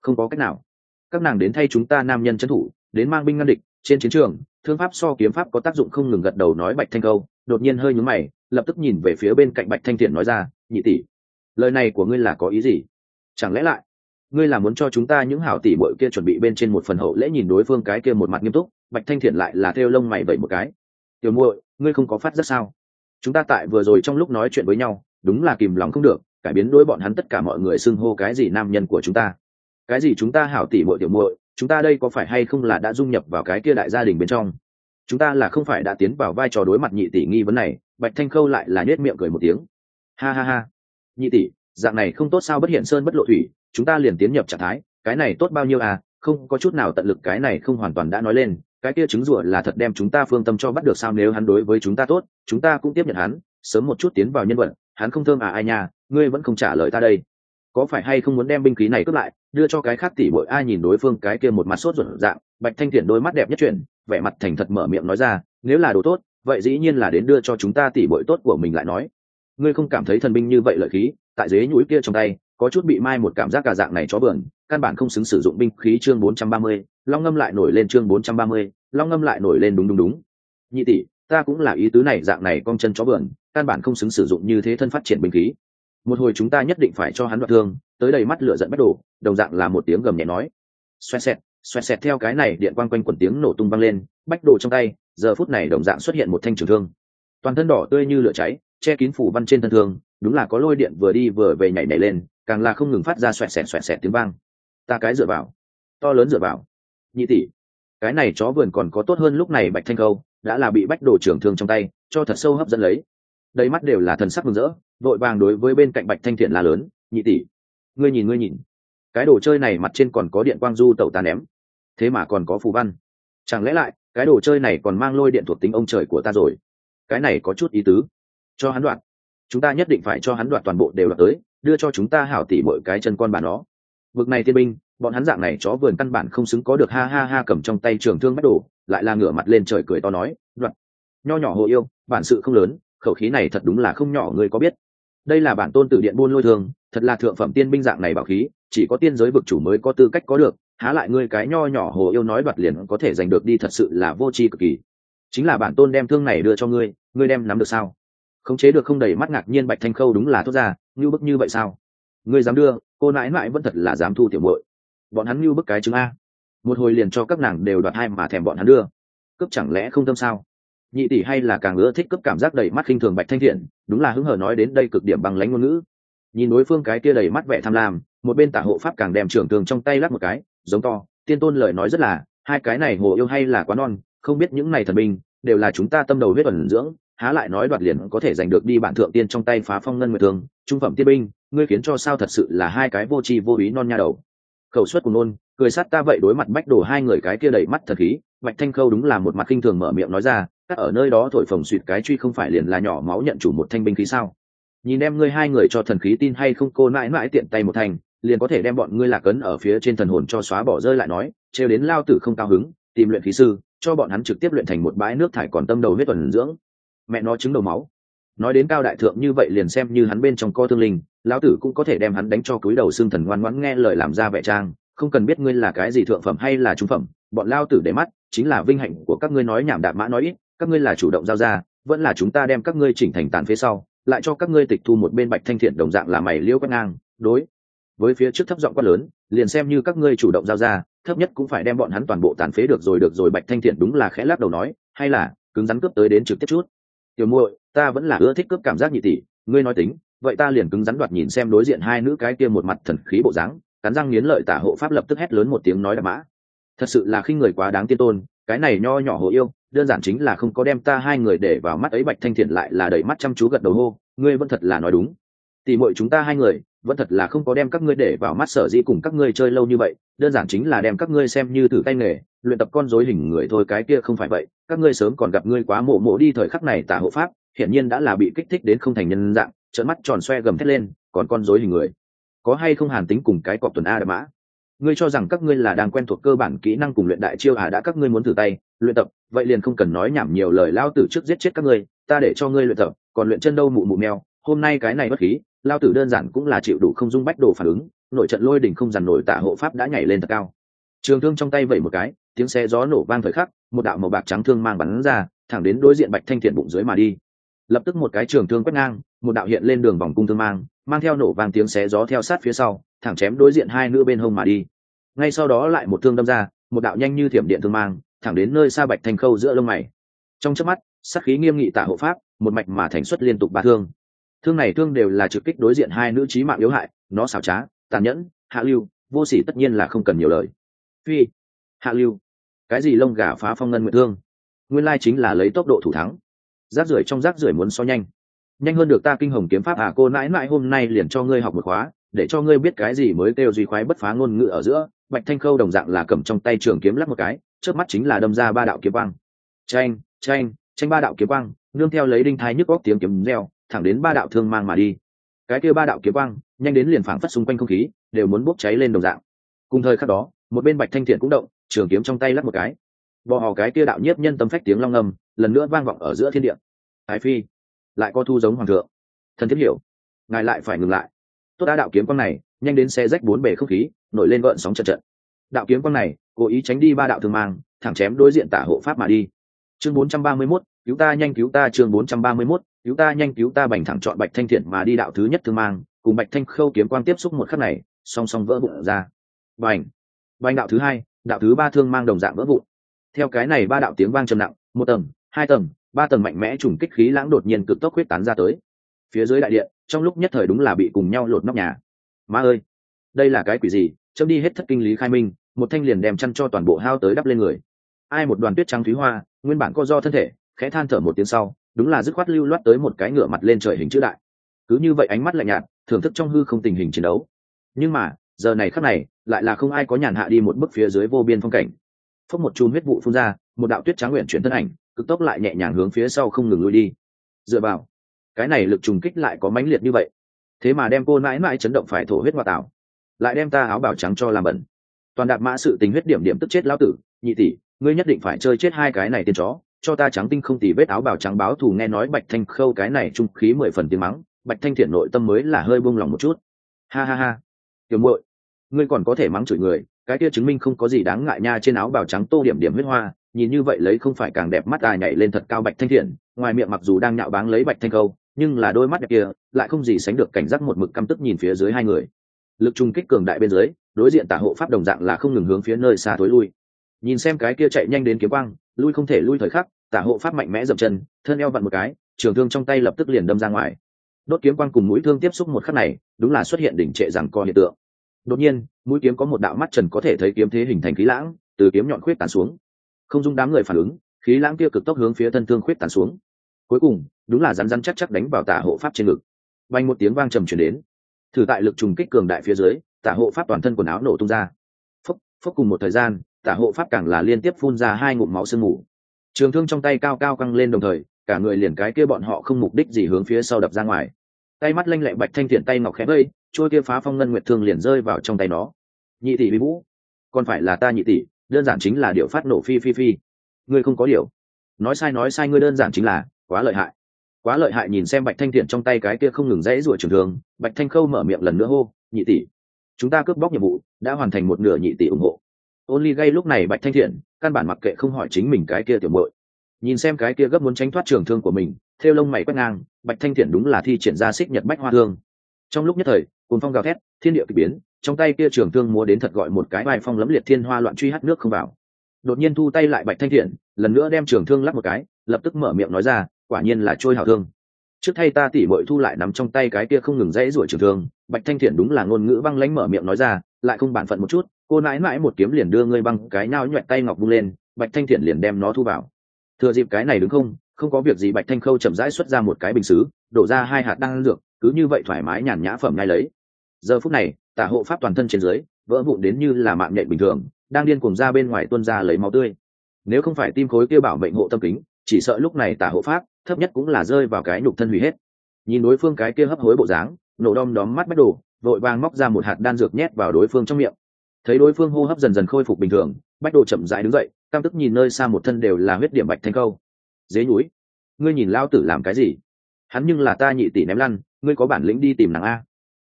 Không có cách nào. Các nàng đến thay chúng ta nam nhân trấn thủ, đến mang binh ngăn địch, trên chiến trường, thương pháp so kiếm pháp có tác dụng không ngừng gật đầu nói bạch thanh câu, đột nhiên hơi nhúng mày, lập tức nhìn về phía bên cạnh bạch thanh thiện nói ra, nhị tỷ, lời này của ngươi là có ý gì? Chẳng lẽ lại, ngươi là muốn cho chúng ta những hảo tỷ bội kia chuẩn bị bên trên một phần hậu lễ nhìn đối phương cái kia một mặt nghiêm túc? Bạch thanh thiện lại là theo lông mày vậy một cái. Tiểu muội, ngươi không có phát rất sao? Chúng ta tại vừa rồi trong lúc nói chuyện với nhau, đúng là kìm lòng không được cải biến đối bọn hắn tất cả mọi người xưng hô cái gì nam nhân của chúng ta. Cái gì chúng ta hảo tỷ muội tiểu muội, chúng ta đây có phải hay không là đã dung nhập vào cái kia đại gia đình bên trong? Chúng ta là không phải đã tiến vào vai trò đối mặt nhị tỷ nghi vấn này, bạch thanh khâu lại là nhét miệng cười một tiếng. Ha ha ha. Nhị tỷ, dạng này không tốt sao bất hiện sơn bất lộ thủy, chúng ta liền tiến nhập trạng thái, cái này tốt bao nhiêu à không có chút nào tận lực cái này không hoàn toàn đã nói lên, cái kia chứng rủa là thật đem chúng ta phương tâm cho bắt được sao nếu hắn đối với chúng ta tốt, chúng ta cũng tiếp nhận hắn, sớm một chút tiến vào nhân vật hắn không thơm à ai nha ngươi vẫn không trả lời ta đây. Có phải hay không muốn đem binh khí này cướp lại đưa cho cái khác tỉ bội ai nhìn đối phương cái kia một mặt sốt ruột dạng bạch thanh thiện đôi mắt đẹp nhất chuyển vẻ mặt thành thật mở miệng nói ra nếu là đồ tốt vậy dĩ nhiên là đến đưa cho chúng ta tỷ bội tốt của mình lại nói. Ngươi không cảm thấy thần binh như vậy lợi khí tại dế nhũi kia trong tay có chút bị mai một cảm giác cả dạng này chó bờn căn bản không xứng sử dụng binh khí chương 430, long ngâm lại nổi lên chương 430, long ngâm lại nổi lên đúng đúng đúng. Nhị tỷ ta cũng là ý tứ này dạng này con chân chó vườn căn bản không xứng sử dụng như thế thân phát triển binh khí. Một hồi chúng ta nhất định phải cho hắn đoạt thương, tới đầy mắt lửa giận bắt đổ, đồng dạng là một tiếng gầm nhẹ nói. Xoẹt xẹt xoẹt xẹt theo cái này điện quang quanh quần tiếng nổ tung vang lên, bách đồ trong tay, giờ phút này đồng dạng xuất hiện một thanh trường thương. Toàn thân đỏ tươi như lửa cháy, che kín phủ văn trên thân thương, đúng là có lôi điện vừa đi vừa về nhảy nhảy lên, càng là không ngừng phát ra xoẹt xẹt xoẹt xẹt tiếng vang. Ta cái dựa vào, to lớn dựa vào. Nhị tỷ, cái này chó vườn còn có tốt hơn lúc này bạch thanh câu, đã là bị bách đồ trưởng thương trong tay, cho thật sâu hấp dẫn lấy đầy mắt đều là thần sắc mừng rỡ vội vàng đối với bên cạnh bạch thanh thiện là lớn nhị tỷ ngươi nhìn ngươi nhìn. Cái đồ chơi này mặt trên còn có điện quang du tẩu ta ném. Thế mà còn có phù văn. Chẳng lẽ lại cái đồ chơi này còn mang lôi điện thuộc tính ông trời của ta rồi? Cái này có chút ý tứ. Cho hắn đoạn. Chúng ta nhất định phải cho hắn đoạt toàn bộ đều đoạt tới đưa cho chúng ta hảo tỉ mỗi cái chân con bà nó. Vực này thiên binh bọn hắn dạng này chó vườn căn bản không xứng có được ha ha ha cầm trong tay trường thương bắt đồ, lại là ngửa mặt lên trời cười to nói đoạt nho nhỏ hồ yêu bản sự không lớn khẩu khí này thật đúng là không nhỏ người có biết? Đây là bản tôn tử điện buôn lôi thường, thật là thượng phẩm tiên binh dạng này bảo khí, chỉ có tiên giới vực chủ mới có tư cách có được, há lại ngươi cái nho nhỏ hồ yêu nói đoạt liền có thể giành được đi thật sự là vô tri cực kỳ. Chính là bản tôn đem thương này đưa cho ngươi ngươi đem nắm được sao? Khống chế được không đầy mắt ngạc nhiên bạch thanh khâu đúng là thốt ra, như bức như vậy sao? Ngươi dám đưa, cô nãi nãi vẫn thật là dám thu tiểu muội. Bọn hắn như bức cái chứng a. Một hồi liền cho các nàng đều đoạt hai mà thèm bọn hắn đưa. Cướp chẳng lẽ không tâm sao? Nhị tỷ hay là càng ưa thích cướp cảm giác đầy mắt khinh thường bạch thanh thiện, đúng là hứng hờ nói đến đây cực điểm bằng lãnh ngôn ngữ. Nhìn đối phương cái kia đầy mắt vẻ tham lam, một bên tả hộ pháp càng đem trưởng tường trong tay lắc một cái, giống to, tiên tôn lời nói rất là, hai cái này hồ yêu hay là quá non, không biết những này thần binh, đều là chúng ta tâm đầu huyết ẩn dưỡng, há lại nói đoạt liền có thể giành được đi bản thượng tiên trong tay phá phong ngân nguyệt thường, trung phẩm tiên binh, ngươi khiến cho sao thật sự là hai cái vô tri vô ý non nha đầu. Khẩu suất của nôn cười sát ta vậy đối mặt bách đổ hai người cái kia đầy mắt thật khí, bạch thanh khâu đúng là một mặt khinh thường mở miệng nói ra các ở nơi đó thổi phồng suỵt cái truy không phải liền là nhỏ máu nhận chủ một thanh binh khí sao? Nhìn em ngươi hai người cho thần khí tin hay không, cô mãi mãi tiện tay một thành liền có thể đem bọn ngươi lạc ấn ở phía trên thần hồn cho xóa bỏ rơi lại nói, trêu đến lao tử không cao hứng, tìm luyện khí sư, cho bọn hắn trực tiếp luyện thành một bãi nước thải còn tâm đầu huyết tuần dưỡng. Mẹ nó chứng đầu máu. Nói đến cao đại thượng như vậy liền xem như hắn bên trong co thương linh, lão tử cũng có thể đem hắn đánh cho cúi đầu xương thần ngoan ngoãn nghe lời làm ra vẻ trang, không cần biết ngươi là cái gì thượng phẩm hay là trung phẩm, bọn lao tử để mắt, chính là vinh hạnh của các ngươi nói nhảm đạp mã nói ít các ngươi là chủ động giao ra, vẫn là chúng ta đem các ngươi chỉnh thành tàn phía sau, lại cho các ngươi tịch thu một bên bạch thanh thiện đồng dạng là mày liễu quét ngang, đối. Với phía trước thấp giọng quát lớn, liền xem như các ngươi chủ động giao ra, thấp nhất cũng phải đem bọn hắn toàn bộ tàn phế được rồi được rồi, bạch thanh thiện đúng là khẽ lắc đầu nói, hay là, cứng rắn cướp tới đến trực tiếp chút. Tiểu muội, ta vẫn là ưa thích cướp cảm giác nhị tỷ, ngươi nói tính, vậy ta liền cứng rắn đoạt nhìn xem đối diện hai nữ cái kia một mặt thần khí bộ dáng, cắn răng nghiến lợi tả hộ pháp lập tức hét lớn một tiếng nói đạp mã. Thật sự là khi người quá đáng tiên tôn cái này nho nhỏ hồ yêu, đơn giản chính là không có đem ta hai người để vào mắt ấy bạch thanh thiện lại là đẩy mắt chăm chú gật đầu hô, ngươi vẫn thật là nói đúng. Tỉ muội chúng ta hai người, vẫn thật là không có đem các ngươi để vào mắt sở dĩ cùng các ngươi chơi lâu như vậy, đơn giản chính là đem các ngươi xem như thử tay nghề, luyện tập con dối hình người thôi, cái kia không phải vậy, các ngươi sớm còn gặp ngươi quá mộ mộ đi thời khắc này tả hộ pháp, hiển nhiên đã là bị kích thích đến không thành nhân dạng, trợn mắt tròn xoe gầm thét lên, còn con dối hình người, có hay không hàn tính cùng cái cọp tuần a đã mã? Ngươi cho rằng các ngươi là đang quen thuộc cơ bản kỹ năng cùng luyện đại chiêu à đã các ngươi muốn thử tay, luyện tập, vậy liền không cần nói nhảm nhiều lời lao tử trước giết chết các ngươi, ta để cho ngươi luyện tập, còn luyện chân đâu mụ mụ mèo, hôm nay cái này bất khí, lao tử đơn giản cũng là chịu đủ không dung bách đồ phản ứng, nội trận lôi đỉnh không dằn nổi tạ hộ pháp đã nhảy lên thật cao. Trường thương trong tay vẩy một cái, tiếng xe gió nổ vang thời khắc, một đạo màu bạc trắng thương mang bắn ra, thẳng đến đối diện bạch thanh thiện bụng dưới mà đi. Lập tức một cái trường thương quét ngang, một đạo hiện lên đường vòng cung thương mang mang theo nổ vang tiếng xé gió theo sát phía sau thẳng chém đối diện hai nữ bên hông mà đi. Ngay sau đó lại một thương đâm ra, một đạo nhanh như thiểm điện thương mang, thẳng đến nơi xa bạch thanh khâu giữa lông mày. Trong chớp mắt sắc khí nghiêm nghị tả hộ pháp, một mạch mà thành xuất liên tục ba thương. Thương này thương đều là trực kích đối diện hai nữ trí mạng yếu hại, nó xảo trá, tàn nhẫn, hạ lưu, vô sỉ tất nhiên là không cần nhiều lời. Phi, hạ lưu. Cái gì lông gà phá phong ngân nguyện thương? Nguyên lai chính là lấy tốc độ thủ thắng. Rác rưởi trong rác rưởi muốn so nhanh. Nhanh hơn được ta kinh hồng kiếm pháp à cô nãi nãi, hôm nay liền cho ngươi học một khóa để cho ngươi biết cái gì mới kêu duy khoái bất phá ngôn ngữ ở giữa, bạch thanh khâu đồng dạng là cầm trong tay trường kiếm lắp một cái trước mắt chính là đâm ra ba đạo kiếm quang. Tranh tranh tranh ba đạo kiếm quang, nương theo lấy đinh thái nhức góc tiếng kiếm reo, thẳng đến ba đạo thương mang mà đi. Cái kia ba đạo kiếm quang, nhanh đến liền phảng phất xung quanh không khí, đều muốn bốc cháy lên đồng dạng. Cùng thời khắc đó, một bên bạch thanh thiện cũng động, trường kiếm trong tay lắp một cái. Bò hò cái kia đạo nhiếp nhân tâm phách tiếng long ngầm lần nữa vang vọng ở giữa thiên địa. Thái phi, lại có thu giống hoàng thượng. Thần thiết hiểu, ngài lại phải ngừng lại tốt đã đạo kiếm quang này nhanh đến xe rách bốn bề không khí nổi lên gợn sóng trận trận. Đạo kiếm quang này cố ý tránh đi ba đạo thương mang thẳng chém đối diện tả hộ pháp mà đi. Chương 431, cứu ta nhanh cứu ta chương 431, cứu ta nhanh cứu ta bành thẳng chọn bạch thanh thiện mà đi đạo thứ nhất thương mang cùng bạch thanh khâu kiếm quang tiếp xúc một khắc này song song vỡ vụn ra. Bành! Bành đạo thứ hai đạo thứ ba thương mang đồng dạng vỡ vụn. Theo cái này ba đạo tiếng vang trầm nặng một tầng hai tầng ba tầng mạnh mẽ trùng kích khí lãng đột nhiên cực tốc huyết tán ra tới. Phía dưới đại điện trong lúc nhất thời đúng là bị cùng nhau lột nóc nhà. Ma ơi, đây là cái quỷ gì? Chấm đi hết thất kinh lý khai minh, một thanh liền đem chăn cho toàn bộ hao tới đắp lên người. Ai một đoàn tuyết trắng thúy hoa, nguyên bản co do thân thể, khẽ than thở một tiếng sau, đúng là dứt khoát lưu loát tới một cái ngựa mặt lên trời hình chữ đại. Cứ như vậy ánh mắt lạnh nhạt, thưởng thức trong hư không tình hình chiến đấu. Nhưng mà, giờ này khắc này, lại là không ai có nhàn hạ đi một bước phía dưới vô biên phong cảnh. Phốc một chùm huyết vụ phun ra, một đạo tuyết trắng nguyện chuyển thân ảnh, cực tốc lại nhẹ nhàng hướng phía sau không ngừng lui đi. Dựa vào cái này lực trùng kích lại có mãnh liệt như vậy. Thế mà đem cô mãi mãi chấn động phải thổ huyết hoa tảo, lại đem ta áo bảo trắng cho làm bẩn. Toàn đạp mã sự tình huyết điểm điểm tức chết lão tử, nhị tỷ, ngươi nhất định phải chơi chết hai cái này tên chó, cho ta trắng tinh không tỉ vết áo bào trắng báo thù nghe nói bạch thanh khâu cái này trung khí mười phần tiếng mắng, bạch thanh thiện nội tâm mới là hơi buông lòng một chút. Ha ha ha. Tiểu muội, ngươi còn có thể mắng chửi người, cái kia chứng minh không có gì đáng ngại nha trên áo bào trắng tô điểm điểm huyết hoa, nhìn như vậy lấy không phải càng đẹp mắt tài nhảy lên thật cao bạch thanh thiện, ngoài miệng mặc dù đang nhạo báng lấy bạch thanh khâu nhưng là đôi mắt đẹp kia lại không gì sánh được cảnh giác một mực căm tức nhìn phía dưới hai người. Lực trung kích cường đại bên dưới, đối diện tả hộ pháp đồng dạng là không ngừng hướng phía nơi xa thối lui. Nhìn xem cái kia chạy nhanh đến kiếm quang, lui không thể lui thời khắc, tả hộ pháp mạnh mẽ dậm chân, thân eo vặn một cái, trường thương trong tay lập tức liền đâm ra ngoài. Đốt kiếm quang cùng mũi thương tiếp xúc một khắc này, đúng là xuất hiện đỉnh trệ rằng co hiện tượng. Đột nhiên, mũi kiếm có một đạo mắt trần có thể thấy kiếm thế hình thành khí lãng, từ kiếm nhọn khuyết tàn xuống. Không dung đám người phản ứng, khí lãng kia cực tốc hướng phía thân thương khuyết tàn xuống. Cuối cùng đúng là rắn rắn chắc chắc đánh vào tả hộ pháp trên ngực. Vanh một tiếng vang trầm truyền đến. Thử tại lực trùng kích cường đại phía dưới, tả hộ pháp toàn thân quần áo nổ tung ra. Phúc phúc cùng một thời gian, tả hộ pháp càng là liên tiếp phun ra hai ngụm máu sương mù. Trường thương trong tay cao cao căng lên đồng thời, cả người liền cái kia bọn họ không mục đích gì hướng phía sau đập ra ngoài. Tay mắt lanh lẹ bạch thanh thiện tay ngọc khẽ vây trôi kia phá phong ngân nguyệt thương liền rơi vào trong tay nó. Nhị tỷ bị vũ, còn phải là ta nhị tỷ, đơn giản chính là điệu phát nổ phi phi phi. Ngươi không có điều nói sai nói sai, ngươi đơn giản chính là quá lợi hại quá lợi hại nhìn xem bạch thanh thiện trong tay cái kia không ngừng rẽ ruổi trường thường bạch thanh khâu mở miệng lần nữa hô, nhị tỷ, chúng ta cướp bóc nhiệm vụ, đã hoàn thành một nửa nhị tỷ ủng hộ. Ôn ly gây lúc này bạch thanh thiện, căn bản mặc kệ không hỏi chính mình cái kia tiểu bội nhìn xem cái kia gấp muốn tránh thoát trường thương của mình theo lông mày quét ngang, bạch thanh thiện đúng là thi triển ra xích nhật bách hoa thương. Trong lúc nhất thời cồn phong gào thét, thiên địa k ỳ biến, trong tay kia trường thương múa đến thật gọi một cái bài phong lấm liệt thiên hoa loạn truy hát nước không vào. Đột nhiên thu tay lại bạch thanh thiện, lần nữa đem trường thương lắp một cái, lập tức mở miệng nói ra quả nhiên là trôi hảo thương. Trước thay ta tỉ mội thu lại nắm trong tay cái kia không ngừng dãy ruổi trường thương, bạch thanh thiện đúng là ngôn ngữ băng lánh mở miệng nói ra, lại không bản phận một chút, cô nãi mãi một kiếm liền đưa ngươi băng cái nao nhuẹn tay ngọc bung lên, bạch thanh thiện liền đem nó thu vào. Thừa dịp cái này đứng không không có việc gì bạch thanh khâu chậm rãi xuất ra một cái bình xứ, đổ ra hai hạt đan dược, cứ như vậy thoải mái nhàn nhã phẩm ngay lấy. Giờ phút này, tả hộ pháp toàn thân trên dưới, vỡ vụn đến như là mạng nhện bình thường, đang điên cuồng ra bên ngoài tuân ra lấy máu tươi. Nếu không phải tim khối kia bảo mệnh hộ tâm kính chỉ sợ lúc này tả hộ pháp, thấp nhất cũng là rơi vào cái nhục thân hủy hết. Nhìn đối phương cái kia hấp hối bộ dáng, nổ đom đóm mắt bắt đồ, vội vàng móc ra một hạt đan dược nhét vào đối phương trong miệng. Thấy đối phương hô hấp dần dần khôi phục bình thường, bách đồ chậm rãi đứng dậy cam tức nhìn nơi xa một thân đều là huyết điểm bạch thanh câu. Dế núi ngươi nhìn lao tử làm cái gì? Hắn nhưng là ta nhị tỷ ném lăn, ngươi có bản lĩnh đi tìm nàng a?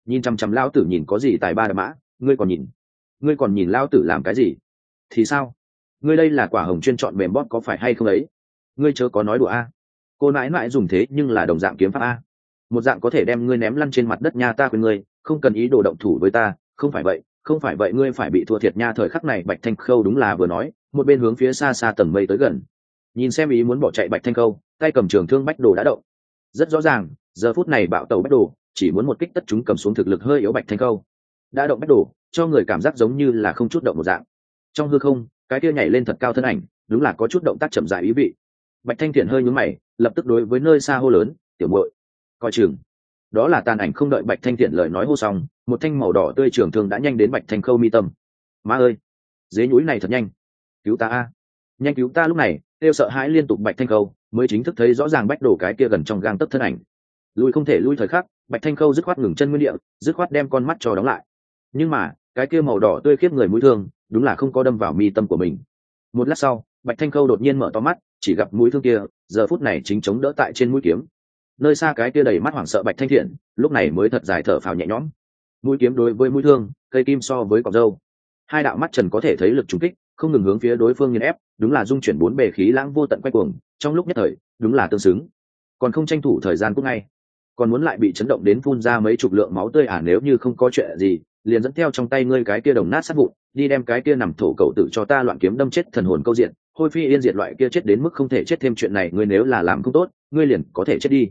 Nhìn chằm chằm lao tử nhìn có gì tài ba đà mã, ngươi còn nhìn, ngươi còn nhìn lao tử làm cái gì? Thì sao? Ngươi đây là quả hồng chuyên chọn mềm bóp có phải hay không ấy? Ngươi chớ có nói đùa a. Cô nãi nãi dùng thế nhưng là đồng dạng kiếm pháp a. Một dạng có thể đem ngươi ném lăn trên mặt đất nha ta quên ngươi, không cần ý đồ động thủ với ta, không phải vậy, không phải vậy ngươi phải bị thua thiệt nha thời khắc này, bạch thanh khâu đúng là vừa nói, một bên hướng phía xa xa tầng mây tới gần. Nhìn xem ý muốn bỏ chạy bạch thanh khâu, tay cầm trường thương bách đồ đã động. Rất rõ ràng, giờ phút này bạo tàu bách đồ, chỉ muốn một kích tất chúng cầm xuống thực lực hơi yếu bạch thanh khâu. Đã động bách đồ, cho người cảm giác giống như là không chút động một dạng. Trong hư không, cái kia nhảy lên thật cao thân ảnh, đúng là có chút động tác chậm dại ý vị bạch thanh thiện hơi nhúm mày, lập tức đối với nơi xa hô lớn, tiểu muội, coi chừng. Đó là tàn ảnh không đợi bạch thanh thiện lời nói hô xong, một thanh màu đỏ tươi trường thương đã nhanh đến bạch thanh khâu mi tâm. Má ơi, dế nhúi này thật nhanh. Cứu ta a. Nhanh cứu ta lúc này. Kêu sợ hãi liên tục bạch thanh khâu, mới chính thức thấy rõ ràng bách đổ cái kia gần trong gang tấc thân ảnh. Lui không thể lui thời khắc, bạch thanh khâu dứt khoát ngừng chân nguyên địa, dứt khoát đem con mắt cho đóng lại. Nhưng mà, cái kia màu đỏ tươi khiếp người mũi thương, đúng là không có đâm vào mi tâm của mình. Một lát sau, bạch thanh khâu đột nhiên mở to mắt chỉ gặp mũi thương kia, giờ phút này chính chống đỡ tại trên mũi kiếm. Nơi xa cái kia đầy mắt hoảng sợ bạch thanh thiện, lúc này mới thật dài thở phào nhẹ nhõm. Mũi kiếm đối với mũi thương, cây kim so với cọc dâu hai đạo mắt trần có thể thấy lực trúng kích, không ngừng hướng phía đối phương nghiền ép, đúng là dung chuyển bốn bề khí lãng vô tận quay cuồng, trong lúc nhất thời, đúng là tương xứng. Còn không tranh thủ thời gian cũng ngay. Còn muốn lại bị chấn động đến phun ra mấy chục lượng máu tươi à nếu như không có chuyện gì liền dẫn theo trong tay ngươi cái kia đồng nát sát vụn, đi đem cái kia nằm thổ cầu tự cho ta loạn kiếm đâm chết thần hồn câu diện. Hôi phi yên diệt loại kia chết đến mức không thể chết thêm chuyện này, ngươi nếu là làm không tốt, ngươi liền có thể chết đi.